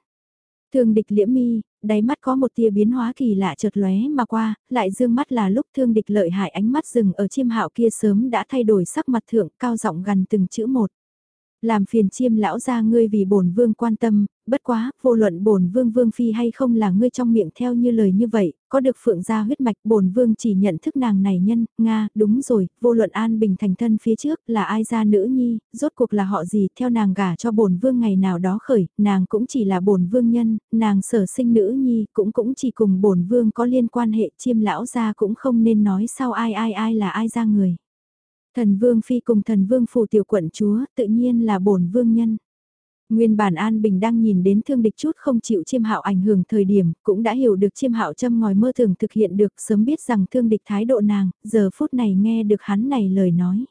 Thương địch liễm mi, đáy mắt có một tia biến hóa kỳ lạ chợt lóe mà qua, lại dương mắt là lúc thương địch lợi hại ánh mắt dừng ở chiêm hạo kia sớm đã thay đổi sắc mặt thượng cao giọng gần từng chữ một. Làm phiền chiêm lão ra ngươi vì bổn vương quan tâm, bất quá, vô luận bổn vương vương phi hay không là ngươi trong miệng theo như lời như vậy, có được phượng gia huyết mạch bổn vương chỉ nhận thức nàng này nhân, Nga, đúng rồi, vô luận an bình thành thân phía trước là ai ra nữ nhi, rốt cuộc là họ gì, theo nàng gả cho bổn vương ngày nào đó khởi, nàng cũng chỉ là bổn vương nhân, nàng sở sinh nữ nhi cũng cũng chỉ cùng bổn vương có liên quan hệ chiêm lão gia cũng không nên nói sau ai ai ai là ai ra người. Thần vương phi cùng thần vương phủ tiểu quận chúa tự nhiên là bổn vương nhân. Nguyên bản An Bình đang nhìn đến thương địch chút không chịu chiêm hạo ảnh hưởng thời điểm, cũng đã hiểu được chiêm hạo châm ngòi mơ thường thực hiện được sớm biết rằng thương địch thái độ nàng, giờ phút này nghe được hắn này lời nói.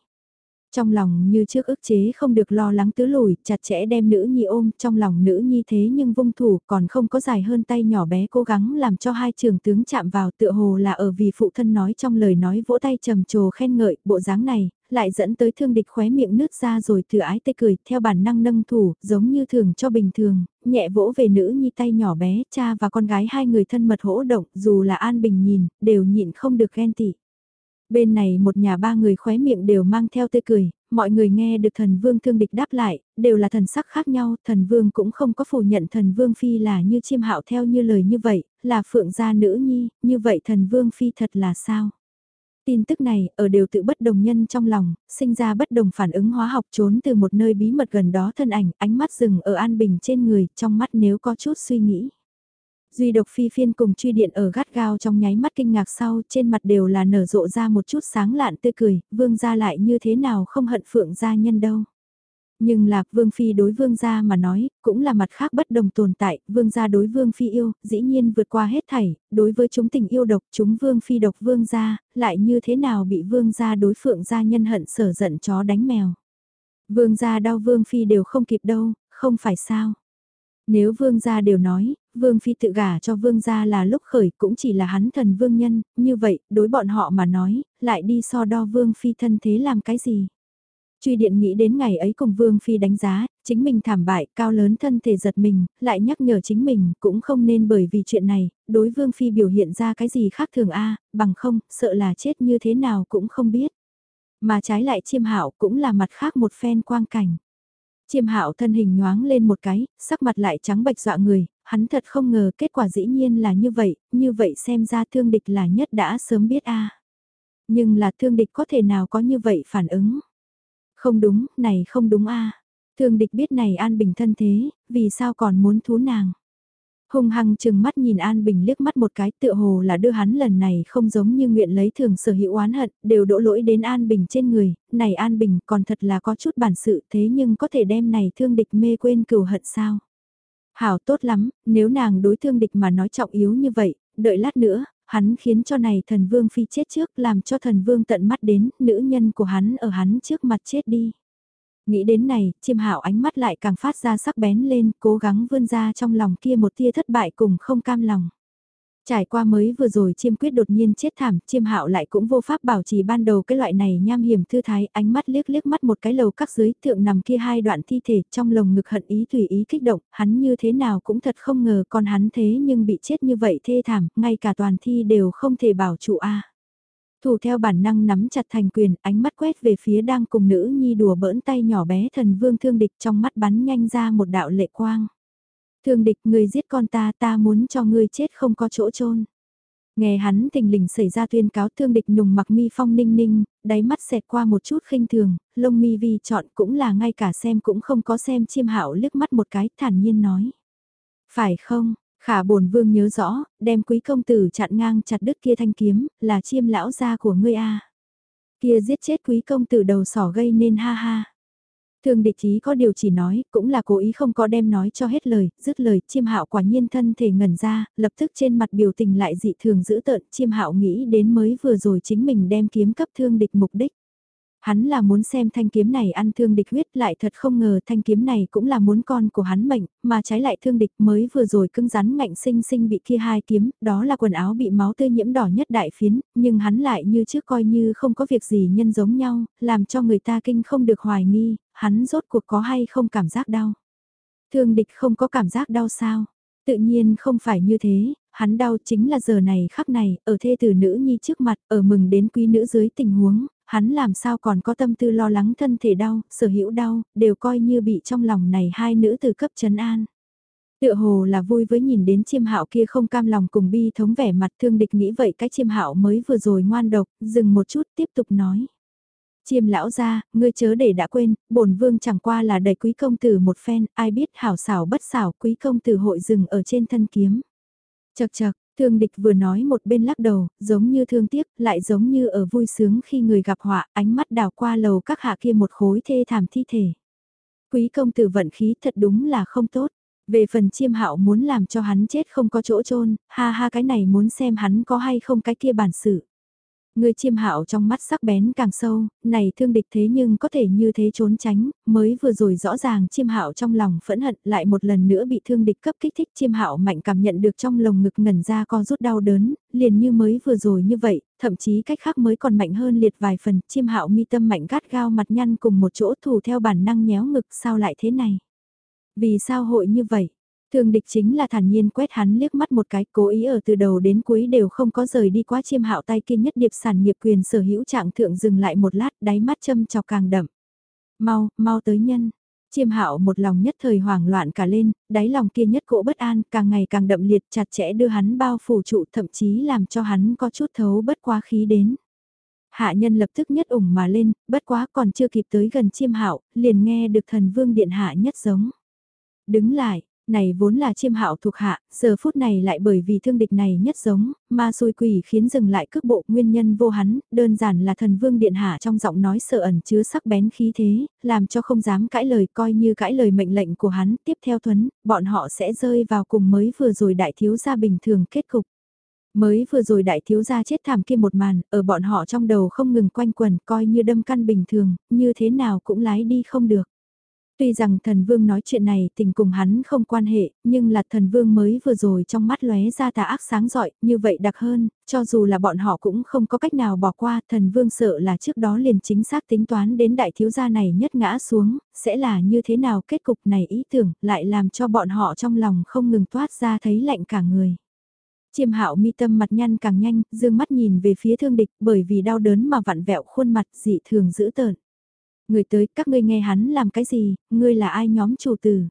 Trong lòng như trước ức chế không được lo lắng tứ lùi, chặt chẽ đem nữ nhi ôm, trong lòng nữ nhi thế nhưng vung thủ còn không có dài hơn tay nhỏ bé cố gắng làm cho hai trường tướng chạm vào tựa hồ là ở vì phụ thân nói trong lời nói vỗ tay trầm trồ khen ngợi, bộ dáng này, lại dẫn tới thương địch khóe miệng nứt ra rồi từ ái tê cười, theo bản năng nâng thủ, giống như thường cho bình thường, nhẹ vỗ về nữ nhi tay nhỏ bé, cha và con gái hai người thân mật hỗ động, dù là an bình nhìn, đều nhịn không được ghen tị. Bên này một nhà ba người khóe miệng đều mang theo tươi cười, mọi người nghe được thần vương thương địch đáp lại, đều là thần sắc khác nhau, thần vương cũng không có phủ nhận thần vương phi là như chiêm hạo theo như lời như vậy, là phượng gia nữ nhi, như vậy thần vương phi thật là sao? Tin tức này, ở đều tự bất đồng nhân trong lòng, sinh ra bất đồng phản ứng hóa học trốn từ một nơi bí mật gần đó thân ảnh, ánh mắt rừng ở an bình trên người, trong mắt nếu có chút suy nghĩ. Duy độc phi phiên cùng truy điện ở gắt gao trong nháy mắt kinh ngạc sau, trên mặt đều là nở rộ ra một chút sáng lạn tươi cười, vương gia lại như thế nào không hận phượng gia nhân đâu. Nhưng lạc vương phi đối vương gia mà nói, cũng là mặt khác bất đồng tồn tại, vương gia đối vương phi yêu, dĩ nhiên vượt qua hết thảy, đối với chúng tình yêu độc, chúng vương phi độc vương gia, lại như thế nào bị vương gia đối phượng gia nhân hận sở giận chó đánh mèo. Vương gia đau vương phi đều không kịp đâu, không phải sao. Nếu vương gia đều nói, vương phi tự gả cho vương gia là lúc khởi cũng chỉ là hắn thần vương nhân, như vậy, đối bọn họ mà nói, lại đi so đo vương phi thân thế làm cái gì. Truy điện nghĩ đến ngày ấy cùng Vương Phi đánh giá, chính mình thảm bại, cao lớn thân thể giật mình, lại nhắc nhở chính mình, cũng không nên bởi vì chuyện này, đối Vương Phi biểu hiện ra cái gì khác thường a bằng không, sợ là chết như thế nào cũng không biết. Mà trái lại chiêm hạo cũng là mặt khác một phen quang cảnh. Chiêm hạo thân hình nhoáng lên một cái, sắc mặt lại trắng bạch dọa người, hắn thật không ngờ kết quả dĩ nhiên là như vậy, như vậy xem ra thương địch là nhất đã sớm biết a Nhưng là thương địch có thể nào có như vậy phản ứng. Không đúng, này không đúng a Thương địch biết này An Bình thân thế, vì sao còn muốn thú nàng. Hùng hăng chừng mắt nhìn An Bình liếc mắt một cái tựa hồ là đưa hắn lần này không giống như nguyện lấy thường sở hữu oán hận, đều đổ lỗi đến An Bình trên người, này An Bình còn thật là có chút bản sự thế nhưng có thể đem này thương địch mê quên cừu hận sao. Hảo tốt lắm, nếu nàng đối thương địch mà nói trọng yếu như vậy, đợi lát nữa, hắn khiến cho này thần vương phi chết trước làm cho thần vương tận mắt đến nữ nhân của hắn ở hắn trước mặt chết đi. Nghĩ đến này, chiêm hạo ánh mắt lại càng phát ra sắc bén lên, cố gắng vươn ra trong lòng kia một tia thất bại cùng không cam lòng. Trải qua mới vừa rồi chiêm quyết đột nhiên chết thảm, chiêm hạo lại cũng vô pháp bảo trì ban đầu cái loại này nham hiểm thư thái, ánh mắt liếc liếc mắt một cái lầu các dưới thượng nằm kia hai đoạn thi thể trong lồng ngực hận ý tùy ý kích động, hắn như thế nào cũng thật không ngờ còn hắn thế nhưng bị chết như vậy thê thảm, ngay cả toàn thi đều không thể bảo trụ a. Thủ theo bản năng nắm chặt thành quyền, ánh mắt quét về phía đang cùng nữ nhi đùa bỡn tay nhỏ bé thần vương thương địch trong mắt bắn nhanh ra một đạo lệ quang. Thương địch người giết con ta ta muốn cho ngươi chết không có chỗ chôn Nghe hắn tình lình xảy ra tuyên cáo thương địch nùng mặc mi phong ninh ninh, đáy mắt xẹt qua một chút khinh thường, lông mi vi chọn cũng là ngay cả xem cũng không có xem chiêm hạo liếc mắt một cái thản nhiên nói. Phải không, khả bổn vương nhớ rõ, đem quý công tử chặn ngang chặt đứt kia thanh kiếm, là chiêm lão gia của ngươi a Kia giết chết quý công tử đầu sỏ gây nên ha ha. Thương địch ý có điều chỉ nói, cũng là cố ý không có đem nói cho hết lời, dứt lời, chiêm hạo quả nhiên thân thể ngẩn ra, lập tức trên mặt biểu tình lại dị thường dữ tợn, chiêm hạo nghĩ đến mới vừa rồi chính mình đem kiếm cấp thương địch mục đích. Hắn là muốn xem thanh kiếm này ăn thương địch huyết lại thật không ngờ thanh kiếm này cũng là muốn con của hắn mệnh, mà trái lại thương địch mới vừa rồi cưng rắn ngạnh sinh sinh bị kia hai kiếm, đó là quần áo bị máu tươi nhiễm đỏ nhất đại phiến, nhưng hắn lại như trước coi như không có việc gì nhân giống nhau, làm cho người ta kinh không được hoài nghi, hắn rốt cuộc có hay không cảm giác đau. Thương địch không có cảm giác đau sao? Tự nhiên không phải như thế, hắn đau chính là giờ này khắc này, ở thê tử nữ nhi trước mặt, ở mừng đến quý nữ dưới tình huống, hắn làm sao còn có tâm tư lo lắng thân thể đau, sở hữu đau, đều coi như bị trong lòng này hai nữ từ cấp chấn an. Tựa hồ là vui với nhìn đến chiêm hạo kia không cam lòng cùng bi thống vẻ mặt thương địch nghĩ vậy cái chiêm hạo mới vừa rồi ngoan độc, dừng một chút tiếp tục nói. Chiêm lão ra, ngươi chớ để đã quên, bổn vương chẳng qua là đẩy quý công tử một phen, ai biết hảo xảo bất xảo quý công tử hội dừng ở trên thân kiếm. Chật chật, thương địch vừa nói một bên lắc đầu, giống như thương tiếc, lại giống như ở vui sướng khi người gặp họa, ánh mắt đào qua lầu các hạ kia một khối thê thảm thi thể. Quý công tử vận khí thật đúng là không tốt. Về phần chiêm hạo muốn làm cho hắn chết không có chỗ chôn ha ha cái này muốn xem hắn có hay không cái kia bản sự. Người chiêm hạo trong mắt sắc bén càng sâu, này thương địch thế nhưng có thể như thế trốn tránh, mới vừa rồi rõ ràng chiêm hạo trong lòng phẫn hận lại một lần nữa bị thương địch cấp kích thích chiêm hạo mạnh cảm nhận được trong lồng ngực ngẩn ra co rút đau đớn, liền như mới vừa rồi như vậy, thậm chí cách khác mới còn mạnh hơn liệt vài phần, chiêm hạo mi tâm mạnh gắt gao mặt nhăn cùng một chỗ thủ theo bản năng nhéo ngực sao lại thế này. Vì sao hội như vậy? Thương địch chính là thản nhiên quét hắn liếc mắt một cái cố ý ở từ đầu đến cuối đều không có rời đi quá chiêm hạo tay kia nhất điệp sản nghiệp quyền sở hữu trạng thượng dừng lại một lát đáy mắt châm chọc càng đậm. Mau, mau tới nhân. Chiêm hạo một lòng nhất thời hoảng loạn cả lên, đáy lòng kia nhất cỗ bất an càng ngày càng đậm liệt chặt chẽ đưa hắn bao phủ trụ thậm chí làm cho hắn có chút thấu bất quá khí đến. Hạ nhân lập tức nhất ủng mà lên, bất quá còn chưa kịp tới gần chiêm hạo liền nghe được thần vương điện hạ nhất giống. Đứng lại, này vốn là chiêm hạo thuộc hạ, giờ phút này lại bởi vì thương địch này nhất giống, ma xui quỷ khiến dừng lại cước bộ nguyên nhân vô hắn, đơn giản là thần vương điện hạ trong giọng nói sợ ẩn chứa sắc bén khí thế, làm cho không dám cãi lời coi như cãi lời mệnh lệnh của hắn, tiếp theo thuấn, bọn họ sẽ rơi vào cùng mới vừa rồi đại thiếu gia bình thường kết cục. Mới vừa rồi đại thiếu gia chết thảm kia một màn, ở bọn họ trong đầu không ngừng quanh quẩn coi như đâm căn bình thường, như thế nào cũng lái đi không được. Tuy rằng thần vương nói chuyện này tình cùng hắn không quan hệ, nhưng là thần vương mới vừa rồi trong mắt lóe ra tà ác sáng giỏi như vậy đặc hơn, cho dù là bọn họ cũng không có cách nào bỏ qua, thần vương sợ là trước đó liền chính xác tính toán đến đại thiếu gia này nhất ngã xuống, sẽ là như thế nào kết cục này ý tưởng, lại làm cho bọn họ trong lòng không ngừng toát ra thấy lạnh cả người. Chiêm hạo mi tâm mặt nhăn càng nhanh, dương mắt nhìn về phía thương địch bởi vì đau đớn mà vặn vẹo khuôn mặt dị thường dữ tợn. Người tới, các ngươi nghe hắn làm cái gì, ngươi là ai nhóm chủ tử.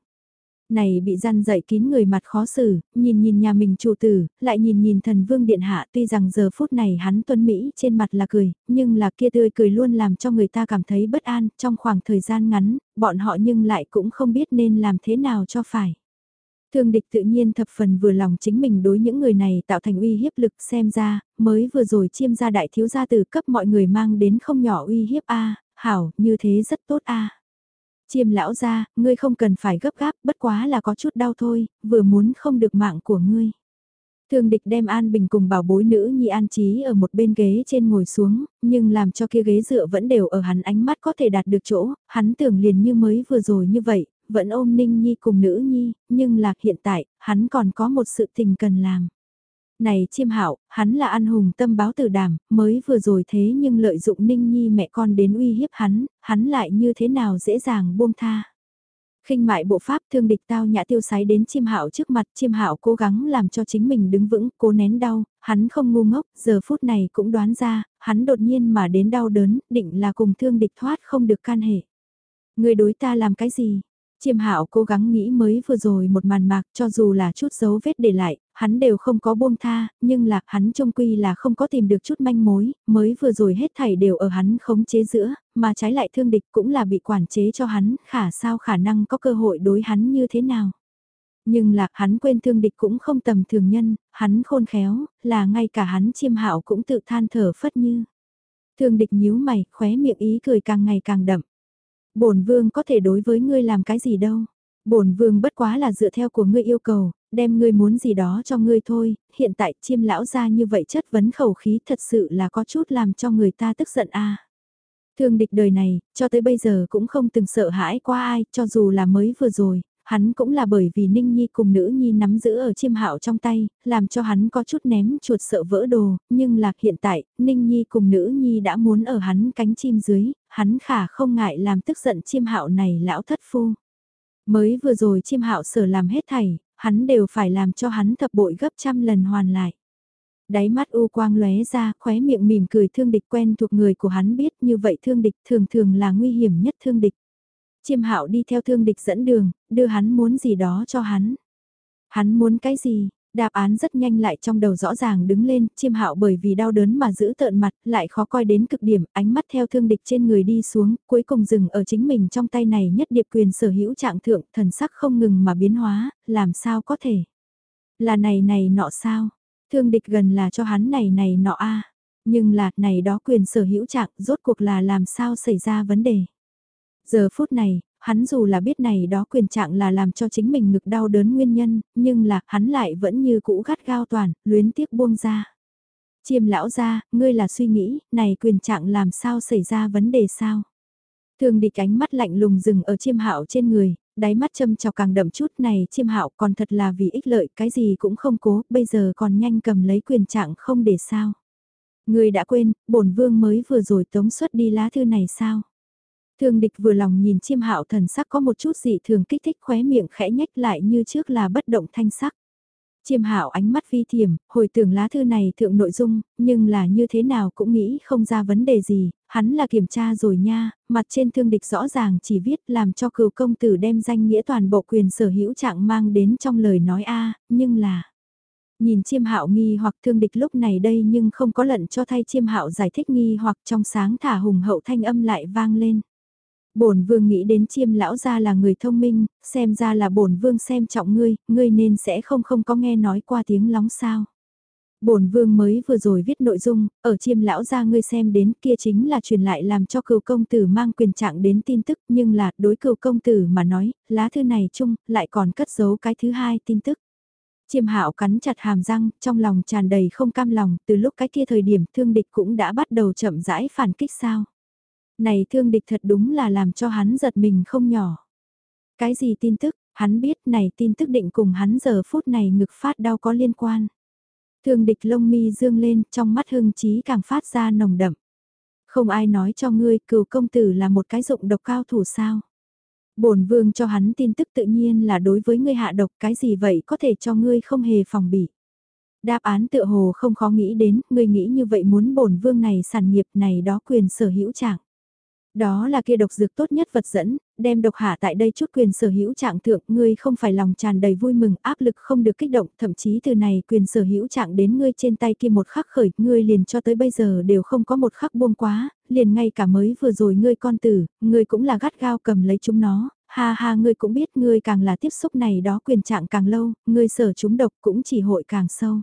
Này bị răn dậy kín người mặt khó xử, nhìn nhìn nhà mình chủ tử, lại nhìn nhìn thần vương điện hạ tuy rằng giờ phút này hắn tuân Mỹ trên mặt là cười, nhưng là kia tươi cười luôn làm cho người ta cảm thấy bất an, trong khoảng thời gian ngắn, bọn họ nhưng lại cũng không biết nên làm thế nào cho phải. Thương địch tự nhiên thập phần vừa lòng chính mình đối những người này tạo thành uy hiếp lực xem ra, mới vừa rồi chiêm gia đại thiếu gia từ cấp mọi người mang đến không nhỏ uy hiếp A, hảo, như thế rất tốt a. Chiêm lão ra, ngươi không cần phải gấp gáp, bất quá là có chút đau thôi, vừa muốn không được mạng của ngươi. Thương địch đem An Bình cùng bảo bối nữ nhi An Trí ở một bên ghế trên ngồi xuống, nhưng làm cho kia ghế dựa vẫn đều ở hắn ánh mắt có thể đạt được chỗ, hắn tưởng liền như mới vừa rồi như vậy, vẫn ôm Ninh Nhi cùng nữ nhi, nhưng là hiện tại, hắn còn có một sự tình cần làm. Này chiêm hạo, hắn là ăn hùng tâm báo tử đàm mới vừa rồi thế nhưng lợi dụng ninh nhi mẹ con đến uy hiếp hắn, hắn lại như thế nào dễ dàng buông tha. khinh mại bộ pháp thương địch tao nhã tiêu sái đến chiêm hạo trước mặt chiêm hạo cố gắng làm cho chính mình đứng vững, cố nén đau, hắn không ngu ngốc, giờ phút này cũng đoán ra, hắn đột nhiên mà đến đau đớn, định là cùng thương địch thoát không được can hệ. Người đối ta làm cái gì? Chiêm hạo cố gắng nghĩ mới vừa rồi một màn mạc cho dù là chút dấu vết để lại, hắn đều không có buông tha, nhưng là hắn trông quy là không có tìm được chút manh mối, mới vừa rồi hết thảy đều ở hắn khống chế giữa, mà trái lại thương địch cũng là bị quản chế cho hắn, khả sao khả năng có cơ hội đối hắn như thế nào. Nhưng là hắn quên thương địch cũng không tầm thường nhân, hắn khôn khéo, là ngay cả hắn chiêm hạo cũng tự than thở phất như. Thương địch nhíu mày, khóe miệng ý cười càng ngày càng đậm bổn vương có thể đối với ngươi làm cái gì đâu. Bổn vương bất quá là dựa theo của ngươi yêu cầu, đem ngươi muốn gì đó cho ngươi thôi, hiện tại chiêm lão ra như vậy chất vấn khẩu khí thật sự là có chút làm cho người ta tức giận a. Thương địch đời này, cho tới bây giờ cũng không từng sợ hãi qua ai, cho dù là mới vừa rồi, hắn cũng là bởi vì Ninh Nhi cùng nữ Nhi nắm giữ ở chiêm hạo trong tay, làm cho hắn có chút ném chuột sợ vỡ đồ, nhưng là hiện tại, Ninh Nhi cùng nữ Nhi đã muốn ở hắn cánh chim dưới, hắn khả không ngại làm tức giận chiêm hạo này lão thất phu. Mới vừa rồi chiêm hạo sở làm hết thảy, hắn đều phải làm cho hắn thập bội gấp trăm lần hoàn lại. Đáy mắt u quang lóe ra, khóe miệng mỉm cười thương địch quen thuộc người của hắn biết như vậy thương địch thường thường là nguy hiểm nhất thương địch. Chiêm hạo đi theo thương địch dẫn đường, đưa hắn muốn gì đó cho hắn. Hắn muốn cái gì? Đáp án rất nhanh lại trong đầu rõ ràng đứng lên, chiêm hạo bởi vì đau đớn mà giữ tợn mặt, lại khó coi đến cực điểm, ánh mắt theo thương địch trên người đi xuống, cuối cùng dừng ở chính mình trong tay này nhất điệp quyền sở hữu trạng thượng, thần sắc không ngừng mà biến hóa, làm sao có thể. Là này này nọ sao? Thương địch gần là cho hắn này này nọ a Nhưng là, này đó quyền sở hữu trạng, rốt cuộc là làm sao xảy ra vấn đề. Giờ phút này, hắn dù là biết này đó quyền trạng là làm cho chính mình ngực đau đớn nguyên nhân, nhưng là hắn lại vẫn như cũ gắt gao toàn, luyến tiếc buông ra. Chiêm lão ra, ngươi là suy nghĩ, này quyền trạng làm sao xảy ra vấn đề sao? Thường địch ánh mắt lạnh lùng dừng ở chiêm hạo trên người, đáy mắt châm chọc càng đậm chút này chiêm hạo còn thật là vì ích lợi cái gì cũng không cố, bây giờ còn nhanh cầm lấy quyền trạng không để sao. Người đã quên, bổn vương mới vừa rồi tống xuất đi lá thư này sao? Thương địch vừa lòng nhìn chiêm hạo thần sắc có một chút gì thường kích thích khóe miệng khẽ nhách lại như trước là bất động thanh sắc. Chiêm hạo ánh mắt vi thiểm, hồi tưởng lá thư này thượng nội dung, nhưng là như thế nào cũng nghĩ không ra vấn đề gì, hắn là kiểm tra rồi nha, mặt trên thương địch rõ ràng chỉ viết làm cho cựu công tử đem danh nghĩa toàn bộ quyền sở hữu trạng mang đến trong lời nói a nhưng là... Nhìn chiêm hạo nghi hoặc thương địch lúc này đây nhưng không có lận cho thay chiêm hạo giải thích nghi hoặc trong sáng thả hùng hậu thanh âm lại vang lên bổn vương nghĩ đến chiêm lão gia là người thông minh, xem ra là bổn vương xem trọng ngươi, ngươi nên sẽ không không có nghe nói qua tiếng lóng sao. Bổn vương mới vừa rồi viết nội dung, ở chiêm lão gia ngươi xem đến kia chính là truyền lại làm cho cựu công tử mang quyền trạng đến tin tức nhưng là đối cựu công tử mà nói, lá thư này chung, lại còn cất giấu cái thứ hai tin tức. Chiêm hạo cắn chặt hàm răng, trong lòng tràn đầy không cam lòng, từ lúc cái kia thời điểm thương địch cũng đã bắt đầu chậm rãi phản kích sao. Này thương địch thật đúng là làm cho hắn giật mình không nhỏ. Cái gì tin tức, hắn biết này tin tức định cùng hắn giờ phút này ngực phát đau có liên quan. Thương địch lông mi dương lên, trong mắt hưng trí càng phát ra nồng đậm. Không ai nói cho ngươi cừu công tử là một cái dụng độc cao thủ sao. bổn vương cho hắn tin tức tự nhiên là đối với ngươi hạ độc cái gì vậy có thể cho ngươi không hề phòng bị. Đáp án tựa hồ không khó nghĩ đến, ngươi nghĩ như vậy muốn bổn vương này sản nghiệp này đó quyền sở hữu chẳng. Đó là kia độc dược tốt nhất vật dẫn, đem độc hạ tại đây chút quyền sở hữu trạng thượng, ngươi không phải lòng tràn đầy vui mừng, áp lực không được kích động, thậm chí từ này quyền sở hữu trạng đến ngươi trên tay kia một khắc khởi, ngươi liền cho tới bây giờ đều không có một khắc buông quá, liền ngay cả mới vừa rồi ngươi con tử, ngươi cũng là gắt gao cầm lấy chúng nó, ha ha ngươi cũng biết ngươi càng là tiếp xúc này đó quyền trạng càng lâu, ngươi sở chúng độc cũng chỉ hội càng sâu.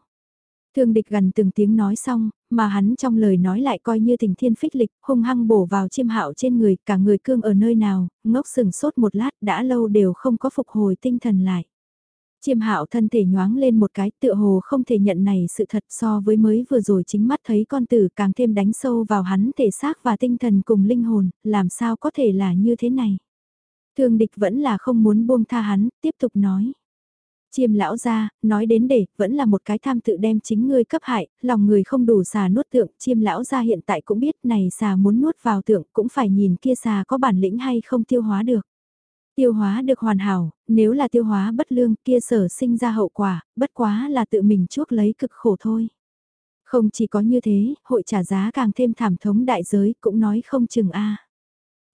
Thương địch gần từng tiếng nói xong, mà hắn trong lời nói lại coi như tình thiên phích lịch, hung hăng bổ vào chiêm hạo trên người, cả người cương ở nơi nào, ngốc sừng sốt một lát đã lâu đều không có phục hồi tinh thần lại. Chiêm hạo thân thể nhoáng lên một cái tựa hồ không thể nhận này sự thật so với mới vừa rồi chính mắt thấy con tử càng thêm đánh sâu vào hắn thể xác và tinh thần cùng linh hồn, làm sao có thể là như thế này. Thương địch vẫn là không muốn buông tha hắn, tiếp tục nói. Chiêm lão ra, nói đến để, vẫn là một cái tham tự đem chính ngươi cấp hại, lòng người không đủ xà nuốt tượng, chiêm lão ra hiện tại cũng biết này xà muốn nuốt vào tượng cũng phải nhìn kia xà có bản lĩnh hay không tiêu hóa được. Tiêu hóa được hoàn hảo, nếu là tiêu hóa bất lương kia sở sinh ra hậu quả, bất quá là tự mình chuốc lấy cực khổ thôi. Không chỉ có như thế, hội trả giá càng thêm thảm thống đại giới cũng nói không chừng a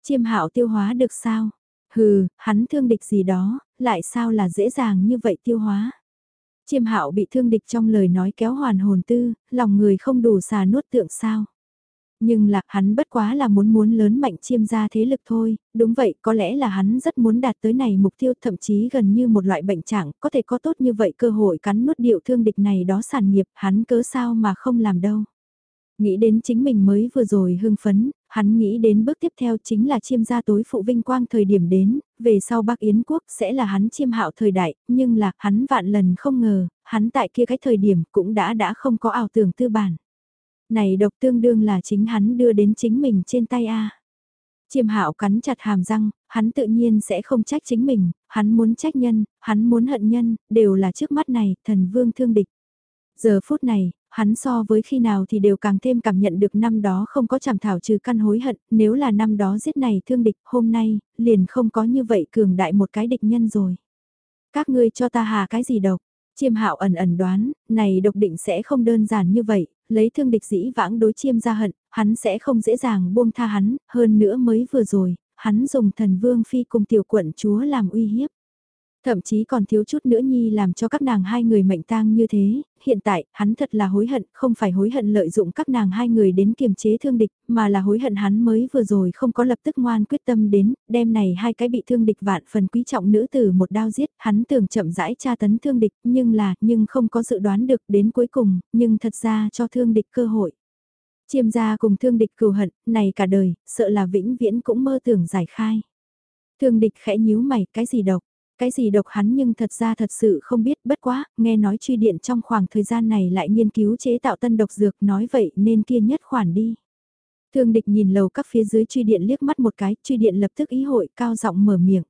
Chiêm hạo tiêu hóa được sao? Hừ, hắn thương địch gì đó, lại sao là dễ dàng như vậy tiêu hóa. Chiêm hạo bị thương địch trong lời nói kéo hoàn hồn tư, lòng người không đủ xà nuốt tượng sao. Nhưng là hắn bất quá là muốn muốn lớn mạnh chiêm ra thế lực thôi, đúng vậy có lẽ là hắn rất muốn đạt tới này mục tiêu thậm chí gần như một loại bệnh trạng có thể có tốt như vậy cơ hội cắn nuốt điệu thương địch này đó sản nghiệp hắn cớ sao mà không làm đâu. Nghĩ đến chính mình mới vừa rồi hưng phấn, hắn nghĩ đến bước tiếp theo chính là chiêm gia tối phụ vinh quang thời điểm đến, về sau Bắc Yến quốc sẽ là hắn chiêm hạo thời đại, nhưng là hắn vạn lần không ngờ, hắn tại kia cái thời điểm cũng đã đã không có ảo tưởng tư bản. Này độc tương đương là chính hắn đưa đến chính mình trên tay a. Chiêm hạo cắn chặt hàm răng, hắn tự nhiên sẽ không trách chính mình, hắn muốn trách nhân, hắn muốn hận nhân, đều là trước mắt này, thần vương thương địch. Giờ phút này, hắn so với khi nào thì đều càng thêm cảm nhận được năm đó không có chảm thảo trừ căn hối hận, nếu là năm đó giết này thương địch, hôm nay, liền không có như vậy cường đại một cái địch nhân rồi. Các ngươi cho ta hà cái gì độc? Chiêm hạo ẩn ẩn đoán, này độc định sẽ không đơn giản như vậy, lấy thương địch dĩ vãng đối chiêm ra hận, hắn sẽ không dễ dàng buông tha hắn, hơn nữa mới vừa rồi, hắn dùng thần vương phi cùng tiểu quận chúa làm uy hiếp. Thậm chí còn thiếu chút nữa nhi làm cho các nàng hai người mệnh tang như thế, hiện tại, hắn thật là hối hận, không phải hối hận lợi dụng các nàng hai người đến kiềm chế thương địch, mà là hối hận hắn mới vừa rồi không có lập tức ngoan quyết tâm đến, đêm này hai cái bị thương địch vạn phần quý trọng nữ tử một đao giết, hắn tưởng chậm rãi tra tấn thương địch, nhưng là, nhưng không có dự đoán được đến cuối cùng, nhưng thật ra cho thương địch cơ hội. Chiêm gia cùng thương địch cừu hận, này cả đời, sợ là vĩnh viễn cũng mơ tưởng giải khai. Thương địch khẽ nhíu mày, cái gì độc? Cái gì độc hắn nhưng thật ra thật sự không biết bất quá, nghe nói truy điện trong khoảng thời gian này lại nghiên cứu chế tạo tân độc dược nói vậy nên kia nhất khoản đi. Thương địch nhìn lầu các phía dưới truy điện liếc mắt một cái, truy điện lập tức ý hội cao giọng mở miệng.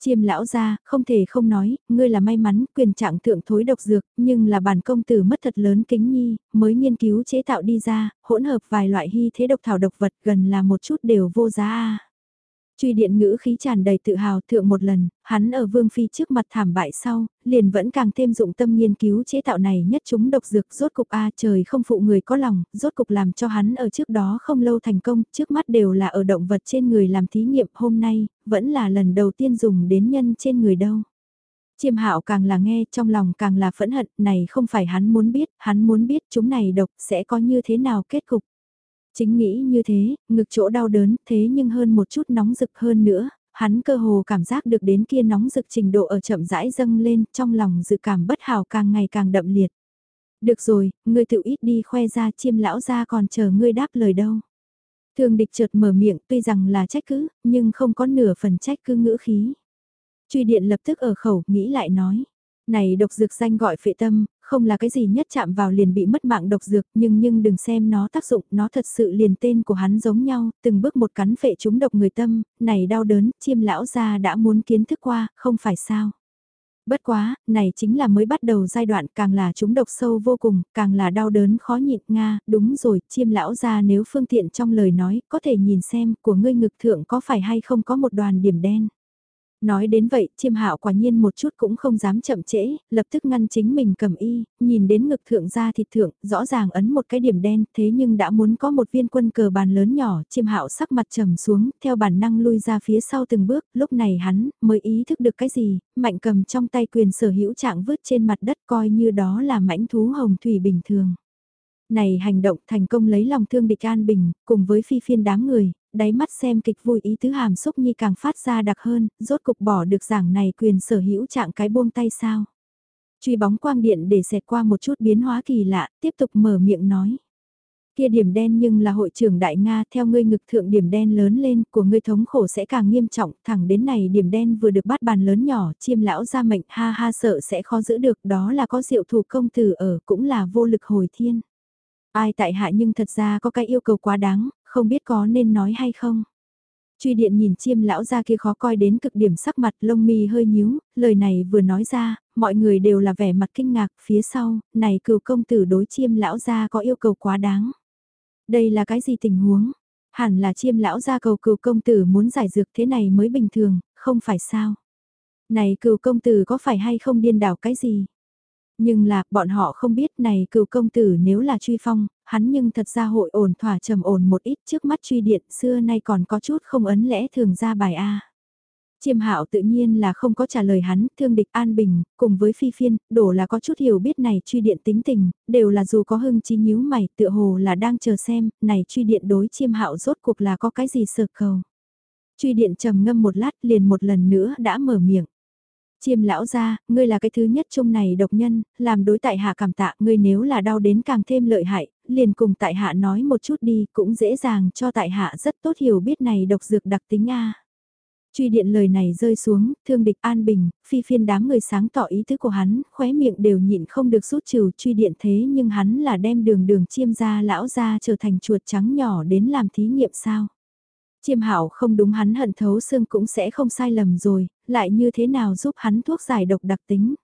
Chiêm lão ra, không thể không nói, ngươi là may mắn, quyền trạng thượng thối độc dược, nhưng là bản công tử mất thật lớn kính nhi, mới nghiên cứu chế tạo đi ra, hỗn hợp vài loại hy thế độc thảo độc vật gần là một chút đều vô giá a. Truy điện ngữ khí tràn đầy tự hào thượng một lần, hắn ở vương phi trước mặt thảm bại sau, liền vẫn càng thêm dụng tâm nghiên cứu chế tạo này nhất chúng độc dược rốt cục A trời không phụ người có lòng, rốt cục làm cho hắn ở trước đó không lâu thành công, trước mắt đều là ở động vật trên người làm thí nghiệm hôm nay, vẫn là lần đầu tiên dùng đến nhân trên người đâu. Chiêm hạo càng là nghe trong lòng càng là phẫn hận, này không phải hắn muốn biết, hắn muốn biết chúng này độc sẽ có như thế nào kết cục. Chính nghĩ như thế, ngực chỗ đau đớn, thế nhưng hơn một chút nóng rực hơn nữa, hắn cơ hồ cảm giác được đến kia nóng rực trình độ ở chậm rãi dâng lên, trong lòng dự cảm bất hảo càng ngày càng đậm liệt. Được rồi, ngươi tự ít đi khoe ra chiêm lão ra còn chờ ngươi đáp lời đâu. Thường địch chợt mở miệng tuy rằng là trách cứ, nhưng không có nửa phần trách cứ ngữ khí. Truy điện lập tức ở khẩu, nghĩ lại nói. Này độc dược danh gọi phệ tâm, không là cái gì nhất chạm vào liền bị mất mạng độc dược nhưng nhưng đừng xem nó tác dụng, nó thật sự liền tên của hắn giống nhau, từng bước một cắn phệ chúng độc người tâm, này đau đớn, chiêm lão gia đã muốn kiến thức qua, không phải sao. Bất quá, này chính là mới bắt đầu giai đoạn càng là chúng độc sâu vô cùng, càng là đau đớn khó nhịn Nga, đúng rồi, chiêm lão gia nếu phương tiện trong lời nói, có thể nhìn xem của ngươi ngực thượng có phải hay không có một đoàn điểm đen. Nói đến vậy, chiêm hạo quả nhiên một chút cũng không dám chậm trễ, lập tức ngăn chính mình cầm y, nhìn đến ngực thượng ra thịt thượng, rõ ràng ấn một cái điểm đen, thế nhưng đã muốn có một viên quân cờ bàn lớn nhỏ, chiêm hạo sắc mặt trầm xuống, theo bản năng lui ra phía sau từng bước, lúc này hắn, mới ý thức được cái gì, mạnh cầm trong tay quyền sở hữu trạng vứt trên mặt đất coi như đó là mãnh thú hồng thủy bình thường. Này hành động thành công lấy lòng thương địch an bình, cùng với phi phiên đám người, đáy mắt xem kịch vui ý tứ hàm xúc nhi càng phát ra đặc hơn, rốt cục bỏ được giảng này quyền sở hữu trạng cái buông tay sao. Truy bóng quang điện để xẹt qua một chút biến hóa kỳ lạ, tiếp tục mở miệng nói. Kia điểm đen nhưng là hội trưởng đại Nga theo ngươi ngực thượng điểm đen lớn lên của ngươi thống khổ sẽ càng nghiêm trọng thẳng đến này điểm đen vừa được bắt bàn lớn nhỏ chiêm lão ra mệnh ha ha sợ sẽ khó giữ được đó là có diệu thủ công tử ở cũng là vô lực hồi thiên. Ai tại hạ nhưng thật ra có cái yêu cầu quá đáng, không biết có nên nói hay không. Truy điện nhìn chiêm lão ra kia khó coi đến cực điểm sắc mặt lông mi hơi nhíu, lời này vừa nói ra, mọi người đều là vẻ mặt kinh ngạc phía sau, này cừu công tử đối chiêm lão ra có yêu cầu quá đáng. Đây là cái gì tình huống? Hẳn là chiêm lão ra cầu cừu công tử muốn giải dược thế này mới bình thường, không phải sao? Này cừu công tử có phải hay không điên đảo cái gì? Nhưng là, bọn họ không biết này cựu công tử nếu là truy phong, hắn nhưng thật ra hội ổn thỏa trầm ổn một ít trước mắt truy điện xưa nay còn có chút không ấn lẽ thường ra bài A. Chiêm hạo tự nhiên là không có trả lời hắn, thương địch an bình, cùng với phi phiên, đổ là có chút hiểu biết này truy điện tính tình, đều là dù có hưng chí nhíu mày tựa hồ là đang chờ xem, này truy điện đối chiêm hạo rốt cuộc là có cái gì sờ cầu. Truy điện trầm ngâm một lát liền một lần nữa đã mở miệng. Chiêm lão ra, ngươi là cái thứ nhất chung này độc nhân, làm đối tại hạ cảm tạ, ngươi nếu là đau đến càng thêm lợi hại, liền cùng tại hạ nói một chút đi, cũng dễ dàng cho tại hạ rất tốt hiểu biết này độc dược đặc tính A. Truy điện lời này rơi xuống, thương địch an bình, phi phiên đám người sáng tỏ ý thức của hắn, khóe miệng đều nhịn không được rút trừ truy điện thế nhưng hắn là đem đường đường chiêm ra lão ra trở thành chuột trắng nhỏ đến làm thí nghiệm sao. Chiêm hảo không đúng hắn hận thấu xương cũng sẽ không sai lầm rồi, lại như thế nào giúp hắn thuốc giải độc đặc tính.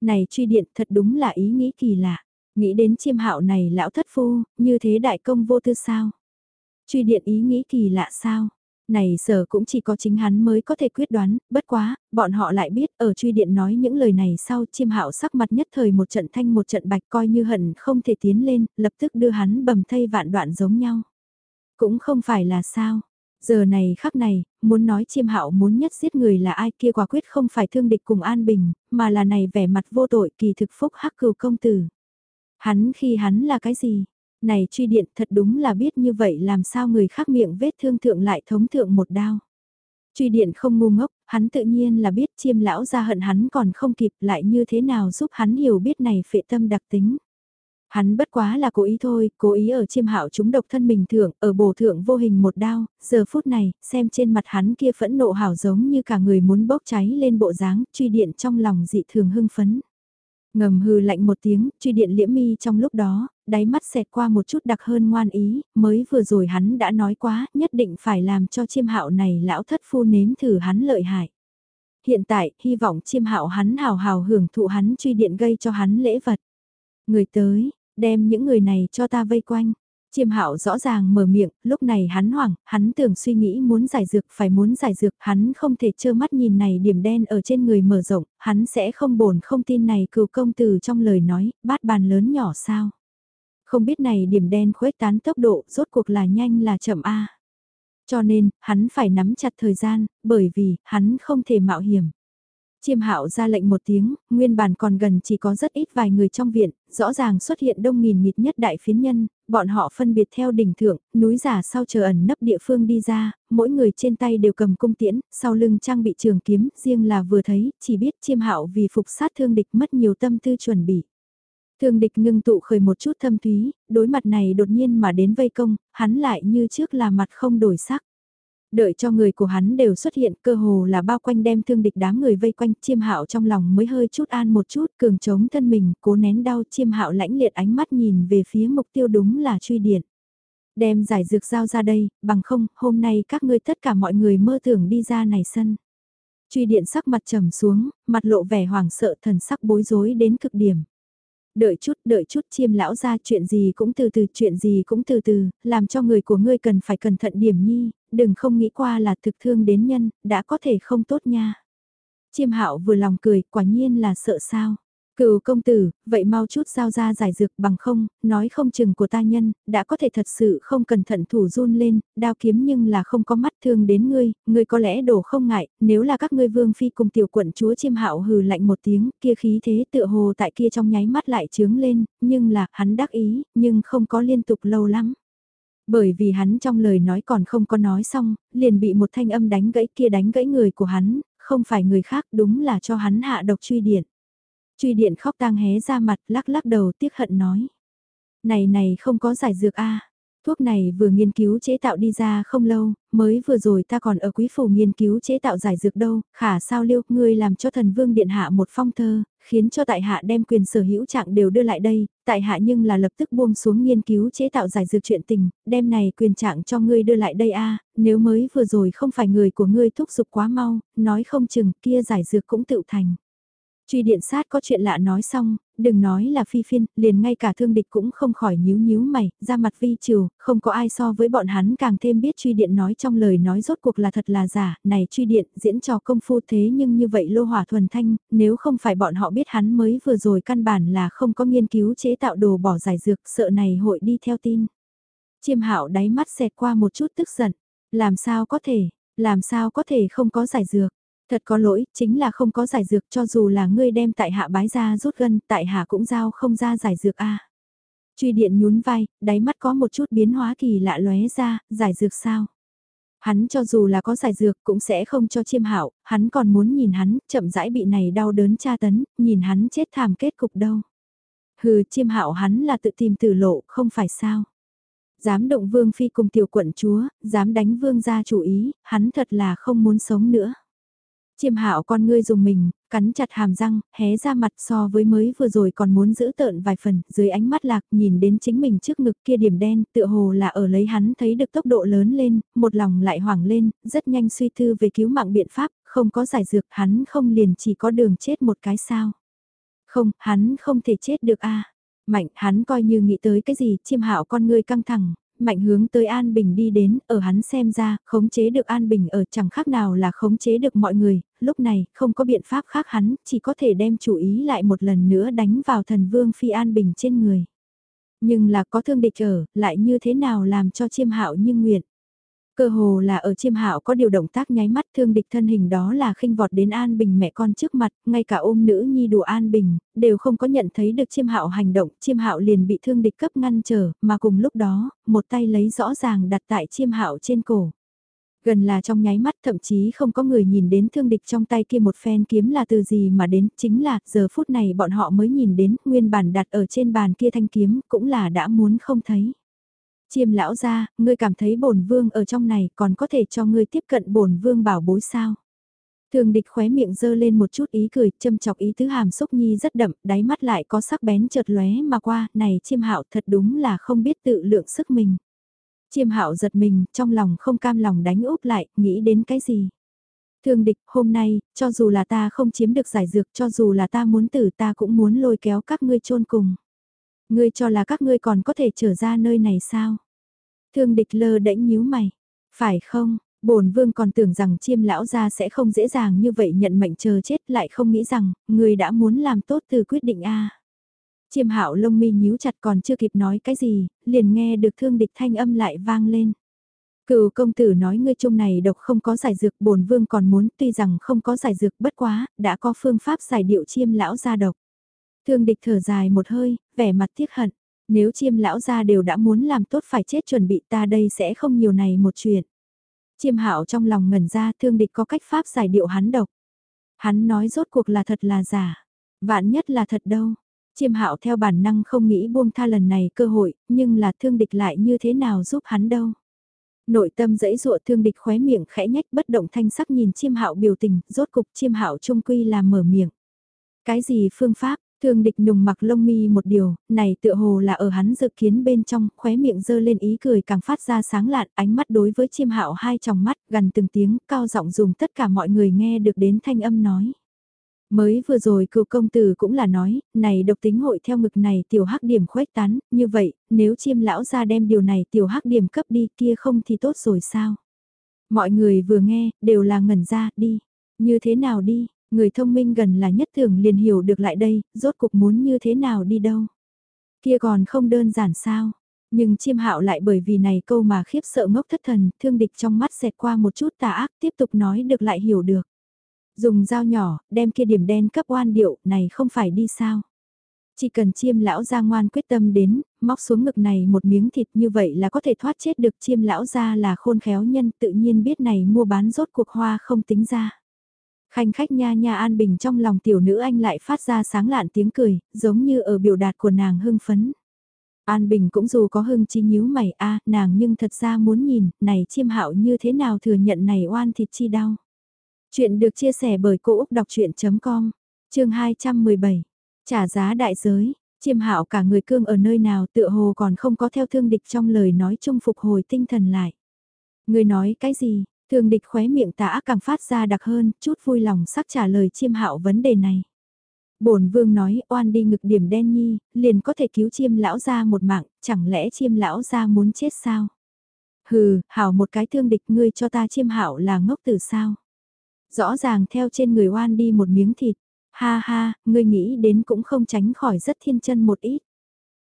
Này truy điện thật đúng là ý nghĩ kỳ lạ, nghĩ đến chiêm hạo này lão thất phu, như thế đại công vô tư sao. Truy điện ý nghĩ kỳ lạ sao, này sở cũng chỉ có chính hắn mới có thể quyết đoán, bất quá, bọn họ lại biết ở truy điện nói những lời này sau chiêm hạo sắc mặt nhất thời một trận thanh một trận bạch coi như hận không thể tiến lên, lập tức đưa hắn bầm thây vạn đoạn giống nhau. Cũng không phải là sao, Giờ này khắc này, muốn nói chiêm hạo muốn nhất giết người là ai kia quả quyết không phải thương địch cùng An Bình, mà là này vẻ mặt vô tội kỳ thực phúc hắc cừu công tử. Hắn khi hắn là cái gì? Này truy điện thật đúng là biết như vậy làm sao người khác miệng vết thương thượng lại thống thượng một đao. Truy điện không ngu ngốc, hắn tự nhiên là biết chiêm lão ra hận hắn còn không kịp lại như thế nào giúp hắn hiểu biết này phệ tâm đặc tính. Hắn bất quá là cố ý thôi, cố ý ở chiêm hạo chúng độc thân mình thượng, ở bổ thượng vô hình một đao, giờ phút này, xem trên mặt hắn kia phẫn nộ hảo giống như cả người muốn bốc cháy lên bộ dáng, truy điện trong lòng dị thường hưng phấn. Ngầm hư lạnh một tiếng, truy điện liễm mi trong lúc đó, đáy mắt xẹt qua một chút đặc hơn ngoan ý, mới vừa rồi hắn đã nói quá, nhất định phải làm cho chiêm hạo này lão thất phu nếm thử hắn lợi hại. Hiện tại, hy vọng chiêm hạo hắn hào hào hưởng thụ hắn truy điện gây cho hắn lễ vật. Người tới, đem những người này cho ta vây quanh. Chiêm hạo rõ ràng mở miệng, lúc này hắn hoảng, hắn tưởng suy nghĩ muốn giải dược, phải muốn giải dược, hắn không thể trơ mắt nhìn này điểm đen ở trên người mở rộng, hắn sẽ không bổn không tin này cừu công từ trong lời nói, bát bàn lớn nhỏ sao. Không biết này điểm đen khuếch tán tốc độ, rốt cuộc là nhanh là chậm a Cho nên, hắn phải nắm chặt thời gian, bởi vì, hắn không thể mạo hiểm. Chiêm hạo ra lệnh một tiếng, nguyên bản còn gần chỉ có rất ít vài người trong viện, rõ ràng xuất hiện đông nghìn nghịt nhất đại phiến nhân, bọn họ phân biệt theo đỉnh thượng, núi giả sau chờ ẩn nấp địa phương đi ra, mỗi người trên tay đều cầm cung tiễn, sau lưng trang bị trường kiếm, riêng là vừa thấy, chỉ biết chiêm hạo vì phục sát thương địch mất nhiều tâm tư chuẩn bị. Thương địch ngưng tụ khởi một chút thâm thúy, đối mặt này đột nhiên mà đến vây công, hắn lại như trước là mặt không đổi sắc. Đợi cho người của hắn đều xuất hiện cơ hồ là bao quanh đem thương địch đám người vây quanh chiêm hạo trong lòng mới hơi chút an một chút cường chống thân mình cố nén đau chiêm hạo lãnh liệt ánh mắt nhìn về phía mục tiêu đúng là truy điện. Đem giải dược giao ra đây, bằng không hôm nay các ngươi tất cả mọi người mơ tưởng đi ra này sân. Truy điện sắc mặt trầm xuống, mặt lộ vẻ hoảng sợ thần sắc bối rối đến cực điểm đợi chút, đợi chút chiêm lão ra chuyện gì cũng từ từ, chuyện gì cũng từ từ, làm cho người của ngươi cần phải cẩn thận điểm nhi, đừng không nghĩ qua là thực thương đến nhân, đã có thể không tốt nha. Chiêm hạo vừa lòng cười, quả nhiên là sợ sao. Cựu công tử, vậy mau chút giao ra giải dược bằng không, nói không chừng của ta nhân, đã có thể thật sự không cẩn thận thủ run lên, đao kiếm nhưng là không có mắt thương đến ngươi, ngươi có lẽ đổ không ngại, nếu là các ngươi vương phi cùng tiểu quận chúa chiêm hạo hừ lạnh một tiếng, kia khí thế tựa hồ tại kia trong nháy mắt lại trướng lên, nhưng là, hắn đắc ý, nhưng không có liên tục lâu lắm. Bởi vì hắn trong lời nói còn không có nói xong, liền bị một thanh âm đánh gãy kia đánh gãy người của hắn, không phải người khác đúng là cho hắn hạ độc truy điện. Truy điện khóc tang hé ra mặt lắc lắc đầu tiếc hận nói. Này này không có giải dược a Thuốc này vừa nghiên cứu chế tạo đi ra không lâu, mới vừa rồi ta còn ở quý phủ nghiên cứu chế tạo giải dược đâu, khả sao liêu, ngươi làm cho thần vương điện hạ một phong thơ, khiến cho tại hạ đem quyền sở hữu trạng đều đưa lại đây, tại hạ nhưng là lập tức buông xuống nghiên cứu chế tạo giải dược chuyện tình, đem này quyền trạng cho ngươi đưa lại đây a nếu mới vừa rồi không phải người của ngươi thúc giục quá mau, nói không chừng kia giải dược cũng tự thành. Truy điện sát có chuyện lạ nói xong, đừng nói là phi phiên, liền ngay cả thương địch cũng không khỏi nhíu nhíu mày, ra mặt vi trừ, không có ai so với bọn hắn càng thêm biết truy điện nói trong lời nói rốt cuộc là thật là giả, này truy điện diễn trò công phu thế nhưng như vậy lô hỏa thuần thanh, nếu không phải bọn họ biết hắn mới vừa rồi căn bản là không có nghiên cứu chế tạo đồ bỏ giải dược, sợ này hội đi theo tin. Chiêm hạo đáy mắt xẹt qua một chút tức giận, làm sao có thể, làm sao có thể không có giải dược. Thật có lỗi, chính là không có giải dược cho dù là ngươi đem tại hạ bái ra rút gân, tại hạ cũng giao không ra giải dược a. Truy điện nhún vai, đáy mắt có một chút biến hóa kỳ lạ lóe ra, giải dược sao? Hắn cho dù là có giải dược cũng sẽ không cho chiêm hạo, hắn còn muốn nhìn hắn, chậm rãi bị này đau đớn tra tấn, nhìn hắn chết thảm kết cục đâu. Hừ, chiêm hạo hắn là tự tìm tử lộ, không phải sao? Dám động vương phi cùng tiểu quận chúa, dám đánh vương gia chủ ý, hắn thật là không muốn sống nữa. Chiêm hạo con ngươi dùng mình, cắn chặt hàm răng, hé ra mặt so với mới vừa rồi còn muốn giữ tợn vài phần, dưới ánh mắt lạc nhìn đến chính mình trước ngực kia điểm đen, tựa hồ là ở lấy hắn thấy được tốc độ lớn lên, một lòng lại hoảng lên, rất nhanh suy thư về cứu mạng biện pháp, không có giải dược, hắn không liền chỉ có đường chết một cái sao. Không, hắn không thể chết được a Mạnh, hắn coi như nghĩ tới cái gì, chiêm hạo con ngươi căng thẳng, mạnh hướng tới An Bình đi đến, ở hắn xem ra, khống chế được An Bình ở chẳng khác nào là khống chế được mọi người, lúc này, không có biện pháp khác hắn, chỉ có thể đem chủ ý lại một lần nữa đánh vào thần vương phi An Bình trên người. Nhưng là có thương địch ở, lại như thế nào làm cho chiêm hạo như nguyện. Cơ hồ là ở chiêm hạo có điều động tác nháy mắt thương địch thân hình đó là khinh vọt đến An Bình mẹ con trước mặt, ngay cả ôm nữ nhi đùa An Bình, đều không có nhận thấy được chiêm hạo hành động, chiêm hạo liền bị thương địch cấp ngăn trở, mà cùng lúc đó, một tay lấy rõ ràng đặt tại chiêm hạo trên cổ. Gần là trong nháy mắt thậm chí không có người nhìn đến thương địch trong tay kia một phen kiếm là từ gì mà đến, chính là giờ phút này bọn họ mới nhìn đến nguyên bản đặt ở trên bàn kia thanh kiếm cũng là đã muốn không thấy. Chiêm lão ra, ngươi cảm thấy bổn vương ở trong này còn có thể cho ngươi tiếp cận bổn vương bảo bối sao. Thường địch khóe miệng dơ lên một chút ý cười, châm chọc ý tứ hàm xúc nhi rất đậm, đáy mắt lại có sắc bén chợt lóe mà qua, này chiêm hạo thật đúng là không biết tự lượng sức mình. Chiêm hạo giật mình, trong lòng không cam lòng đánh úp lại, nghĩ đến cái gì. Thương địch, hôm nay, cho dù là ta không chiếm được giải dược, cho dù là ta muốn tử ta cũng muốn lôi kéo các ngươi chôn cùng. Ngươi cho là các ngươi còn có thể trở ra nơi này sao? Thương địch lơ đễnh nhíu mày. Phải không, bổn vương còn tưởng rằng chiêm lão gia sẽ không dễ dàng như vậy nhận mệnh chờ chết lại không nghĩ rằng, người đã muốn làm tốt từ quyết định A. Chiêm hạo lông mi nhíu chặt còn chưa kịp nói cái gì, liền nghe được thương địch thanh âm lại vang lên. Cựu công tử nói ngươi chung này độc không có giải dược bổn vương còn muốn tuy rằng không có giải dược bất quá, đã có phương pháp giải điệu chiêm lão gia độc. Thương địch thở dài một hơi, vẻ mặt tiếc hận. Nếu chiêm lão gia đều đã muốn làm tốt phải chết chuẩn bị ta đây sẽ không nhiều này một chuyện. Chiêm hạo trong lòng ngẩn ra thương địch có cách pháp giải điệu hắn độc. Hắn nói rốt cuộc là thật là giả. Vạn nhất là thật đâu. Chiêm hạo theo bản năng không nghĩ buông tha lần này cơ hội, nhưng là thương địch lại như thế nào giúp hắn đâu. Nội tâm dẫy dụa thương địch khóe miệng khẽ nhách bất động thanh sắc nhìn chiêm hạo biểu tình, rốt cục chiêm hạo trung quy là mở miệng. Cái gì phương pháp, Thương địch nùng mặc lông mi một điều, này tựa hồ là ở hắn dự kiến bên trong, khóe miệng dơ lên ý cười càng phát ra sáng lạn, ánh mắt đối với chiêm hạo hai tròng mắt, gần từng tiếng, cao giọng dùng tất cả mọi người nghe được đến thanh âm nói. Mới vừa rồi cựu công tử cũng là nói, này độc tính hội theo ngực này tiểu hắc điểm khuếch tán, như vậy, nếu chiêm lão ra đem điều này tiểu hắc điểm cấp đi kia không thì tốt rồi sao? Mọi người vừa nghe, đều là ngẩn ra, đi. Như thế nào đi, Người thông minh gần là nhất thường liền hiểu được lại đây, rốt cuộc muốn như thế nào đi đâu. Kia còn không đơn giản sao. Nhưng chiêm hạo lại bởi vì này câu mà khiếp sợ ngốc thất thần, thương địch trong mắt xẹt qua một chút tà ác tiếp tục nói được lại hiểu được. Dùng dao nhỏ, đem kia điểm đen cấp oan điệu, này không phải đi sao. Chỉ cần chiêm lão ra ngoan quyết tâm đến, móc xuống ngực này một miếng thịt như vậy là có thể thoát chết được chiêm lão ra là khôn khéo nhân tự nhiên biết này mua bán rốt cuộc hoa không tính ra. Khanh khách nha nha An Bình trong lòng tiểu nữ anh lại phát ra sáng lạn tiếng cười, giống như ở biểu đạt của nàng hưng phấn. An Bình cũng dù có hưng chi nhíu mày a nàng nhưng thật ra muốn nhìn, này chiêm hạo như thế nào thừa nhận này oan thịt chi đau. Chuyện được chia sẻ bởi Cô Úc Đọc Chuyện.com, chương 217, trả giá đại giới, chiêm hạo cả người cương ở nơi nào tựa hồ còn không có theo thương địch trong lời nói chung phục hồi tinh thần lại. Người nói cái gì, Thường địch khóe miệng tả càng phát ra đặc hơn, chút vui lòng sắc trả lời chiêm hạo vấn đề này. bổn vương nói oan đi ngực điểm đen nhi, liền có thể cứu chiêm lão ra một mạng, chẳng lẽ chiêm lão ra muốn chết sao? Hừ, hảo một cái thương địch ngươi cho ta chiêm hạo là ngốc từ sao? Rõ ràng theo trên người oan đi một miếng thịt, ha ha, ngươi nghĩ đến cũng không tránh khỏi rất thiên chân một ít.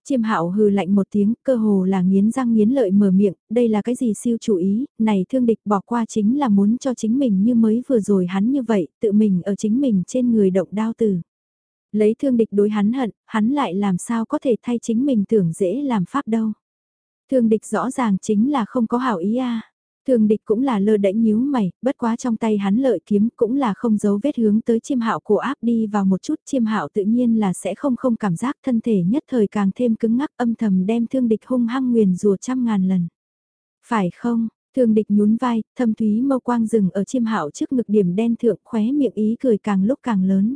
Chiêm hạo hừ lạnh một tiếng, cơ hồ là nghiến răng nghiến lợi mở miệng, đây là cái gì siêu chủ ý, này thương địch bỏ qua chính là muốn cho chính mình như mới vừa rồi hắn như vậy, tự mình ở chính mình trên người động đao tử. Lấy thương địch đối hắn hận, hắn lại làm sao có thể thay chính mình tưởng dễ làm pháp đâu. Thương địch rõ ràng chính là không có hảo ý a Thường địch cũng là lơ đễnh nhíu mày, bất quá trong tay hắn lợi kiếm cũng là không giấu vết hướng tới chiêm hạo của áp đi vào một chút chiêm hạo tự nhiên là sẽ không không cảm giác thân thể nhất thời càng thêm cứng ngắc âm thầm đem thương địch hung hăng nguyền rùa trăm ngàn lần. Phải không, thường địch nhún vai, thâm thúy mâu quang rừng ở chiêm hạo trước ngực điểm đen thượng khóe miệng ý cười càng lúc càng lớn.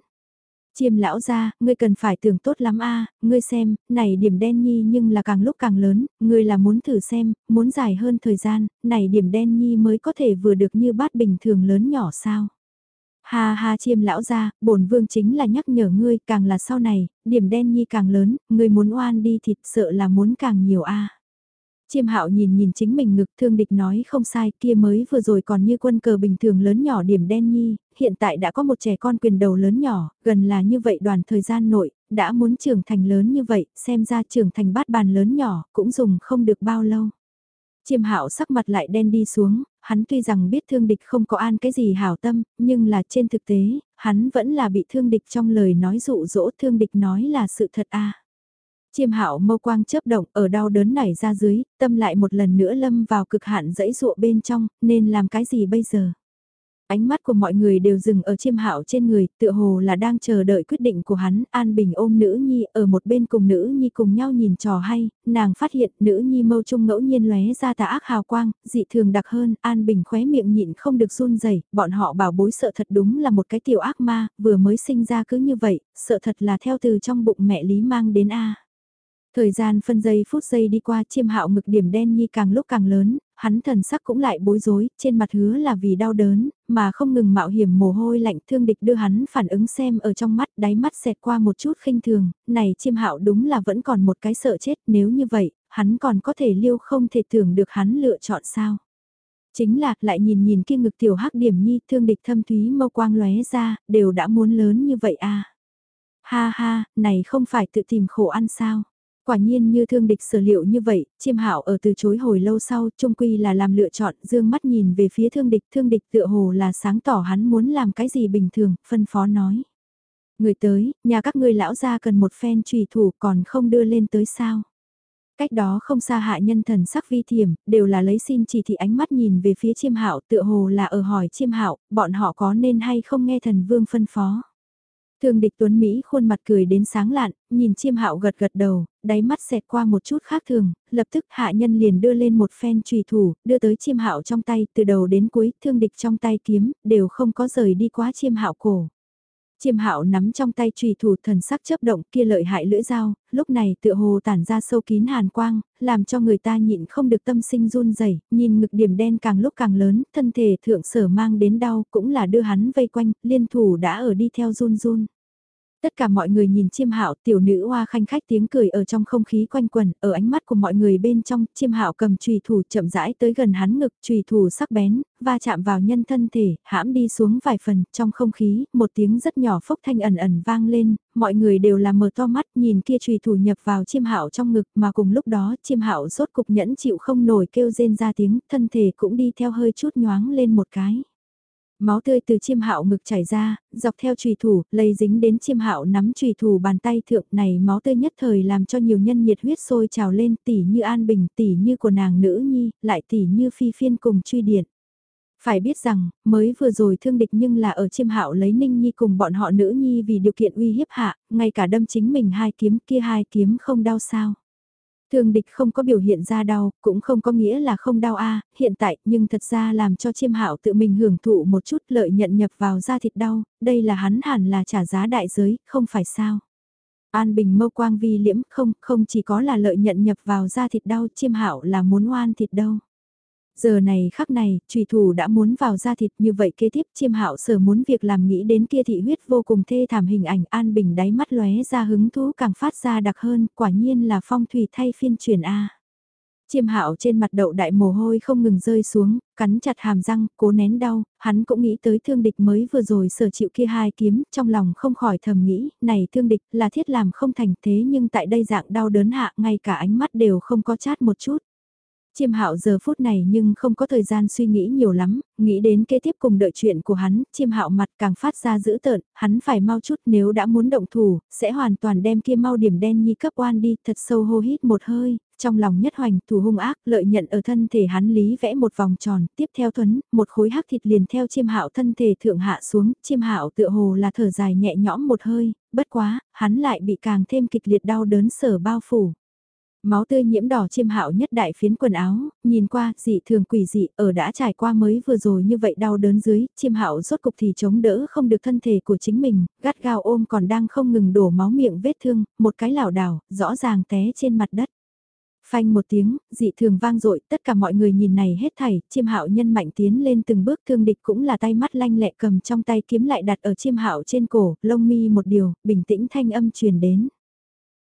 Chiêm lão ra, ngươi cần phải tưởng tốt lắm a ngươi xem, này điểm đen nhi nhưng là càng lúc càng lớn, ngươi là muốn thử xem, muốn dài hơn thời gian, này điểm đen nhi mới có thể vừa được như bát bình thường lớn nhỏ sao. Ha ha chiêm lão ra, bổn vương chính là nhắc nhở ngươi, càng là sau này, điểm đen nhi càng lớn, ngươi muốn oan đi thịt sợ là muốn càng nhiều a Chiêm hạo nhìn nhìn chính mình ngực thương địch nói không sai kia mới vừa rồi còn như quân cờ bình thường lớn nhỏ điểm đen nhi, hiện tại đã có một trẻ con quyền đầu lớn nhỏ, gần là như vậy đoàn thời gian nội, đã muốn trưởng thành lớn như vậy, xem ra trưởng thành bát bàn lớn nhỏ, cũng dùng không được bao lâu. Chiêm hạo sắc mặt lại đen đi xuống, hắn tuy rằng biết thương địch không có an cái gì hảo tâm, nhưng là trên thực tế, hắn vẫn là bị thương địch trong lời nói dụ dỗ thương địch nói là sự thật a. Chiêm hạo mâu quang chớp động ở đau đớn nảy ra dưới, tâm lại một lần nữa lâm vào cực hạn dẫy dụa bên trong, nên làm cái gì bây giờ? Ánh mắt của mọi người đều dừng ở chiêm hạo trên người, tựa hồ là đang chờ đợi quyết định của hắn, An Bình ôm nữ nhi ở một bên cùng nữ nhi cùng nhau nhìn trò hay, nàng phát hiện nữ nhi mâu trung ngẫu nhiên lóe ra tà ác hào quang, dị thường đặc hơn, An Bình khóe miệng nhịn không được run rẩy bọn họ bảo bối sợ thật đúng là một cái tiểu ác ma, vừa mới sinh ra cứ như vậy, sợ thật là theo từ trong bụng mẹ Lý mang đến A. Thời gian phân giây phút giây đi qua chiêm hạo ngực điểm đen nhi càng lúc càng lớn, hắn thần sắc cũng lại bối rối, trên mặt hứa là vì đau đớn, mà không ngừng mạo hiểm mồ hôi lạnh thương địch đưa hắn phản ứng xem ở trong mắt đáy mắt xẹt qua một chút khinh thường, này chiêm hạo đúng là vẫn còn một cái sợ chết nếu như vậy, hắn còn có thể liêu không thể tưởng được hắn lựa chọn sao. Chính là lại nhìn nhìn kia ngực tiểu hắc điểm nhi thương địch thâm thúy mâu quang lóe ra, đều đã muốn lớn như vậy à. Ha ha, này không phải tự tìm khổ ăn sao. Quả nhiên như thương địch sở liệu như vậy, chiêm hạo ở từ chối hồi lâu sau, trung quy là làm lựa chọn, dương mắt nhìn về phía thương địch, thương địch tựa hồ là sáng tỏ hắn muốn làm cái gì bình thường, phân phó nói. Người tới, nhà các ngươi lão gia cần một phen trùy thủ còn không đưa lên tới sao. Cách đó không xa hạ nhân thần sắc vi thiểm, đều là lấy xin chỉ thị ánh mắt nhìn về phía chiêm hạo tựa hồ là ở hỏi chiêm hạo bọn họ có nên hay không nghe thần vương phân phó. Thương địch tuấn Mỹ khuôn mặt cười đến sáng lạn, nhìn chiêm hạo gật gật đầu, đáy mắt xẹt qua một chút khác thường, lập tức hạ nhân liền đưa lên một phen trùy thủ, đưa tới chiêm hạo trong tay, từ đầu đến cuối, thương địch trong tay kiếm, đều không có rời đi quá chiêm hạo cổ. Chiêm hạo nắm trong tay trùy thủ thần sắc chớp động kia lợi hại lưỡi dao, lúc này tựa hồ tản ra sâu kín hàn quang, làm cho người ta nhịn không được tâm sinh run rẩy nhìn ngực điểm đen càng lúc càng lớn, thân thể thượng sở mang đến đau cũng là đưa hắn vây quanh, liên thủ đã ở đi theo run run. Tất cả mọi người nhìn chiêm hạo tiểu nữ hoa khanh khách tiếng cười ở trong không khí quanh quần, ở ánh mắt của mọi người bên trong, chiêm hạo cầm trùy thủ chậm rãi tới gần hắn ngực, trùy thủ sắc bén, va chạm vào nhân thân thể, hãm đi xuống vài phần, trong không khí, một tiếng rất nhỏ phốc thanh ẩn ẩn vang lên, mọi người đều là mở to mắt nhìn kia trùy thủ nhập vào chiêm hạo trong ngực mà cùng lúc đó chiêm hạo rốt cục nhẫn chịu không nổi kêu rên ra tiếng, thân thể cũng đi theo hơi chút nhoáng lên một cái. Máu tươi từ chiêm hạo ngực chảy ra, dọc theo trùy thủ, lây dính đến chiêm hạo nắm trùy thủ bàn tay thượng này máu tươi nhất thời làm cho nhiều nhân nhiệt huyết sôi trào lên tỉ như an bình, tỉ như của nàng nữ nhi, lại tỉ như phi phiên cùng truy điện. Phải biết rằng, mới vừa rồi thương địch nhưng là ở chiêm hạo lấy ninh nhi cùng bọn họ nữ nhi vì điều kiện uy hiếp hạ, ngay cả đâm chính mình hai kiếm kia hai kiếm không đau sao. Thương địch không có biểu hiện ra đau, cũng không có nghĩa là không đau a hiện tại nhưng thật ra làm cho chiêm hạo tự mình hưởng thụ một chút lợi nhận nhập vào da thịt đau, đây là hắn hẳn là trả giá đại giới, không phải sao. An Bình mâu quang vi liễm không, không chỉ có là lợi nhận nhập vào da thịt đau, chiêm hạo là muốn oan thịt đâu. Giờ này khắc này, trùy thủ đã muốn vào da thịt như vậy kế tiếp chiêm hạo sở muốn việc làm nghĩ đến kia thị huyết vô cùng thê thảm hình ảnh an bình đáy mắt lóe ra hứng thú càng phát ra đặc hơn, quả nhiên là phong thủy thay phiên truyền A. Chiêm hạo trên mặt đậu đại mồ hôi không ngừng rơi xuống, cắn chặt hàm răng, cố nén đau, hắn cũng nghĩ tới thương địch mới vừa rồi sở chịu kia hai kiếm, trong lòng không khỏi thầm nghĩ, này thương địch là thiết làm không thành thế nhưng tại đây dạng đau đớn hạ ngay cả ánh mắt đều không có chát một chút. Chiêm hạo giờ phút này nhưng không có thời gian suy nghĩ nhiều lắm, nghĩ đến kế tiếp cùng đợi chuyện của hắn, chiêm hạo mặt càng phát ra dữ tợn, hắn phải mau chút nếu đã muốn động thủ, sẽ hoàn toàn đem kia mau điểm đen nhi cấp oan đi, thật sâu hô hít một hơi, trong lòng nhất hoành, thủ hung ác, lợi nhận ở thân thể hắn lý vẽ một vòng tròn, tiếp theo thuấn, một khối hắc thịt liền theo chiêm hạo thân thể thượng hạ xuống, chiêm hạo tựa hồ là thở dài nhẹ nhõm một hơi, bất quá, hắn lại bị càng thêm kịch liệt đau đớn sở bao phủ. Máu tươi nhiễm đỏ chiêm hạo nhất đại phiến quần áo, nhìn qua dị thường quỷ dị ở đã trải qua mới vừa rồi như vậy đau đớn dưới, chiêm hạo rốt cục thì chống đỡ không được thân thể của chính mình, gắt gao ôm còn đang không ngừng đổ máu miệng vết thương, một cái lảo đảo, rõ ràng té trên mặt đất. Phanh một tiếng, dị thường vang dội tất cả mọi người nhìn này hết thảy, chiêm hạo nhân mạnh tiến lên từng bước thương địch cũng là tay mắt lanh lẹ cầm trong tay kiếm lại đặt ở chiêm hạo trên cổ, lông mi một điều, bình tĩnh thanh âm truyền đến.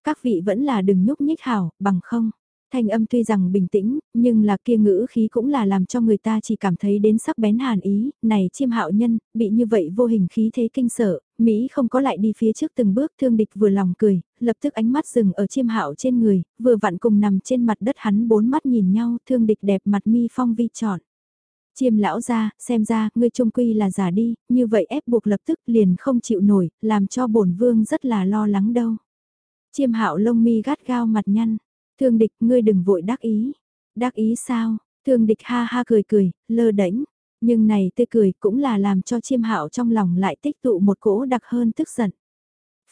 Các vị vẫn là đừng nhúc nhích hảo, bằng không. Thanh âm tuy rằng bình tĩnh, nhưng là kia ngữ khí cũng là làm cho người ta chỉ cảm thấy đến sắc bén hàn ý, này chiêm hạo nhân, bị như vậy vô hình khí thế kinh sợ, Mỹ không có lại đi phía trước từng bước thương địch vừa lòng cười, lập tức ánh mắt dừng ở chiêm hạo trên người, vừa vặn cùng nằm trên mặt đất hắn bốn mắt nhìn nhau, thương địch đẹp mặt mi phong vi trọn. Chiêm lão ra, xem ra, ngươi trung quy là giả đi, như vậy ép buộc lập tức liền không chịu nổi, làm cho bổn vương rất là lo lắng đâu. Chiêm hạo lông mi gắt gao mặt nhăn, thương địch ngươi đừng vội đắc ý. Đắc ý sao, thương địch ha ha cười cười, lơ đễnh nhưng này tươi cười cũng là làm cho chiêm hạo trong lòng lại tích tụ một cỗ đặc hơn tức giận.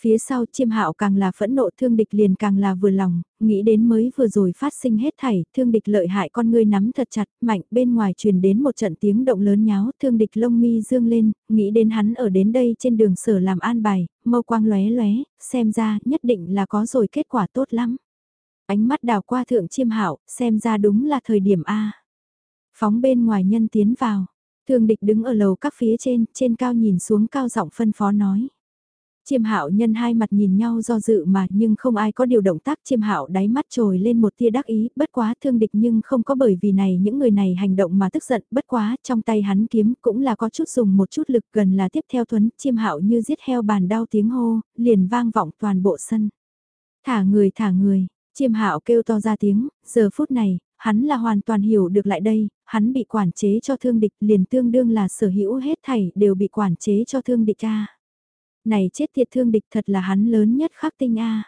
Phía sau chiêm hạo càng là phẫn nộ thương địch liền càng là vừa lòng, nghĩ đến mới vừa rồi phát sinh hết thảy, thương địch lợi hại con ngươi nắm thật chặt, mạnh bên ngoài truyền đến một trận tiếng động lớn nháo, thương địch lông mi dương lên, nghĩ đến hắn ở đến đây trên đường sở làm an bài, mâu quang lóe lóe, xem ra nhất định là có rồi kết quả tốt lắm. Ánh mắt đào qua thượng chiêm hạo xem ra đúng là thời điểm A. Phóng bên ngoài nhân tiến vào, thương địch đứng ở lầu các phía trên, trên cao nhìn xuống cao giọng phân phó nói. Chiêm hạo nhân hai mặt nhìn nhau do dự mà nhưng không ai có điều động tác. Chiêm hạo đáy mắt trồi lên một tia đắc ý, bất quá thương địch nhưng không có bởi vì này những người này hành động mà tức giận, bất quá trong tay hắn kiếm cũng là có chút dùng một chút lực gần là tiếp theo thuấn, chiêm hạo như giết heo bàn đau tiếng hô, liền vang vọng toàn bộ sân. Thả người thả người, chiêm hạo kêu to ra tiếng, giờ phút này, hắn là hoàn toàn hiểu được lại đây, hắn bị quản chế cho thương địch liền tương đương là sở hữu hết thảy đều bị quản chế cho thương địch cha này chết thiệt thương địch thật là hắn lớn nhất khắc tinh a.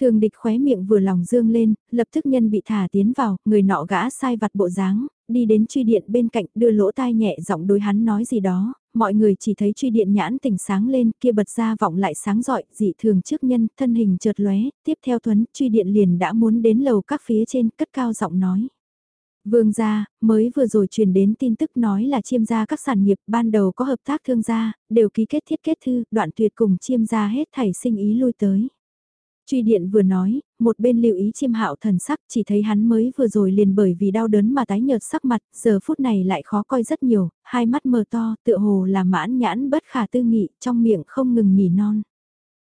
Thương địch khóe miệng vừa lòng dương lên, lập tức nhân bị thả tiến vào, người nọ gã sai vặt bộ dáng, đi đến truy điện bên cạnh đưa lỗ tai nhẹ giọng đối hắn nói gì đó, mọi người chỉ thấy truy điện nhãn tỉnh sáng lên kia bật ra vọng lại sáng rọi, dị thường trước nhân, thân hình chợt lóe, tiếp theo thuấn, truy điện liền đã muốn đến lầu các phía trên, cất cao giọng nói. Vương gia, mới vừa rồi truyền đến tin tức nói là chiêm gia các sản nghiệp ban đầu có hợp tác thương gia, đều ký kết thiết kết thư, đoạn tuyệt cùng chiêm gia hết thảy sinh ý lui tới. Truy điện vừa nói, một bên lưu ý chiêm hạo thần sắc chỉ thấy hắn mới vừa rồi liền bởi vì đau đớn mà tái nhợt sắc mặt, giờ phút này lại khó coi rất nhiều, hai mắt mờ to, tựa hồ là mãn nhãn bất khả tư nghị, trong miệng không ngừng mỉ non.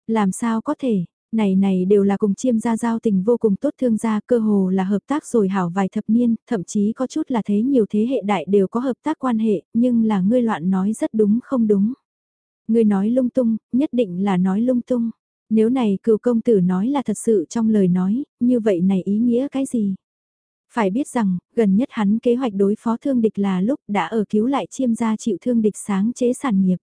Làm sao có thể, này này đều là cùng chiêm gia giao tình vô cùng tốt thương gia cơ hồ là hợp tác rồi hảo vài thập niên, thậm chí có chút là thấy nhiều thế hệ đại đều có hợp tác quan hệ, nhưng là ngươi loạn nói rất đúng không đúng. Ngươi nói lung tung, nhất định là nói lung tung. Nếu này cựu công tử nói là thật sự trong lời nói, như vậy này ý nghĩa cái gì? Phải biết rằng, gần nhất hắn kế hoạch đối phó thương địch là lúc đã ở cứu lại chiêm gia chịu thương địch sáng chế sản nghiệp.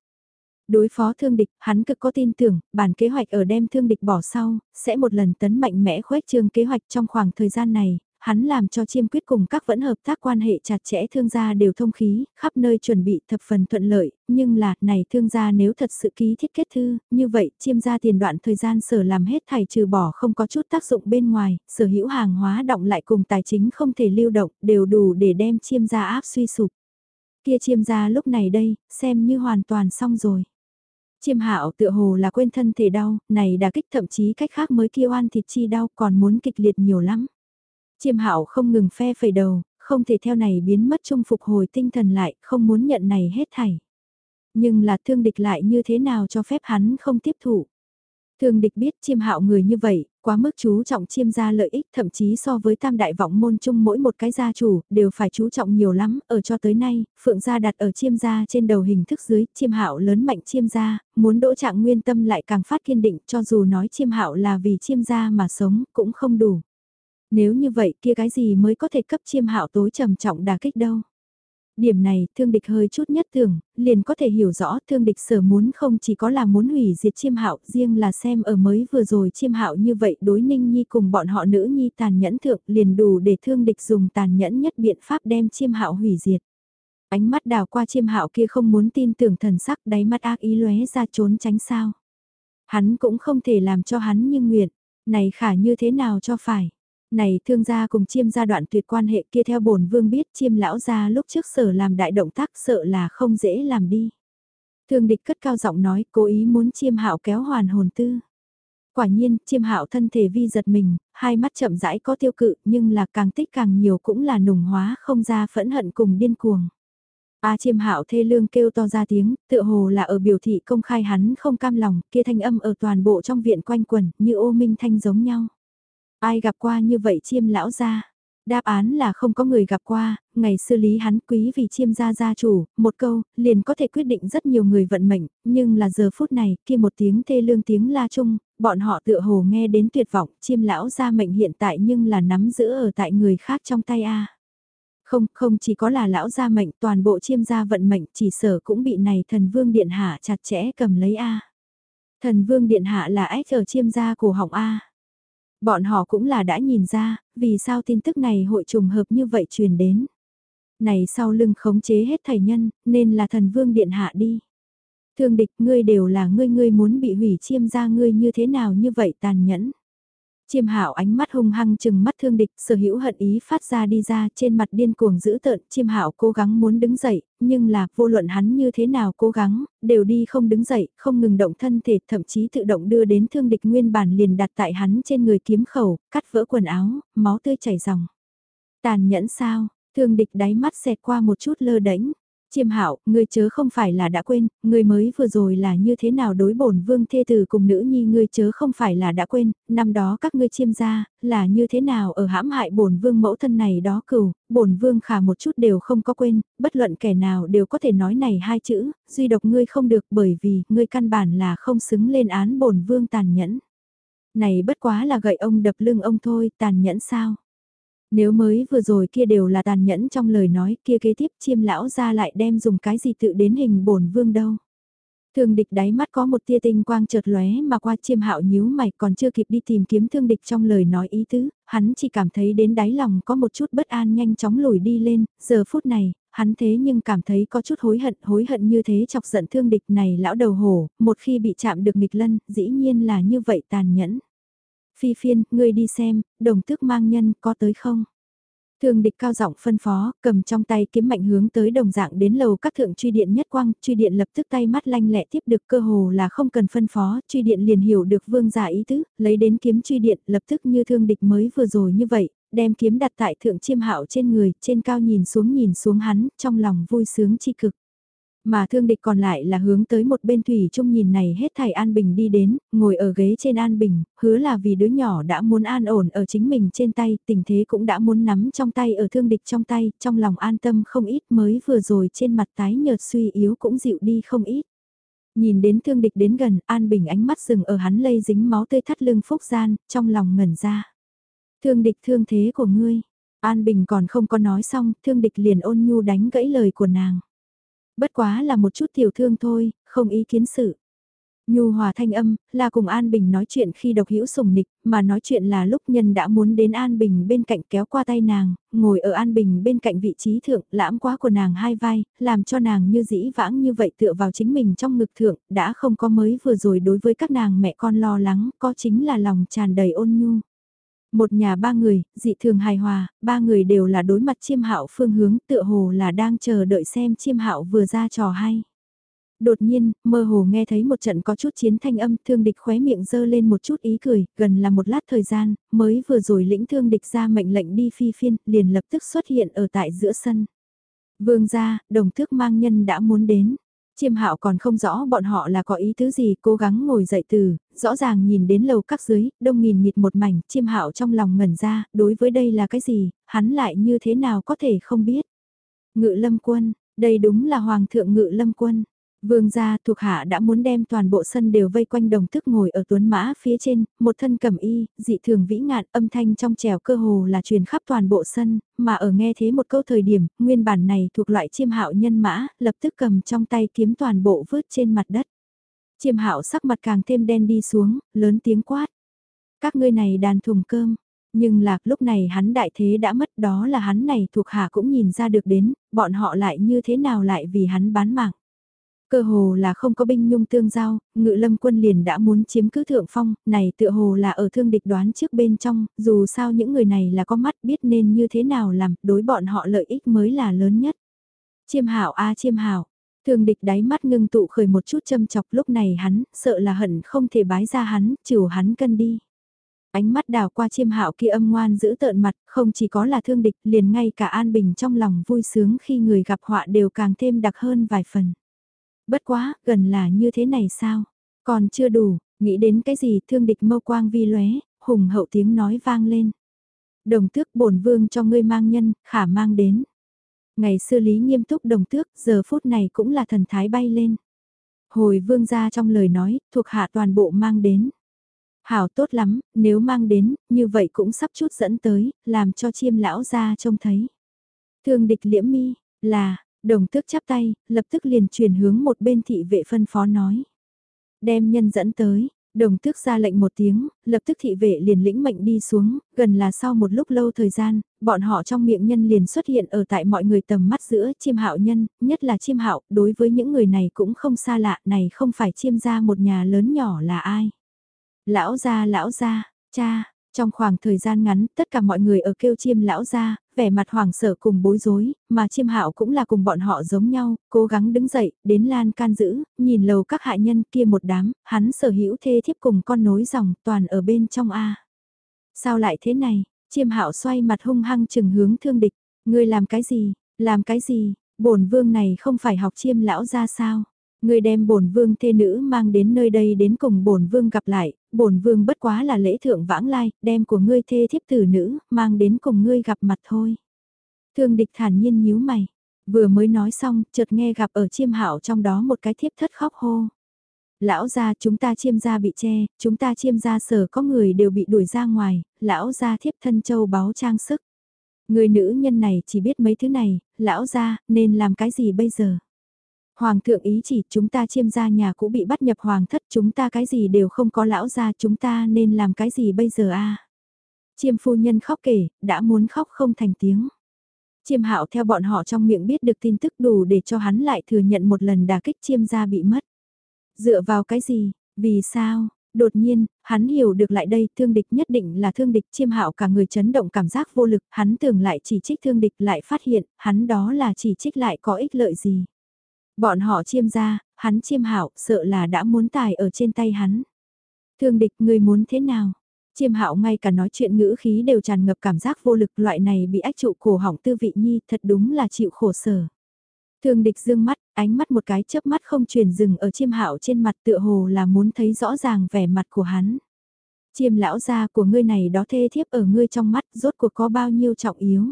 Đối phó thương địch, hắn cực có tin tưởng, bản kế hoạch ở đem thương địch bỏ sau, sẽ một lần tấn mạnh mẽ khuếch trương kế hoạch trong khoảng thời gian này, hắn làm cho chiêm quyết cùng các vẫn hợp tác quan hệ chặt chẽ thương gia đều thông khí, khắp nơi chuẩn bị thập phần thuận lợi, nhưng là, này thương gia nếu thật sự ký thiết kết thư, như vậy, chiêm gia tiền đoạn thời gian sở làm hết thảy trừ bỏ không có chút tác dụng bên ngoài, sở hữu hàng hóa động lại cùng tài chính không thể lưu động, đều đủ để đem chiêm gia áp suy sụp. Kia chiêm gia lúc này đây, xem như hoàn toàn xong rồi. Chiêm hạo tựa hồ là quên thân thể đau, này đã kích thậm chí cách khác mới kêu oan thịt chi đau còn muốn kịch liệt nhiều lắm. Chiêm hạo không ngừng phe phẩy đầu, không thể theo này biến mất chung phục hồi tinh thần lại, không muốn nhận này hết thảy. Nhưng là thương địch lại như thế nào cho phép hắn không tiếp thụ. Thương địch biết chiêm hạo người như vậy, quá mức chú trọng chiêm gia lợi ích thậm chí so với tam đại vọng môn chung mỗi một cái gia chủ, đều phải chú trọng nhiều lắm, ở cho tới nay, phượng gia đặt ở chiêm gia trên đầu hình thức dưới, chiêm hạo lớn mạnh chiêm gia, muốn đỗ trạng nguyên tâm lại càng phát kiên định cho dù nói chiêm hạo là vì chiêm gia mà sống, cũng không đủ. Nếu như vậy kia cái gì mới có thể cấp chiêm hạo tối trầm trọng đà kích đâu. Điểm này, thương địch hơi chút nhất tưởng, liền có thể hiểu rõ thương địch sở muốn không chỉ có là muốn hủy diệt chiêm hạo, riêng là xem ở mới vừa rồi chiêm hạo như vậy đối ninh nhi cùng bọn họ nữ nhi tàn nhẫn thượng liền đủ để thương địch dùng tàn nhẫn nhất biện pháp đem chiêm hạo hủy diệt. Ánh mắt đào qua chiêm hạo kia không muốn tin tưởng thần sắc đáy mắt ác ý lóe ra trốn tránh sao. Hắn cũng không thể làm cho hắn như nguyện, này khả như thế nào cho phải. Này thương gia cùng chiêm gia đoạn tuyệt quan hệ kia theo bổn vương biết chiêm lão gia lúc trước sở làm đại động tác sợ là không dễ làm đi. Thương địch cất cao giọng nói cố ý muốn chiêm hạo kéo hoàn hồn tư. Quả nhiên, chiêm hạo thân thể vi giật mình, hai mắt chậm rãi có tiêu cự nhưng là càng tích càng nhiều cũng là nùng hóa không ra phẫn hận cùng điên cuồng. A chiêm hạo thê lương kêu to ra tiếng, tựa hồ là ở biểu thị công khai hắn không cam lòng, kia thanh âm ở toàn bộ trong viện quanh quần như ô minh thanh giống nhau. Ai gặp qua như vậy chiêm lão gia? Đáp án là không có người gặp qua, ngày xưa lý hắn quý vì chiêm gia gia chủ, một câu, liền có thể quyết định rất nhiều người vận mệnh, nhưng là giờ phút này, kia một tiếng thê lương tiếng la chung, bọn họ tựa hồ nghe đến tuyệt vọng, chiêm lão gia mệnh hiện tại nhưng là nắm giữ ở tại người khác trong tay a. Không, không chỉ có là lão gia mệnh, toàn bộ chiêm gia vận mệnh chỉ sở cũng bị này thần vương điện hạ chặt chẽ cầm lấy a. Thần vương điện hạ là ách ở chiêm gia cổ họng a. Bọn họ cũng là đã nhìn ra, vì sao tin tức này hội trùng hợp như vậy truyền đến. Này sau lưng khống chế hết thầy nhân, nên là thần vương điện hạ đi. Thương địch ngươi đều là ngươi ngươi muốn bị hủy chiêm ra ngươi như thế nào như vậy tàn nhẫn. Chiêm hạo ánh mắt hung hăng chừng mắt thương địch, sở hữu hận ý phát ra đi ra trên mặt điên cuồng dữ tợn, chiêm hạo cố gắng muốn đứng dậy, nhưng là vô luận hắn như thế nào cố gắng, đều đi không đứng dậy, không ngừng động thân thể, thậm chí tự động đưa đến thương địch nguyên bản liền đặt tại hắn trên người kiếm khẩu, cắt vỡ quần áo, máu tươi chảy ròng. Tàn nhẫn sao, thương địch đáy mắt xẹt qua một chút lơ đễnh Chiêm hạo, ngươi chớ không phải là đã quên, ngươi mới vừa rồi là như thế nào đối bổn vương thê tử cùng nữ nhi ngươi chớ không phải là đã quên, năm đó các ngươi chiêm gia, là như thế nào ở hãm hại bổn vương mẫu thân này đó cửu, bổn vương khả một chút đều không có quên, bất luận kẻ nào đều có thể nói này hai chữ, duy độc ngươi không được bởi vì ngươi căn bản là không xứng lên án bổn vương tàn nhẫn. Này bất quá là gậy ông đập lưng ông thôi, tàn nhẫn sao? Nếu mới vừa rồi kia đều là tàn nhẫn trong lời nói kia kế tiếp chiêm lão ra lại đem dùng cái gì tự đến hình bổn vương đâu. Thương địch đáy mắt có một tia tinh quang chợt lóe mà qua chiêm hạo nhíu mày còn chưa kịp đi tìm kiếm thương địch trong lời nói ý tứ, hắn chỉ cảm thấy đến đáy lòng có một chút bất an nhanh chóng lùi đi lên, giờ phút này, hắn thế nhưng cảm thấy có chút hối hận, hối hận như thế chọc giận thương địch này lão đầu hổ, một khi bị chạm được nghịch lân, dĩ nhiên là như vậy tàn nhẫn. Phi phiên, ngươi đi xem, đồng tước mang nhân có tới không? Thương địch cao giọng phân phó, cầm trong tay kiếm mạnh hướng tới đồng dạng đến lầu các thượng truy điện nhất quang, truy điện lập tức tay mắt lanh lẹ tiếp được cơ hồ là không cần phân phó, truy điện liền hiểu được vương giả ý tứ, lấy đến kiếm truy điện lập tức như thương địch mới vừa rồi như vậy, đem kiếm đặt tại thượng chiêm hạo trên người, trên cao nhìn xuống nhìn xuống hắn, trong lòng vui sướng chi cực. Mà thương địch còn lại là hướng tới một bên thủy trung nhìn này hết thảy An Bình đi đến, ngồi ở ghế trên An Bình, hứa là vì đứa nhỏ đã muốn an ổn ở chính mình trên tay, tình thế cũng đã muốn nắm trong tay ở thương địch trong tay, trong lòng an tâm không ít mới vừa rồi trên mặt tái nhợt suy yếu cũng dịu đi không ít. Nhìn đến thương địch đến gần, An Bình ánh mắt dừng ở hắn lây dính máu tươi thắt lưng phúc gian, trong lòng ngẩn ra. Thương địch thương thế của ngươi, An Bình còn không có nói xong, thương địch liền ôn nhu đánh gãy lời của nàng. Bất quá là một chút tiểu thương thôi, không ý kiến sự. Nhu hòa thanh âm, là cùng An Bình nói chuyện khi độc hữu sùng nịch, mà nói chuyện là lúc nhân đã muốn đến An Bình bên cạnh kéo qua tay nàng, ngồi ở An Bình bên cạnh vị trí thượng, lãm quá của nàng hai vai, làm cho nàng như dĩ vãng như vậy tựa vào chính mình trong ngực thượng, đã không có mới vừa rồi đối với các nàng mẹ con lo lắng, có chính là lòng tràn đầy ôn nhu. Một nhà ba người, dị thường hài hòa, ba người đều là đối mặt chiêm hạo phương hướng tựa hồ là đang chờ đợi xem chiêm hạo vừa ra trò hay. Đột nhiên, mơ hồ nghe thấy một trận có chút chiến thanh âm thương địch khóe miệng dơ lên một chút ý cười, gần là một lát thời gian, mới vừa rồi lĩnh thương địch ra mệnh lệnh đi phi phiên, liền lập tức xuất hiện ở tại giữa sân. Vương gia, đồng thước mang nhân đã muốn đến. Chiêm hạo còn không rõ bọn họ là có ý tứ gì, cố gắng ngồi dậy từ, rõ ràng nhìn đến lầu các dưới, đông nghìn nghịt một mảnh, chiêm hạo trong lòng ngẩn ra, đối với đây là cái gì, hắn lại như thế nào có thể không biết. Ngự lâm quân, đây đúng là hoàng thượng ngự lâm quân. Vương gia thuộc hạ đã muốn đem toàn bộ sân đều vây quanh đồng thức ngồi ở tuấn mã phía trên, một thân cầm y, dị thường vĩ ngạn âm thanh trong trèo cơ hồ là truyền khắp toàn bộ sân, mà ở nghe thế một câu thời điểm, nguyên bản này thuộc loại chiêm hạo nhân mã, lập tức cầm trong tay kiếm toàn bộ vớt trên mặt đất. Chiêm hạo sắc mặt càng thêm đen đi xuống, lớn tiếng quát. Các ngươi này đàn thùng cơm, nhưng lạc lúc này hắn đại thế đã mất đó là hắn này thuộc hạ cũng nhìn ra được đến, bọn họ lại như thế nào lại vì hắn bán mạng. Cơ hồ là không có binh nhung tương giao, ngự lâm quân liền đã muốn chiếm cứ thượng phong, này tựa hồ là ở thương địch đoán trước bên trong, dù sao những người này là có mắt biết nên như thế nào làm, đối bọn họ lợi ích mới là lớn nhất. Chiêm hảo a chiêm hảo, thương địch đáy mắt ngưng tụ khởi một chút châm chọc lúc này hắn, sợ là hận không thể bái ra hắn, chiều hắn cân đi. Ánh mắt đào qua chiêm hạo kia âm ngoan giữ tợn mặt, không chỉ có là thương địch, liền ngay cả an bình trong lòng vui sướng khi người gặp họa đều càng thêm đặc hơn vài phần. Bất quá, gần là như thế này sao? Còn chưa đủ, nghĩ đến cái gì thương địch mâu quang vi lóe, hùng hậu tiếng nói vang lên. Đồng tước bổn vương cho ngươi mang nhân, khả mang đến. Ngày xưa lý nghiêm túc đồng tước, giờ phút này cũng là thần thái bay lên. Hồi vương ra trong lời nói, thuộc hạ toàn bộ mang đến. Hảo tốt lắm, nếu mang đến, như vậy cũng sắp chút dẫn tới, làm cho chiêm lão ra trông thấy. Thương địch liễm mi, là, đồng tước chắp tay, lập tức liền chuyển hướng một bên thị vệ phân phó nói. Đem nhân dẫn tới, Đồng tước ra lệnh một tiếng, lập tức thị vệ liền lĩnh mệnh đi xuống, gần là sau một lúc lâu thời gian, bọn họ trong miệng nhân liền xuất hiện ở tại mọi người tầm mắt giữa chiêm hạo nhân, nhất là chiêm hạo, đối với những người này cũng không xa lạ, này không phải chiêm ra một nhà lớn nhỏ là ai. Lão gia lão gia, cha, trong khoảng thời gian ngắn, tất cả mọi người ở kêu chiêm lão gia, vẻ mặt hoảng sợ cùng bối rối, mà chiêm hạo cũng là cùng bọn họ giống nhau, cố gắng đứng dậy, đến lan can giữ, nhìn lầu các hạ nhân kia một đám, hắn sở hữu thê thiếp cùng con nối dòng toàn ở bên trong A. Sao lại thế này, chiêm hạo xoay mặt hung hăng chừng hướng thương địch, ngươi làm cái gì, làm cái gì, bổn vương này không phải học chiêm lão ra sao? Người đem bổn vương thê nữ mang đến nơi đây đến cùng bổn vương gặp lại, bổn vương bất quá là lễ thượng vãng lai, đem của ngươi thê thiếp tử nữ, mang đến cùng ngươi gặp mặt thôi. Thương địch thản nhiên nhíu mày, vừa mới nói xong, chợt nghe gặp ở chiêm hảo trong đó một cái thiếp thất khóc hô. Lão gia chúng ta chiêm gia bị che, chúng ta chiêm gia sở có người đều bị đuổi ra ngoài, lão gia thiếp thân châu báo trang sức. Người nữ nhân này chỉ biết mấy thứ này, lão gia nên làm cái gì bây giờ? Hoàng thượng ý chỉ chúng ta chiêm gia nhà cũ bị bắt nhập hoàng thất chúng ta cái gì đều không có lão gia chúng ta nên làm cái gì bây giờ a Chiêm phu nhân khóc kể, đã muốn khóc không thành tiếng. Chiêm hạo theo bọn họ trong miệng biết được tin tức đủ để cho hắn lại thừa nhận một lần đà kích chiêm gia bị mất. Dựa vào cái gì, vì sao, đột nhiên, hắn hiểu được lại đây thương địch nhất định là thương địch chiêm hạo cả người chấn động cảm giác vô lực, hắn tưởng lại chỉ trích thương địch lại phát hiện, hắn đó là chỉ trích lại có ích lợi gì. Bọn họ chiêm ra, hắn chiêm hạo sợ là đã muốn tài ở trên tay hắn. Thương địch người muốn thế nào? Chiêm hạo ngay cả nói chuyện ngữ khí đều tràn ngập cảm giác vô lực loại này bị ách trụ cổ hỏng tư vị nhi thật đúng là chịu khổ sở. Thương địch dương mắt, ánh mắt một cái chớp mắt không truyền dừng ở chiêm hạo trên mặt tựa hồ là muốn thấy rõ ràng vẻ mặt của hắn. Chiêm lão gia của ngươi này đó thê thiếp ở ngươi trong mắt rốt cuộc có bao nhiêu trọng yếu.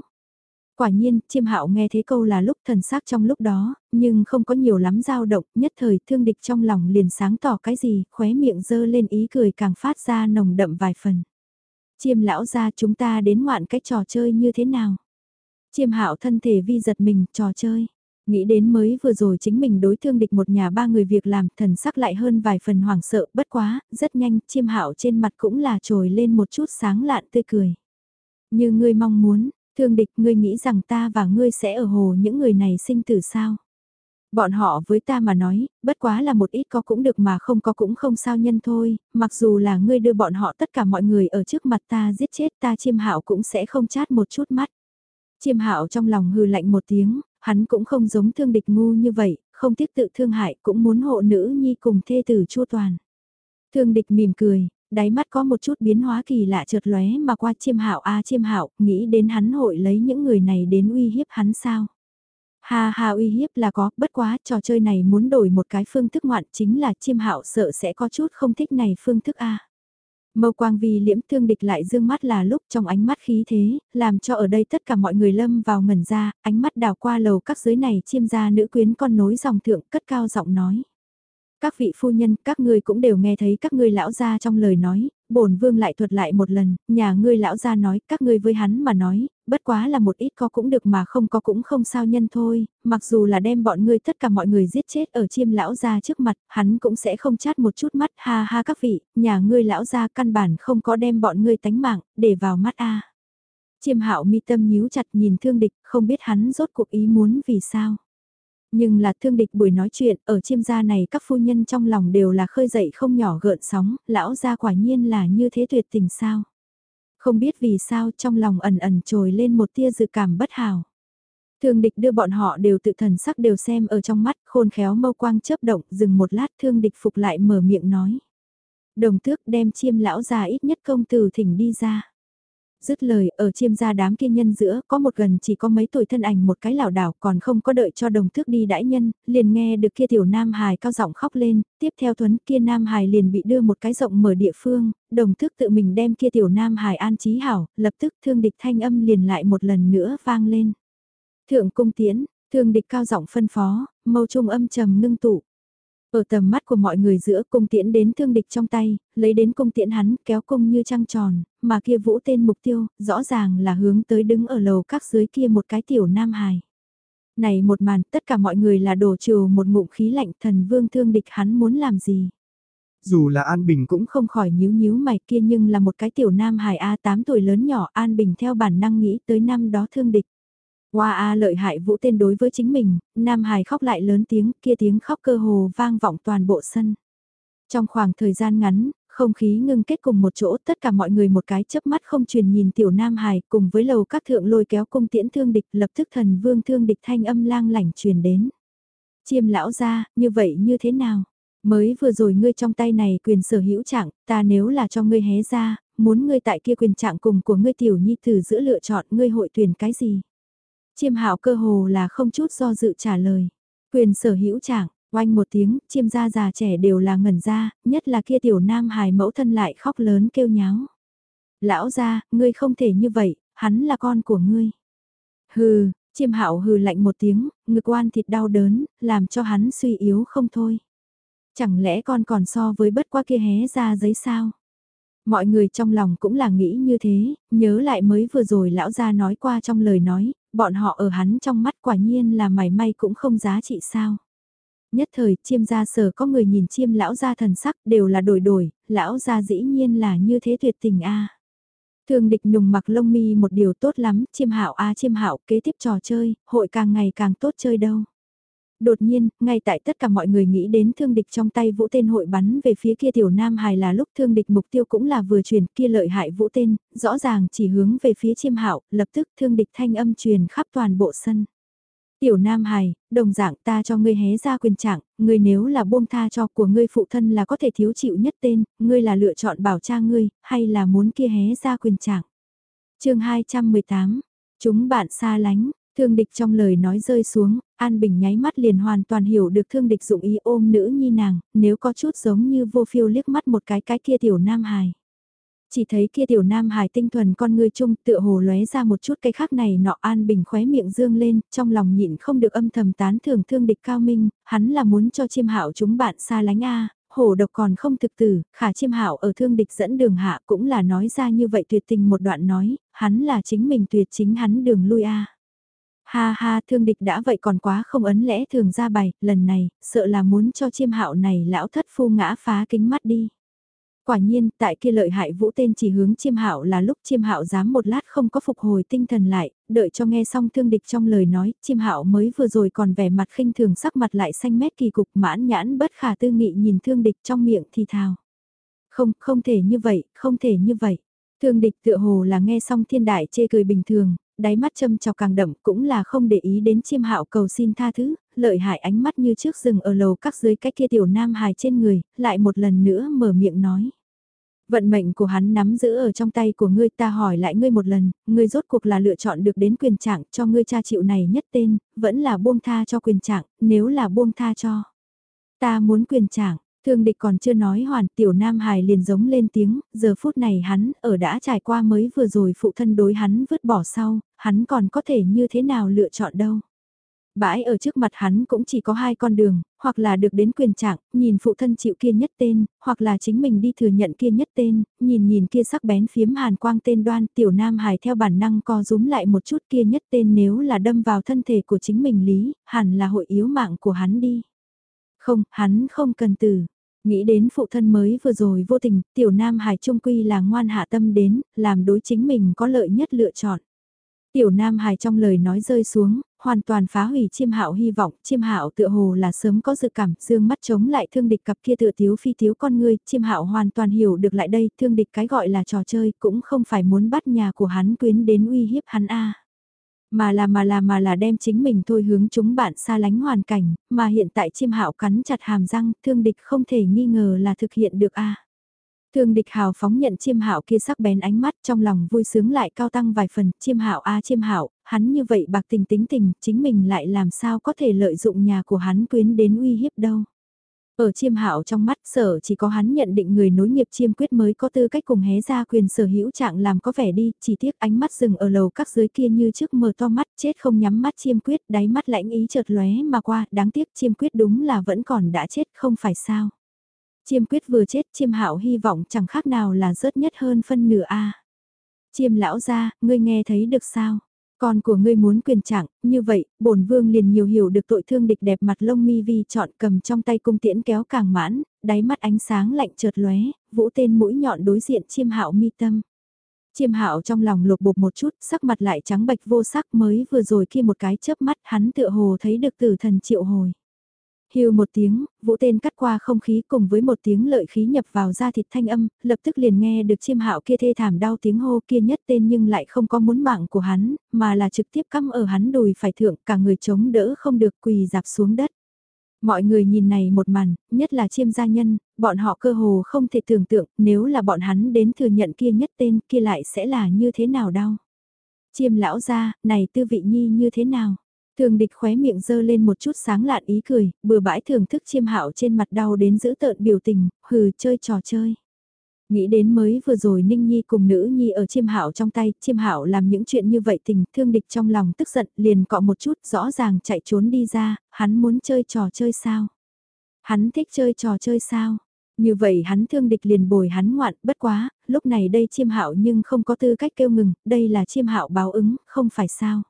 Quả nhiên, chiêm hạo nghe thế câu là lúc thần sắc trong lúc đó, nhưng không có nhiều lắm dao động, nhất thời thương địch trong lòng liền sáng tỏ cái gì, khóe miệng dơ lên ý cười càng phát ra nồng đậm vài phần. Chiêm lão ra chúng ta đến ngoạn cái trò chơi như thế nào? Chiêm hạo thân thể vi giật mình, trò chơi. Nghĩ đến mới vừa rồi chính mình đối thương địch một nhà ba người việc làm, thần sắc lại hơn vài phần hoảng sợ, bất quá, rất nhanh, chiêm hạo trên mặt cũng là trồi lên một chút sáng lạn tươi cười. Như ngươi mong muốn, Thương địch ngươi nghĩ rằng ta và ngươi sẽ ở hồ những người này sinh tử sao? Bọn họ với ta mà nói, bất quá là một ít có cũng được mà không có cũng không sao nhân thôi, mặc dù là ngươi đưa bọn họ tất cả mọi người ở trước mặt ta giết chết ta chiêm hạo cũng sẽ không chát một chút mắt. Chiêm hạo trong lòng hừ lạnh một tiếng, hắn cũng không giống thương địch ngu như vậy, không tiếc tự thương hại cũng muốn hộ nữ nhi cùng thê tử chua toàn. Thương địch mỉm cười, đáy mắt có một chút biến hóa kỳ lạ chợt lóe mà qua chiêm hạo a chiêm hạo nghĩ đến hắn hội lấy những người này đến uy hiếp hắn sao. Ha ha uy hiếp là có, bất quá trò chơi này muốn đổi một cái phương thức ngoạn chính là chiêm hạo sợ sẽ có chút không thích này phương thức A. Mâu quang vì liễm thương địch lại dương mắt là lúc trong ánh mắt khí thế, làm cho ở đây tất cả mọi người lâm vào ngẩn ra, ánh mắt đào qua lầu các giới này chiêm ra nữ quyến con nối dòng thượng cất cao giọng nói. Các vị phu nhân, các ngươi cũng đều nghe thấy các ngươi lão gia trong lời nói, bổn vương lại thuật lại một lần, nhà ngươi lão gia nói, các ngươi với hắn mà nói, bất quá là một ít có cũng được mà không có cũng không sao nhân thôi, mặc dù là đem bọn ngươi tất cả mọi người giết chết ở chiêm lão gia trước mặt, hắn cũng sẽ không chát một chút mắt, ha ha các vị, nhà ngươi lão gia căn bản không có đem bọn ngươi tánh mạng, để vào mắt a. Chiêm hạo mi tâm nhíu chặt nhìn thương địch, không biết hắn rốt cuộc ý muốn vì sao. Nhưng là thương địch buổi nói chuyện, ở chiêm gia này các phu nhân trong lòng đều là khơi dậy không nhỏ gợn sóng, lão gia quả nhiên là như thế tuyệt tình sao. Không biết vì sao trong lòng ẩn ẩn trồi lên một tia dự cảm bất hảo. Thương địch đưa bọn họ đều tự thần sắc đều xem ở trong mắt, khôn khéo mâu quang chớp động, dừng một lát thương địch phục lại mở miệng nói. Đồng tước đem chiêm lão già ít nhất công từ thỉnh đi ra. Dứt lời, ở chiêm gia đám kia nhân giữa, có một gần chỉ có mấy tuổi thân ảnh một cái lảo đảo còn không có đợi cho đồng thước đi đãi nhân, liền nghe được kia tiểu nam hài cao giọng khóc lên, tiếp theo thuấn kia nam hài liền bị đưa một cái rộng mở địa phương, đồng thước tự mình đem kia tiểu nam hài an trí hảo, lập tức thương địch thanh âm liền lại một lần nữa vang lên. Thượng cung tiễn, thương địch cao giọng phân phó, mâu trung âm trầm ngưng tụ. Ở tầm mắt của mọi người giữa cung tiễn đến thương địch trong tay, lấy đến cung tiễn hắn kéo cung như trăng tròn, mà kia vũ tên mục tiêu, rõ ràng là hướng tới đứng ở lầu các dưới kia một cái tiểu nam hài. Này một màn, tất cả mọi người là đổ trừ một ngụm khí lạnh thần vương thương địch hắn muốn làm gì. Dù là An Bình cũng không khỏi nhíu nhíu mày kia nhưng là một cái tiểu nam hài A 8 tuổi lớn nhỏ An Bình theo bản năng nghĩ tới năm đó thương địch. Hoa A lợi hại vũ tên đối với chính mình, Nam Hải khóc lại lớn tiếng, kia tiếng khóc cơ hồ vang vọng toàn bộ sân. Trong khoảng thời gian ngắn, không khí ngưng kết cùng một chỗ tất cả mọi người một cái chớp mắt không truyền nhìn tiểu Nam Hải cùng với lầu các thượng lôi kéo cung tiễn thương địch lập tức thần vương thương địch thanh âm lang lảnh truyền đến. Chiêm lão ra, như vậy như thế nào? Mới vừa rồi ngươi trong tay này quyền sở hữu trạng, ta nếu là cho ngươi hé ra, muốn ngươi tại kia quyền trạng cùng của ngươi tiểu nhi tử giữa lựa chọn ngươi hội tuyển cái gì? Chiêm hạo cơ hồ là không chút do dự trả lời. Quyền sở hữu chẳng, oanh một tiếng, chiêm gia già trẻ đều là ngẩn ra, nhất là kia tiểu nam hài mẫu thân lại khóc lớn kêu nháo. Lão gia, ngươi không thể như vậy, hắn là con của ngươi. Hừ, chiêm hạo hừ lạnh một tiếng, ngực oan thịt đau đớn, làm cho hắn suy yếu không thôi. Chẳng lẽ con còn so với bất qua kia hé ra giấy sao? Mọi người trong lòng cũng là nghĩ như thế, nhớ lại mới vừa rồi lão gia nói qua trong lời nói, bọn họ ở hắn trong mắt quả nhiên là mảy may cũng không giá trị sao. Nhất thời chiêm gia sở có người nhìn chiêm lão gia thần sắc đều là đổi đổi, lão gia dĩ nhiên là như thế tuyệt tình a. Thường địch nùng mặc lông mi một điều tốt lắm, chiêm hạo a chiêm hạo kế tiếp trò chơi, hội càng ngày càng tốt chơi đâu. Đột nhiên, ngay tại tất cả mọi người nghĩ đến thương địch trong tay vũ tên hội bắn về phía kia tiểu nam hài là lúc thương địch mục tiêu cũng là vừa truyền kia lợi hại vũ tên, rõ ràng chỉ hướng về phía chiêm hạo lập tức thương địch thanh âm truyền khắp toàn bộ sân. Tiểu Nam Hài, đồng dạng ta cho ngươi hé ra quyền trạng, ngươi nếu là buông tha cho của ngươi phụ thân là có thể thiếu chịu nhất tên, ngươi là lựa chọn bảo cha ngươi, hay là muốn kia hé ra quyền trạng. chương 218, chúng bạn xa lánh, Thương địch trong lời nói rơi xuống, An Bình nháy mắt liền hoàn toàn hiểu được thương địch dụng ý ôm nữ nhi nàng, nếu có chút giống như vô phiêu liếc mắt một cái cái kia tiểu nam hài. Chỉ thấy kia tiểu nam hài tinh thuần con người chung tựa hồ lóe ra một chút cái khác này nọ An Bình khóe miệng dương lên, trong lòng nhịn không được âm thầm tán thưởng thương địch cao minh, hắn là muốn cho chiêm hạo chúng bạn xa lánh a hổ độc còn không thực tử, khả chiêm hạo ở thương địch dẫn đường hạ cũng là nói ra như vậy tuyệt tình một đoạn nói, hắn là chính mình tuyệt chính hắn đường lui a Ha ha thương địch đã vậy còn quá không ấn lẽ thường ra bày, lần này, sợ là muốn cho chiêm hạo này lão thất phu ngã phá kính mắt đi. Quả nhiên, tại kia lợi hại vũ tên chỉ hướng chiêm hạo là lúc chiêm hạo dám một lát không có phục hồi tinh thần lại, đợi cho nghe xong thương địch trong lời nói, chiêm hạo mới vừa rồi còn vẻ mặt khinh thường sắc mặt lại xanh mét kỳ cục mãn nhãn bất khả tư nghị nhìn thương địch trong miệng thì thào. Không, không thể như vậy, không thể như vậy. Thương địch tựa hồ là nghe xong thiên đại chê cười bình thường, đáy mắt châm chọc càng đậm cũng là không để ý đến chiêm hạo cầu xin tha thứ, lợi hại ánh mắt như trước rừng ở lầu các dưới cách kia tiểu nam hài trên người, lại một lần nữa mở miệng nói. Vận mệnh của hắn nắm giữ ở trong tay của ngươi ta hỏi lại ngươi một lần, ngươi rốt cuộc là lựa chọn được đến quyền trạng cho ngươi cha chịu này nhất tên, vẫn là buông tha cho quyền trạng, nếu là buông tha cho. Ta muốn quyền trạng, Thương địch còn chưa nói hoàn tiểu nam hài liền giống lên tiếng, giờ phút này hắn ở đã trải qua mới vừa rồi phụ thân đối hắn vứt bỏ sau, hắn còn có thể như thế nào lựa chọn đâu. Bãi ở trước mặt hắn cũng chỉ có hai con đường, hoặc là được đến quyền trạng, nhìn phụ thân chịu kia nhất tên, hoặc là chính mình đi thừa nhận kia nhất tên, nhìn nhìn kia sắc bén phiếm hàn quang tên đoan tiểu nam hài theo bản năng co rúm lại một chút kia nhất tên nếu là đâm vào thân thể của chính mình lý, hẳn là hội yếu mạng của hắn đi. Không, hắn không cần từ. Nghĩ đến phụ thân mới vừa rồi vô tình, tiểu nam hải trung quy là ngoan hạ tâm đến, làm đối chính mình có lợi nhất lựa chọn. Tiểu Nam Hải trong lời nói rơi xuống, hoàn toàn phá hủy chiêm hạo hy vọng, chiêm hạo tựa hồ là sớm có dự cảm, dương mắt chống lại thương địch cặp kia tựa thiếu phi thiếu con người, chiêm hạo hoàn toàn hiểu được lại đây, thương địch cái gọi là trò chơi, cũng không phải muốn bắt nhà của hắn quyến đến uy hiếp hắn a. Mà là mà là mà là đem chính mình thôi hướng chúng bạn xa lánh hoàn cảnh, mà hiện tại chim hạo cắn chặt hàm răng, thương địch không thể nghi ngờ là thực hiện được a. Thương địch hào phóng nhận chiêm hạo kia sắc bén ánh mắt trong lòng vui sướng lại cao tăng vài phần, chiêm hạo a chiêm hạo, hắn như vậy bạc tình tính tình, chính mình lại làm sao có thể lợi dụng nhà của hắn quyến đến uy hiếp đâu. Ở chiêm hạo trong mắt sở chỉ có hắn nhận định người nối nghiệp chiêm quyết mới có tư cách cùng hé ra quyền sở hữu trạng làm có vẻ đi, chỉ tiếc ánh mắt dừng ở lầu các dưới kia như trước mờ to mắt chết không nhắm mắt chiêm quyết đáy mắt lãnh ý chợt lóe mà qua, đáng tiếc chiêm quyết đúng là vẫn còn đã chết không phải sao. Chiêm quyết vừa chết chiêm hạo hy vọng chẳng khác nào là rớt nhất hơn phân nửa a Chiêm lão ra, ngươi nghe thấy được sao? Con của ngươi muốn quyền trạng, như vậy, bổn vương liền nhiều hiểu được tội thương địch đẹp mặt lông mi vi chọn cầm trong tay cung tiễn kéo càng mãn, đáy mắt ánh sáng lạnh chợt lóe, vũ tên mũi nhọn đối diện chiêm hạo mi tâm. Chiêm hạo trong lòng lột bột một chút, sắc mặt lại trắng bạch vô sắc mới vừa rồi khi một cái chớp mắt hắn tựa hồ thấy được tử thần triệu hồi hưu một tiếng, vũ tên cắt qua không khí cùng với một tiếng lợi khí nhập vào da thịt thanh âm, lập tức liền nghe được chiêm hạo kia thê thảm đau tiếng hô kia nhất tên nhưng lại không có muốn mạng của hắn, mà là trực tiếp cắm ở hắn đùi phải thượng cả người chống đỡ không được quỳ dạp xuống đất. Mọi người nhìn này một màn, nhất là chiêm gia nhân, bọn họ cơ hồ không thể tưởng tượng nếu là bọn hắn đến thừa nhận kia nhất tên kia lại sẽ là như thế nào đau. Chiêm lão gia, này tư vị nhi như thế nào? Thường địch khóe miệng dơ lên một chút sáng lạn ý cười, bừa bãi thưởng thức chiêm hạo trên mặt đau đến giữ tợn biểu tình, hừ chơi trò chơi. Nghĩ đến mới vừa rồi Ninh Nhi cùng nữ Nhi ở chiêm hạo trong tay, chiêm hạo làm những chuyện như vậy tình thương địch trong lòng tức giận liền cọ một chút rõ ràng chạy trốn đi ra, hắn muốn chơi trò chơi sao? Hắn thích chơi trò chơi sao? Như vậy hắn thương địch liền bồi hắn ngoạn, bất quá, lúc này đây chiêm hạo nhưng không có tư cách kêu ngừng, đây là chiêm hạo báo ứng, không phải sao?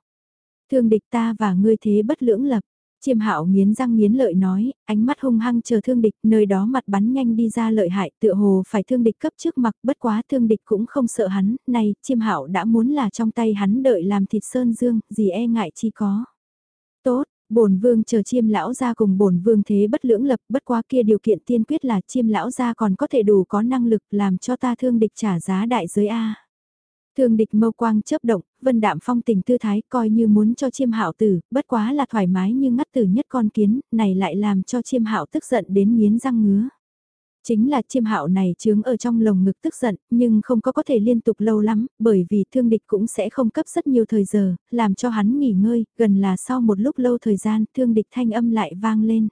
Thương địch ta và ngươi thế bất lưỡng lập. Chiêm hạo nghiến răng nghiến lợi nói, ánh mắt hung hăng chờ thương địch, nơi đó mặt bắn nhanh đi ra lợi hại, tựa hồ phải thương địch cấp trước mặt, bất quá thương địch cũng không sợ hắn, này, chiêm hạo đã muốn là trong tay hắn đợi làm thịt sơn dương, gì e ngại chi có. Tốt, bổn vương chờ chiêm lão ra cùng bổn vương thế bất lưỡng lập, bất quá kia điều kiện tiên quyết là chiêm lão ra còn có thể đủ có năng lực làm cho ta thương địch trả giá đại giới A. Thương địch mâu quang chớp động, vân đạm phong tình tư thái coi như muốn cho chiêm hạo tử, bất quá là thoải mái như ngắt tử nhất con kiến, này lại làm cho chiêm hạo tức giận đến miến răng ngứa. Chính là chiêm hạo này chướng ở trong lồng ngực tức giận, nhưng không có có thể liên tục lâu lắm, bởi vì thương địch cũng sẽ không cấp rất nhiều thời giờ, làm cho hắn nghỉ ngơi, gần là sau một lúc lâu thời gian, thương địch thanh âm lại vang lên.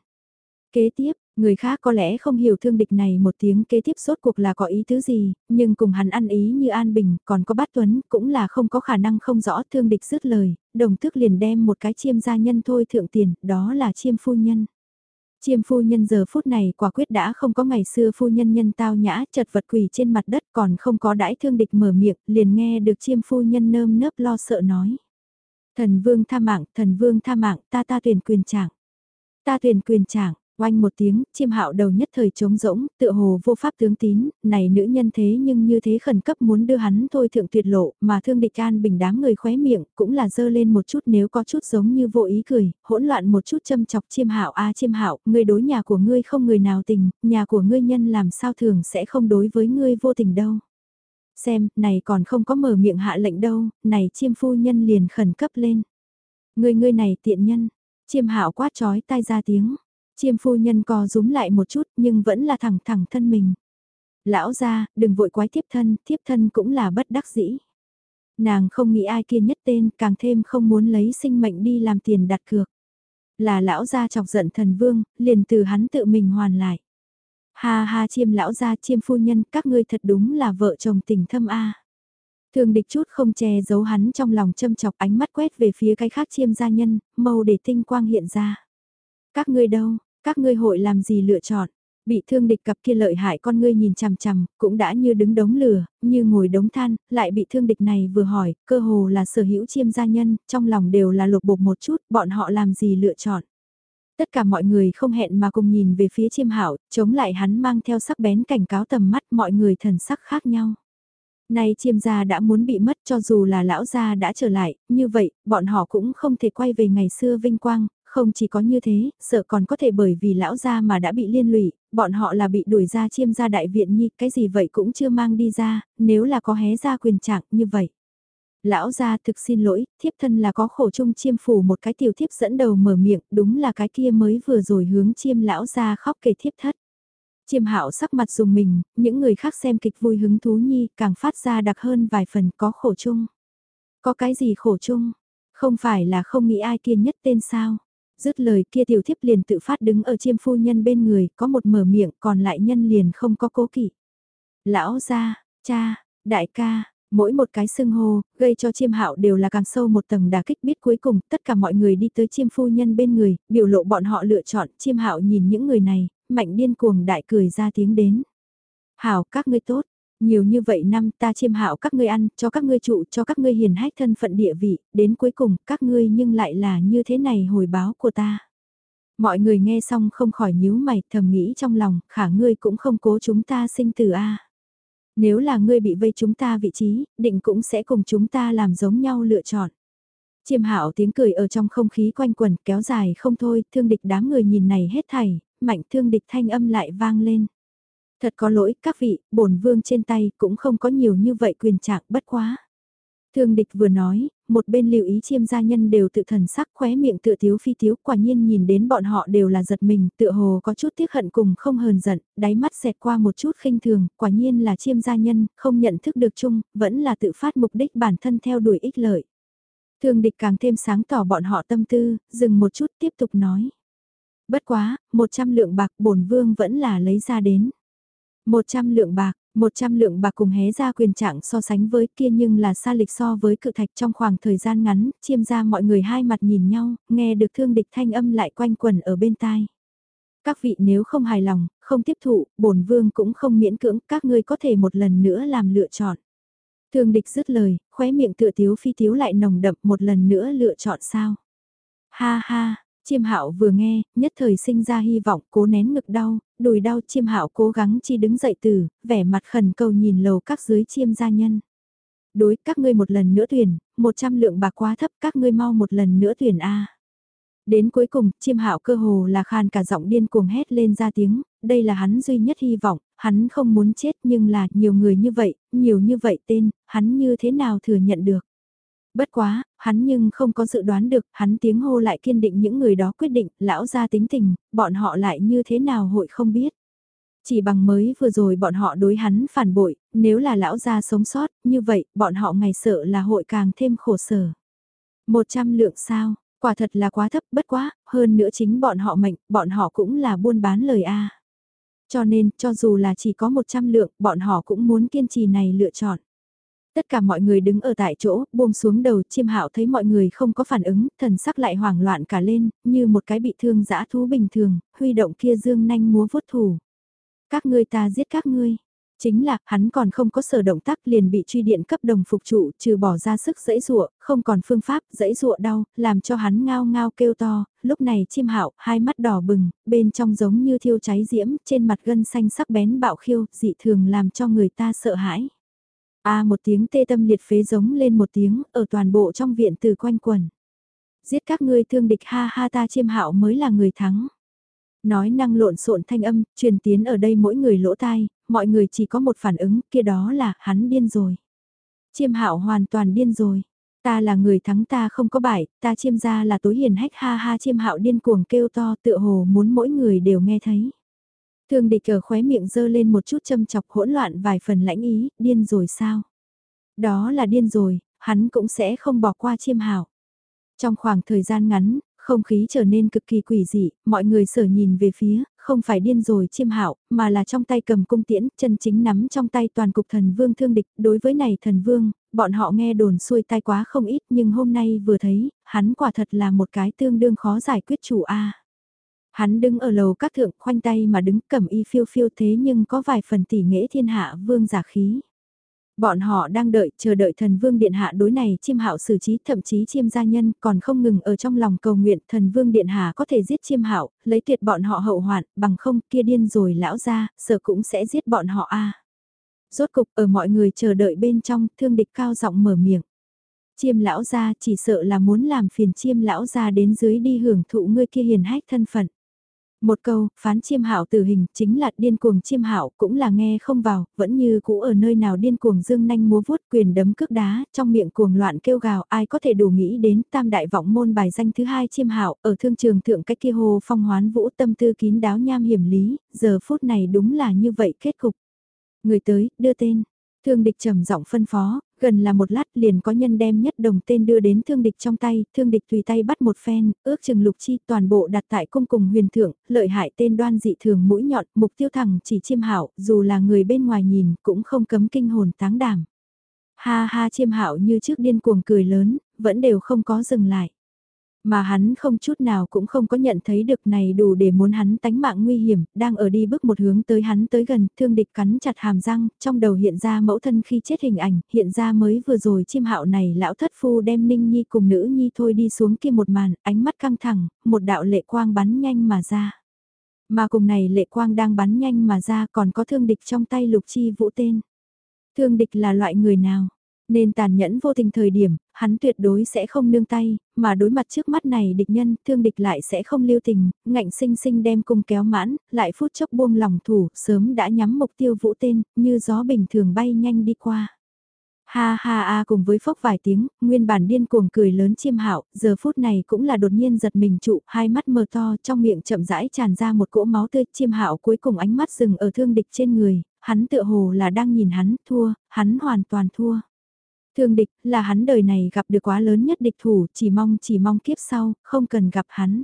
Kế tiếp, Người khác có lẽ không hiểu thương địch này một tiếng kế tiếp sốt cuộc là có ý tứ gì, nhưng cùng hắn ăn ý như An Bình, còn có bát Tuấn, cũng là không có khả năng không rõ thương địch dứt lời, đồng thức liền đem một cái chiêm gia nhân thôi thượng tiền, đó là chiêm phu nhân. Chiêm phu nhân giờ phút này quả quyết đã không có ngày xưa phu nhân nhân tao nhã chật vật quỳ trên mặt đất còn không có đãi thương địch mở miệng, liền nghe được chiêm phu nhân nơm nớp lo sợ nói. Thần vương tha mạng, thần vương tha mạng, ta ta tuyển quyền trạng. Ta tuyển quyền trạng, Oanh một tiếng, chiêm hạo đầu nhất thời trống rỗng, tựa hồ vô pháp tướng tín, này nữ nhân thế nhưng như thế khẩn cấp muốn đưa hắn thôi thượng tuyệt lộ, mà thương địch an bình đám người khóe miệng, cũng là dơ lên một chút nếu có chút giống như vô ý cười, hỗn loạn một chút châm chọc chiêm hạo a chiêm hạo, người đối nhà của ngươi không người nào tình, nhà của ngươi nhân làm sao thường sẽ không đối với ngươi vô tình đâu. Xem, này còn không có mở miệng hạ lệnh đâu, này chiêm phu nhân liền khẩn cấp lên. Ngươi ngươi này tiện nhân, chiêm hạo quát chói tai ra tiếng Chiêm phu nhân co rúm lại một chút nhưng vẫn là thẳng thẳng thân mình. Lão ra, đừng vội quái tiếp thân, tiếp thân cũng là bất đắc dĩ. Nàng không nghĩ ai kia nhất tên, càng thêm không muốn lấy sinh mệnh đi làm tiền đặt cược. Là lão gia chọc giận thần vương, liền từ hắn tự mình hoàn lại. Ha ha chiêm lão gia chiêm phu nhân, các ngươi thật đúng là vợ chồng tình thâm a. Thường địch chút không che giấu hắn trong lòng châm chọc ánh mắt quét về phía cái khác chiêm gia nhân, màu để tinh quang hiện ra. Các ngươi đâu, các ngươi hội làm gì lựa chọn? Bị thương địch cặp kia lợi hại con ngươi nhìn chằm chằm, cũng đã như đứng đống lửa, như ngồi đống than, lại bị thương địch này vừa hỏi, cơ hồ là sở hữu chiêm gia nhân, trong lòng đều là lục bột một chút, bọn họ làm gì lựa chọn. Tất cả mọi người không hẹn mà cùng nhìn về phía chiêm hảo, chống lại hắn mang theo sắc bén cảnh cáo tầm mắt mọi người thần sắc khác nhau. Nay chiêm gia đã muốn bị mất cho dù là lão gia đã trở lại, như vậy, bọn họ cũng không thể quay về ngày xưa vinh quang, không chỉ có như thế, sợ còn có thể bởi vì lão gia mà đã bị liên lụy, bọn họ là bị đuổi ra chiêm gia đại viện nhi, cái gì vậy cũng chưa mang đi ra, nếu là có hé ra quyền trạng như vậy. Lão gia thực xin lỗi, thiếp thân là có khổ chung chiêm phủ một cái tiểu thiếp dẫn đầu mở miệng, đúng là cái kia mới vừa rồi hướng chiêm lão gia khóc kể thiếp thất. Chiêm hạo sắc mặt dùng mình, những người khác xem kịch vui hứng thú nhi càng phát ra đặc hơn vài phần có khổ chung. Có cái gì khổ chung? Không phải là không nghĩ ai kiên nhất tên sao? Dứt lời kia tiểu thiếp liền tự phát đứng ở chiêm phu nhân bên người, có một mở miệng còn lại nhân liền không có cố kỵ. Lão gia, cha, đại ca, mỗi một cái xưng hô, gây cho chiêm hạo đều là càng sâu một tầng đà kích biết cuối cùng tất cả mọi người đi tới chiêm phu nhân bên người, biểu lộ bọn họ lựa chọn chiêm hạo nhìn những người này, mạnh điên cuồng đại cười ra tiếng đến. Hảo các ngươi tốt, nhiều như vậy năm ta chiêm hạo các ngươi ăn, cho các ngươi trụ, cho các ngươi hiền hách thân phận địa vị, đến cuối cùng các ngươi nhưng lại là như thế này hồi báo của ta. Mọi người nghe xong không khỏi nhíu mày thầm nghĩ trong lòng, khả ngươi cũng không cố chúng ta sinh từ A. Nếu là ngươi bị vây chúng ta vị trí, định cũng sẽ cùng chúng ta làm giống nhau lựa chọn. Chiêm hạo tiếng cười ở trong không khí quanh quẩn kéo dài không thôi, thương địch đám người nhìn này hết thảy, mạnh thương địch thanh âm lại vang lên. Thật có lỗi các vị, bổn vương trên tay cũng không có nhiều như vậy quyền trạng bất quá. Thương địch vừa nói, một bên lưu ý chiêm gia nhân đều tự thần sắc khóe miệng tự thiếu phi thiếu quả nhiên nhìn đến bọn họ đều là giật mình tựa hồ có chút tiếc hận cùng không hờn giận, đáy mắt xẹt qua một chút khinh thường, quả nhiên là chiêm gia nhân, không nhận thức được chung, vẫn là tự phát mục đích bản thân theo đuổi ích lợi. Thương địch càng thêm sáng tỏ bọn họ tâm tư, dừng một chút tiếp tục nói. Bất quá, 100 lượng bạc bổn vương vẫn là lấy ra đến. 100 lượng bạc, 100 lượng bạc cùng hé ra quyền trạng so sánh với kia nhưng là xa lịch so với cự thạch trong khoảng thời gian ngắn, chiêm ra mọi người hai mặt nhìn nhau, nghe được thương địch thanh âm lại quanh quần ở bên tai. Các vị nếu không hài lòng, không tiếp thụ, bổn vương cũng không miễn cưỡng, các ngươi có thể một lần nữa làm lựa chọn. Thương địch dứt lời, khóe miệng tựa tiếu phi tiếu lại nồng đậm một lần nữa lựa chọn sao. Ha ha, Chiêm Hạo vừa nghe, nhất thời sinh ra hy vọng, cố nén ngực đau, đùi đau Chiêm Hạo cố gắng chi đứng dậy từ, vẻ mặt khẩn cầu nhìn lầu các dưới chiêm gia nhân. Đối các ngươi một lần nữa tuyển, 100 lượng bạc quá thấp, các ngươi mau một lần nữa tuyển a. Đến cuối cùng, Chiêm Hạo cơ hồ là khan cả giọng điên cuồng hét lên ra tiếng, đây là hắn duy nhất hy vọng, hắn không muốn chết nhưng là nhiều người như vậy, nhiều như vậy tên, hắn như thế nào thừa nhận được. Bất quá, hắn nhưng không có dự đoán được, hắn tiếng hô lại kiên định những người đó quyết định, lão ra tính tình, bọn họ lại như thế nào hội không biết. Chỉ bằng mới vừa rồi bọn họ đối hắn phản bội, nếu là lão gia sống sót, như vậy, bọn họ ngày sợ là hội càng thêm khổ sở. Một trăm lượng sao, quả thật là quá thấp bất quá, hơn nữa chính bọn họ mệnh, bọn họ cũng là buôn bán lời A. Cho nên, cho dù là chỉ có một trăm lượng, bọn họ cũng muốn kiên trì này lựa chọn. Tất cả mọi người đứng ở tại chỗ, buông xuống đầu, chiêm hạo thấy mọi người không có phản ứng, thần sắc lại hoảng loạn cả lên, như một cái bị thương dã thú bình thường, huy động kia dương nanh múa vuốt thủ. Các ngươi ta giết các ngươi. Chính là, hắn còn không có sở động tác liền bị truy điện cấp đồng phục trụ, trừ bỏ ra sức dẫy dụa, không còn phương pháp, dẫy dụa đau, làm cho hắn ngao ngao kêu to, lúc này chiêm hạo hai mắt đỏ bừng, bên trong giống như thiêu cháy diễm, trên mặt gân xanh sắc bén bạo khiêu, dị thường làm cho người ta sợ hãi. A một tiếng tê tâm liệt phế giống lên một tiếng, ở toàn bộ trong viện từ quanh quần. Giết các ngươi thương địch ha ha ta chiêm hạo mới là người thắng. Nói năng lộn xộn thanh âm, truyền tiến ở đây mỗi người lỗ tai, mọi người chỉ có một phản ứng, kia đó là, hắn điên rồi. Chiêm hạo hoàn toàn điên rồi. Ta là người thắng ta không có bại, ta chiêm ra là tối hiền hách ha ha chiêm hạo điên cuồng kêu to tựa hồ muốn mỗi người đều nghe thấy. Thương địch ở khóe miệng dơ lên một chút châm chọc hỗn loạn vài phần lãnh ý, điên rồi sao? Đó là điên rồi, hắn cũng sẽ không bỏ qua chiêm hảo. Trong khoảng thời gian ngắn, không khí trở nên cực kỳ quỷ dị, mọi người sở nhìn về phía, không phải điên rồi chiêm hạo, mà là trong tay cầm cung tiễn, chân chính nắm trong tay toàn cục thần vương thương địch. Đối với này thần vương, bọn họ nghe đồn xuôi tai quá không ít nhưng hôm nay vừa thấy, hắn quả thật là một cái tương đương khó giải quyết chủ A. Hắn đứng ở lầu các thượng khoanh tay mà đứng cầm y phiêu phiêu thế nhưng có vài phần tỉ nghệ thiên hạ vương giả khí. Bọn họ đang đợi, chờ đợi thần vương điện hạ đối này chiêm hạo xử trí thậm chí chiêm gia nhân còn không ngừng ở trong lòng cầu nguyện thần vương điện hạ có thể giết chiêm hạo lấy tuyệt bọn họ hậu hoạn, bằng không kia điên rồi lão ra, sợ cũng sẽ giết bọn họ a Rốt cục ở mọi người chờ đợi bên trong, thương địch cao giọng mở miệng. Chiêm lão ra chỉ sợ là muốn làm phiền chiêm lão ra đến dưới đi hưởng thụ ngươi kia hiền hách thân phận. Một câu, phán chiêm hạo tử hình, chính là điên cuồng chiêm hạo cũng là nghe không vào, vẫn như cũ ở nơi nào điên cuồng dương nanh múa vuốt quyền đấm cước đá, trong miệng cuồng loạn kêu gào, ai có thể đủ nghĩ đến tam đại vọng môn bài danh thứ hai chiêm hạo ở thương trường thượng cách kia hồ phong hoán vũ tâm tư kín đáo nham hiểm lý, giờ phút này đúng là như vậy kết cục. Người tới, đưa tên. Thương địch trầm giọng phân phó, gần là một lát liền có nhân đem nhất đồng tên đưa đến thương địch trong tay, thương địch tùy tay bắt một phen, ước chừng lục chi toàn bộ đặt tại cung cùng huyền thượng, lợi hại tên đoan dị thường mũi nhọn, mục tiêu thẳng chỉ chiêm hảo, dù là người bên ngoài nhìn cũng không cấm kinh hồn táng đảm. Ha ha chiêm hạo như trước điên cuồng cười lớn, vẫn đều không có dừng lại. Mà hắn không chút nào cũng không có nhận thấy được này đủ để muốn hắn tánh mạng nguy hiểm, đang ở đi bước một hướng tới hắn tới gần, thương địch cắn chặt hàm răng, trong đầu hiện ra mẫu thân khi chết hình ảnh, hiện ra mới vừa rồi chim hạo này lão thất phu đem ninh nhi cùng nữ nhi thôi đi xuống kia một màn, ánh mắt căng thẳng, một đạo lệ quang bắn nhanh mà ra. Mà cùng này lệ quang đang bắn nhanh mà ra còn có thương địch trong tay lục chi vũ tên. Thương địch là loại người nào? Nên tàn nhẫn vô tình thời điểm, hắn tuyệt đối sẽ không nương tay, mà đối mặt trước mắt này địch nhân, thương địch lại sẽ không lưu tình, ngạnh sinh sinh đem cung kéo mãn, lại phút chốc buông lòng thủ, sớm đã nhắm mục tiêu vũ tên, như gió bình thường bay nhanh đi qua. Ha ha a cùng với phốc vài tiếng, nguyên bản điên cuồng cười lớn chiêm hạo, giờ phút này cũng là đột nhiên giật mình trụ, hai mắt mờ to trong miệng chậm rãi tràn ra một cỗ máu tươi, chiêm hạo cuối cùng ánh mắt dừng ở thương địch trên người, hắn tựa hồ là đang nhìn hắn, thua, hắn hoàn toàn thua. Thương địch, là hắn đời này gặp được quá lớn nhất địch thủ, chỉ mong chỉ mong kiếp sau, không cần gặp hắn.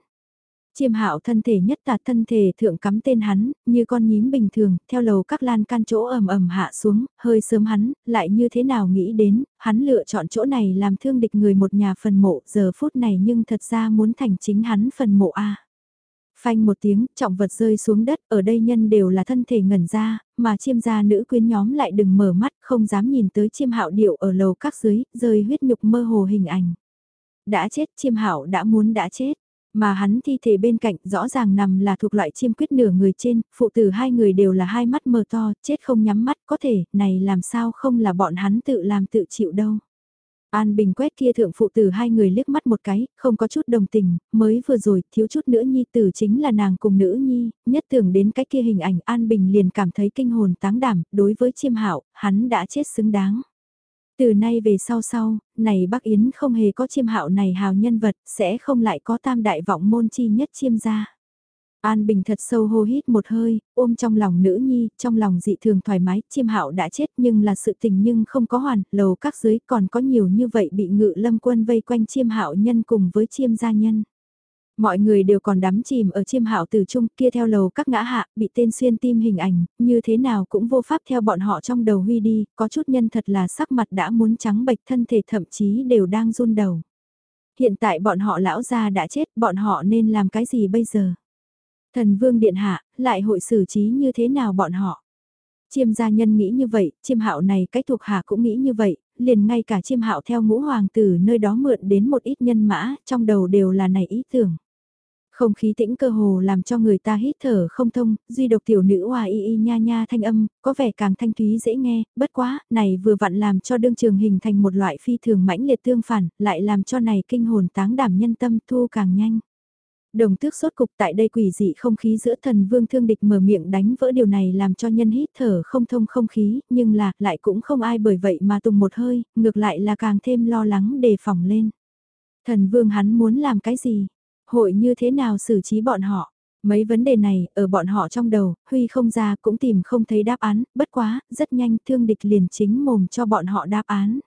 Chiêm hạo thân thể nhất tạt thân thể thượng cắm tên hắn, như con nhím bình thường, theo lầu các lan can chỗ ầm ầm hạ xuống, hơi sớm hắn, lại như thế nào nghĩ đến, hắn lựa chọn chỗ này làm thương địch người một nhà phần mộ, giờ phút này nhưng thật ra muốn thành chính hắn phần mộ a. Phanh một tiếng, trọng vật rơi xuống đất, ở đây nhân đều là thân thể ngẩn ra, mà chiêm gia nữ quyến nhóm lại đừng mở mắt, không dám nhìn tới chiêm hạo điệu ở lầu các dưới, rơi huyết nhục mơ hồ hình ảnh. Đã chết, chiêm hạo đã muốn đã chết. Mà hắn thi thể bên cạnh rõ ràng nằm là thuộc loại chiêm quyết nửa người trên, phụ tử hai người đều là hai mắt mờ to, chết không nhắm mắt, có thể, này làm sao không là bọn hắn tự làm tự chịu đâu. An Bình quét kia thượng phụ tử hai người liếc mắt một cái, không có chút đồng tình, mới vừa rồi thiếu chút nữa nhi tử chính là nàng cùng nữ nhi, nhất tưởng đến cái kia hình ảnh An Bình liền cảm thấy kinh hồn táng đảm, đối với chiêm hạo, hắn đã chết xứng đáng. Từ nay về sau sau, này Bắc Yến không hề có chiêm hạo này hào nhân vật, sẽ không lại có tam đại vọng môn chi nhất chiêm gia. An Bình thật sâu hô hít một hơi, ôm trong lòng nữ nhi, trong lòng dị thường thoải mái, chiêm hạo đã chết nhưng là sự tình nhưng không có hoàn, lầu các dưới còn có nhiều như vậy bị ngự lâm quân vây quanh chiêm hạo nhân cùng với chiêm gia nhân. Mọi người đều còn đắm chìm ở chiêm hạo từ chung kia theo lầu các ngã hạ, bị tên xuyên tim hình ảnh, như thế nào cũng vô pháp theo bọn họ trong đầu huy đi, có chút nhân thật là sắc mặt đã muốn trắng bệch thân thể thậm chí đều đang run đầu. Hiện tại bọn họ lão gia đã chết, bọn họ nên làm cái gì bây giờ? Thần vương điện hạ, lại hội xử trí như thế nào bọn họ? Chiêm gia nhân nghĩ như vậy, chiêm hạo này cách thuộc hạ cũng nghĩ như vậy, liền ngay cả chiêm hạo theo ngũ hoàng tử nơi đó mượn đến một ít nhân mã, trong đầu đều là này ý tưởng. Không khí tĩnh cơ hồ làm cho người ta hít thở không thông, duy độc tiểu nữ hoa y y nha nha thanh âm, có vẻ càng thanh thúy dễ nghe, bất quá, này vừa vặn làm cho đương trường hình thành một loại phi thường mãnh liệt tương phản, lại làm cho này kinh hồn táng đảm nhân tâm thu càng nhanh. Đồng tước sốt cục tại đây quỷ dị không khí giữa thần vương thương địch mở miệng đánh vỡ điều này làm cho nhân hít thở không thông không khí, nhưng là, lại cũng không ai bởi vậy mà tùng một hơi, ngược lại là càng thêm lo lắng đề phòng lên. Thần vương hắn muốn làm cái gì? Hội như thế nào xử trí bọn họ? Mấy vấn đề này, ở bọn họ trong đầu, Huy không ra cũng tìm không thấy đáp án, bất quá, rất nhanh thương địch liền chính mồm cho bọn họ đáp án.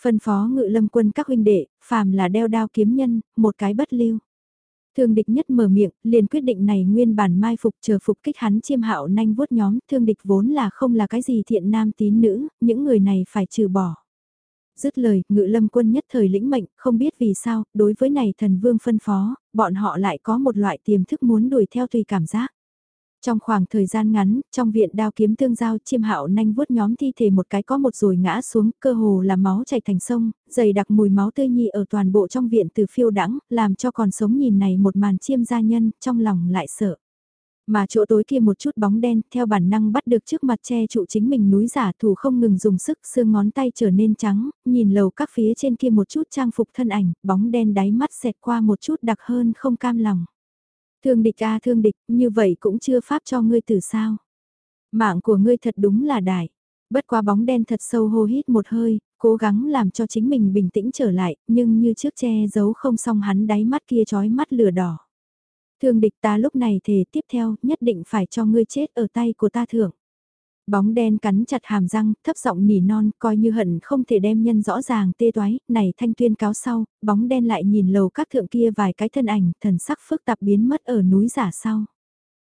Phân phó ngự lâm quân các huynh đệ, phàm là đeo đao kiếm nhân, một cái bất lưu. Thương địch nhất mở miệng, liền quyết định này nguyên bản mai phục chờ phục kích hắn chiêm hạo nanh vuốt nhóm, thương địch vốn là không là cái gì thiện nam tín nữ, những người này phải trừ bỏ. Dứt lời, ngự lâm quân nhất thời lĩnh mệnh, không biết vì sao, đối với này thần vương phân phó, bọn họ lại có một loại tiềm thức muốn đuổi theo tùy cảm giác. Trong khoảng thời gian ngắn, trong viện đao kiếm tương giao chiêm hạo nanh vuốt nhóm thi thể một cái có một rồi ngã xuống, cơ hồ là máu chảy thành sông, dày đặc mùi máu tươi nhị ở toàn bộ trong viện từ phiêu đãng làm cho còn sống nhìn này một màn chiêm gia nhân, trong lòng lại sợ. Mà chỗ tối kia một chút bóng đen, theo bản năng bắt được trước mặt che trụ chính mình núi giả thủ không ngừng dùng sức, xương ngón tay trở nên trắng, nhìn lầu các phía trên kia một chút trang phục thân ảnh, bóng đen đáy mắt xẹt qua một chút đặc hơn không cam lòng. Thương địch a thương địch, như vậy cũng chưa pháp cho ngươi từ sao. Mạng của ngươi thật đúng là đại. Bất quá bóng đen thật sâu hô hít một hơi, cố gắng làm cho chính mình bình tĩnh trở lại, nhưng như trước che giấu không xong hắn đáy mắt kia trói mắt lửa đỏ. Thương địch ta lúc này thề tiếp theo, nhất định phải cho ngươi chết ở tay của ta thưởng. Bóng đen cắn chặt hàm răng, thấp giọng nỉ non, coi như hận không thể đem nhân rõ ràng tê toái, này thanh tuyên cáo sau, bóng đen lại nhìn lầu các thượng kia vài cái thân ảnh, thần sắc phức tạp biến mất ở núi giả sau.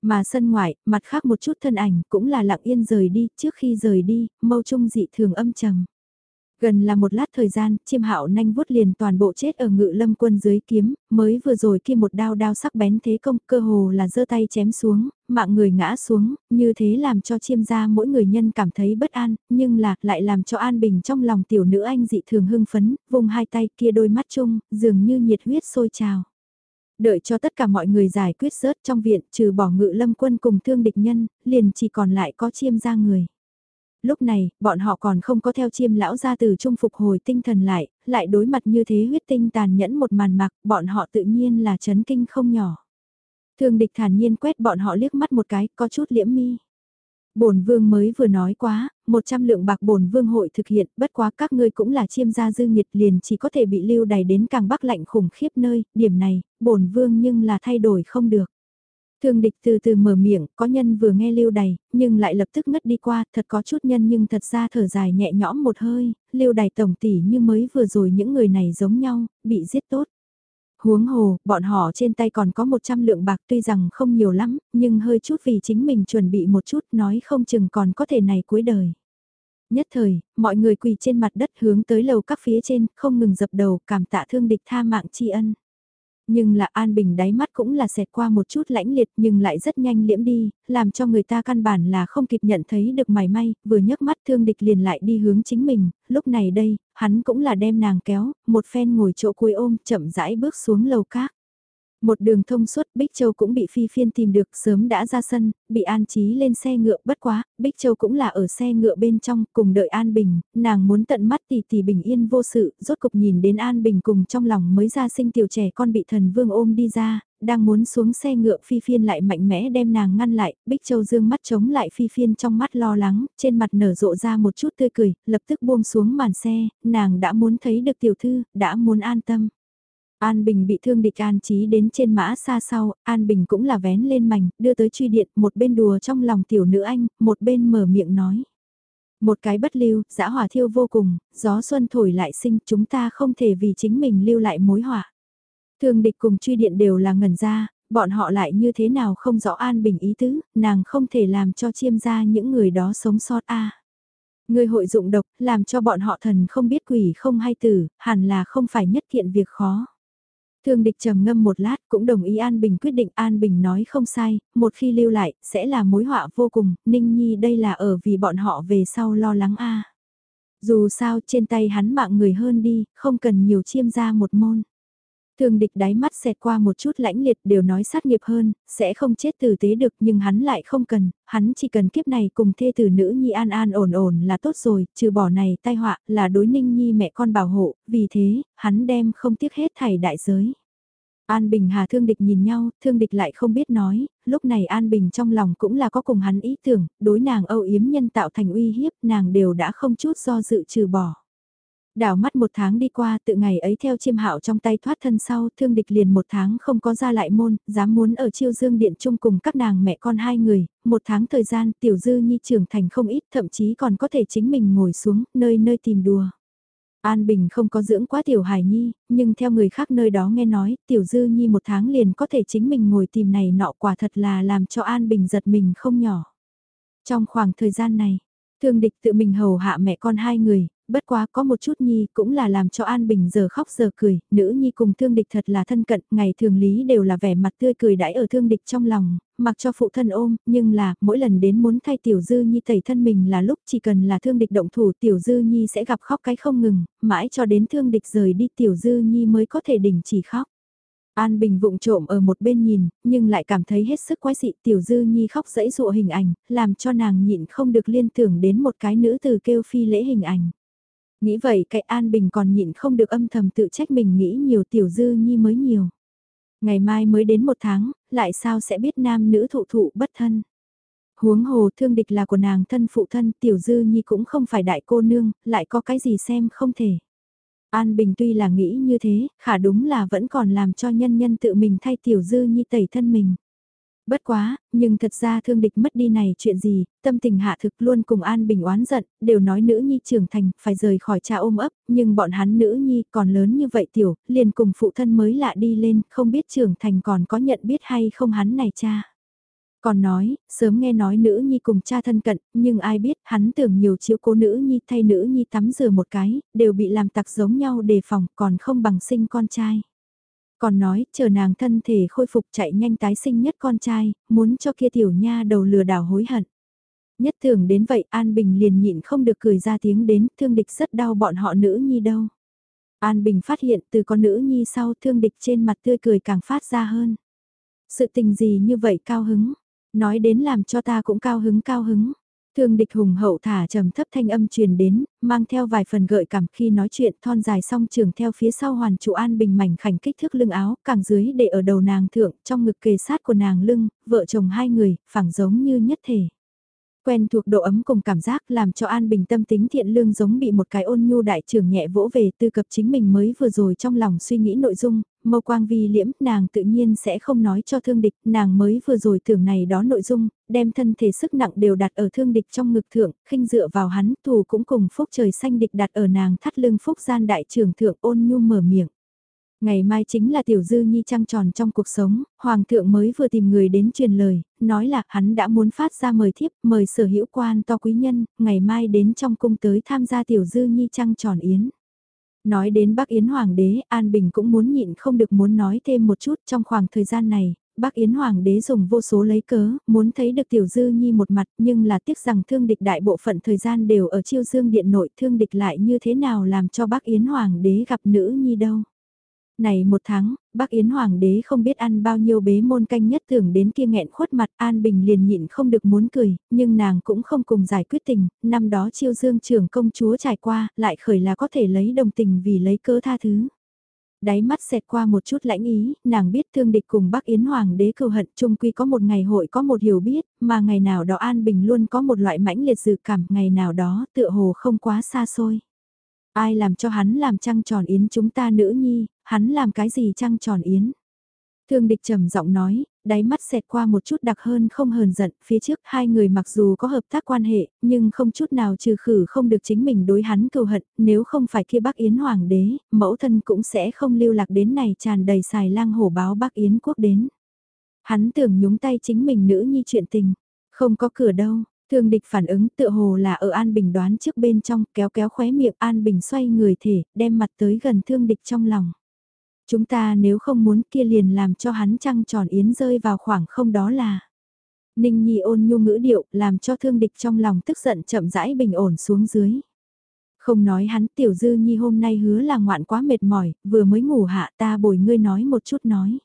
Mà sân ngoại, mặt khác một chút thân ảnh cũng là lặng yên rời đi, trước khi rời đi, mâu trung dị thường âm trầm. Gần là một lát thời gian, chiêm hạo nanh vuốt liền toàn bộ chết ở ngự lâm quân dưới kiếm, mới vừa rồi kia một đao đao sắc bén thế công cơ hồ là giơ tay chém xuống, mạng người ngã xuống, như thế làm cho chiêm gia mỗi người nhân cảm thấy bất an, nhưng là lại làm cho an bình trong lòng tiểu nữ anh dị thường hưng phấn, vùng hai tay kia đôi mắt chung, dường như nhiệt huyết sôi trào. Đợi cho tất cả mọi người giải quyết rớt trong viện trừ bỏ ngự lâm quân cùng thương địch nhân, liền chỉ còn lại có chiêm gia người. Lúc này, bọn họ còn không có theo chiêm lão ra từ trung phục hồi tinh thần lại, lại đối mặt như thế huyết tinh tàn nhẫn một màn mặc, bọn họ tự nhiên là chấn kinh không nhỏ. Thương địch thản nhiên quét bọn họ liếc mắt một cái, có chút liễm mi. Bổn vương mới vừa nói quá, 100 lượng bạc bổn vương hội thực hiện, bất quá các ngươi cũng là chiêm gia dư nghiệt liền chỉ có thể bị lưu đày đến càng bắc lạnh khủng khiếp nơi, điểm này, bổn vương nhưng là thay đổi không được. Thương địch từ từ mở miệng, có nhân vừa nghe lưu đày, nhưng lại lập tức ngất đi qua, thật có chút nhân nhưng thật ra thở dài nhẹ nhõm một hơi, lưu đày tổng tỷ như mới vừa rồi những người này giống nhau, bị giết tốt. Huống hồ, bọn họ trên tay còn có 100 lượng bạc tuy rằng không nhiều lắm, nhưng hơi chút vì chính mình chuẩn bị một chút nói không chừng còn có thể này cuối đời. Nhất thời, mọi người quỳ trên mặt đất hướng tới lầu các phía trên, không ngừng dập đầu cảm tạ thương địch tha mạng tri ân nhưng là An Bình đáy mắt cũng là xẹt qua một chút lãnh liệt nhưng lại rất nhanh liễm đi, làm cho người ta căn bản là không kịp nhận thấy được mày may, vừa nhấc mắt thương địch liền lại đi hướng chính mình, lúc này đây, hắn cũng là đem nàng kéo, một phen ngồi chỗ cuối ôm, chậm rãi bước xuống lầu cát. Một đường thông suốt Bích Châu cũng bị Phi Phiên tìm được sớm đã ra sân, bị an trí lên xe ngựa bất quá, Bích Châu cũng là ở xe ngựa bên trong cùng đợi An Bình, nàng muốn tận mắt tỷ tỷ bình yên vô sự, rốt cục nhìn đến An Bình cùng trong lòng mới ra sinh tiểu trẻ con bị thần vương ôm đi ra, đang muốn xuống xe ngựa Phi Phiên lại mạnh mẽ đem nàng ngăn lại, Bích Châu dương mắt chống lại Phi Phiên trong mắt lo lắng, trên mặt nở rộ ra một chút tươi cười, lập tức buông xuống màn xe, nàng đã muốn thấy được tiểu thư, đã muốn an tâm. An Bình bị thương địch an trí đến trên mã xa sau, An Bình cũng là vén lên mảnh, đưa tới truy điện, một bên đùa trong lòng tiểu nữ anh, một bên mở miệng nói. Một cái bất lưu, dã hỏa thiêu vô cùng, gió xuân thổi lại sinh, chúng ta không thể vì chính mình lưu lại mối hỏa Thương địch cùng truy điện đều là ngẩn ra, bọn họ lại như thế nào không rõ An Bình ý tứ, nàng không thể làm cho chiêm ra những người đó sống sót a. Người hội dụng độc, làm cho bọn họ thần không biết quỷ không hay tử, hẳn là không phải nhất kiện việc khó. Thương địch trầm ngâm một lát cũng đồng ý An Bình quyết định. An Bình nói không sai, một khi lưu lại, sẽ là mối họa vô cùng, Ninh Nhi đây là ở vì bọn họ về sau lo lắng a. Dù sao trên tay hắn mạng người hơn đi, không cần nhiều chiêm ra một môn. Thương địch đáy mắt xẹt qua một chút lãnh liệt đều nói sát nghiệp hơn, sẽ không chết tử tế được nhưng hắn lại không cần, hắn chỉ cần kiếp này cùng thê tử nữ nhi an an ổn ổn là tốt rồi, trừ bỏ này tai họa là đối ninh nhi mẹ con bảo hộ, vì thế, hắn đem không tiếc hết thảy đại giới. An Bình Hà Thương Địch nhìn nhau, Thương Địch lại không biết nói, lúc này An Bình trong lòng cũng là có cùng hắn ý tưởng, đối nàng âu yếm nhân tạo thành uy hiếp, nàng đều đã không chút do dự trừ bỏ. Đảo mắt một tháng đi qua tự ngày ấy theo chiêm hạo trong tay thoát thân sau thương địch liền một tháng không có ra lại môn, dám muốn ở chiêu dương điện chung cùng các nàng mẹ con hai người, một tháng thời gian tiểu dư nhi trưởng thành không ít thậm chí còn có thể chính mình ngồi xuống nơi nơi tìm đùa. An Bình không có dưỡng quá tiểu hài nhi, nhưng theo người khác nơi đó nghe nói, tiểu dư nhi một tháng liền có thể chính mình ngồi tìm này nọ quả thật là làm cho An Bình giật mình không nhỏ. Trong khoảng thời gian này, thương địch tự mình hầu hạ mẹ con hai người, bất quá có một chút nhi cũng là làm cho An Bình giờ khóc giờ cười, nữ nhi cùng thương địch thật là thân cận, ngày thường lý đều là vẻ mặt tươi cười đãi ở thương địch trong lòng, mặc cho phụ thân ôm, nhưng là, mỗi lần đến muốn thay tiểu dư nhi tẩy thân mình là lúc chỉ cần là thương địch động thủ tiểu dư nhi sẽ gặp khóc cái không ngừng, mãi cho đến thương địch rời đi tiểu dư nhi mới có thể đình chỉ khóc. An Bình vụng trộm ở một bên nhìn, nhưng lại cảm thấy hết sức quái dị tiểu dư nhi khóc dẫy dụa hình ảnh, làm cho nàng nhịn không được liên tưởng đến một cái nữ từ kêu phi lễ hình ảnh. Nghĩ vậy cái An Bình còn nhịn không được âm thầm tự trách mình nghĩ nhiều tiểu dư nhi mới nhiều. Ngày mai mới đến một tháng, lại sao sẽ biết nam nữ thụ thụ bất thân. Huống hồ thương địch là của nàng thân phụ thân, tiểu dư nhi cũng không phải đại cô nương, lại có cái gì xem không thể. An Bình tuy là nghĩ như thế, khả đúng là vẫn còn làm cho nhân nhân tự mình thay tiểu dư nhi tẩy thân mình. Bất quá, nhưng thật ra thương địch mất đi này chuyện gì, tâm tình hạ thực luôn cùng An Bình oán giận, đều nói nữ nhi trưởng thành, phải rời khỏi cha ôm ấp, nhưng bọn hắn nữ nhi còn lớn như vậy tiểu, liền cùng phụ thân mới lạ đi lên, không biết trưởng thành còn có nhận biết hay không hắn này cha. Còn nói, sớm nghe nói nữ nhi cùng cha thân cận, nhưng ai biết hắn tưởng nhiều chiếu cố nữ nhi thay nữ nhi tắm rửa một cái, đều bị làm tặc giống nhau đề phòng còn không bằng sinh con trai. Còn nói, chờ nàng thân thể khôi phục chạy nhanh tái sinh nhất con trai, muốn cho kia tiểu nha đầu lừa đảo hối hận. Nhất tưởng đến vậy An Bình liền nhịn không được cười ra tiếng đến, thương địch rất đau bọn họ nữ nhi đâu. An Bình phát hiện từ con nữ nhi sau thương địch trên mặt tươi cười càng phát ra hơn. Sự tình gì như vậy cao hứng, nói đến làm cho ta cũng cao hứng cao hứng. Thương địch hùng hậu thả trầm thấp thanh âm truyền đến, mang theo vài phần gợi cảm khi nói chuyện thon dài song trường theo phía sau hoàn trụ an bình mảnh khảnh kích thước lưng áo, càng dưới để ở đầu nàng thượng, trong ngực kề sát của nàng lưng, vợ chồng hai người, phẳng giống như nhất thể. Quen thuộc độ ấm cùng cảm giác làm cho An Bình tâm tính thiện lương giống bị một cái ôn nhu đại trưởng nhẹ vỗ về tư cập chính mình mới vừa rồi trong lòng suy nghĩ nội dung, mâu quang vi liễm, nàng tự nhiên sẽ không nói cho thương địch, nàng mới vừa rồi tưởng này đó nội dung, đem thân thể sức nặng đều đặt ở thương địch trong ngực thượng, khinh dựa vào hắn, thù cũng cùng phúc trời xanh địch đặt ở nàng thắt lưng phúc gian đại trưởng thượng ôn nhu mở miệng. Ngày mai chính là tiểu dư nhi trăng tròn trong cuộc sống, hoàng thượng mới vừa tìm người đến truyền lời, nói là hắn đã muốn phát ra mời thiếp, mời sở hữu quan to quý nhân, ngày mai đến trong cung tới tham gia tiểu dư nhi trăng tròn yến. Nói đến bác Yến Hoàng đế, An Bình cũng muốn nhịn không được muốn nói thêm một chút trong khoảng thời gian này, bác Yến Hoàng đế dùng vô số lấy cớ, muốn thấy được Tiểu Dư Nhi một mặt nhưng là tiếc rằng thương địch đại bộ phận thời gian đều ở chiêu dương điện nội thương địch lại như thế nào làm cho bác Yến Hoàng đế gặp nữ Nhi đâu. Này một tháng, bác Yến Hoàng đế không biết ăn bao nhiêu bế môn canh nhất tưởng đến kia nghẹn khuất mặt An Bình liền nhịn không được muốn cười, nhưng nàng cũng không cùng giải quyết tình, năm đó chiêu dương trưởng công chúa trải qua, lại khởi là có thể lấy đồng tình vì lấy cơ tha thứ. Đáy mắt xẹt qua một chút lãnh ý, nàng biết thương địch cùng bác Yến Hoàng đế cừu hận chung quy có một ngày hội có một hiểu biết, mà ngày nào đó An Bình luôn có một loại mãnh liệt dự cảm, ngày nào đó tựa hồ không quá xa xôi. Ai làm cho hắn làm trăng tròn yến chúng ta nữ nhi, hắn làm cái gì trăng tròn yến. Thương địch trầm giọng nói, đáy mắt xẹt qua một chút đặc hơn không hờn giận, phía trước hai người mặc dù có hợp tác quan hệ, nhưng không chút nào trừ khử không được chính mình đối hắn cầu hận, nếu không phải kia bác Yến Hoàng đế, mẫu thân cũng sẽ không lưu lạc đến này tràn đầy xài lang hổ báo bác Yến quốc đến. Hắn tưởng nhúng tay chính mình nữ nhi chuyện tình, không có cửa đâu, Thương địch phản ứng tựa hồ là ở An Bình đoán trước bên trong kéo kéo khóe miệng An Bình xoay người thể, đem mặt tới gần thương địch trong lòng. Chúng ta nếu không muốn kia liền làm cho hắn trăng tròn yến rơi vào khoảng không đó là. Ninh Nhi ôn nhu ngữ điệu làm cho thương địch trong lòng tức giận chậm rãi bình ổn xuống dưới. Không nói hắn tiểu dư nhi hôm nay hứa là ngoạn quá mệt mỏi, vừa mới ngủ hạ ta bồi ngươi nói một chút nói.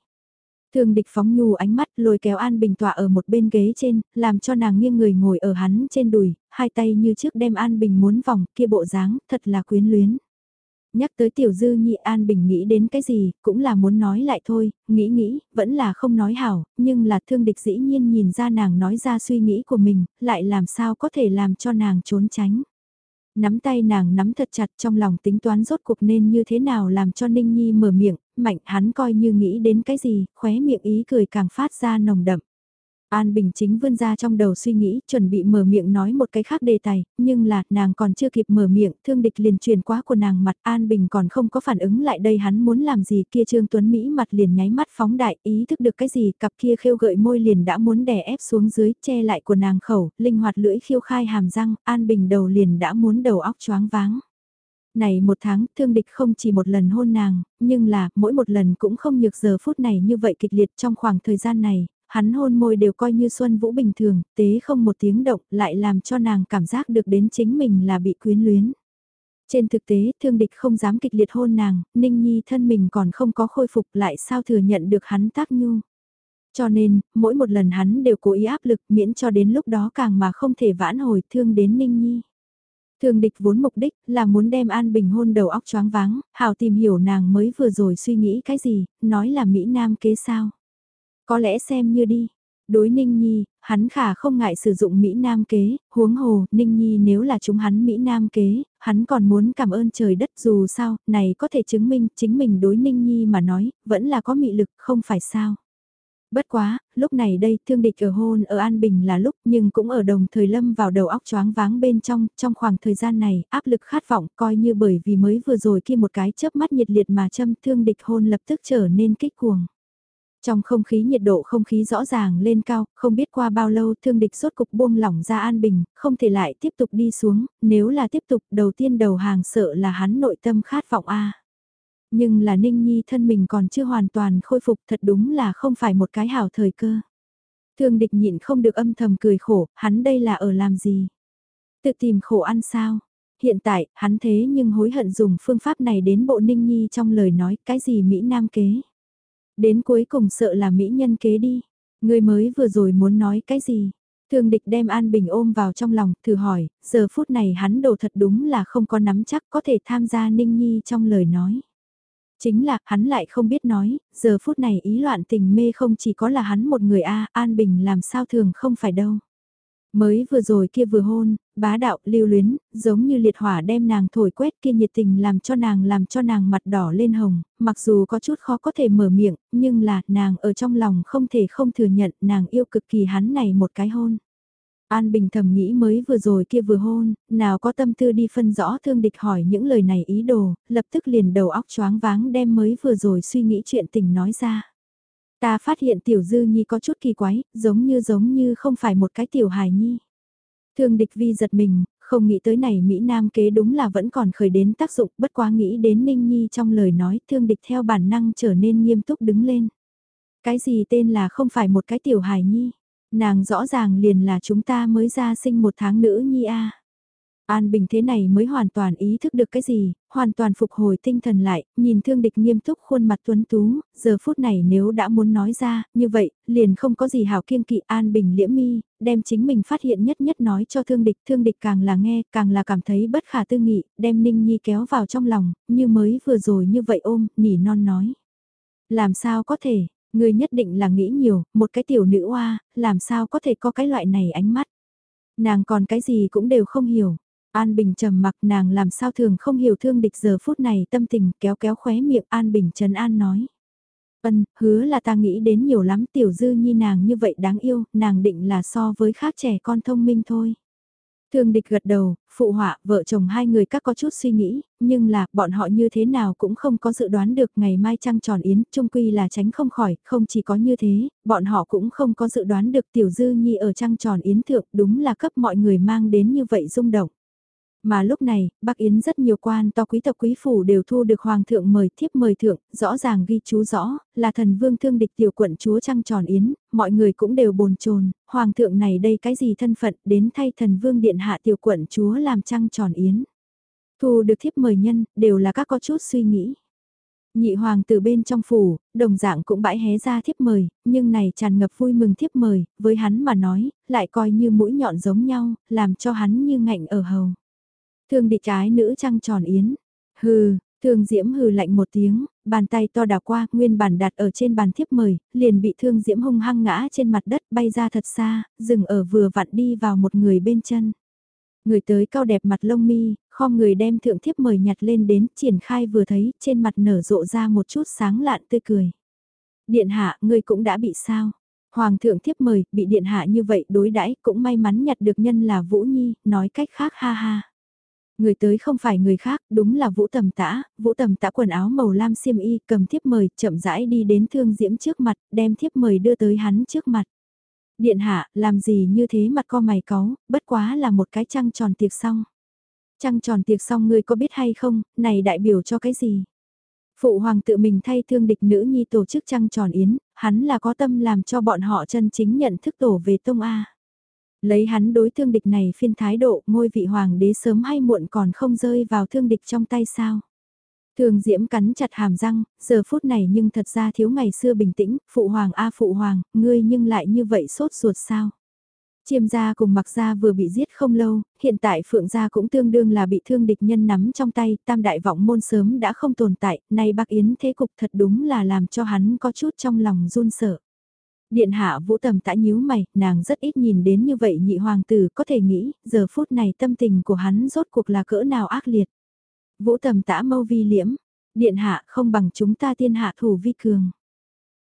Thương địch phóng nhu ánh mắt lôi kéo An Bình tọa ở một bên ghế trên, làm cho nàng nghiêng người ngồi ở hắn trên đùi, hai tay như trước đem An Bình muốn vòng kia bộ dáng, thật là quyến luyến. Nhắc tới tiểu dư nhị An Bình nghĩ đến cái gì, cũng là muốn nói lại thôi, nghĩ nghĩ, vẫn là không nói hảo, nhưng là thương địch dĩ nhiên nhìn ra nàng nói ra suy nghĩ của mình, lại làm sao có thể làm cho nàng trốn tránh. Nắm tay nàng nắm thật chặt trong lòng tính toán rốt cuộc nên như thế nào làm cho Ninh Nhi mở miệng, mạnh hắn coi như nghĩ đến cái gì, khóe miệng ý cười càng phát ra nồng đậm. An Bình chính vươn ra trong đầu suy nghĩ, chuẩn bị mở miệng nói một cái khác đề tài, nhưng là, nàng còn chưa kịp mở miệng, thương địch liền truyền quá của nàng mặt, An Bình còn không có phản ứng lại đây hắn muốn làm gì kia Trương Tuấn Mỹ mặt liền nháy mắt phóng đại, ý thức được cái gì, cặp kia khêu gợi môi liền đã muốn đè ép xuống dưới, che lại của nàng khẩu, linh hoạt lưỡi khiêu khai hàm răng, An Bình đầu liền đã muốn đầu óc choáng váng. Này một tháng, thương địch không chỉ một lần hôn nàng, nhưng là, mỗi một lần cũng không nhược giờ phút này như vậy kịch liệt trong khoảng thời gian này, hắn hôn môi đều coi như Xuân Vũ bình thường, tế không một tiếng động lại làm cho nàng cảm giác được đến chính mình là bị quyến luyến. Trên thực tế, thương địch không dám kịch liệt hôn nàng, Ninh Nhi thân mình còn không có khôi phục lại sao thừa nhận được hắn tác nhu. Cho nên, mỗi một lần hắn đều cố ý áp lực miễn cho đến lúc đó càng mà không thể vãn hồi thương đến Ninh Nhi thường địch vốn mục đích là muốn đem An Bình hôn đầu óc choáng váng, hào tìm hiểu nàng mới vừa rồi suy nghĩ cái gì, nói là Mỹ Nam kế sao. Có lẽ xem như đi. Đối Ninh Nhi, hắn khả không ngại sử dụng Mỹ Nam kế, huống hồ, Ninh Nhi nếu là chúng hắn Mỹ Nam kế, hắn còn muốn cảm ơn trời đất dù sao, này có thể chứng minh chính mình đối Ninh Nhi mà nói, vẫn là có mị lực, không phải sao. Bất quá, lúc này đây thương địch ở hôn ở An Bình là lúc nhưng cũng ở đồng thời lâm vào đầu óc choáng váng bên trong, trong khoảng thời gian này áp lực khát vọng coi như bởi vì mới vừa rồi khi một cái chớp mắt nhiệt liệt mà châm thương địch hôn lập tức trở nên kích cuồng. Trong không khí nhiệt độ không khí rõ ràng lên cao, không biết qua bao lâu thương địch sốt cục buông lỏng ra an bình, không thể lại tiếp tục đi xuống, nếu là tiếp tục đầu tiên đầu hàng sợ là hắn nội tâm khát vọng a nhưng là Ninh Nhi thân mình còn chưa hoàn toàn khôi phục thật đúng là không phải một cái hảo thời cơ. Thương địch nhịn không được âm thầm cười khổ, hắn đây là ở làm gì? Tự tìm khổ ăn sao? Hiện tại, hắn thế nhưng hối hận dùng phương pháp này đến bộ Ninh Nhi trong lời nói cái gì Mỹ Nam kế. Đến cuối cùng sợ là mỹ nhân kế đi. Người mới vừa rồi muốn nói cái gì? Thương địch đem An Bình ôm vào trong lòng, thử hỏi, giờ phút này hắn đồ thật đúng là không có nắm chắc có thể tham gia Ninh Nhi trong lời nói. Chính là, hắn lại không biết nói, giờ phút này ý loạn tình mê không chỉ có là hắn một người a An Bình làm sao thường không phải đâu. Mới vừa rồi kia vừa hôn, bá đạo, lưu luyến, giống như liệt hỏa đem nàng thổi quét kia nhiệt tình làm cho nàng làm cho nàng mặt đỏ lên hồng, mặc dù có chút khó có thể mở miệng, nhưng là nàng ở trong lòng không thể không thừa nhận nàng yêu cực kỳ hắn này một cái hôn. An Bình thầm nghĩ mới vừa rồi kia vừa hôn, nào có tâm tư đi phân rõ thương địch hỏi những lời này ý đồ, lập tức liền đầu óc choáng váng đem mới vừa rồi suy nghĩ chuyện tình nói ra. Ta phát hiện tiểu dư nhi có chút kỳ quái, giống như giống như không phải một cái tiểu hài nhi. Thương địch vi giật mình, không nghĩ tới này Mỹ Nam kế đúng là vẫn còn khởi đến tác dụng, bất quá nghĩ đến Ninh Nhi trong lời nói thương địch theo bản năng trở nên nghiêm túc đứng lên. Cái gì tên là không phải một cái tiểu hài nhi, nàng rõ ràng liền là chúng ta mới ra sinh một tháng nữ nhi a. An Bình thế này mới hoàn toàn ý thức được cái gì, hoàn toàn phục hồi tinh thần lại, nhìn thương địch nghiêm túc khuôn mặt tuấn tú, giờ phút này nếu đã muốn nói ra, như vậy, liền không có gì hảo kiêng kỵ An Bình liễm mi, đem chính mình phát hiện nhất nhất nói cho thương địch, thương địch càng là nghe, càng là cảm thấy bất khả tư nghị, đem Ninh Nhi kéo vào trong lòng, như mới vừa rồi như vậy ôm, nỉ non nói. Làm sao có thể, người nhất định là nghĩ nhiều, một cái tiểu nữ oa, làm sao có thể có cái loại này ánh mắt. Nàng còn cái gì cũng đều không hiểu. An Bình trầm mặc nàng làm sao thường không hiểu thương địch giờ phút này tâm tình kéo kéo khóe miệng An Bình trấn an nói. Ân, hứa là ta nghĩ đến nhiều lắm tiểu dư nhi nàng như vậy đáng yêu, nàng định là so với khác trẻ con thông minh thôi. Thương địch gật đầu, phụ họa, vợ chồng hai người các có chút suy nghĩ, nhưng là, bọn họ như thế nào cũng không có dự đoán được ngày mai trăng tròn yến, trung quy là tránh không khỏi, không chỉ có như thế, bọn họ cũng không có dự đoán được tiểu dư nhi ở trăng tròn yến thượng, đúng là cấp mọi người mang đến như vậy rung động. Mà lúc này, Bắc Yến rất nhiều quan to quý tộc quý phủ đều thu được Hoàng thượng mời thiếp mời thượng, rõ ràng ghi chú rõ, là thần vương thương địch tiểu quận chúa trăng tròn Yến, mọi người cũng đều bồn chồn Hoàng thượng này đây cái gì thân phận đến thay thần vương điện hạ tiểu quận chúa làm trăng tròn Yến. Thu được thiếp mời nhân, đều là các có chút suy nghĩ. Nhị hoàng từ bên trong phủ, đồng dạng cũng bãi hé ra thiếp mời, nhưng này tràn ngập vui mừng thiếp mời, với hắn mà nói, lại coi như mũi nhọn giống nhau, làm cho hắn như ngạnh ở hầu. Thương địch trái nữ trăng tròn yến. Hừ, thương diễm hừ lạnh một tiếng, bàn tay to đào qua, nguyên bản đặt ở trên bàn thiếp mời, liền bị thương diễm hung hăng ngã trên mặt đất bay ra thật xa, dừng ở vừa vặn đi vào một người bên chân. Người tới cao đẹp mặt lông mi, khom người đem thượng thiếp mời nhặt lên đến, triển khai vừa thấy, trên mặt nở rộ ra một chút sáng lạn tươi cười. Điện hạ, người cũng đã bị sao? Hoàng thượng thiếp mời, bị điện hạ như vậy đối đãi cũng may mắn nhặt được nhân là Vũ Nhi, nói cách khác ha ha. Người tới không phải người khác, đúng là Vũ Tầm Tã, Vũ Tầm Tã quần áo màu lam xiêm y, cầm thiếp mời, chậm rãi đi đến Thương Diễm trước mặt, đem thiếp mời đưa tới hắn trước mặt. Điện hạ, làm gì như thế mặt co mày cáu, bất quá là một cái trăng tròn tiệc xong. Trăng tròn tiệc xong ngươi có biết hay không, này đại biểu cho cái gì? Phụ hoàng tự mình thay thương địch nữ nhi tổ chức trăng tròn yến, hắn là có tâm làm cho bọn họ chân chính nhận thức tổ về tông A. Lấy hắn đối thương địch này phiên thái độ, ngôi vị hoàng đế sớm hay muộn còn không rơi vào thương địch trong tay sao. Thường diễm cắn chặt hàm răng, giờ phút này nhưng thật ra thiếu ngày xưa bình tĩnh, phụ hoàng a à, phụ hoàng, ngươi nhưng lại như vậy sốt ruột sao. Chiêm gia cùng mặc gia vừa bị giết không lâu, hiện tại phượng gia cũng tương đương là bị thương địch nhân nắm trong tay, tam đại vọng môn sớm đã không tồn tại, nay bác Yến thế cục thật đúng là làm cho hắn có chút trong lòng run sợ. Điện hạ vũ tầm tã nhíu mày, nàng rất ít nhìn đến như vậy nhị hoàng tử có thể nghĩ, giờ phút này tâm tình của hắn rốt cuộc là cỡ nào ác liệt. Vũ tầm tã mâu vi liễm, điện hạ không bằng chúng ta tiên hạ thủ vi cường.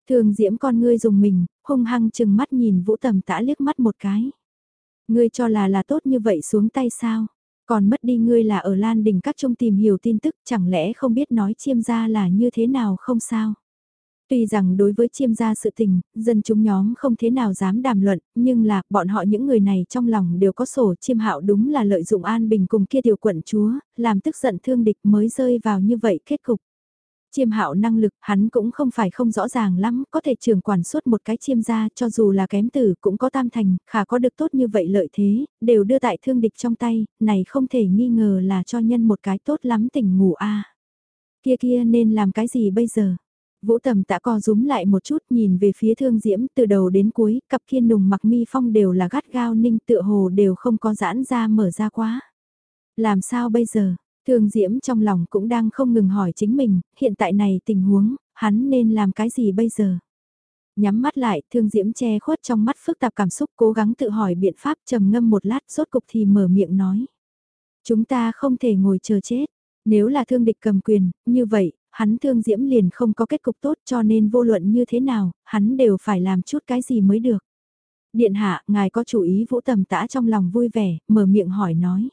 Thường diễm con ngươi dùng mình, hung hăng chừng mắt nhìn vũ tầm tã liếc mắt một cái. Ngươi cho là là tốt như vậy xuống tay sao? Còn mất đi ngươi là ở Lan Đình các trung tìm hiểu tin tức chẳng lẽ không biết nói chiêm ra là như thế nào không sao? Tuy rằng đối với chiêm gia sự tình, dân chúng nhóm không thế nào dám đàm luận, nhưng là bọn họ những người này trong lòng đều có sổ chiêm hạo đúng là lợi dụng an bình cùng kia tiểu quận chúa, làm tức giận thương địch mới rơi vào như vậy kết cục. Chiêm hạo năng lực hắn cũng không phải không rõ ràng lắm, có thể trưởng quản suốt một cái chiêm gia cho dù là kém tử cũng có tam thành, khả có được tốt như vậy lợi thế, đều đưa tại thương địch trong tay, này không thể nghi ngờ là cho nhân một cái tốt lắm tỉnh ngủ a Kia kia nên làm cái gì bây giờ? Vũ tầm đã co rúm lại một chút nhìn về phía thương diễm từ đầu đến cuối, cặp kiên nùng mặc mi phong đều là gắt gao ninh tựa hồ đều không có giãn ra mở ra quá. Làm sao bây giờ? Thương diễm trong lòng cũng đang không ngừng hỏi chính mình, hiện tại này tình huống, hắn nên làm cái gì bây giờ? Nhắm mắt lại, thương diễm che khuất trong mắt phức tạp cảm xúc cố gắng tự hỏi biện pháp trầm ngâm một lát rốt cục thì mở miệng nói. Chúng ta không thể ngồi chờ chết. Nếu là thương địch cầm quyền, như vậy, hắn thương diễm liền không có kết cục tốt cho nên vô luận như thế nào, hắn đều phải làm chút cái gì mới được. Điện hạ, ngài có chủ ý vũ tầm tã trong lòng vui vẻ, mở miệng hỏi nói.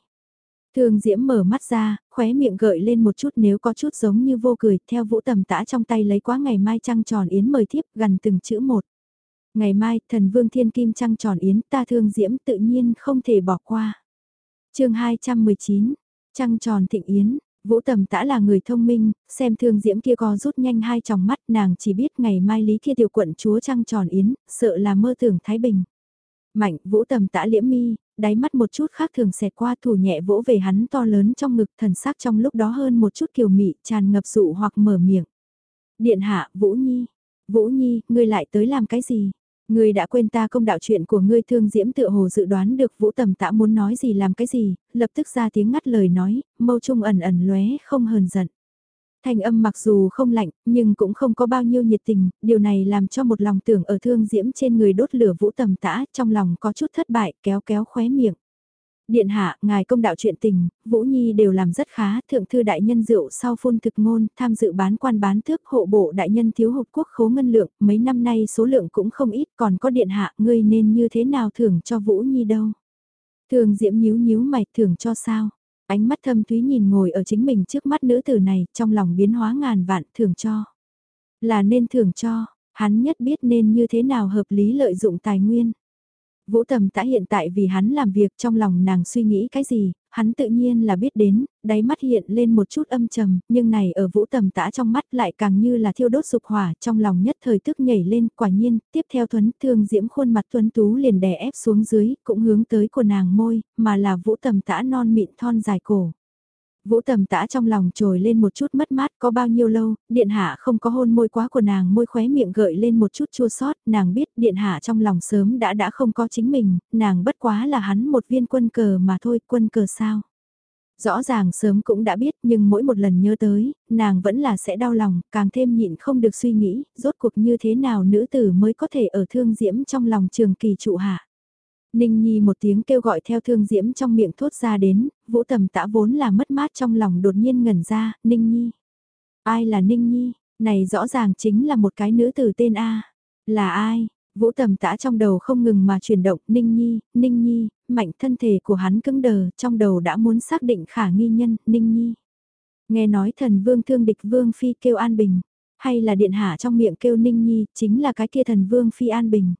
Thương diễm mở mắt ra, khóe miệng gợi lên một chút nếu có chút giống như vô cười, theo vũ tầm tã trong tay lấy quá ngày mai trăng tròn yến mời thiếp gần từng chữ một. Ngày mai, thần vương thiên kim trăng tròn yến ta thương diễm tự nhiên không thể bỏ qua. chương 219, trăng tròn thịnh yến, Vũ tầm tã là người thông minh, xem thương diễm kia co rút nhanh hai tròng mắt nàng chỉ biết ngày mai lý kia tiểu quận chúa trăng tròn yến, sợ là mơ tưởng Thái Bình. Mạnh, vũ tầm tã liễm mi, đáy mắt một chút khác thường xẹt qua thủ nhẹ vỗ về hắn to lớn trong ngực thần sắc trong lúc đó hơn một chút kiều mị tràn ngập dụ hoặc mở miệng. Điện hạ, Vũ Nhi, Vũ Nhi, ngươi lại tới làm cái gì? Ngươi đã quên ta công đạo chuyện của ngươi thương diễm tựa hồ dự đoán được vũ tầm tã muốn nói gì làm cái gì, lập tức ra tiếng ngắt lời nói, mâu trung ẩn ẩn lóe không hờn giận. Thanh âm mặc dù không lạnh, nhưng cũng không có bao nhiêu nhiệt tình, điều này làm cho một lòng tưởng ở thương diễm trên người đốt lửa vũ tầm tã, trong lòng có chút thất bại, kéo kéo khóe miệng. Điện hạ, ngài công đạo chuyện tình, Vũ Nhi đều làm rất khá, thượng thư đại nhân rượu sau phun thực ngôn, tham dự bán quan bán thước hộ bộ đại nhân thiếu hụt quốc khố ngân lượng, mấy năm nay số lượng cũng không ít, còn có điện hạ, ngươi nên như thế nào thưởng cho Vũ Nhi đâu. Thường diễm nhíu nhíu mày thưởng cho sao? Ánh mắt thâm thúy nhìn ngồi ở chính mình trước mắt nữ tử này, trong lòng biến hóa ngàn vạn thưởng cho. Là nên thưởng cho, hắn nhất biết nên như thế nào hợp lý lợi dụng tài nguyên. Vũ Tầm Tã hiện tại vì hắn làm việc trong lòng nàng suy nghĩ cái gì, hắn tự nhiên là biết đến, đáy mắt hiện lên một chút âm trầm, nhưng này ở Vũ Tầm Tã trong mắt lại càng như là thiêu đốt dục hỏa, trong lòng nhất thời tức nhảy lên, quả nhiên, tiếp theo Thuấn Thương Diễm khuôn mặt Tuấn Tú liền đè ép xuống dưới, cũng hướng tới của nàng môi, mà là Vũ Tầm Tã non mịn thon dài cổ. Vũ tầm tã trong lòng trồi lên một chút mất mát có bao nhiêu lâu, điện hạ không có hôn môi quá của nàng môi khóe miệng gợi lên một chút chua sót, nàng biết điện hạ trong lòng sớm đã đã không có chính mình, nàng bất quá là hắn một viên quân cờ mà thôi, quân cờ sao. Rõ ràng sớm cũng đã biết nhưng mỗi một lần nhớ tới, nàng vẫn là sẽ đau lòng, càng thêm nhịn không được suy nghĩ, rốt cuộc như thế nào nữ tử mới có thể ở thương diễm trong lòng trường kỳ trụ hạ. Ninh Nhi một tiếng kêu gọi theo thương diễm trong miệng thốt ra đến, vũ tầm tã vốn là mất mát trong lòng đột nhiên ngẩn ra, Ninh Nhi. Ai là Ninh Nhi? Này rõ ràng chính là một cái nữ tử tên A. Là ai? Vũ tầm tã trong đầu không ngừng mà chuyển động, Ninh Nhi, Ninh Nhi, mạnh thân thể của hắn cứng đờ, trong đầu đã muốn xác định khả nghi nhân, Ninh Nhi. Nghe nói thần vương thương địch vương phi kêu an bình, hay là điện hạ trong miệng kêu Ninh Nhi, chính là cái kia thần vương phi an bình.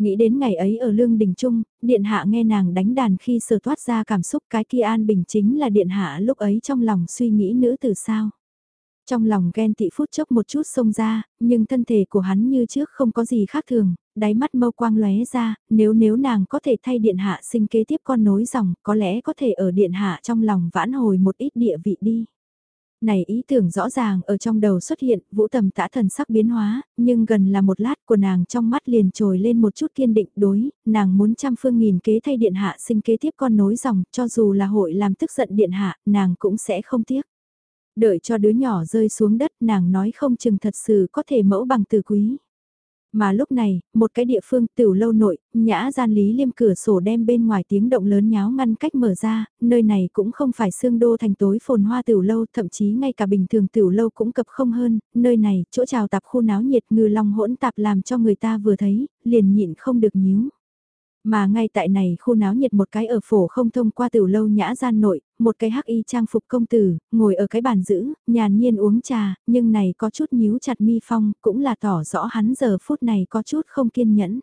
Nghĩ đến ngày ấy ở Lương Đình Trung, Điện Hạ nghe nàng đánh đàn khi sờ thoát ra cảm xúc cái kia an bình chính là Điện Hạ lúc ấy trong lòng suy nghĩ nữ từ sao. Trong lòng ghen tị phút chốc một chút xông ra, nhưng thân thể của hắn như trước không có gì khác thường, đáy mắt mâu quang lóe ra, nếu nếu nàng có thể thay Điện Hạ sinh kế tiếp con nối dòng, có lẽ có thể ở Điện Hạ trong lòng vãn hồi một ít địa vị đi. Này ý tưởng rõ ràng ở trong đầu xuất hiện, vũ tầm tã thần sắc biến hóa, nhưng gần là một lát của nàng trong mắt liền trồi lên một chút kiên định đối, nàng muốn trăm phương nghìn kế thay điện hạ sinh kế tiếp con nối dòng, cho dù là hội làm tức giận điện hạ, nàng cũng sẽ không tiếc. Đợi cho đứa nhỏ rơi xuống đất nàng nói không chừng thật sự có thể mẫu bằng từ quý. Mà lúc này, một cái địa phương tiểu lâu nội, nhã gian lý liêm cửa sổ đem bên ngoài tiếng động lớn nháo ngăn cách mở ra, nơi này cũng không phải xương đô thành tối phồn hoa tiểu lâu, thậm chí ngay cả bình thường tiểu lâu cũng cập không hơn, nơi này, chỗ trào tạp khu náo nhiệt ngư long hỗn tạp làm cho người ta vừa thấy, liền nhịn không được nhíu. Mà ngay tại này khu náo nhiệt một cái ở phổ không thông qua tiểu lâu nhã gian nội, một cái hắc y trang phục công tử, ngồi ở cái bàn giữ, nhàn nhiên uống trà, nhưng này có chút nhíu chặt mi phong, cũng là tỏ rõ hắn giờ phút này có chút không kiên nhẫn.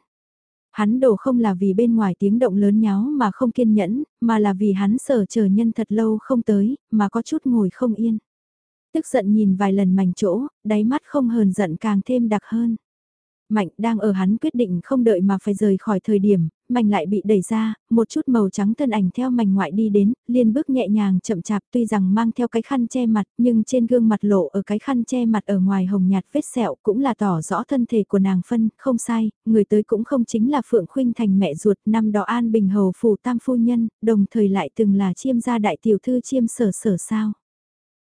Hắn đổ không là vì bên ngoài tiếng động lớn nháo mà không kiên nhẫn, mà là vì hắn sở chờ nhân thật lâu không tới, mà có chút ngồi không yên. Tức giận nhìn vài lần mảnh chỗ, đáy mắt không hờn giận càng thêm đặc hơn. Mạnh đang ở hắn quyết định không đợi mà phải rời khỏi thời điểm, mảnh lại bị đẩy ra, một chút màu trắng thân ảnh theo mảnh ngoại đi đến, liên bước nhẹ nhàng chậm chạp tuy rằng mang theo cái khăn che mặt nhưng trên gương mặt lộ ở cái khăn che mặt ở ngoài hồng nhạt vết sẹo cũng là tỏ rõ thân thể của nàng phân, không sai, người tới cũng không chính là Phượng Khuynh thành mẹ ruột năm đó an bình hầu phủ tam phu nhân, đồng thời lại từng là chiêm gia đại tiểu thư chiêm sở sở sao.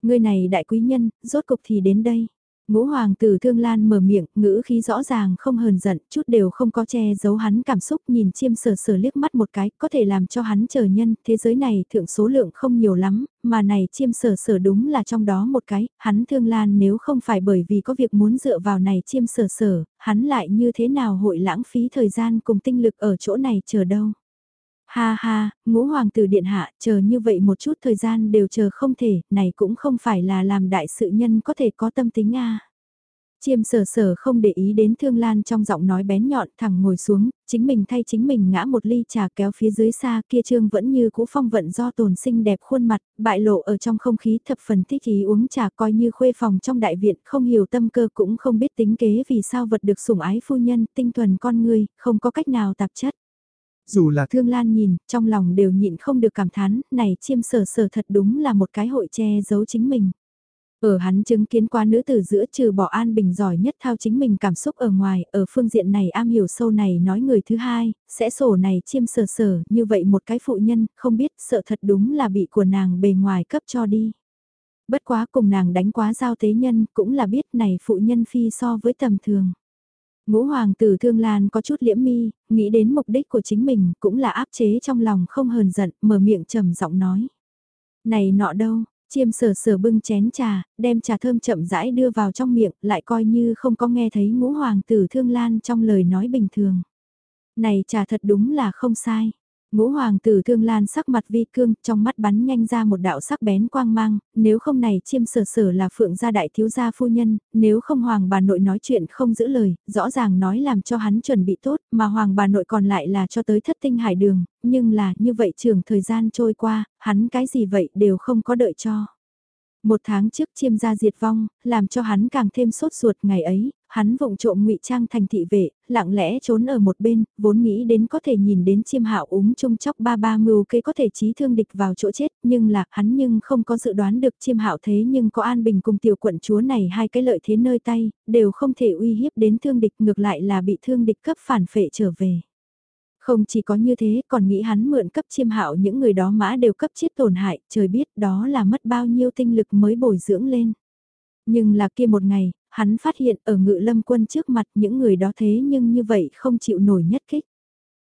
Người này đại quý nhân, rốt cục thì đến đây. Ngũ hoàng tử thương lan mở miệng, ngữ khí rõ ràng không hờn giận, chút đều không có che giấu hắn cảm xúc nhìn chiêm sờ sờ liếc mắt một cái, có thể làm cho hắn chờ nhân, thế giới này thượng số lượng không nhiều lắm, mà này chiêm sờ sờ đúng là trong đó một cái, hắn thương lan nếu không phải bởi vì có việc muốn dựa vào này chiêm sờ sờ, hắn lại như thế nào hội lãng phí thời gian cùng tinh lực ở chỗ này chờ đâu. Ha ha, ngũ hoàng tử điện hạ, chờ như vậy một chút thời gian đều chờ không thể, này cũng không phải là làm đại sự nhân có thể có tâm tính a. Chiêm sở sở không để ý đến thương lan trong giọng nói bén nhọn thẳng ngồi xuống, chính mình thay chính mình ngã một ly trà kéo phía dưới xa kia trương vẫn như cũ phong vận do tồn sinh đẹp khuôn mặt, bại lộ ở trong không khí thập phần thích ý uống trà coi như khuê phòng trong đại viện không hiểu tâm cơ cũng không biết tính kế vì sao vật được sủng ái phu nhân tinh thuần con người, không có cách nào tạp chất. Dù là Thương Lan nhìn, trong lòng đều nhịn không được cảm thán, này chiêm sở sở thật đúng là một cái hội che giấu chính mình. Ở hắn chứng kiến qua nữ tử giữa trừ bỏ an bình giỏi nhất thao chính mình cảm xúc ở ngoài, ở phương diện này am hiểu sâu này nói người thứ hai, sẽ sổ này chiêm sở sở, như vậy một cái phụ nhân, không biết sợ thật đúng là bị của nàng bề ngoài cấp cho đi. Bất quá cùng nàng đánh quá giao tế nhân, cũng là biết này phụ nhân phi so với tầm thường. Ngũ hoàng tử thương lan có chút liễm mi, nghĩ đến mục đích của chính mình cũng là áp chế trong lòng không hờn giận, mở miệng trầm giọng nói. Này nọ đâu, chiêm sở sở bưng chén trà, đem trà thơm chậm rãi đưa vào trong miệng, lại coi như không có nghe thấy ngũ hoàng tử thương lan trong lời nói bình thường. Này trà thật đúng là không sai. Ngũ hoàng tử thương lan sắc mặt vi cương, trong mắt bắn nhanh ra một đạo sắc bén quang mang, nếu không này chiêm sở sở là phượng gia đại thiếu gia phu nhân, nếu không hoàng bà nội nói chuyện không giữ lời, rõ ràng nói làm cho hắn chuẩn bị tốt, mà hoàng bà nội còn lại là cho tới thất tinh hải đường, nhưng là như vậy trường thời gian trôi qua, hắn cái gì vậy đều không có đợi cho. Một tháng trước chiêm gia diệt vong, làm cho hắn càng thêm sốt ruột ngày ấy, hắn vụng trộm ngụy trang thành thị vệ, lặng lẽ trốn ở một bên, vốn nghĩ đến có thể nhìn đến chiêm hạo úng chung chóc ba ba mưu kế có thể trí thương địch vào chỗ chết, nhưng là hắn nhưng không có dự đoán được chiêm hạo thế nhưng có an bình cùng tiểu quận chúa này hai cái lợi thế nơi tay, đều không thể uy hiếp đến thương địch ngược lại là bị thương địch cấp phản phệ trở về. Không chỉ có như thế, còn nghĩ hắn mượn cấp chiêm hạo những người đó mã đều cấp chết tổn hại, trời biết đó là mất bao nhiêu tinh lực mới bồi dưỡng lên. Nhưng là kia một ngày, hắn phát hiện ở ngự lâm quân trước mặt những người đó thế nhưng như vậy không chịu nổi nhất kích.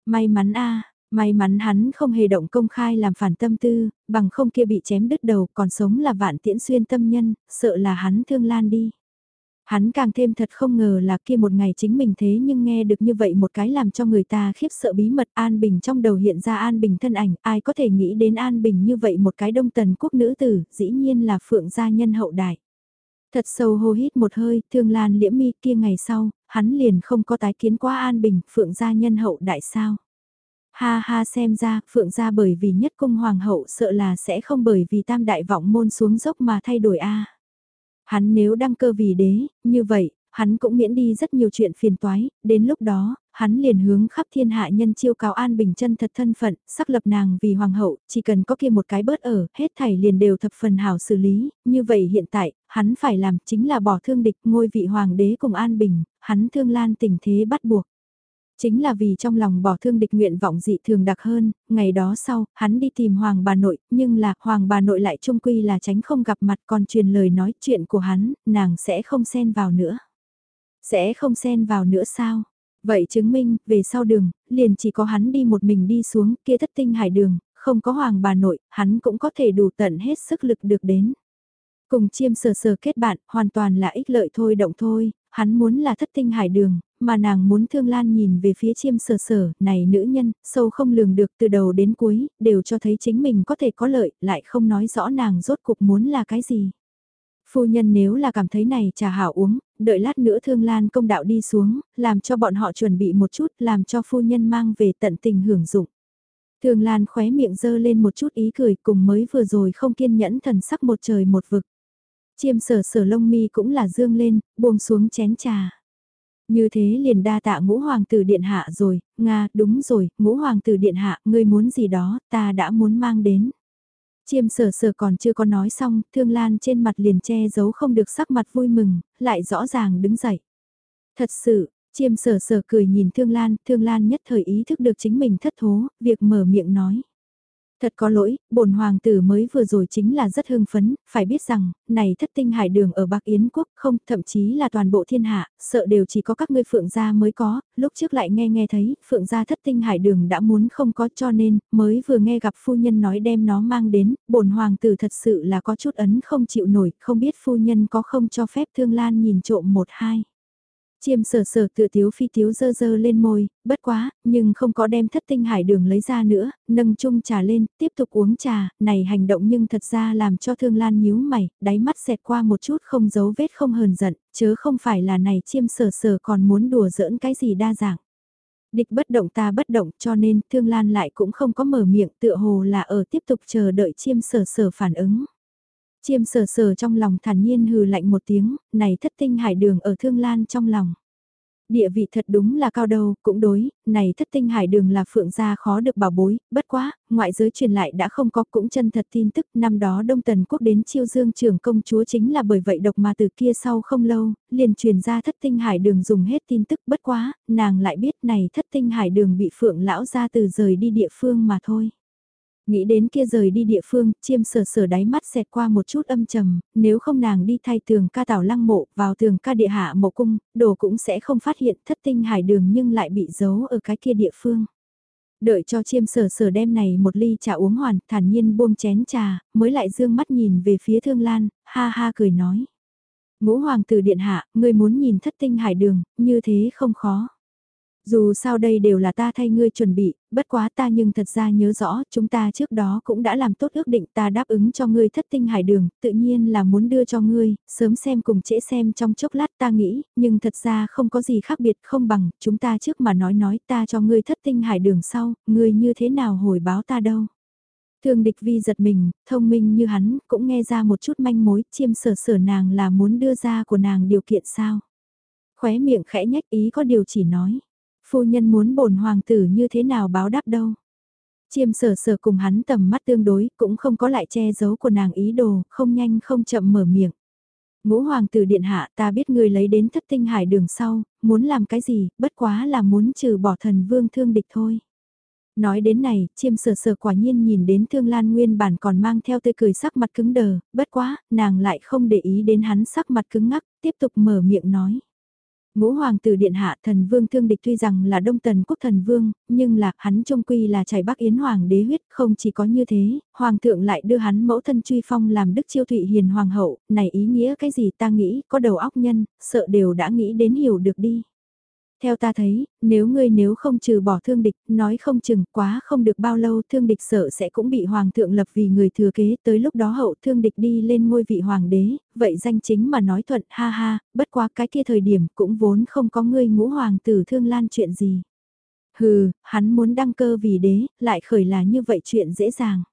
May mắn a may mắn hắn không hề động công khai làm phản tâm tư, bằng không kia bị chém đứt đầu còn sống là vạn tiễn xuyên tâm nhân, sợ là hắn thương lan đi. Hắn càng thêm thật không ngờ là kia một ngày chính mình thế nhưng nghe được như vậy một cái làm cho người ta khiếp sợ bí mật An Bình trong đầu hiện ra An Bình thân ảnh, ai có thể nghĩ đến An Bình như vậy một cái đông tần quốc nữ tử, dĩ nhiên là phượng gia nhân hậu đại. Thật sâu hô hít một hơi, thương lan liễm mi kia ngày sau, hắn liền không có tái kiến qua An Bình, phượng gia nhân hậu đại sao. Ha ha xem ra, phượng gia bởi vì nhất cung hoàng hậu sợ là sẽ không bởi vì tam đại vọng môn xuống dốc mà thay đổi a Hắn nếu đăng cơ vì đế, như vậy, hắn cũng miễn đi rất nhiều chuyện phiền toái, đến lúc đó, hắn liền hướng khắp thiên hạ nhân chiêu cáo An Bình chân thật thân phận, sắc lập nàng vì hoàng hậu, chỉ cần có kia một cái bớt ở, hết thảy liền đều thập phần hảo xử lý, như vậy hiện tại, hắn phải làm chính là bỏ thương địch ngôi vị hoàng đế cùng An Bình, hắn thương lan tình thế bắt buộc. Chính là vì trong lòng bỏ thương địch nguyện vọng dị thường đặc hơn, ngày đó sau, hắn đi tìm Hoàng bà nội, nhưng là Hoàng bà nội lại trung quy là tránh không gặp mặt còn truyền lời nói chuyện của hắn, nàng sẽ không xen vào nữa. Sẽ không xen vào nữa sao? Vậy chứng minh, về sau đường, liền chỉ có hắn đi một mình đi xuống kia thất tinh hải đường, không có Hoàng bà nội, hắn cũng có thể đủ tận hết sức lực được đến. Cùng chiêm sờ sờ kết bạn, hoàn toàn là ích lợi thôi động thôi, hắn muốn là thất tinh hải đường, mà nàng muốn thương lan nhìn về phía chiêm sở sở, này nữ nhân, sâu không lường được từ đầu đến cuối, đều cho thấy chính mình có thể có lợi, lại không nói rõ nàng rốt cục muốn là cái gì. Phu nhân nếu là cảm thấy này trà hảo uống, đợi lát nữa thương lan công đạo đi xuống, làm cho bọn họ chuẩn bị một chút, làm cho phu nhân mang về tận tình hưởng dụng. Thương lan khóe miệng dơ lên một chút ý cười cùng mới vừa rồi không kiên nhẫn thần sắc một trời một vực. Chiêm sở sở lông mi cũng là dương lên, buông xuống chén trà. Như thế liền đa tạ ngũ hoàng tử điện hạ rồi, Nga, đúng rồi, ngũ hoàng tử điện hạ, ngươi muốn gì đó, ta đã muốn mang đến. Chiêm sở sở còn chưa có nói xong, thương lan trên mặt liền che giấu không được sắc mặt vui mừng, lại rõ ràng đứng dậy. Thật sự, chiêm sở sở cười nhìn thương lan, thương lan nhất thời ý thức được chính mình thất thố, việc mở miệng nói. Thật có lỗi, bổn hoàng tử mới vừa rồi chính là rất hưng phấn, phải biết rằng, này thất tinh hải đường ở Bắc Yến quốc không, thậm chí là toàn bộ thiên hạ, sợ đều chỉ có các ngươi phượng gia mới có, lúc trước lại nghe nghe thấy, phượng gia thất tinh hải đường đã muốn không có cho nên, mới vừa nghe gặp phu nhân nói đem nó mang đến, bổn hoàng tử thật sự là có chút ấn không chịu nổi, không biết phu nhân có không cho phép thương lan nhìn trộm một hai. Chiêm sở sở tựa tiếu phi tiếu dơ dơ lên môi, bất quá, nhưng không có đem thất tinh hải đường lấy ra nữa, nâng chung trà lên, tiếp tục uống trà, này hành động nhưng thật ra làm cho thương lan nhíu mày, đáy mắt xẹt qua một chút không giấu vết không hờn giận, chớ không phải là này chiêm sở sở còn muốn đùa giỡn cái gì đa dạng. Địch bất động ta bất động cho nên thương lan lại cũng không có mở miệng tựa hồ là ở tiếp tục chờ đợi chiêm sở sở phản ứng. Chiêm sờ sờ trong lòng thản nhiên hừ lạnh một tiếng, này thất tinh hải đường ở thương lan trong lòng. Địa vị thật đúng là cao đầu, cũng đối, này thất tinh hải đường là phượng gia khó được bảo bối, bất quá, ngoại giới truyền lại đã không có cũng chân thật tin tức, năm đó Đông Tần Quốc đến chiêu dương trưởng công chúa chính là bởi vậy độc mà từ kia sau không lâu, liền truyền ra thất tinh hải đường dùng hết tin tức bất quá, nàng lại biết này thất tinh hải đường bị phượng lão ra từ rời đi địa phương mà thôi. Nghĩ đến kia rời đi địa phương, chiêm sờ sờ đáy mắt xẹt qua một chút âm trầm, nếu không nàng đi thay tường ca tảo lăng mộ vào tường ca địa hạ mộ cung, đồ cũng sẽ không phát hiện thất tinh hải đường nhưng lại bị giấu ở cái kia địa phương. Đợi cho chiêm sờ sờ đem này một ly trà uống hoàn, thản nhiên buông chén trà, mới lại dương mắt nhìn về phía thương lan, ha ha cười nói. Ngũ hoàng tử điện hạ, ngươi muốn nhìn thất tinh hải đường, như thế không khó. Dù sao đây đều là ta thay ngươi chuẩn bị, bất quá ta nhưng thật ra nhớ rõ chúng ta trước đó cũng đã làm tốt ước định ta đáp ứng cho ngươi thất tinh hải đường, tự nhiên là muốn đưa cho ngươi, sớm xem cùng trễ xem trong chốc lát ta nghĩ, nhưng thật ra không có gì khác biệt không bằng, chúng ta trước mà nói nói ta cho ngươi thất tinh hải đường sau, ngươi như thế nào hồi báo ta đâu. Thương địch vi giật mình, thông minh như hắn, cũng nghe ra một chút manh mối, chiêm sở sở nàng là muốn đưa ra của nàng điều kiện sao. Khóe miệng khẽ nhách ý có điều chỉ nói phu nhân muốn bổn hoàng tử như thế nào báo đáp đâu. Chiêm sở sở cùng hắn tầm mắt tương đối, cũng không có lại che giấu của nàng ý đồ, không nhanh không chậm mở miệng. Ngũ hoàng tử điện hạ ta biết người lấy đến thất tinh hải đường sau, muốn làm cái gì, bất quá là muốn trừ bỏ thần vương thương địch thôi. Nói đến này, chiêm sở sở quả nhiên nhìn đến thương lan nguyên bản còn mang theo tươi cười sắc mặt cứng đờ, bất quá, nàng lại không để ý đến hắn sắc mặt cứng ngắc, tiếp tục mở miệng nói. Ngũ hoàng tử điện hạ thần vương thương địch tuy rằng là đông tần quốc thần vương, nhưng là hắn trông quy là chảy bắc yến hoàng đế huyết, không chỉ có như thế, hoàng thượng lại đưa hắn mẫu thân truy phong làm đức chiêu thụy hiền hoàng hậu, này ý nghĩa cái gì ta nghĩ, có đầu óc nhân, sợ đều đã nghĩ đến hiểu được đi. Theo ta thấy, nếu ngươi nếu không trừ bỏ thương địch, nói không chừng quá không được bao lâu thương địch sợ sẽ cũng bị hoàng thượng lập vì người thừa kế tới lúc đó hậu thương địch đi lên ngôi vị hoàng đế, vậy danh chính mà nói thuận ha ha, bất quá cái kia thời điểm cũng vốn không có ngươi ngũ hoàng tử thương lan chuyện gì. Hừ, hắn muốn đăng cơ vì đế, lại khởi là như vậy chuyện dễ dàng.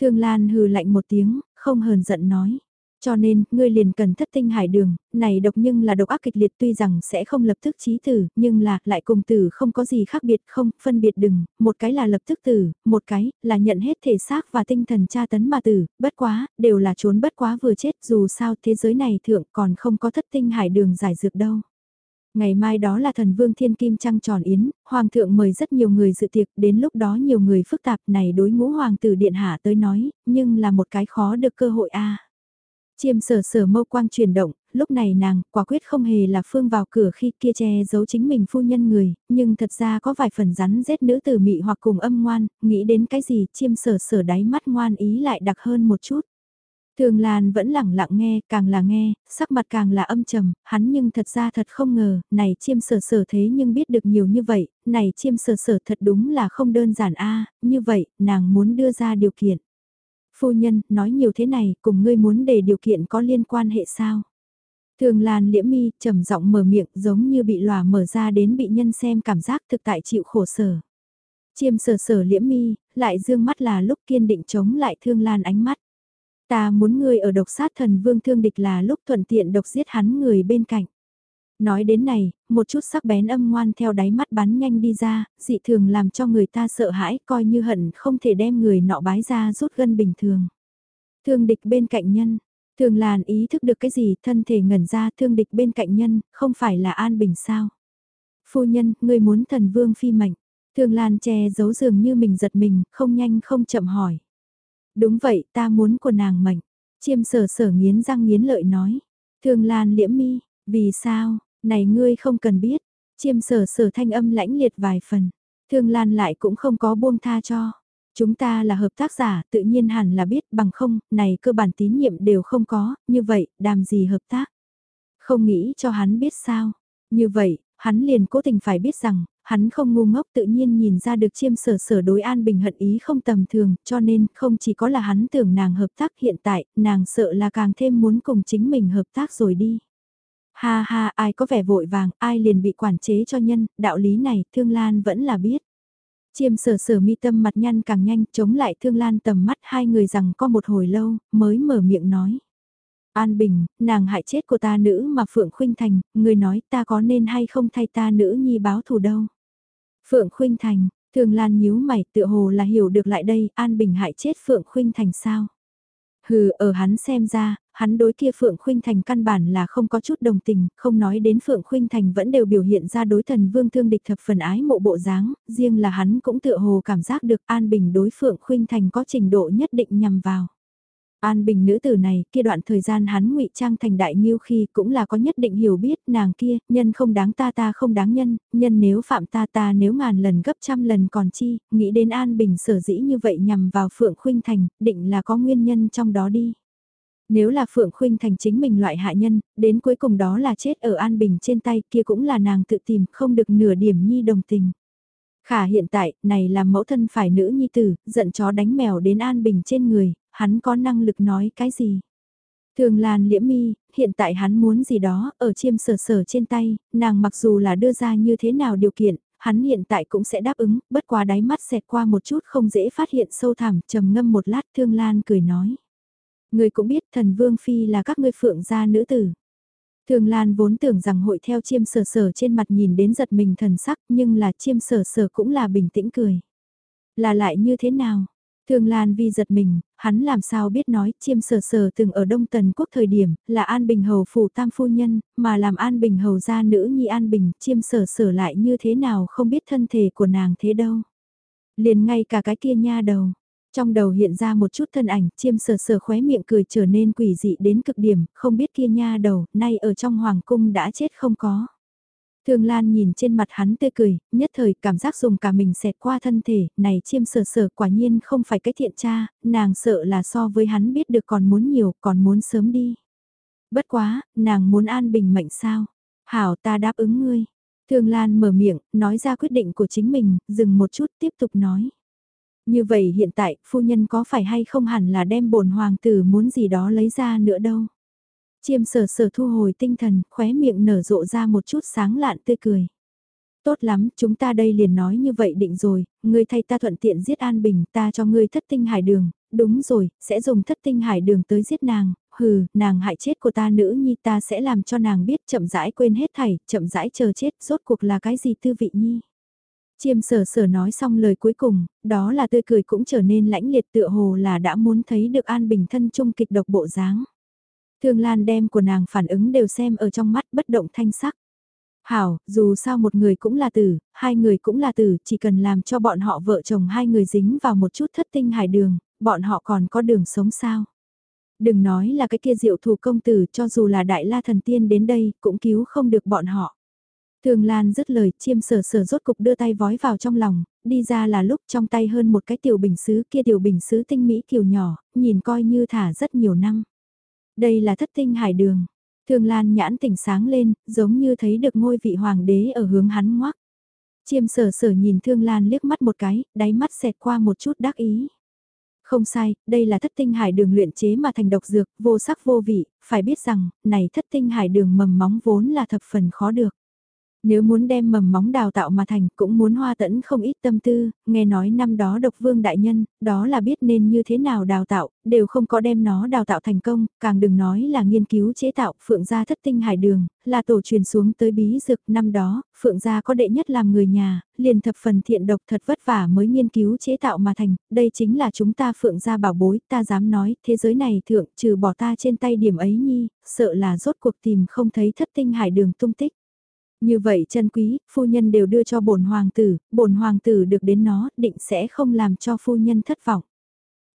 Thương Lan hừ lạnh một tiếng, không hờn giận nói. Cho nên, ngươi liền cần thất tinh hải đường, này độc nhưng là độc ác kịch liệt tuy rằng sẽ không lập tức chí tử, nhưng là, lại cùng tử không có gì khác biệt không, phân biệt đừng, một cái là lập tức tử, một cái, là nhận hết thể xác và tinh thần tra tấn mà tử, bất quá, đều là trốn bất quá vừa chết, dù sao thế giới này thượng còn không có thất tinh hải đường giải dược đâu. Ngày mai đó là thần vương thiên kim trăng tròn yến, hoàng thượng mời rất nhiều người dự tiệc, đến lúc đó nhiều người phức tạp này đối ngũ hoàng tử điện hạ tới nói, nhưng là một cái khó được cơ hội a. Chiêm sở sở mâu quang chuyển động, lúc này nàng quả quyết không hề là phương vào cửa khi kia che giấu chính mình phu nhân người, nhưng thật ra có vài phần rắn rết nữ tử mị hoặc cùng âm ngoan, nghĩ đến cái gì chiêm sở sở đáy mắt ngoan ý lại đặc hơn một chút. Thường Lan vẫn lẳng lặng nghe, càng là nghe, sắc mặt càng là âm trầm, hắn nhưng thật ra thật không ngờ, này chiêm sở sở thế nhưng biết được nhiều như vậy, này chiêm sở sở thật đúng là không đơn giản a như vậy, nàng muốn đưa ra điều kiện. Phu nhân, nói nhiều thế này, cùng ngươi muốn để điều kiện có liên quan hệ sao? Thường Lan liễm mi, trầm giọng mở miệng giống như bị lòa mở ra đến bị nhân xem cảm giác thực tại chịu khổ sở. Chiêm sở sở liễm mi, lại dương mắt là lúc kiên định chống lại Thương Lan ánh mắt. Ta muốn ngươi ở độc sát thần vương thương địch là lúc thuận tiện độc giết hắn người bên cạnh. Nói đến này, một chút sắc bén âm ngoan theo đáy mắt bắn nhanh đi ra, dị thường làm cho người ta sợ hãi coi như hận không thể đem người nọ bái ra rút gân bình thường. Thương địch bên cạnh nhân, thường làn ý thức được cái gì thân thể ngẩn ra thương địch bên cạnh nhân, không phải là an bình sao. Phu nhân, người muốn thần vương phi mệnh, thường lan che giấu dường như mình giật mình, không nhanh không chậm hỏi. Đúng vậy, ta muốn của nàng mệnh. Chiêm sở sở nghiến răng nghiến lợi nói. thường Lan liễm mi, vì sao, này ngươi không cần biết. Chiêm sở sở thanh âm lãnh liệt vài phần. Thương Lan lại cũng không có buông tha cho. Chúng ta là hợp tác giả, tự nhiên hẳn là biết bằng không, này cơ bản tín nhiệm đều không có, như vậy, đàm gì hợp tác. Không nghĩ cho hắn biết sao. Như vậy, hắn liền cố tình phải biết rằng, hắn không ngu ngốc tự nhiên nhìn ra được chiêm sở sở đối an bình hận ý không tầm thường, cho nên không chỉ có là hắn tưởng nàng hợp tác hiện tại, nàng sợ là càng thêm muốn cùng chính mình hợp tác rồi đi. Ha ha, ai có vẻ vội vàng, ai liền bị quản chế cho nhân, đạo lý này, Thương Lan vẫn là biết. Chiêm sở sở mi tâm mặt nhăn càng nhanh, chống lại Thương Lan tầm mắt hai người rằng có một hồi lâu, mới mở miệng nói. An Bình, nàng hại chết của ta nữ mà Phượng Khuynh Thành, người nói ta có nên hay không thay ta nữ nhi báo thù đâu. Phượng Khuynh Thành, Thường Lan nhíu mày tựa hồ là hiểu được lại đây, An Bình hại chết Phượng Khuynh Thành sao. Hừ, ở hắn xem ra, hắn đối kia Phượng Khuynh Thành căn bản là không có chút đồng tình, không nói đến Phượng Khuynh Thành vẫn đều biểu hiện ra đối thần vương thương địch thập phần ái mộ bộ dáng, riêng là hắn cũng tựa hồ cảm giác được An Bình đối Phượng Khuynh Thành có trình độ nhất định nhằm vào. An Bình nữ tử này, kia đoạn thời gian hắn ngụy trang thành đại nhiêu khi cũng là có nhất định hiểu biết nàng kia, nhân không đáng ta ta không đáng nhân, nhân nếu phạm ta ta nếu ngàn lần gấp trăm lần còn chi, nghĩ đến An Bình sở dĩ như vậy nhằm vào Phượng Khuynh Thành, định là có nguyên nhân trong đó đi. Nếu là Phượng Khuynh Thành chính mình loại hạ nhân, đến cuối cùng đó là chết ở An Bình trên tay kia cũng là nàng tự tìm không được nửa điểm nhi đồng tình. Khả hiện tại, này là mẫu thân phải nữ nhi tử, giận chó đánh mèo đến An Bình trên người, hắn có năng lực nói cái gì. Thường Lan liễm mi, hiện tại hắn muốn gì đó, ở chiêm sở sở trên tay, nàng mặc dù là đưa ra như thế nào điều kiện, hắn hiện tại cũng sẽ đáp ứng, bất quá đáy mắt xẹt qua một chút không dễ phát hiện sâu thẳm, trầm ngâm một lát Thương Lan cười nói. Người cũng biết thần Vương Phi là các ngươi phượng gia nữ tử. Thường Lan vốn tưởng rằng hội theo chiêm sở sở trên mặt nhìn đến giật mình thần sắc nhưng là chiêm sở sở cũng là bình tĩnh cười. Là lại như thế nào? thường Lan Vi giật mình, hắn làm sao biết nói chiêm sở sở từng ở Đông Tần Quốc thời điểm, là An Bình Hầu phủ tam phu nhân, mà làm An Bình Hầu gia nữ nhi An Bình, chiêm sở sở lại như thế nào không biết thân thể của nàng thế đâu. Liền ngay cả cái kia nha đầu. Trong đầu hiện ra một chút thân ảnh, chiêm sờ sờ khóe miệng cười trở nên quỷ dị đến cực điểm, không biết kia nha đầu, nay ở trong hoàng cung đã chết không có. thường Lan nhìn trên mặt hắn tươi cười, nhất thời cảm giác dùng cả mình xẹt qua thân thể, này chiêm sờ sờ quả nhiên không phải cái thiện cha, nàng sợ là so với hắn biết được còn muốn nhiều, còn muốn sớm đi. Bất quá, nàng muốn an bình mệnh sao? Hảo ta đáp ứng ngươi. thường Lan mở miệng, nói ra quyết định của chính mình, dừng một chút tiếp tục nói. Như vậy hiện tại, phu nhân có phải hay không hẳn là đem bổn hoàng tử muốn gì đó lấy ra nữa đâu. Chiêm sở sở thu hồi tinh thần, khóe miệng nở rộ ra một chút sáng lạn tươi cười. Tốt lắm, chúng ta đây liền nói như vậy định rồi, ngươi thay ta thuận tiện giết An Bình, ta cho ngươi thất tinh hải đường, đúng rồi, sẽ dùng thất tinh hải đường tới giết nàng, hừ, nàng hại chết của ta nữ nhi ta sẽ làm cho nàng biết chậm rãi quên hết thảy, chậm rãi chờ chết, rốt cuộc là cái gì tư vị nhi. Chiêm sở sở nói xong lời cuối cùng, đó là tươi cười cũng trở nên lãnh liệt tựa hồ là đã muốn thấy được an bình thân trung kịch độc bộ dáng. Thương Lan đem của nàng phản ứng đều xem ở trong mắt bất động thanh sắc. Hảo, dù sao một người cũng là tử, hai người cũng là tử, chỉ cần làm cho bọn họ vợ chồng hai người dính vào một chút thất tinh hải đường, bọn họ còn có đường sống sao. Đừng nói là cái kia diệu thù công tử cho dù là đại la thần tiên đến đây cũng cứu không được bọn họ. Thường Lan dứt lời chiêm sở sở rốt cục đưa tay vói vào trong lòng, đi ra là lúc trong tay hơn một cái tiểu bình xứ kia tiểu bình xứ tinh mỹ kiều nhỏ, nhìn coi như thả rất nhiều năm. Đây là thất tinh hải đường. Thường Lan nhãn tỉnh sáng lên, giống như thấy được ngôi vị hoàng đế ở hướng hắn ngoác. Chiêm sở sở nhìn Thương Lan liếc mắt một cái, đáy mắt xẹt qua một chút đắc ý. Không sai, đây là thất tinh hải đường luyện chế mà thành độc dược, vô sắc vô vị, phải biết rằng, này thất tinh hải đường mầm móng vốn là thập phần khó được. Nếu muốn đem mầm móng đào tạo mà thành cũng muốn hoa tẫn không ít tâm tư, nghe nói năm đó độc vương đại nhân, đó là biết nên như thế nào đào tạo, đều không có đem nó đào tạo thành công, càng đừng nói là nghiên cứu chế tạo Phượng gia thất tinh hải đường, là tổ truyền xuống tới bí dược năm đó, Phượng gia có đệ nhất làm người nhà, liền thập phần thiện độc thật vất vả mới nghiên cứu chế tạo mà thành, đây chính là chúng ta Phượng gia bảo bối, ta dám nói, thế giới này thượng trừ bỏ ta trên tay điểm ấy nhi, sợ là rốt cuộc tìm không thấy thất tinh hải đường tung tích. Như vậy chân quý, phu nhân đều đưa cho bổn hoàng tử, bổn hoàng tử được đến nó, định sẽ không làm cho phu nhân thất vọng.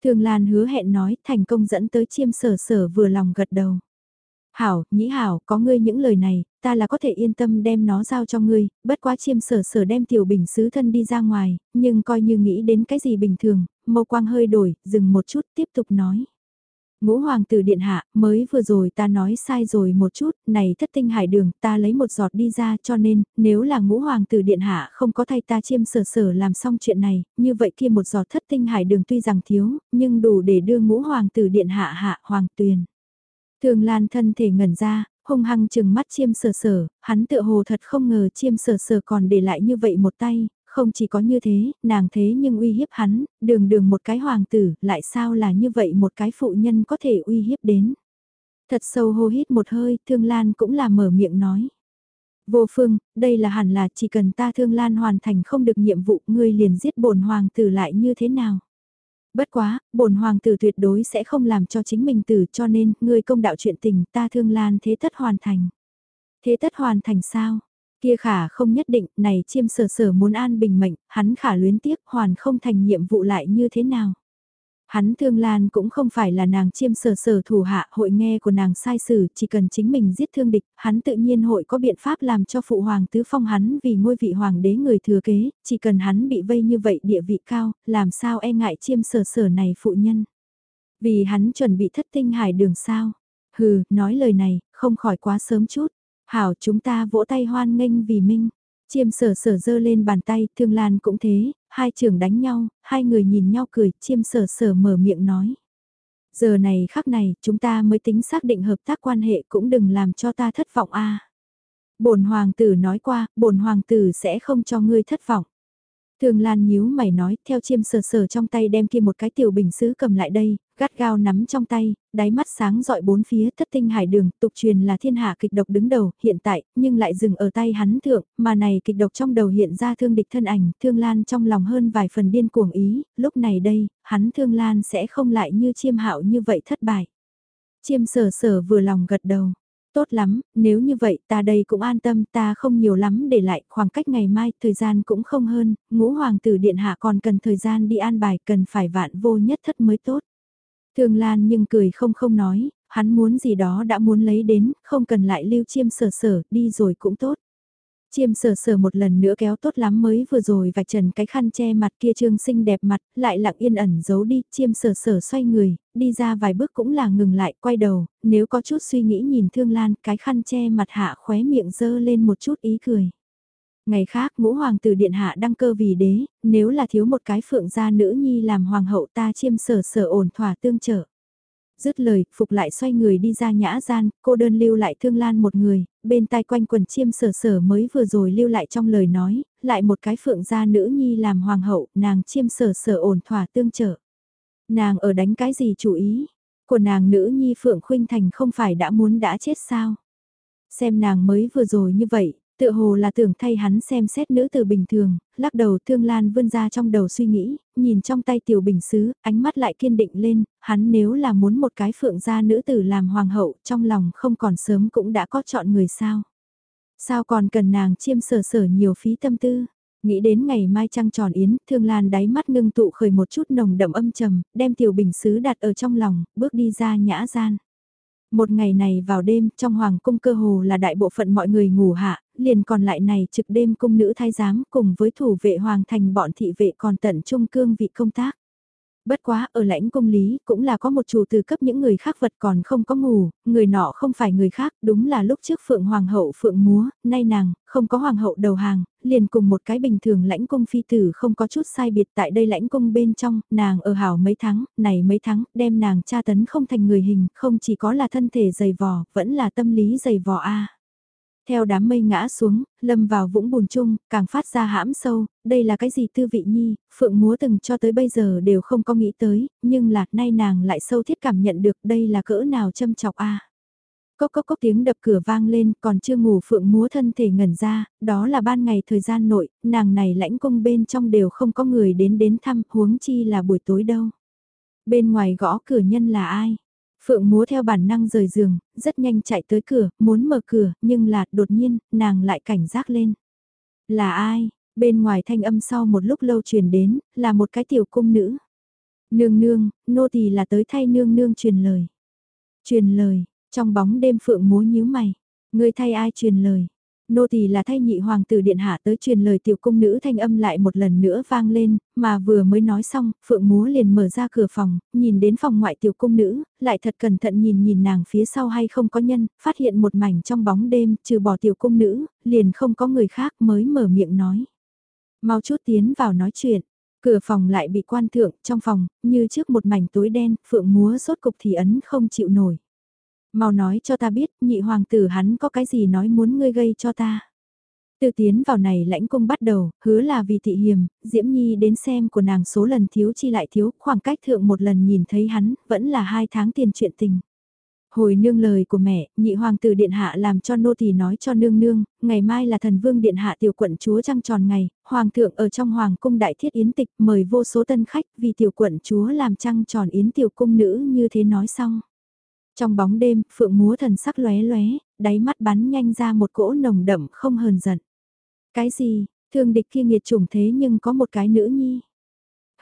Thường Lan hứa hẹn nói, thành công dẫn tới chiêm sở sở vừa lòng gật đầu. Hảo, nhĩ hảo, có ngươi những lời này, ta là có thể yên tâm đem nó giao cho ngươi, bất quá chiêm sở sở đem tiểu bình sứ thân đi ra ngoài, nhưng coi như nghĩ đến cái gì bình thường, mâu quang hơi đổi, dừng một chút tiếp tục nói. Ngũ hoàng tử điện hạ, mới vừa rồi ta nói sai rồi một chút, này thất tinh hải đường, ta lấy một giọt đi ra cho nên, nếu là ngũ hoàng tử điện hạ không có thay ta chiêm sở sở làm xong chuyện này, như vậy kia một giọt thất tinh hải đường tuy rằng thiếu, nhưng đủ để đưa ngũ hoàng tử điện hạ hạ hoàng tuyền. Thường Lan thân thể ngẩn ra, hung hăng chừng mắt chiêm sở sở, hắn tựa hồ thật không ngờ chiêm sở sở còn để lại như vậy một tay, không chỉ có như thế, nàng thế nhưng uy hiếp hắn, đường đường một cái hoàng tử, lại sao là như vậy một cái phụ nhân có thể uy hiếp đến. Thật sâu hô hít một hơi, Thương Lan cũng là mở miệng nói. Vô phương, đây là hẳn là chỉ cần ta Thương Lan hoàn thành không được nhiệm vụ, ngươi liền giết bổn hoàng tử lại như thế nào. Bất quá, bổn hoàng tử tuyệt đối sẽ không làm cho chính mình tử cho nên, ngươi công đạo chuyện tình ta Thương Lan thế tất hoàn thành. Thế tất hoàn thành sao? Kia khả không nhất định, này chiêm sở sở muốn an bình mệnh, hắn khả luyến tiếc hoàn không thành nhiệm vụ lại như thế nào. Hắn thương lan cũng không phải là nàng chiêm sở sở thủ hạ hội nghe của nàng sai xử, chỉ cần chính mình giết thương địch, hắn tự nhiên hội có biện pháp làm cho phụ hoàng tứ phong hắn vì ngôi vị hoàng đế người thừa kế, chỉ cần hắn bị vây như vậy địa vị cao, làm sao e ngại chiêm sở sở này phụ nhân. Vì hắn chuẩn bị thất tinh hải đường sao. Hừ, nói lời này, không khỏi quá sớm chút. Hảo chúng ta vỗ tay hoan nghênh vì minh. Chiêm sở sở dơ lên bàn tay, thương lan cũng thế, hai trưởng đánh nhau, hai người nhìn nhau cười, chiêm sở sở mở miệng nói. Giờ này khắc này, chúng ta mới tính xác định hợp tác quan hệ cũng đừng làm cho ta thất vọng a. Bổn hoàng tử nói qua, bổn hoàng tử sẽ không cho ngươi thất vọng. Thường Lan nhíu mày nói, theo chiêm sờ sờ trong tay đem kia một cái tiểu bình sứ cầm lại đây, gắt gao nắm trong tay, đáy mắt sáng dọi bốn phía thất tinh hải đường, tục truyền là thiên hạ kịch độc đứng đầu, hiện tại, nhưng lại dừng ở tay hắn thượng, mà này kịch độc trong đầu hiện ra thương địch thân ảnh, thương lan trong lòng hơn vài phần điên cuồng ý, lúc này đây, hắn thương lan sẽ không lại như chiêm hạo như vậy thất bại. Chiêm sở sở vừa lòng gật đầu, Tốt lắm, nếu như vậy ta đây cũng an tâm ta không nhiều lắm để lại khoảng cách ngày mai thời gian cũng không hơn, ngũ hoàng tử điện hạ còn cần thời gian đi an bài cần phải vạn vô nhất thất mới tốt. Thường Lan nhưng cười không không nói, hắn muốn gì đó đã muốn lấy đến, không cần lại lưu chiêm sở sở, đi rồi cũng tốt. Chiêm sờ sờ một lần nữa kéo tốt lắm mới vừa rồi vạch trần cái khăn che mặt kia trương xinh đẹp mặt, lại lặng yên ẩn giấu đi, chiêm sờ sờ xoay người, đi ra vài bước cũng là ngừng lại, quay đầu, nếu có chút suy nghĩ nhìn thương lan, cái khăn che mặt hạ khóe miệng dơ lên một chút ý cười. Ngày khác ngũ hoàng tử điện hạ đăng cơ vì đế, nếu là thiếu một cái phượng gia nữ nhi làm hoàng hậu ta chiêm sở sở ổn thỏa tương trợ. Dứt lời, Phục lại xoay người đi ra nhã gian, cô đơn lưu lại thương lan một người, bên tai quanh quần chiêm sở sở mới vừa rồi lưu lại trong lời nói, lại một cái phượng gia nữ nhi làm hoàng hậu, nàng chiêm sở sở ổn thỏa tương trợ. Nàng ở đánh cái gì chú ý? Của nàng nữ nhi Phượng Khuynh Thành không phải đã muốn đã chết sao? Xem nàng mới vừa rồi như vậy, tựa hồ là tưởng thay hắn xem xét nữ từ bình thường, lắc đầu thương lan vươn ra trong đầu suy nghĩ, nhìn trong tay tiểu bình xứ, ánh mắt lại kiên định lên, hắn nếu là muốn một cái phượng gia nữ tử làm hoàng hậu trong lòng không còn sớm cũng đã có chọn người sao. Sao còn cần nàng chiêm sở sở nhiều phí tâm tư. Nghĩ đến ngày mai trăng tròn yến, thương lan đáy mắt ngưng tụ khởi một chút nồng đậm âm trầm, đem tiểu bình xứ đặt ở trong lòng, bước đi ra nhã gian. Một ngày này vào đêm, trong hoàng cung cơ hồ là đại bộ phận mọi người ngủ hạ, liền còn lại này trực đêm cung nữ thái giám cùng với thủ vệ hoàng thành bọn thị vệ còn tận trung cương vị công tác. Bất quá ở lãnh công lý cũng là có một chủ từ cấp những người khác vật còn không có ngủ, người nọ không phải người khác, đúng là lúc trước Phượng Hoàng hậu Phượng Múa, nay nàng, không có Hoàng hậu đầu hàng, liền cùng một cái bình thường lãnh công phi tử không có chút sai biệt tại đây lãnh công bên trong, nàng ở hảo mấy tháng, này mấy tháng, đem nàng tra tấn không thành người hình, không chỉ có là thân thể dày vò, vẫn là tâm lý dày vò a. Theo đám mây ngã xuống, lâm vào vũng bùn chung, càng phát ra hãm sâu, đây là cái gì tư vị nhi, phượng múa từng cho tới bây giờ đều không có nghĩ tới, nhưng là nay nàng lại sâu thiết cảm nhận được đây là cỡ nào châm chọc a Cốc cốc cốc tiếng đập cửa vang lên, còn chưa ngủ phượng múa thân thể ngẩn ra, đó là ban ngày thời gian nội, nàng này lãnh cung bên trong đều không có người đến đến thăm, huống chi là buổi tối đâu. Bên ngoài gõ cửa nhân là ai? Phượng múa theo bản năng rời giường, rất nhanh chạy tới cửa, muốn mở cửa, nhưng là đột nhiên, nàng lại cảnh giác lên. Là ai? Bên ngoài thanh âm sau một lúc lâu truyền đến, là một cái tiểu cung nữ. Nương nương, nô tỳ là tới thay nương nương truyền lời. Truyền lời, trong bóng đêm phượng múa nhíu mày. Người thay ai truyền lời? Nô tỳ là thay nhị hoàng tử điện hạ tới truyền lời tiểu cung nữ thanh âm lại một lần nữa vang lên, mà vừa mới nói xong, phượng múa liền mở ra cửa phòng, nhìn đến phòng ngoại tiểu cung nữ, lại thật cẩn thận nhìn nhìn nàng phía sau hay không có nhân, phát hiện một mảnh trong bóng đêm, trừ bỏ tiểu cung nữ, liền không có người khác mới mở miệng nói. Mau chút tiến vào nói chuyện. Cửa phòng lại bị quan thượng, trong phòng, như trước một mảnh tối đen, phượng múa sốt cục thì ấn không chịu nổi. Mau nói cho ta biết, nhị hoàng tử hắn có cái gì nói muốn ngươi gây cho ta. Từ tiến vào này lãnh cung bắt đầu, hứa là vì thị hiểm, Diễm Nhi đến xem của nàng số lần thiếu chi lại thiếu, khoảng cách thượng một lần nhìn thấy hắn, vẫn là hai tháng tiền chuyện tình. Hồi nương lời của mẹ, nhị hoàng tử điện hạ làm cho nô tỳ nói cho nương nương, ngày mai là thần vương điện hạ tiểu quận chúa trăng tròn ngày, hoàng thượng ở trong hoàng cung đại thiết yến tịch mời vô số tân khách vì tiểu quận chúa làm trăng tròn yến tiểu cung nữ như thế nói xong. Trong bóng đêm, phượng múa thần sắc lóe lóe, đáy mắt bắn nhanh ra một cỗ nồng đậm không hờn giận. Cái gì, thương địch kia nghiệt chủng thế nhưng có một cái nữ nhi.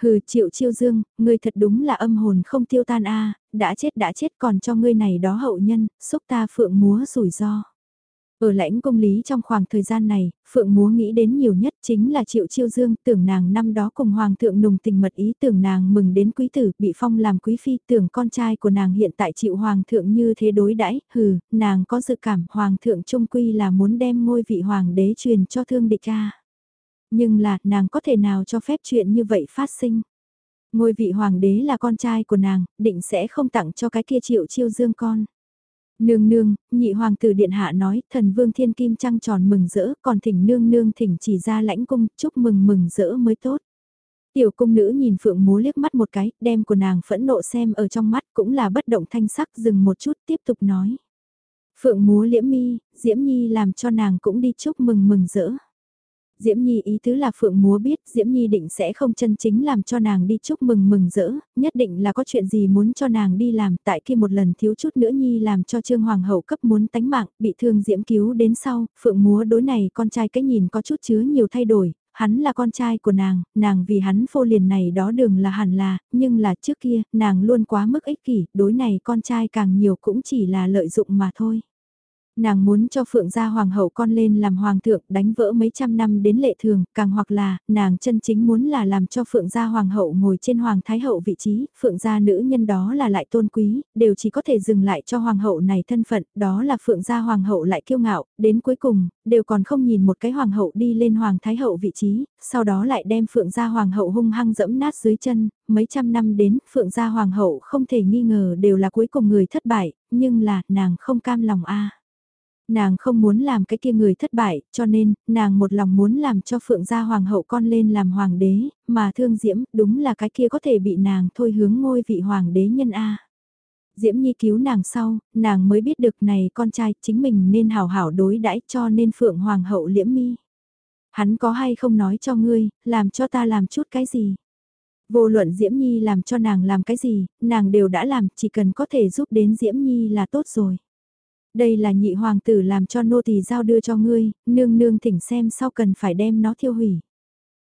Hừ triệu chiêu dương, ngươi thật đúng là âm hồn không tiêu tan a đã chết đã chết còn cho ngươi này đó hậu nhân, xúc ta phượng múa rủi ro. Ở lãnh công lý trong khoảng thời gian này, Phượng Múa nghĩ đến nhiều nhất chính là Triệu Chiêu Dương, tưởng nàng năm đó cùng Hoàng thượng nùng tình mật ý tưởng nàng mừng đến quý tử, bị phong làm quý phi, tưởng con trai của nàng hiện tại chịu Hoàng thượng như thế đối đãi hừ, nàng có dự cảm Hoàng thượng trung quy là muốn đem ngôi vị Hoàng đế truyền cho thương địch cha. Nhưng là, nàng có thể nào cho phép chuyện như vậy phát sinh? Ngôi vị Hoàng đế là con trai của nàng, định sẽ không tặng cho cái kia Triệu Chiêu Dương con. Nương nương, nhị hoàng tử điện hạ nói, thần vương thiên kim trăng tròn mừng rỡ, còn thỉnh nương nương thỉnh chỉ ra lãnh cung, chúc mừng mừng rỡ mới tốt. Tiểu cung nữ nhìn phượng múa liếc mắt một cái, đem của nàng phẫn nộ xem ở trong mắt cũng là bất động thanh sắc dừng một chút tiếp tục nói. Phượng múa liễm mi, diễm nhi làm cho nàng cũng đi chúc mừng mừng rỡ. Diễm Nhi ý tứ là Phượng Múa biết Diễm Nhi định sẽ không chân chính làm cho nàng đi chúc mừng mừng rỡ, nhất định là có chuyện gì muốn cho nàng đi làm tại khi một lần thiếu chút nữa Nhi làm cho Trương Hoàng hậu cấp muốn tánh mạng, bị thương Diễm cứu đến sau, Phượng Múa đối này con trai cái nhìn có chút chứa nhiều thay đổi, hắn là con trai của nàng, nàng vì hắn phô liền này đó đường là hẳn là, nhưng là trước kia, nàng luôn quá mức ích kỷ, đối này con trai càng nhiều cũng chỉ là lợi dụng mà thôi. Nàng muốn cho Phượng gia hoàng hậu con lên làm hoàng thượng đánh vỡ mấy trăm năm đến lệ thường, càng hoặc là, nàng chân chính muốn là làm cho Phượng gia hoàng hậu ngồi trên hoàng thái hậu vị trí, Phượng gia nữ nhân đó là lại tôn quý, đều chỉ có thể dừng lại cho hoàng hậu này thân phận, đó là Phượng gia hoàng hậu lại kiêu ngạo, đến cuối cùng, đều còn không nhìn một cái hoàng hậu đi lên hoàng thái hậu vị trí, sau đó lại đem Phượng gia hoàng hậu hung hăng dẫm nát dưới chân, mấy trăm năm đến, Phượng gia hoàng hậu không thể nghi ngờ đều là cuối cùng người thất bại, nhưng là, nàng không cam lòng a. Nàng không muốn làm cái kia người thất bại, cho nên, nàng một lòng muốn làm cho Phượng gia hoàng hậu con lên làm hoàng đế, mà thương diễm đúng là cái kia có thể bị nàng thôi hướng ngôi vị hoàng đế nhân A. Diễm Nhi cứu nàng sau, nàng mới biết được này con trai chính mình nên hảo hảo đối đãi cho nên Phượng Hoàng hậu liễm mi. Hắn có hay không nói cho ngươi, làm cho ta làm chút cái gì? Vô luận Diễm Nhi làm cho nàng làm cái gì, nàng đều đã làm, chỉ cần có thể giúp đến Diễm Nhi là tốt rồi. Đây là nhị hoàng tử làm cho nô tỳ giao đưa cho ngươi, nương nương thỉnh xem sau cần phải đem nó thiêu hủy.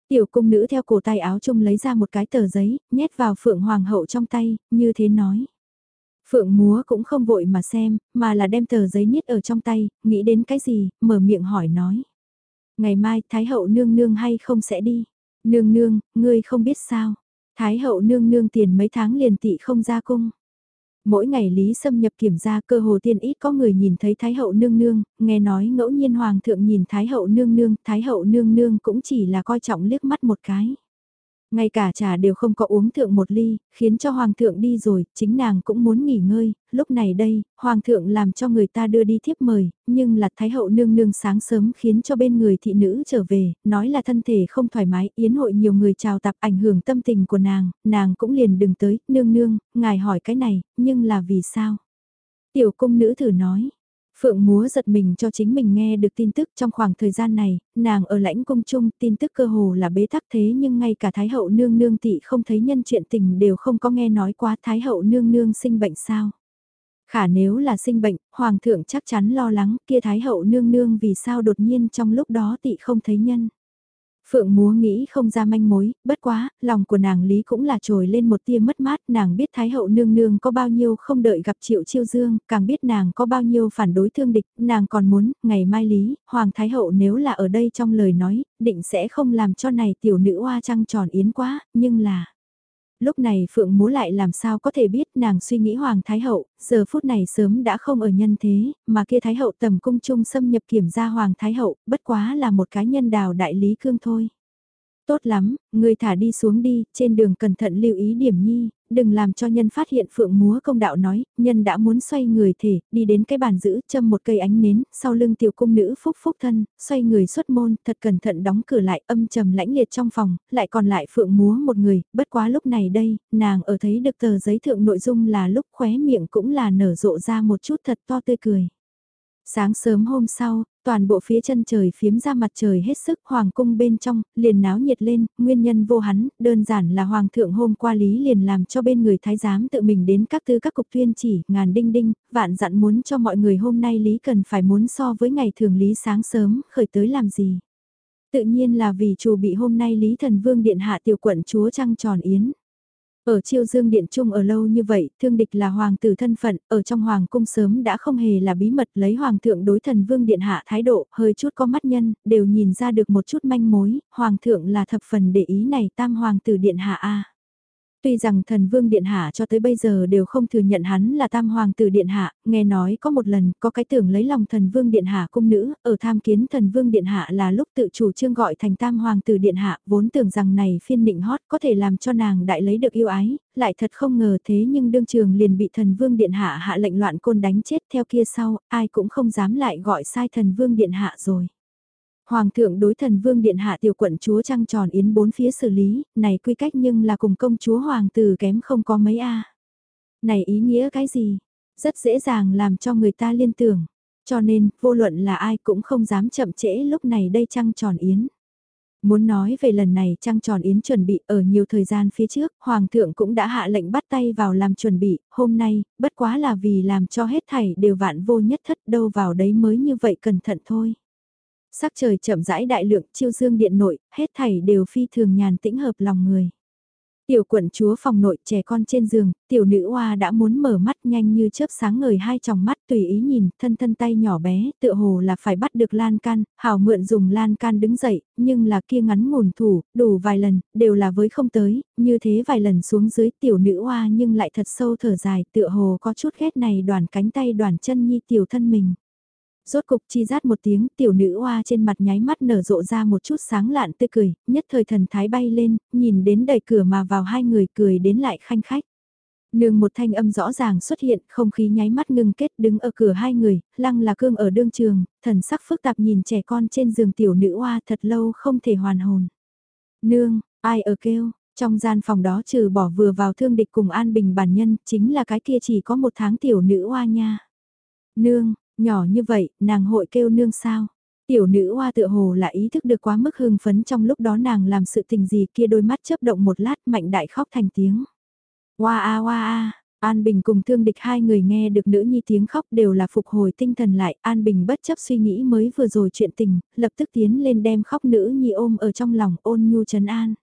Tiểu cung nữ theo cổ tay áo chung lấy ra một cái tờ giấy, nhét vào phượng hoàng hậu trong tay, như thế nói. Phượng múa cũng không vội mà xem, mà là đem tờ giấy niết ở trong tay, nghĩ đến cái gì, mở miệng hỏi nói. Ngày mai Thái hậu nương nương hay không sẽ đi? Nương nương, ngươi không biết sao? Thái hậu nương nương tiền mấy tháng liền tị không ra cung. Mỗi ngày Lý xâm nhập kiểm ra cơ hồ tiên ít có người nhìn thấy Thái hậu nương nương, nghe nói ngẫu nhiên Hoàng thượng nhìn Thái hậu nương nương, Thái hậu nương nương cũng chỉ là coi trọng liếc mắt một cái. Ngay cả trà đều không có uống thượng một ly, khiến cho Hoàng thượng đi rồi, chính nàng cũng muốn nghỉ ngơi, lúc này đây, Hoàng thượng làm cho người ta đưa đi thiếp mời, nhưng là Thái hậu nương nương sáng sớm khiến cho bên người thị nữ trở về, nói là thân thể không thoải mái, yến hội nhiều người chào tập ảnh hưởng tâm tình của nàng, nàng cũng liền đừng tới, nương nương, ngài hỏi cái này, nhưng là vì sao? Tiểu cung nữ thử nói, Phượng múa giật mình cho chính mình nghe được tin tức trong khoảng thời gian này, nàng ở lãnh cung chung tin tức cơ hồ là bế tắc thế nhưng ngay cả Thái hậu nương nương tị không thấy nhân chuyện tình đều không có nghe nói quá Thái hậu nương nương sinh bệnh sao. Khả nếu là sinh bệnh, Hoàng thượng chắc chắn lo lắng kia Thái hậu nương nương vì sao đột nhiên trong lúc đó tị không thấy nhân. Phượng múa nghĩ không ra manh mối, bất quá, lòng của nàng lý cũng là trồi lên một tia mất mát, nàng biết Thái hậu nương nương có bao nhiêu không đợi gặp triệu chiêu dương, càng biết nàng có bao nhiêu phản đối thương địch, nàng còn muốn, ngày mai lý, Hoàng Thái hậu nếu là ở đây trong lời nói, định sẽ không làm cho này tiểu nữ hoa trăng tròn yến quá, nhưng là lúc này Phượng Múa lại làm sao có thể biết nàng suy nghĩ Hoàng Thái Hậu, giờ phút này sớm đã không ở nhân thế, mà kia Thái Hậu tầm cung trung xâm nhập kiểm ra Hoàng Thái Hậu, bất quá là một cái nhân đào đại lý cương thôi. Tốt lắm, người thả đi xuống đi, trên đường cẩn thận lưu ý điểm nhi, đừng làm cho nhân phát hiện phượng múa công đạo nói, nhân đã muốn xoay người thể, đi đến cái bàn giữ, châm một cây ánh nến, sau lưng tiểu cung nữ phúc phúc thân, xoay người xuất môn, thật cẩn thận đóng cửa lại âm trầm lãnh liệt trong phòng, lại còn lại phượng múa một người, bất quá lúc này đây, nàng ở thấy được tờ giấy thượng nội dung là lúc khóe miệng cũng là nở rộ ra một chút thật to tươi cười. Sáng sớm hôm sau, toàn bộ phía chân trời phiếm ra mặt trời hết sức hoàng cung bên trong, liền náo nhiệt lên, nguyên nhân vô hắn, đơn giản là hoàng thượng hôm qua lý liền làm cho bên người thái giám tự mình đến các tư các cục tuyên chỉ, ngàn đinh đinh, vạn dặn muốn cho mọi người hôm nay lý cần phải muốn so với ngày thường lý sáng sớm, khởi tới làm gì. Tự nhiên là vì chủ bị hôm nay lý thần vương điện hạ tiểu quận chúa trăng tròn yến. Ở chiêu dương điện trung ở lâu như vậy, thương địch là hoàng tử thân phận, ở trong hoàng cung sớm đã không hề là bí mật lấy hoàng thượng đối thần vương điện hạ thái độ, hơi chút có mắt nhân, đều nhìn ra được một chút manh mối, hoàng thượng là thập phần để ý này tam hoàng tử điện hạ a. Tuy rằng thần vương điện hạ cho tới bây giờ đều không thừa nhận hắn là tam hoàng tử điện hạ, nghe nói có một lần có cái tưởng lấy lòng thần vương điện hạ cung nữ, ở tham kiến thần vương điện hạ là lúc tự chủ trương gọi thành tam hoàng tử điện hạ, vốn tưởng rằng này phiên định hót có thể làm cho nàng đại lấy được yêu ái, lại thật không ngờ thế nhưng đương trường liền bị thần vương điện hạ hạ lệnh loạn côn đánh chết theo kia sau, ai cũng không dám lại gọi sai thần vương điện hạ rồi. Hoàng thượng đối thần vương điện hạ tiểu quận chúa trăng tròn yến bốn phía xử lý, này quy cách nhưng là cùng công chúa hoàng tử kém không có mấy a. Này ý nghĩa cái gì? Rất dễ dàng làm cho người ta liên tưởng. Cho nên, vô luận là ai cũng không dám chậm trễ lúc này đây trăng tròn yến. Muốn nói về lần này trăng tròn yến chuẩn bị ở nhiều thời gian phía trước, Hoàng thượng cũng đã hạ lệnh bắt tay vào làm chuẩn bị, hôm nay, bất quá là vì làm cho hết thảy đều vạn vô nhất thất đâu vào đấy mới như vậy cẩn thận thôi. Sắc trời chậm rãi đại lượng chiêu dương điện nội, hết thảy đều phi thường nhàn tĩnh hợp lòng người. Tiểu quận chúa phòng nội trẻ con trên giường, tiểu nữ hoa đã muốn mở mắt nhanh như chớp sáng ngời hai tròng mắt tùy ý nhìn, thân thân tay nhỏ bé, tựa hồ là phải bắt được lan can, hào mượn dùng lan can đứng dậy, nhưng là kia ngắn ngủn thủ, đủ vài lần, đều là với không tới, như thế vài lần xuống dưới tiểu nữ hoa nhưng lại thật sâu thở dài, tựa hồ có chút ghét này đoàn cánh tay đoàn chân nhi tiểu thân mình. Rốt cục chi rát một tiếng tiểu nữ hoa trên mặt nháy mắt nở rộ ra một chút sáng lạn tươi cười, nhất thời thần thái bay lên, nhìn đến đẩy cửa mà vào hai người cười đến lại khanh khách. Nương một thanh âm rõ ràng xuất hiện, không khí nháy mắt ngưng kết đứng ở cửa hai người, lăng là cương ở đương trường, thần sắc phức tạp nhìn trẻ con trên giường tiểu nữ hoa thật lâu không thể hoàn hồn. Nương, ai ở kêu, Trong gian phòng đó trừ bỏ vừa vào thương địch cùng An Bình bản nhân, chính là cái kia chỉ có một tháng tiểu nữ hoa nha. Nương, nhỏ như vậy, nàng hội kêu nương sao? Tiểu nữ hoa tựa hồ là ý thức được quá mức hưng phấn trong lúc đó nàng làm sự tình gì kia đôi mắt chớp động một lát mạnh đại khóc thành tiếng. Hoa a hoa a, An Bình cùng thương địch hai người nghe được nữ nhi tiếng khóc đều là phục hồi tinh thần lại, An Bình bất chấp suy nghĩ mới vừa rồi chuyện tình, lập tức tiến lên đem khóc nữ nhi ôm ở trong lòng ôn nhu trấn an.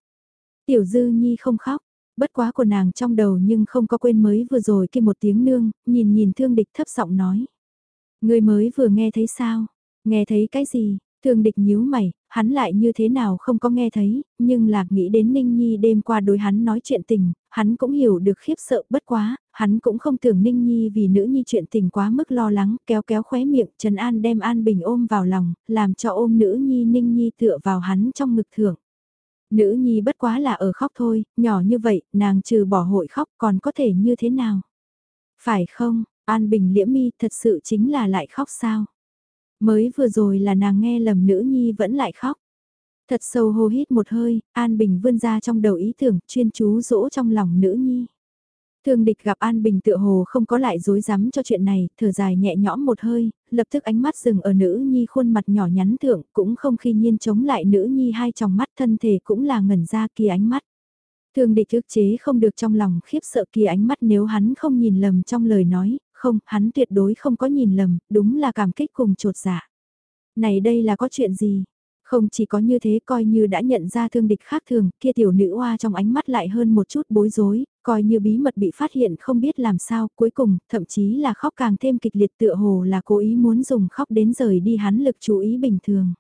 Tiểu dư nhi không khóc, bất quá của nàng trong đầu nhưng không có quên mới vừa rồi kia một tiếng nương, nhìn nhìn thương địch thấp giọng nói. Người mới vừa nghe thấy sao? Nghe thấy cái gì? Thường địch nhíu mày, hắn lại như thế nào không có nghe thấy, nhưng là nghĩ đến Ninh Nhi đêm qua đối hắn nói chuyện tình, hắn cũng hiểu được khiếp sợ bất quá, hắn cũng không tưởng Ninh Nhi vì nữ nhi chuyện tình quá mức lo lắng, kéo kéo khóe miệng, Trần An đem An Bình ôm vào lòng, làm cho ôm nữ nhi Ninh Nhi tựa vào hắn trong ngực thưởng. Nữ nhi bất quá là ở khóc thôi, nhỏ như vậy, nàng trừ bỏ hội khóc còn có thể như thế nào? Phải không, An Bình liễm mi thật sự chính là lại khóc sao? Mới vừa rồi là nàng nghe lầm nữ nhi vẫn lại khóc. Thật sâu hô hít một hơi, An Bình vươn ra trong đầu ý tưởng, chuyên chú dỗ trong lòng nữ nhi. Thương địch gặp An Bình tựa hồ không có lại dối rắm cho chuyện này, thở dài nhẹ nhõm một hơi, lập tức ánh mắt dừng ở nữ nhi khuôn mặt nhỏ nhắn thượng, cũng không khi nhiên chống lại nữ nhi hai tròng mắt thân thể cũng là ngẩn ra kia ánh mắt. Thương địch ức chế không được trong lòng khiếp sợ kia ánh mắt nếu hắn không nhìn lầm trong lời nói, không, hắn tuyệt đối không có nhìn lầm, đúng là cảm kích cùng trột dạ. Này đây là có chuyện gì? Không chỉ có như thế coi như đã nhận ra thương địch khác thường, kia tiểu nữ hoa trong ánh mắt lại hơn một chút bối rối, coi như bí mật bị phát hiện không biết làm sao, cuối cùng, thậm chí là khóc càng thêm kịch liệt tựa hồ là cố ý muốn dùng khóc đến rời đi hắn lực chú ý bình thường.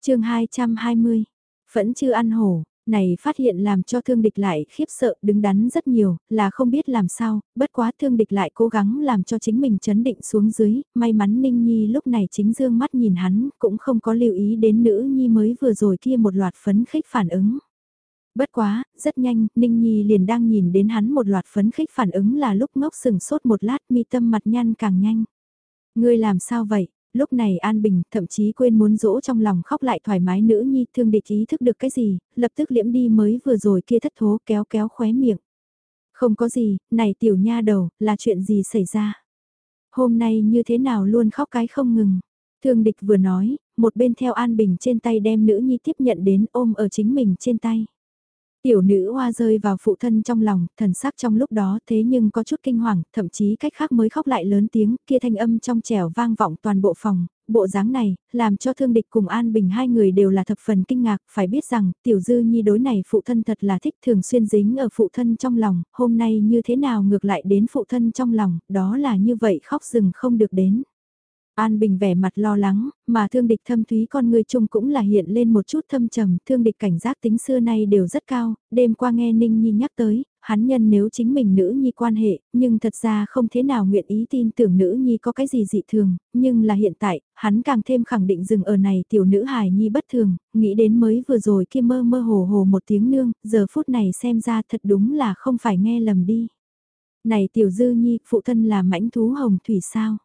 chương 220, Phẫn chưa ăn hổ, này phát hiện làm cho thương địch lại khiếp sợ đứng đắn rất nhiều, là không biết làm sao, bất quá thương địch lại cố gắng làm cho chính mình chấn định xuống dưới, may mắn Ninh Nhi lúc này chính dương mắt nhìn hắn, cũng không có lưu ý đến nữ Nhi mới vừa rồi kia một loạt phấn khích phản ứng. Bất quá, rất nhanh, Ninh Nhi liền đang nhìn đến hắn một loạt phấn khích phản ứng là lúc ngốc sừng sốt một lát mi tâm mặt nhăn càng nhanh. Ngươi làm sao vậy? Lúc này An Bình thậm chí quên muốn dỗ trong lòng khóc lại thoải mái nữ nhi thương địch ý thức được cái gì, lập tức liễm đi mới vừa rồi kia thất thố kéo kéo khóe miệng. Không có gì, này tiểu nha đầu, là chuyện gì xảy ra? Hôm nay như thế nào luôn khóc cái không ngừng. Thương địch vừa nói, một bên theo An Bình trên tay đem nữ nhi tiếp nhận đến ôm ở chính mình trên tay. Tiểu nữ hoa rơi vào phụ thân trong lòng, thần sắc trong lúc đó thế nhưng có chút kinh hoàng, thậm chí cách khác mới khóc lại lớn tiếng, kia thanh âm trong trẻo vang vọng toàn bộ phòng, bộ dáng này, làm cho thương địch cùng An Bình hai người đều là thập phần kinh ngạc, phải biết rằng, tiểu dư nhi đối này phụ thân thật là thích thường xuyên dính ở phụ thân trong lòng, hôm nay như thế nào ngược lại đến phụ thân trong lòng, đó là như vậy khóc rừng không được đến. An Bình vẻ mặt lo lắng, mà thương địch thâm thúy con người chung cũng là hiện lên một chút thâm trầm, thương địch cảnh giác tính xưa nay đều rất cao, đêm qua nghe Ninh Nhi nhắc tới, hắn nhân nếu chính mình nữ nhi quan hệ, nhưng thật ra không thế nào nguyện ý tin tưởng nữ nhi có cái gì dị thường, nhưng là hiện tại, hắn càng thêm khẳng định dừng ở này tiểu nữ hài nhi bất thường, nghĩ đến mới vừa rồi kia mơ mơ hồ hồ một tiếng nương, giờ phút này xem ra thật đúng là không phải nghe lầm đi. Này tiểu dư nhi, phụ thân là mãnh thú hồng thủy sao?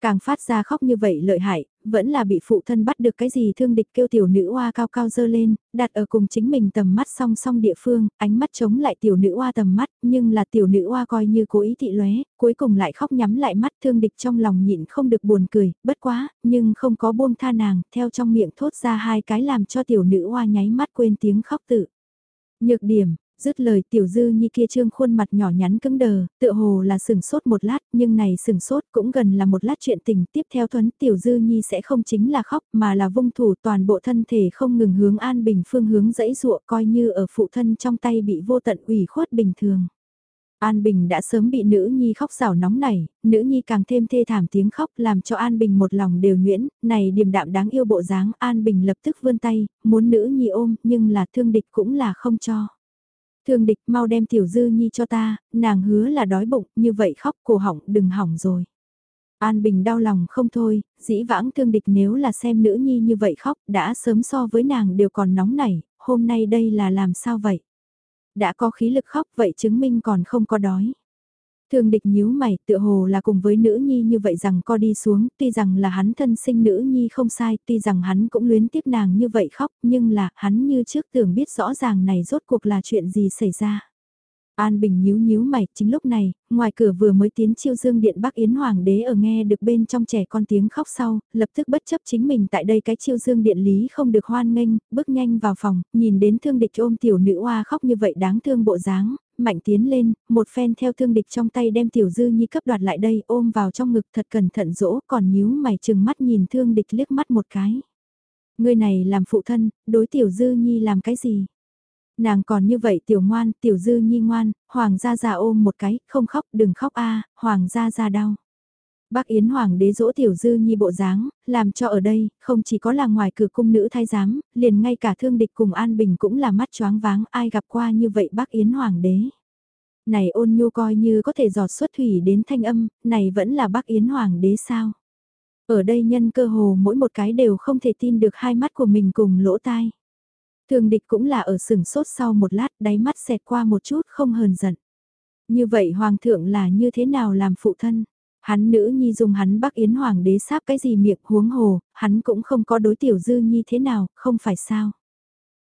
Càng phát ra khóc như vậy lợi hại, vẫn là bị phụ thân bắt được cái gì thương địch kêu tiểu nữ oa cao cao dơ lên, đặt ở cùng chính mình tầm mắt song song địa phương, ánh mắt chống lại tiểu nữ oa tầm mắt, nhưng là tiểu nữ oa coi như cố ý thị lóe, cuối cùng lại khóc nhắm lại mắt thương địch trong lòng nhịn không được buồn cười, bất quá, nhưng không có buông tha nàng, theo trong miệng thốt ra hai cái làm cho tiểu nữ oa nháy mắt quên tiếng khóc tự. Nhược điểm, Dứt lời tiểu dư như kia trương khuôn mặt nhỏ nhắn cứng đờ, tựa hồ là sừng sốt một lát, nhưng này sừng sốt cũng gần là một lát chuyện tình. Tiếp theo thuấn tiểu dư nhi sẽ không chính là khóc mà là vung thủ toàn bộ thân thể không ngừng hướng an bình phương hướng dãy dụa coi như ở phụ thân trong tay bị vô tận ủy khuất bình thường. An Bình đã sớm bị nữ nhi khóc rào nóng nảy, nữ nhi càng thêm thê thảm tiếng khóc làm cho An Bình một lòng đều nhuyễn, này điềm đạm đáng yêu bộ dáng An Bình lập tức vươn tay, muốn nữ nhi ôm nhưng là thương địch cũng là không cho. Thương địch mau đem tiểu dư nhi cho ta, nàng hứa là đói bụng, như vậy khóc cổ hỏng đừng hỏng rồi. An Bình đau lòng không thôi, dĩ vãng thương địch nếu là xem nữ nhi như vậy khóc đã sớm so với nàng đều còn nóng nảy, hôm nay đây là làm sao vậy? Đã có khí lực khóc vậy chứng minh còn không có đói. Thương địch nhíu mày, tựa hồ là cùng với nữ nhi như vậy rằng co đi xuống, tuy rằng là hắn thân sinh nữ nhi không sai, tuy rằng hắn cũng luyến tiếc nàng như vậy khóc, nhưng là, hắn như trước tưởng biết rõ ràng này rốt cuộc là chuyện gì xảy ra. An Bình nhíu nhíu mày, chính lúc này, ngoài cửa vừa mới tiến chiêu dương điện Bắc Yến Hoàng đế ở nghe được bên trong trẻ con tiếng khóc sau, lập tức bất chấp chính mình tại đây cái chiêu dương điện lý không được hoan nghênh, bước nhanh vào phòng, nhìn đến thương địch ôm tiểu nữ oa khóc như vậy đáng thương bộ dáng, mạnh tiến lên, một phen theo thương địch trong tay đem tiểu dư nhi cấp đoạt lại đây ôm vào trong ngực thật cẩn thận dỗ còn nhíu mày chừng mắt nhìn thương địch liếc mắt một cái. Người này làm phụ thân, đối tiểu dư nhi làm cái gì? Nàng còn như vậy tiểu ngoan, tiểu dư nhi ngoan, hoàng gia già ôm một cái, không khóc, đừng khóc a hoàng gia già đau. Bác Yến Hoàng đế dỗ tiểu dư nhi bộ dáng, làm cho ở đây, không chỉ có là ngoài cửa cung nữ thái giám, liền ngay cả thương địch cùng An Bình cũng là mắt choáng váng ai gặp qua như vậy bác Yến Hoàng đế. Này ôn nhu coi như có thể giọt xuất thủy đến thanh âm, này vẫn là bác Yến Hoàng đế sao? Ở đây nhân cơ hồ mỗi một cái đều không thể tin được hai mắt của mình cùng lỗ tai. Thường địch cũng là ở sừng sốt sau một lát đáy mắt xẹt qua một chút không hờn giận. Như vậy hoàng thượng là như thế nào làm phụ thân? Hắn nữ nhi dùng hắn bắc yến hoàng đế sáp cái gì miệng huống hồ, hắn cũng không có đối tiểu dư nhi thế nào, không phải sao?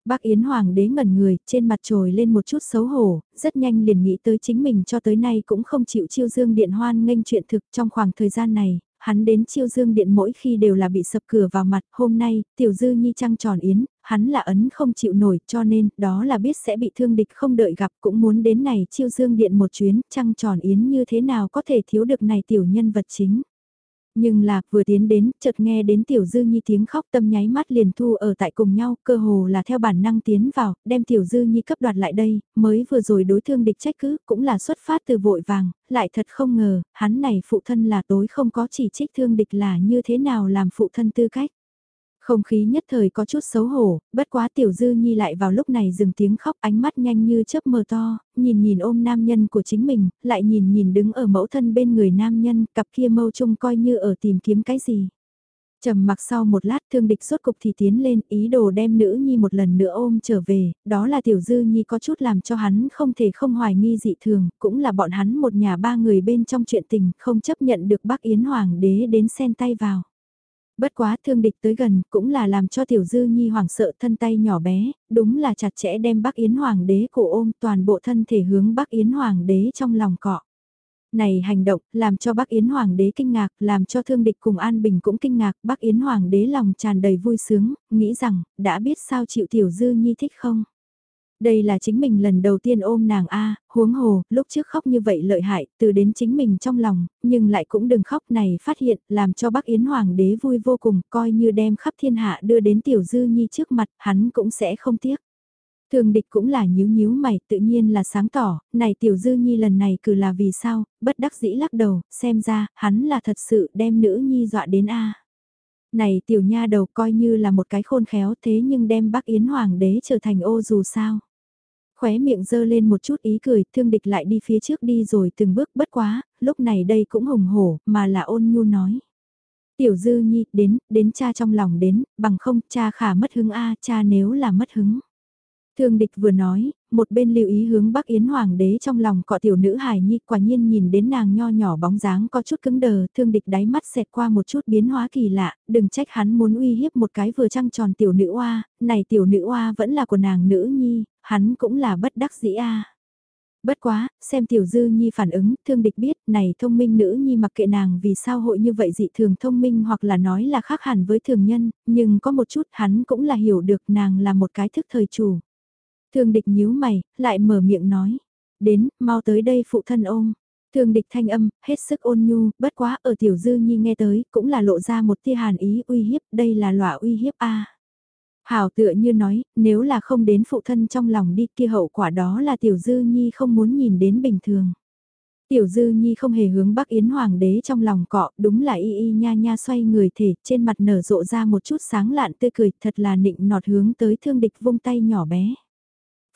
Bác Yến Hoàng đế ngẩn người, trên mặt trồi lên một chút xấu hổ, rất nhanh liền nghĩ tới chính mình cho tới nay cũng không chịu chiêu dương điện hoan nghênh chuyện thực trong khoảng thời gian này, hắn đến chiêu dương điện mỗi khi đều là bị sập cửa vào mặt, hôm nay, tiểu dư nhi trăng tròn yến, hắn là ấn không chịu nổi cho nên, đó là biết sẽ bị thương địch không đợi gặp cũng muốn đến này chiêu dương điện một chuyến, trăng tròn yến như thế nào có thể thiếu được này tiểu nhân vật chính. Nhưng là, vừa tiến đến, chợt nghe đến tiểu dư nhi tiếng khóc tâm nháy mắt liền thu ở tại cùng nhau, cơ hồ là theo bản năng tiến vào, đem tiểu dư nhi cấp đoạt lại đây, mới vừa rồi đối thương địch trách cứ, cũng là xuất phát từ vội vàng, lại thật không ngờ, hắn này phụ thân là tối không có chỉ trích thương địch là như thế nào làm phụ thân tư cách. Không khí nhất thời có chút xấu hổ, bất quá tiểu dư nhi lại vào lúc này dừng tiếng khóc ánh mắt nhanh như chớp mờ to, nhìn nhìn ôm nam nhân của chính mình, lại nhìn nhìn đứng ở mẫu thân bên người nam nhân, cặp kia mâu chung coi như ở tìm kiếm cái gì. trầm mặc sau một lát thương địch suốt cục thì tiến lên ý đồ đem nữ nhi một lần nữa ôm trở về, đó là tiểu dư nhi có chút làm cho hắn không thể không hoài nghi dị thường, cũng là bọn hắn một nhà ba người bên trong chuyện tình không chấp nhận được bác Yến Hoàng đế đến xen tay vào. Bất quá thương địch tới gần cũng là làm cho tiểu dư nhi hoảng sợ thân tay nhỏ bé, đúng là chặt chẽ đem bác Yến Hoàng đế cổ ôm toàn bộ thân thể hướng bác Yến Hoàng đế trong lòng cọ. Này hành động, làm cho bác Yến Hoàng đế kinh ngạc, làm cho thương địch cùng An Bình cũng kinh ngạc, bác Yến Hoàng đế lòng tràn đầy vui sướng, nghĩ rằng, đã biết sao chịu tiểu dư nhi thích không? Đây là chính mình lần đầu tiên ôm nàng A, huống hồ, lúc trước khóc như vậy lợi hại, từ đến chính mình trong lòng, nhưng lại cũng đừng khóc này phát hiện, làm cho bác Yến Hoàng đế vui vô cùng, coi như đem khắp thiên hạ đưa đến Tiểu Dư Nhi trước mặt, hắn cũng sẽ không tiếc. Thường địch cũng là nhíu nhíu mày, tự nhiên là sáng tỏ, này Tiểu Dư Nhi lần này cử là vì sao, bất đắc dĩ lắc đầu, xem ra, hắn là thật sự đem nữ Nhi dọa đến A. Này tiểu nha đầu coi như là một cái khôn khéo thế nhưng đem bác Yến Hoàng đế trở thành ô dù sao. Khóe miệng dơ lên một chút ý cười, thương địch lại đi phía trước đi rồi từng bước bất quá, lúc này đây cũng hùng hổ, mà là ôn nhu nói. Tiểu dư nhi, đến, đến cha trong lòng đến, bằng không cha khả mất hứng a cha nếu là mất hứng. Thương địch vừa nói, một bên lưu ý hướng Bắc Yến Hoàng đế trong lòng cọ tiểu nữ hài nhi quả nhiên nhìn đến nàng nho nhỏ bóng dáng có chút cứng đờ, thương địch đáy mắt xẹt qua một chút biến hóa kỳ lạ, đừng trách hắn muốn uy hiếp một cái vừa trăng tròn tiểu nữ oa, này tiểu nữ oa vẫn là của nàng nữ nhi, hắn cũng là bất đắc dĩ a. Bất quá, xem tiểu dư nhi phản ứng, thương địch biết, này thông minh nữ nhi mặc kệ nàng vì sao hội như vậy dị thường thông minh hoặc là nói là khác hẳn với thường nhân, nhưng có một chút hắn cũng là hiểu được nàng là một cái thức thời chủ. Thương địch nhíu mày, lại mở miệng nói. Đến, mau tới đây phụ thân ôm. Thương địch thanh âm, hết sức ôn nhu, bất quá ở tiểu dư nhi nghe tới, cũng là lộ ra một tia hàn ý uy hiếp, đây là lọa uy hiếp a. Hảo tựa như nói, nếu là không đến phụ thân trong lòng đi kia hậu quả đó là tiểu dư nhi không muốn nhìn đến bình thường. Tiểu dư nhi không hề hướng bắc yến hoàng đế trong lòng cọ, đúng là y y nha nha xoay người thể, trên mặt nở rộ ra một chút sáng lạn tươi cười, thật là nịnh nọt hướng tới thương địch vung tay nhỏ bé.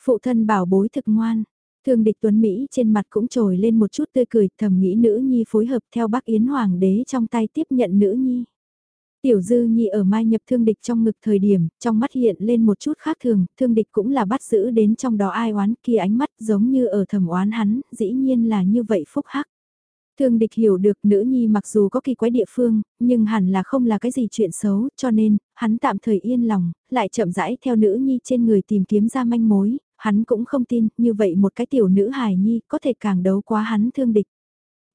Phụ thân bảo bối thực ngoan, thương địch tuấn Mỹ trên mặt cũng trồi lên một chút tươi cười thầm nghĩ nữ nhi phối hợp theo bác Yến Hoàng đế trong tay tiếp nhận nữ nhi. Tiểu dư nhi ở mai nhập thương địch trong ngực thời điểm, trong mắt hiện lên một chút khác thường, thương địch cũng là bắt giữ đến trong đó ai oán kia ánh mắt giống như ở thầm oán hắn, dĩ nhiên là như vậy phúc hắc. Thương địch hiểu được nữ nhi mặc dù có kỳ quái địa phương, nhưng hẳn là không là cái gì chuyện xấu, cho nên, hắn tạm thời yên lòng, lại chậm rãi theo nữ nhi trên người tìm kiếm ra manh mối, hắn cũng không tin, như vậy một cái tiểu nữ hài nhi có thể càng đấu quá hắn thương địch.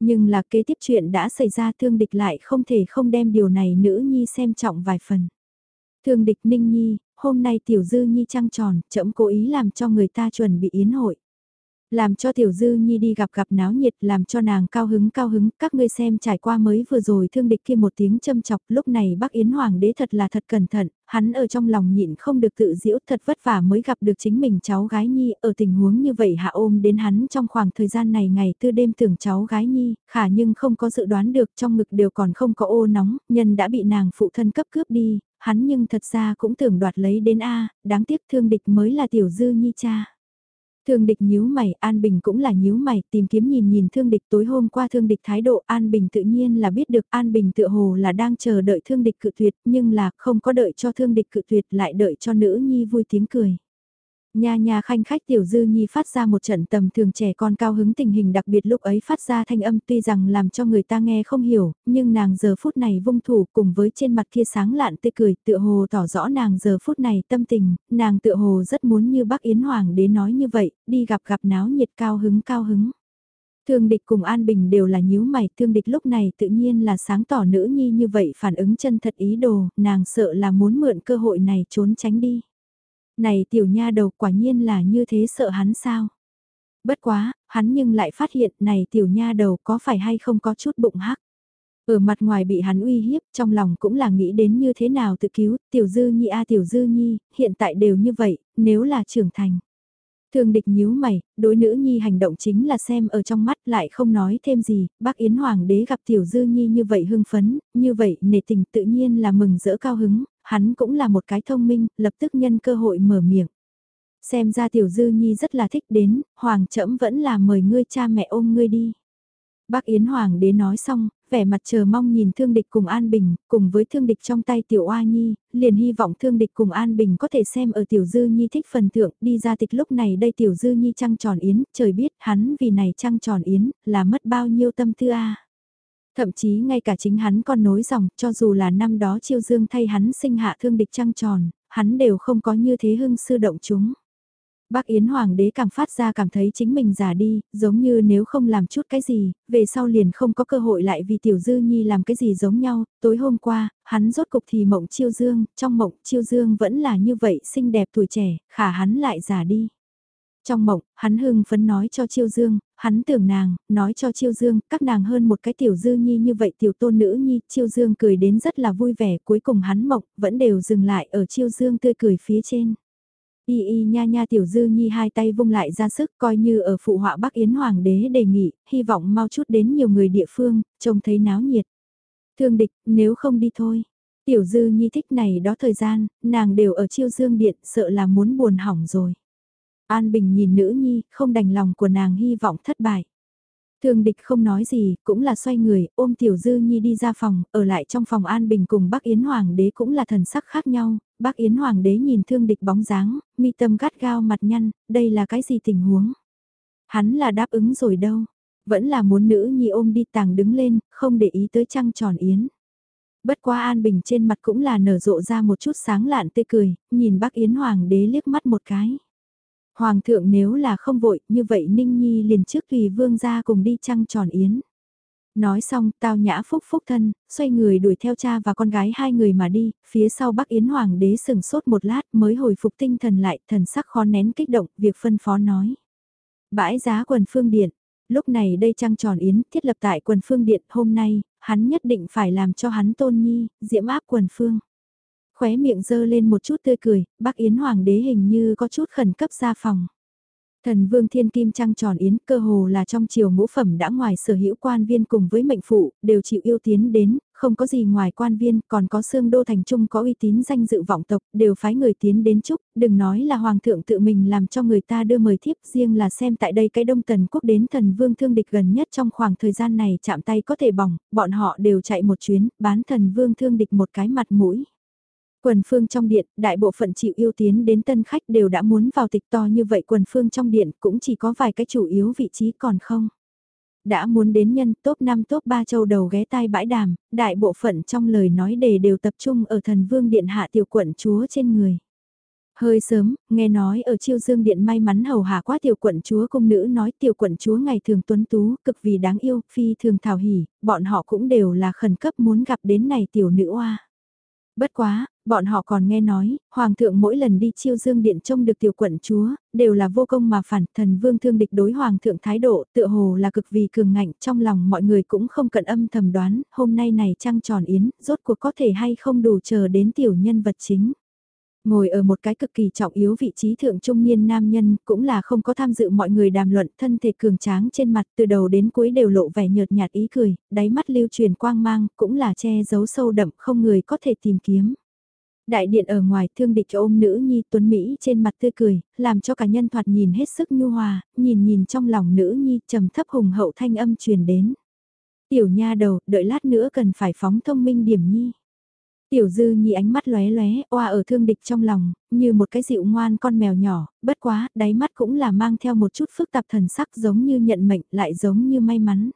Nhưng là kế tiếp chuyện đã xảy ra thương địch lại không thể không đem điều này nữ nhi xem trọng vài phần. Thương địch ninh nhi, hôm nay tiểu dư nhi trăng tròn, chậm cố ý làm cho người ta chuẩn bị yến hội. Làm cho Tiểu Dư Nhi đi gặp gặp náo nhiệt làm cho nàng cao hứng cao hứng, các ngươi xem trải qua mới vừa rồi thương địch kia một tiếng châm chọc, lúc này bác Yến Hoàng đế thật là thật cẩn thận, hắn ở trong lòng nhịn không được tự diễu thật vất vả mới gặp được chính mình cháu gái Nhi, ở tình huống như vậy hạ ôm đến hắn trong khoảng thời gian này ngày tư đêm tưởng cháu gái Nhi, khả nhưng không có dự đoán được trong ngực đều còn không có ô nóng, nhân đã bị nàng phụ thân cấp cướp đi, hắn nhưng thật ra cũng tưởng đoạt lấy đến A, đáng tiếc thương địch mới là Tiểu Dư Nhi cha. Thương địch nhíu mày, An Bình cũng là nhíu mày, tìm kiếm nhìn nhìn thương địch tối hôm qua thương địch thái độ An Bình tự nhiên là biết được An Bình tự hồ là đang chờ đợi thương địch cự tuyệt nhưng là không có đợi cho thương địch cự tuyệt lại đợi cho nữ nhi vui tiếng cười. Nha nha khanh khách tiểu dư nhi phát ra một trận tầm thường trẻ con cao hứng tình hình đặc biệt lúc ấy phát ra thanh âm tuy rằng làm cho người ta nghe không hiểu, nhưng nàng giờ phút này vung thủ cùng với trên mặt kia sáng lạn tươi cười tựa hồ tỏ rõ nàng giờ phút này tâm tình, nàng tựa hồ rất muốn như bác Yến Hoàng đế nói như vậy, đi gặp gặp náo nhiệt cao hứng cao hứng. Thương địch cùng An Bình đều là nhíu mày, thương địch lúc này tự nhiên là sáng tỏ nữ nhi như vậy phản ứng chân thật ý đồ, nàng sợ là muốn mượn cơ hội này trốn tránh đi. Này tiểu nha đầu quả nhiên là như thế sợ hắn sao? Bất quá, hắn nhưng lại phát hiện này tiểu nha đầu có phải hay không có chút bụng hắc. Ở mặt ngoài bị hắn uy hiếp, trong lòng cũng là nghĩ đến như thế nào tự cứu, tiểu dư nhi a tiểu dư nhi, hiện tại đều như vậy, nếu là trưởng thành. Thương địch nhíu mày, đối nữ nhi hành động chính là xem ở trong mắt lại không nói thêm gì, bác Yến Hoàng đế gặp tiểu dư nhi như vậy hưng phấn, như vậy nể tình tự nhiên là mừng rỡ cao hứng, hắn cũng là một cái thông minh, lập tức nhân cơ hội mở miệng. Xem ra tiểu dư nhi rất là thích đến, hoàng trẫm vẫn là mời ngươi cha mẹ ôm ngươi đi. Bác Yến Hoàng đế nói xong, vẻ mặt chờ mong nhìn thương địch cùng An Bình, cùng với thương địch trong tay tiểu oa nhi, liền hy vọng thương địch cùng An Bình có thể xem ở tiểu dư nhi thích phần thượng, đi ra tịch lúc này đây tiểu dư nhi trăng tròn yến, trời biết hắn vì này trăng tròn yến, là mất bao nhiêu tâm tư a Thậm chí ngay cả chính hắn còn nối dòng, cho dù là năm đó chiêu dương thay hắn sinh hạ thương địch trăng tròn, hắn đều không có như thế hưng sư động chúng. Bác Yến Hoàng đế càng phát ra cảm thấy chính mình già đi, giống như nếu không làm chút cái gì, về sau liền không có cơ hội lại vì Tiểu Dư Nhi làm cái gì giống nhau, tối hôm qua, hắn rốt cục thì mộng chiêu dương, trong mộng chiêu dương vẫn là như vậy xinh đẹp tuổi trẻ, khả hắn lại già đi. Trong mộng, hắn hưng phấn nói cho Chiêu Dương, hắn tưởng nàng, nói cho Chiêu Dương, các nàng hơn một cái tiểu dư nhi như vậy tiểu tôn nữ nhi, Chiêu Dương cười đến rất là vui vẻ, cuối cùng hắn mộng, vẫn đều dừng lại ở Chiêu Dương tươi cười phía trên. Y y nha nha tiểu dư nhi hai tay vung lại ra sức coi như ở phụ họa Bắc Yến Hoàng đế đề nghị, hy vọng mau chút đến nhiều người địa phương, trông thấy náo nhiệt. Thương địch, nếu không đi thôi. Tiểu dư nhi thích này đó thời gian, nàng đều ở chiêu dương điện sợ là muốn buồn hỏng rồi. An Bình nhìn nữ nhi, không đành lòng của nàng hy vọng thất bại. Thương địch không nói gì, cũng là xoay người, ôm Tiểu Dư Nhi đi ra phòng, ở lại trong phòng An Bình cùng bác Yến Hoàng đế cũng là thần sắc khác nhau, bác Yến Hoàng đế nhìn thương địch bóng dáng, mi tâm gắt gao mặt nhăn, đây là cái gì tình huống? Hắn là đáp ứng rồi đâu, vẫn là muốn nữ nhi ôm đi tàng đứng lên, không để ý tới trăng tròn Yến. Bất quá An Bình trên mặt cũng là nở rộ ra một chút sáng lạn tươi cười, nhìn bác Yến Hoàng đế liếc mắt một cái. Hoàng thượng nếu là không vội, như vậy Ninh Nhi liền trước tùy vương ra cùng đi trăng tròn yến. Nói xong, tao nhã phúc phúc thân, xoay người đuổi theo cha và con gái hai người mà đi, phía sau Bắc Yến Hoàng đế sừng sốt một lát mới hồi phục tinh thần lại, thần sắc khó nén kích động, việc phân phó nói. Bãi giá quần phương điện, lúc này đây trăng tròn yến thiết lập tại quần phương điện hôm nay, hắn nhất định phải làm cho hắn tôn nhi, diễm áp quần phương. Khóe miệng dơ lên một chút tươi cười, bác Yến Hoàng đế hình như có chút khẩn cấp ra phòng. Thần vương thiên kim trăng tròn yến cơ hồ là trong triều ngũ phẩm đã ngoài sở hữu quan viên cùng với mệnh phụ, đều chịu yêu tiến đến, không có gì ngoài quan viên, còn có xương đô thành trung có uy tín danh dự vọng tộc, đều phái người tiến đến chúc, đừng nói là hoàng thượng tự mình làm cho người ta đưa mời thiếp riêng là xem tại đây cái đông tần quốc đến thần vương thương địch gần nhất trong khoảng thời gian này chạm tay có thể bỏng, bọn họ đều chạy một chuyến, bán thần vương thương địch một cái mặt mũi. Quần phương trong điện, đại bộ phận chịu yêu tiến đến tân khách đều đã muốn vào tịch to như vậy quần phương trong điện cũng chỉ có vài cái chủ yếu vị trí còn không. Đã muốn đến nhân top 5 top 3 châu đầu ghé tai bãi đàm, đại bộ phận trong lời nói đề đều tập trung ở thần vương điện hạ tiểu quận chúa trên người. Hơi sớm, nghe nói ở chiêu dương điện may mắn hầu hạ quá tiểu quận chúa công nữ nói tiểu quận chúa ngày thường tuấn tú, cực vì đáng yêu, phi thường thảo hỉ, bọn họ cũng đều là khẩn cấp muốn gặp đến này tiểu nữ oa. Bất quá, bọn họ còn nghe nói, Hoàng thượng mỗi lần đi chiêu dương điện trông được tiểu quận chúa, đều là vô công mà phản, thần vương thương địch đối Hoàng thượng thái độ, tựa hồ là cực vì cường ngạnh, trong lòng mọi người cũng không cận âm thầm đoán, hôm nay này trăng tròn yến, rốt cuộc có thể hay không đủ chờ đến tiểu nhân vật chính. Ngồi ở một cái cực kỳ trọng yếu vị trí thượng trung niên nam nhân cũng là không có tham dự mọi người đàm luận thân thể cường tráng trên mặt từ đầu đến cuối đều lộ vẻ nhợt nhạt ý cười, đáy mắt lưu truyền quang mang cũng là che giấu sâu đậm không người có thể tìm kiếm. Đại điện ở ngoài thương địch ôm nữ nhi tuấn Mỹ trên mặt tươi cười, làm cho cả nhân thoạt nhìn hết sức nhu hòa, nhìn nhìn trong lòng nữ nhi trầm thấp hùng hậu thanh âm truyền đến. Tiểu nha đầu, đợi lát nữa cần phải phóng thông minh điểm nhi. Tiểu dư nhi ánh mắt lóe lóe, oa ở thương địch trong lòng, như một cái dịu ngoan con mèo nhỏ, bất quá, đáy mắt cũng là mang theo một chút phức tạp thần sắc giống như nhận mệnh, lại giống như may mắn.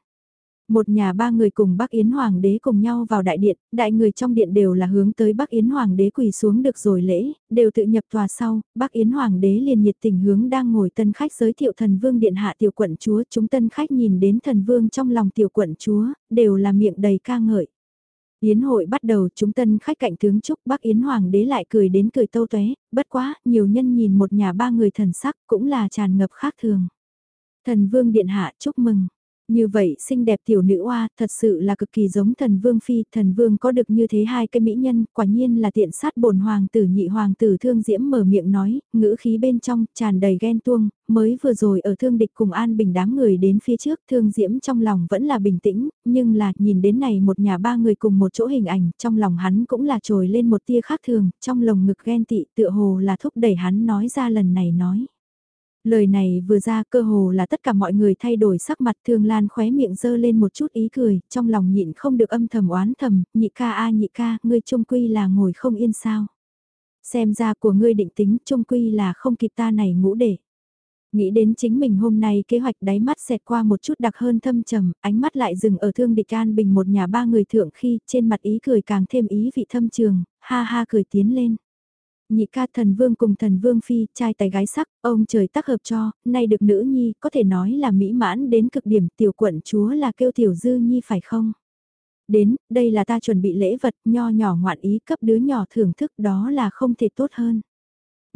Một nhà ba người cùng Bắc Yến Hoàng đế cùng nhau vào đại điện, đại người trong điện đều là hướng tới Bắc Yến Hoàng đế quỳ xuống được rồi lễ, đều tự nhập tòa sau, Bắc Yến Hoàng đế liền nhiệt tình hướng đang ngồi tân khách giới thiệu thần vương điện hạ tiểu quận chúa, chúng tân khách nhìn đến thần vương trong lòng tiểu quận chúa, đều là miệng đầy ca ngợi. Yến hội bắt đầu chúng tân khách cạnh tướng chúc bác Yến Hoàng đế lại cười đến cười tâu tuế, bất quá, nhiều nhân nhìn một nhà ba người thần sắc cũng là tràn ngập khác thường. Thần vương điện hạ chúc mừng. Như vậy xinh đẹp tiểu nữ oa thật sự là cực kỳ giống thần vương phi, thần vương có được như thế hai cái mỹ nhân, quả nhiên là tiện sát bổn hoàng tử nhị hoàng tử thương diễm mở miệng nói, ngữ khí bên trong tràn đầy ghen tuông, mới vừa rồi ở thương địch cùng an bình đám người đến phía trước thương diễm trong lòng vẫn là bình tĩnh, nhưng là nhìn đến này một nhà ba người cùng một chỗ hình ảnh, trong lòng hắn cũng là trồi lên một tia khác thường, trong lồng ngực ghen tị tựa hồ là thúc đẩy hắn nói ra lần này nói. Lời này vừa ra cơ hồ là tất cả mọi người thay đổi sắc mặt thương lan khóe miệng dơ lên một chút ý cười, trong lòng nhịn không được âm thầm oán thầm, nhị ca a nhị ca, ngươi trung quy là ngồi không yên sao. Xem ra của ngươi định tính trung quy là không kịp ta này ngũ để. Nghĩ đến chính mình hôm nay kế hoạch đáy mắt xẹt qua một chút đặc hơn thâm trầm, ánh mắt lại dừng ở thương địch an bình một nhà ba người thượng khi trên mặt ý cười càng thêm ý vị thâm trường, ha ha cười tiến lên nhị ca thần vương cùng thần vương phi, trai tài gái sắc, ông trời tác hợp cho, nay được nữ nhi, có thể nói là mỹ mãn đến cực điểm tiểu quận chúa là kêu tiểu dư nhi phải không? Đến, đây là ta chuẩn bị lễ vật, nho nhỏ ngoạn ý cấp đứa nhỏ thưởng thức đó là không thể tốt hơn.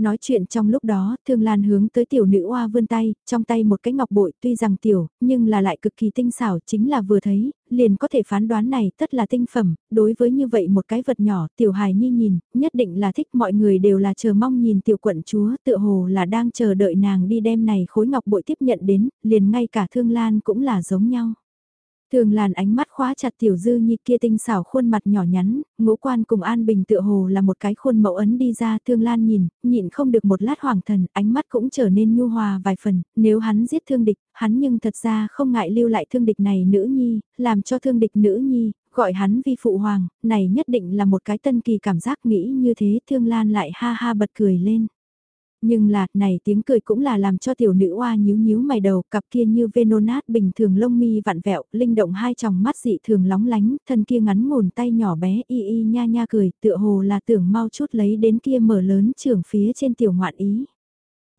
Nói chuyện trong lúc đó, Thương Lan hướng tới tiểu nữ oa vươn tay, trong tay một cái ngọc bội tuy rằng tiểu, nhưng là lại cực kỳ tinh xảo chính là vừa thấy, liền có thể phán đoán này tất là tinh phẩm, đối với như vậy một cái vật nhỏ tiểu hài nhi nhìn, nhất định là thích mọi người đều là chờ mong nhìn tiểu quận chúa tựa hồ là đang chờ đợi nàng đi đem này khối ngọc bội tiếp nhận đến, liền ngay cả Thương Lan cũng là giống nhau. Thường làn ánh mắt khóa chặt tiểu dư nhi kia tinh xảo khuôn mặt nhỏ nhắn, ngũ quan cùng an bình tựa hồ là một cái khuôn mẫu ấn đi ra thương lan nhìn, nhịn không được một lát hoàng thần, ánh mắt cũng trở nên nhu hòa vài phần, nếu hắn giết thương địch, hắn nhưng thật ra không ngại lưu lại thương địch này nữ nhi, làm cho thương địch nữ nhi, gọi hắn vi phụ hoàng, này nhất định là một cái tân kỳ cảm giác nghĩ như thế thương lan lại ha ha bật cười lên. Nhưng là, này tiếng cười cũng là làm cho tiểu nữ oa nhíu nhíu mày đầu, cặp kia như venonat bình thường lông mi vặn vẹo, linh động hai tròng mắt dị thường lóng lánh, thân kia ngắn ngủn tay nhỏ bé y y nha nha cười, tựa hồ là tưởng mau chút lấy đến kia mở lớn trưởng phía trên tiểu ngoạn ý.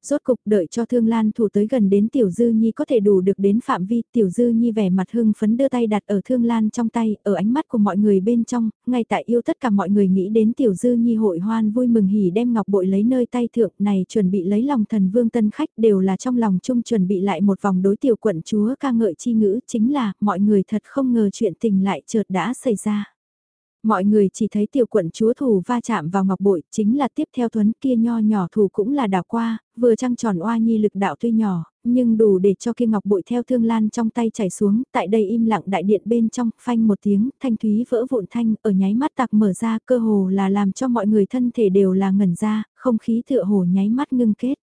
Rốt cục đợi cho Thương Lan thủ tới gần đến Tiểu Dư Nhi có thể đủ được đến phạm vi, Tiểu Dư Nhi vẻ mặt hưng phấn đưa tay đặt ở Thương Lan trong tay, ở ánh mắt của mọi người bên trong, ngay tại yêu tất cả mọi người nghĩ đến Tiểu Dư Nhi hội hoan vui mừng hỉ đem ngọc bội lấy nơi tay thượng này chuẩn bị lấy lòng thần vương tân khách đều là trong lòng chung chuẩn bị lại một vòng đối tiểu quận chúa ca ngợi chi ngữ chính là mọi người thật không ngờ chuyện tình lại chợt đã xảy ra. Mọi người chỉ thấy tiểu quận chúa thủ va chạm vào ngọc bội, chính là tiếp theo thuấn kia nho nhỏ thủ cũng là đảo qua, vừa trăng tròn oa nhi lực đạo tuy nhỏ, nhưng đủ để cho kia ngọc bội theo thương lan trong tay chảy xuống, tại đây im lặng đại điện bên trong, phanh một tiếng, thanh thúy vỡ vụn thanh, ở nháy mắt tạc mở ra cơ hồ là làm cho mọi người thân thể đều là ngẩn ra, không khí tựa hồ nháy mắt ngưng kết.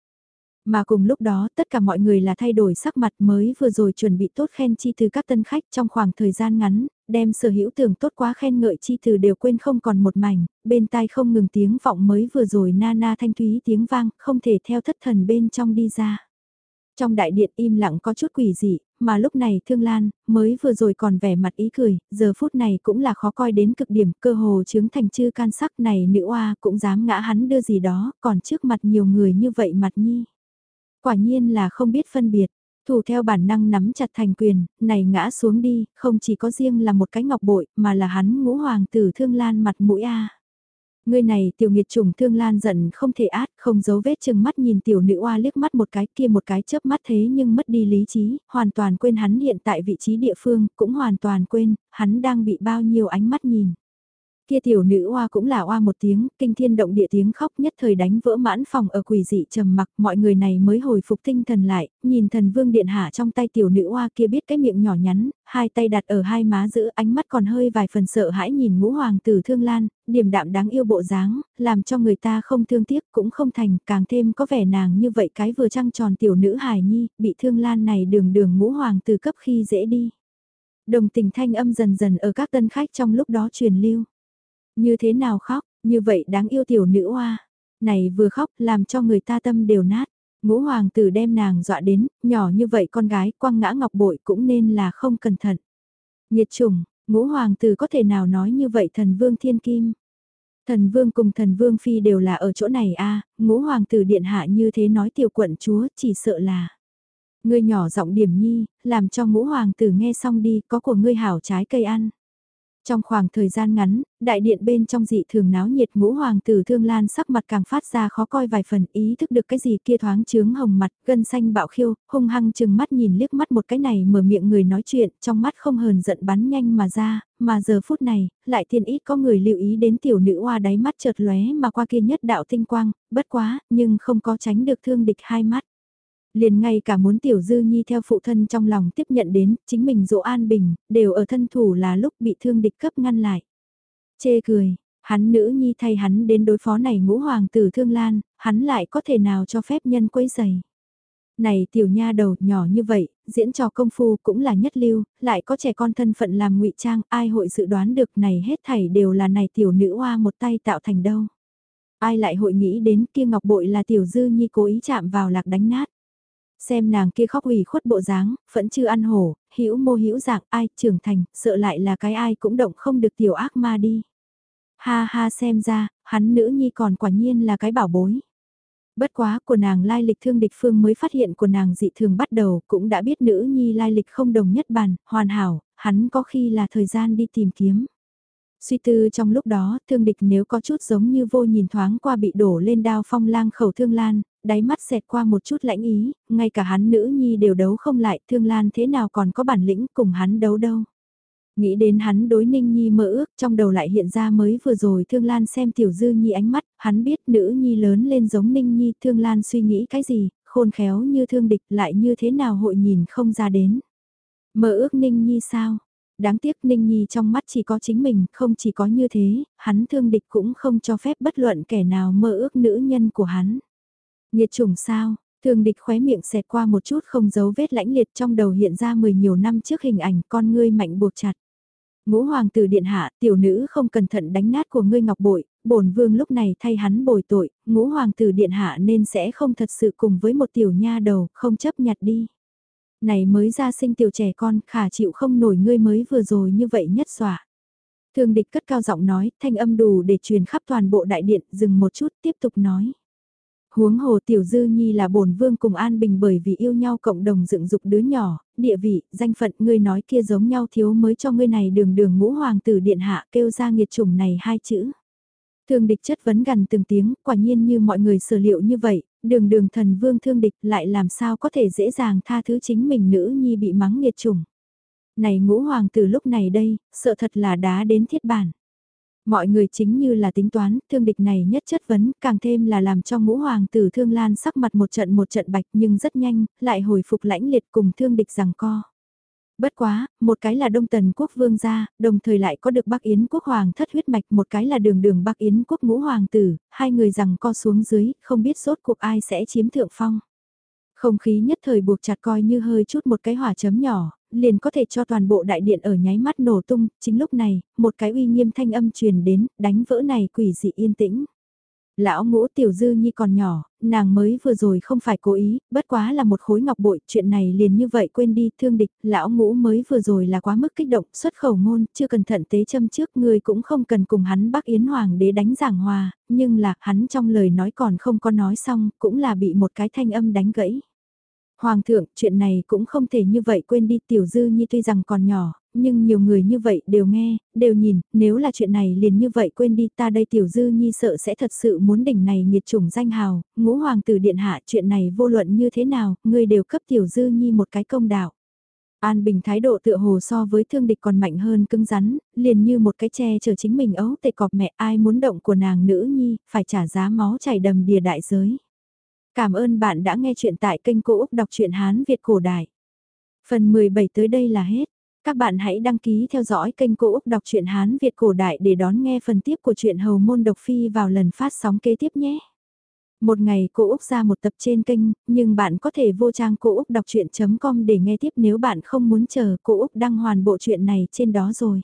Mà cùng lúc đó tất cả mọi người là thay đổi sắc mặt mới vừa rồi chuẩn bị tốt khen chi từ các tân khách trong khoảng thời gian ngắn, đem sở hữu tưởng tốt quá khen ngợi chi từ đều quên không còn một mảnh, bên tai không ngừng tiếng vọng mới vừa rồi na na thanh thúy tiếng vang, không thể theo thất thần bên trong đi ra. Trong đại điện im lặng có chút quỷ dị, mà lúc này Thương Lan, mới vừa rồi còn vẻ mặt ý cười, giờ phút này cũng là khó coi đến cực điểm, cơ hồ chứng thành chư can sắc này nữ oa cũng dám ngã hắn đưa gì đó, còn trước mặt nhiều người như vậy mặt nhi. Quả nhiên là không biết phân biệt, thủ theo bản năng nắm chặt thành quyền, này ngã xuống đi, không chỉ có riêng là một cái ngọc bội, mà là hắn ngũ hoàng tử Thương Lan mặt mũi a. Ngươi này tiểu nghiệt trùng thương lan giận không thể át, không giấu vết chừng mắt nhìn tiểu nữ oa liếc mắt một cái kia một cái chớp mắt thế nhưng mất đi lý trí, hoàn toàn quên hắn hiện tại vị trí địa phương, cũng hoàn toàn quên, hắn đang bị bao nhiêu ánh mắt nhìn. Kia tiểu nữ oa cũng là oa một tiếng, kinh thiên động địa tiếng khóc nhất thời đánh vỡ mãn phòng ở quỷ dị trầm mặc, mọi người này mới hồi phục tinh thần lại, nhìn thần vương điện hạ trong tay tiểu nữ oa kia biết cái miệng nhỏ nhắn, hai tay đặt ở hai má giữ ánh mắt còn hơi vài phần sợ hãi nhìn ngũ hoàng tử thương lan, điềm đạm đáng yêu bộ dáng, làm cho người ta không thương tiếc cũng không thành, càng thêm có vẻ nàng như vậy cái vừa trăng tròn tiểu nữ hài nhi, bị thương lan này đường đường ngũ hoàng tử cấp khi dễ đi. Đồng tình thanh âm dần dần ở các tân khách trong lúc đó truyền lưu. Như thế nào khóc, như vậy đáng yêu tiểu nữ oa. Này vừa khóc làm cho người ta tâm đều nát. Ngũ hoàng tử đem nàng dọa đến, nhỏ như vậy con gái quăng ngã ngọc bội cũng nên là không cẩn thận. Nhiệt trùng, ngũ hoàng tử có thể nào nói như vậy thần vương thiên kim. Thần vương cùng thần vương phi đều là ở chỗ này a ngũ hoàng tử điện hạ như thế nói tiểu quận chúa chỉ sợ là. Ngươi nhỏ giọng điểm nhi, làm cho ngũ hoàng tử nghe xong đi, có của ngươi hảo trái cây ăn. Trong khoảng thời gian ngắn, đại điện bên trong dị thường náo nhiệt ngũ hoàng tử thương lan sắc mặt càng phát ra khó coi vài phần ý thức được cái gì kia thoáng chướng hồng mặt, gân xanh bạo khiêu, hung hăng chừng mắt nhìn liếc mắt một cái này mở miệng người nói chuyện, trong mắt không hờn giận bắn nhanh mà ra, mà giờ phút này, lại thiên ít có người lưu ý đến tiểu nữ hoa đáy mắt chợt lóe mà qua kia nhất đạo tinh quang, bất quá, nhưng không có tránh được thương địch hai mắt. Liền ngay cả muốn Tiểu Dư Nhi theo phụ thân trong lòng tiếp nhận đến, chính mình dỗ an bình, đều ở thân thủ là lúc bị thương địch cấp ngăn lại. Chê cười, hắn nữ nhi thay hắn đến đối phó này ngũ hoàng tử thương lan, hắn lại có thể nào cho phép nhân quấy giày. Này tiểu nha đầu nhỏ như vậy, diễn trò công phu cũng là nhất lưu, lại có trẻ con thân phận làm ngụy trang, ai hội dự đoán được này hết thảy đều là này tiểu nữ hoa một tay tạo thành đâu. Ai lại hội nghĩ đến kia ngọc bội là tiểu dư nhi cố ý chạm vào lạc đánh nát. Xem nàng kia khóc ủy khuất bộ dáng, vẫn chưa ăn hổ, hữu mô hữu dạng ai trưởng thành, sợ lại là cái ai cũng động không được tiểu ác ma đi. Ha ha xem ra, hắn nữ nhi còn quả nhiên là cái bảo bối. Bất quá của nàng lai lịch thương địch phương mới phát hiện của nàng dị thường bắt đầu cũng đã biết nữ nhi lai lịch không đồng nhất bàn, hoàn hảo, hắn có khi là thời gian đi tìm kiếm. Suy tư trong lúc đó, thương địch nếu có chút giống như vô nhìn thoáng qua bị đổ lên đao phong lang khẩu thương lan, đáy mắt xẹt qua một chút lãnh ý, ngay cả hắn nữ nhi đều đấu không lại, thương lan thế nào còn có bản lĩnh cùng hắn đấu đâu. Nghĩ đến hắn đối ninh nhi mơ ước trong đầu lại hiện ra mới vừa rồi thương lan xem tiểu dư nhi ánh mắt, hắn biết nữ nhi lớn lên giống ninh nhi, thương lan suy nghĩ cái gì, khôn khéo như thương địch lại như thế nào hội nhìn không ra đến. Mơ ước ninh nhi sao? Đáng tiếc ninh nhi trong mắt chỉ có chính mình, không chỉ có như thế, hắn thương địch cũng không cho phép bất luận kẻ nào mơ ước nữ nhân của hắn. Nhiệt trùng sao, thường địch khóe miệng xẹt qua một chút không giấu vết lãnh liệt trong đầu hiện ra mười nhiều năm trước hình ảnh con ngươi mạnh buộc chặt. Ngũ hoàng tử điện hạ, tiểu nữ không cẩn thận đánh nát của ngươi ngọc bội, bổn vương lúc này thay hắn bồi tội, ngũ hoàng tử điện hạ nên sẽ không thật sự cùng với một tiểu nha đầu, không chấp nhặt đi. Này mới ra sinh tiểu trẻ con, khả chịu không nổi ngươi mới vừa rồi như vậy nhất xòa. Thường địch cất cao giọng nói, thanh âm đủ để truyền khắp toàn bộ đại điện, dừng một chút tiếp tục nói. Huống hồ Tiểu Dư Nhi là bổn vương cùng An Bình bởi vì yêu nhau cộng đồng dựng dục đứa nhỏ, địa vị, danh phận ngươi nói kia giống nhau thiếu mới cho ngươi này đường đường ngũ hoàng tử điện hạ kêu ra nghiệt chủng này hai chữ. Thương địch chất vấn gần từng tiếng, quả nhiên như mọi người sở liệu như vậy, đường đường thần vương thương địch lại làm sao có thể dễ dàng tha thứ chính mình nữ nhi bị mắng nghiệt chủng. Này ngũ hoàng tử lúc này đây, sợ thật là đá đến thiết bản. Mọi người chính như là tính toán, thương địch này nhất chất vấn, càng thêm là làm cho ngũ hoàng tử thương lan sắc mặt một trận một trận bạch nhưng rất nhanh, lại hồi phục lãnh liệt cùng thương địch rằng co. Bất quá, một cái là Đông Tần quốc vương gia, đồng thời lại có được Bắc Yến quốc hoàng thất huyết mạch, một cái là đường đường Bắc Yến quốc ngũ hoàng tử, hai người rằng co xuống dưới, không biết sốt cuộc ai sẽ chiếm thượng phong. Không khí nhất thời buộc chặt coi như hơi chút một cái hỏa chấm nhỏ, liền có thể cho toàn bộ đại điện ở nháy mắt nổ tung, chính lúc này, một cái uy nghiêm thanh âm truyền đến, đánh vỡ này quỷ dị yên tĩnh. Lão ngũ tiểu dư nhi còn nhỏ, nàng mới vừa rồi không phải cố ý, bất quá là một khối ngọc bội, chuyện này liền như vậy quên đi, thương địch, lão ngũ mới vừa rồi là quá mức kích động, xuất khẩu ngôn, chưa cẩn thận tế châm trước, người cũng không cần cùng hắn bắc yến hoàng đế đánh giảng hòa, nhưng là, hắn trong lời nói còn không có nói xong, cũng là bị một cái thanh âm đánh gãy. Hoàng thượng, chuyện này cũng không thể như vậy quên đi tiểu dư nhi tuy rằng còn nhỏ, nhưng nhiều người như vậy đều nghe, đều nhìn, nếu là chuyện này liền như vậy quên đi ta đây tiểu dư nhi sợ sẽ thật sự muốn đỉnh này nghiệt chủng danh hào, ngũ hoàng tử điện hạ chuyện này vô luận như thế nào, người đều cấp tiểu dư nhi một cái công đạo. An Bình thái độ tựa hồ so với thương địch còn mạnh hơn cứng rắn, liền như một cái che chở chính mình ấu tệ cọp mẹ ai muốn động của nàng nữ nhi, phải trả giá máu chảy đầm đìa đại giới. Cảm ơn bạn đã nghe chuyện tại kênh Cô Úc Đọc truyện Hán Việt Cổ Đại. Phần 17 tới đây là hết. Các bạn hãy đăng ký theo dõi kênh Cô Úc Đọc truyện Hán Việt Cổ Đại để đón nghe phần tiếp của truyện Hầu Môn Độc Phi vào lần phát sóng kế tiếp nhé. Một ngày cô Úc ra một tập trên kênh, nhưng bạn có thể vô trang cô Úc đọc chuyện.com để nghe tiếp nếu bạn không muốn chờ cô Úc đăng hoàn bộ truyện này trên đó rồi.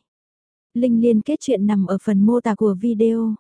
Linh liên kết chuyện nằm ở phần mô tả của video.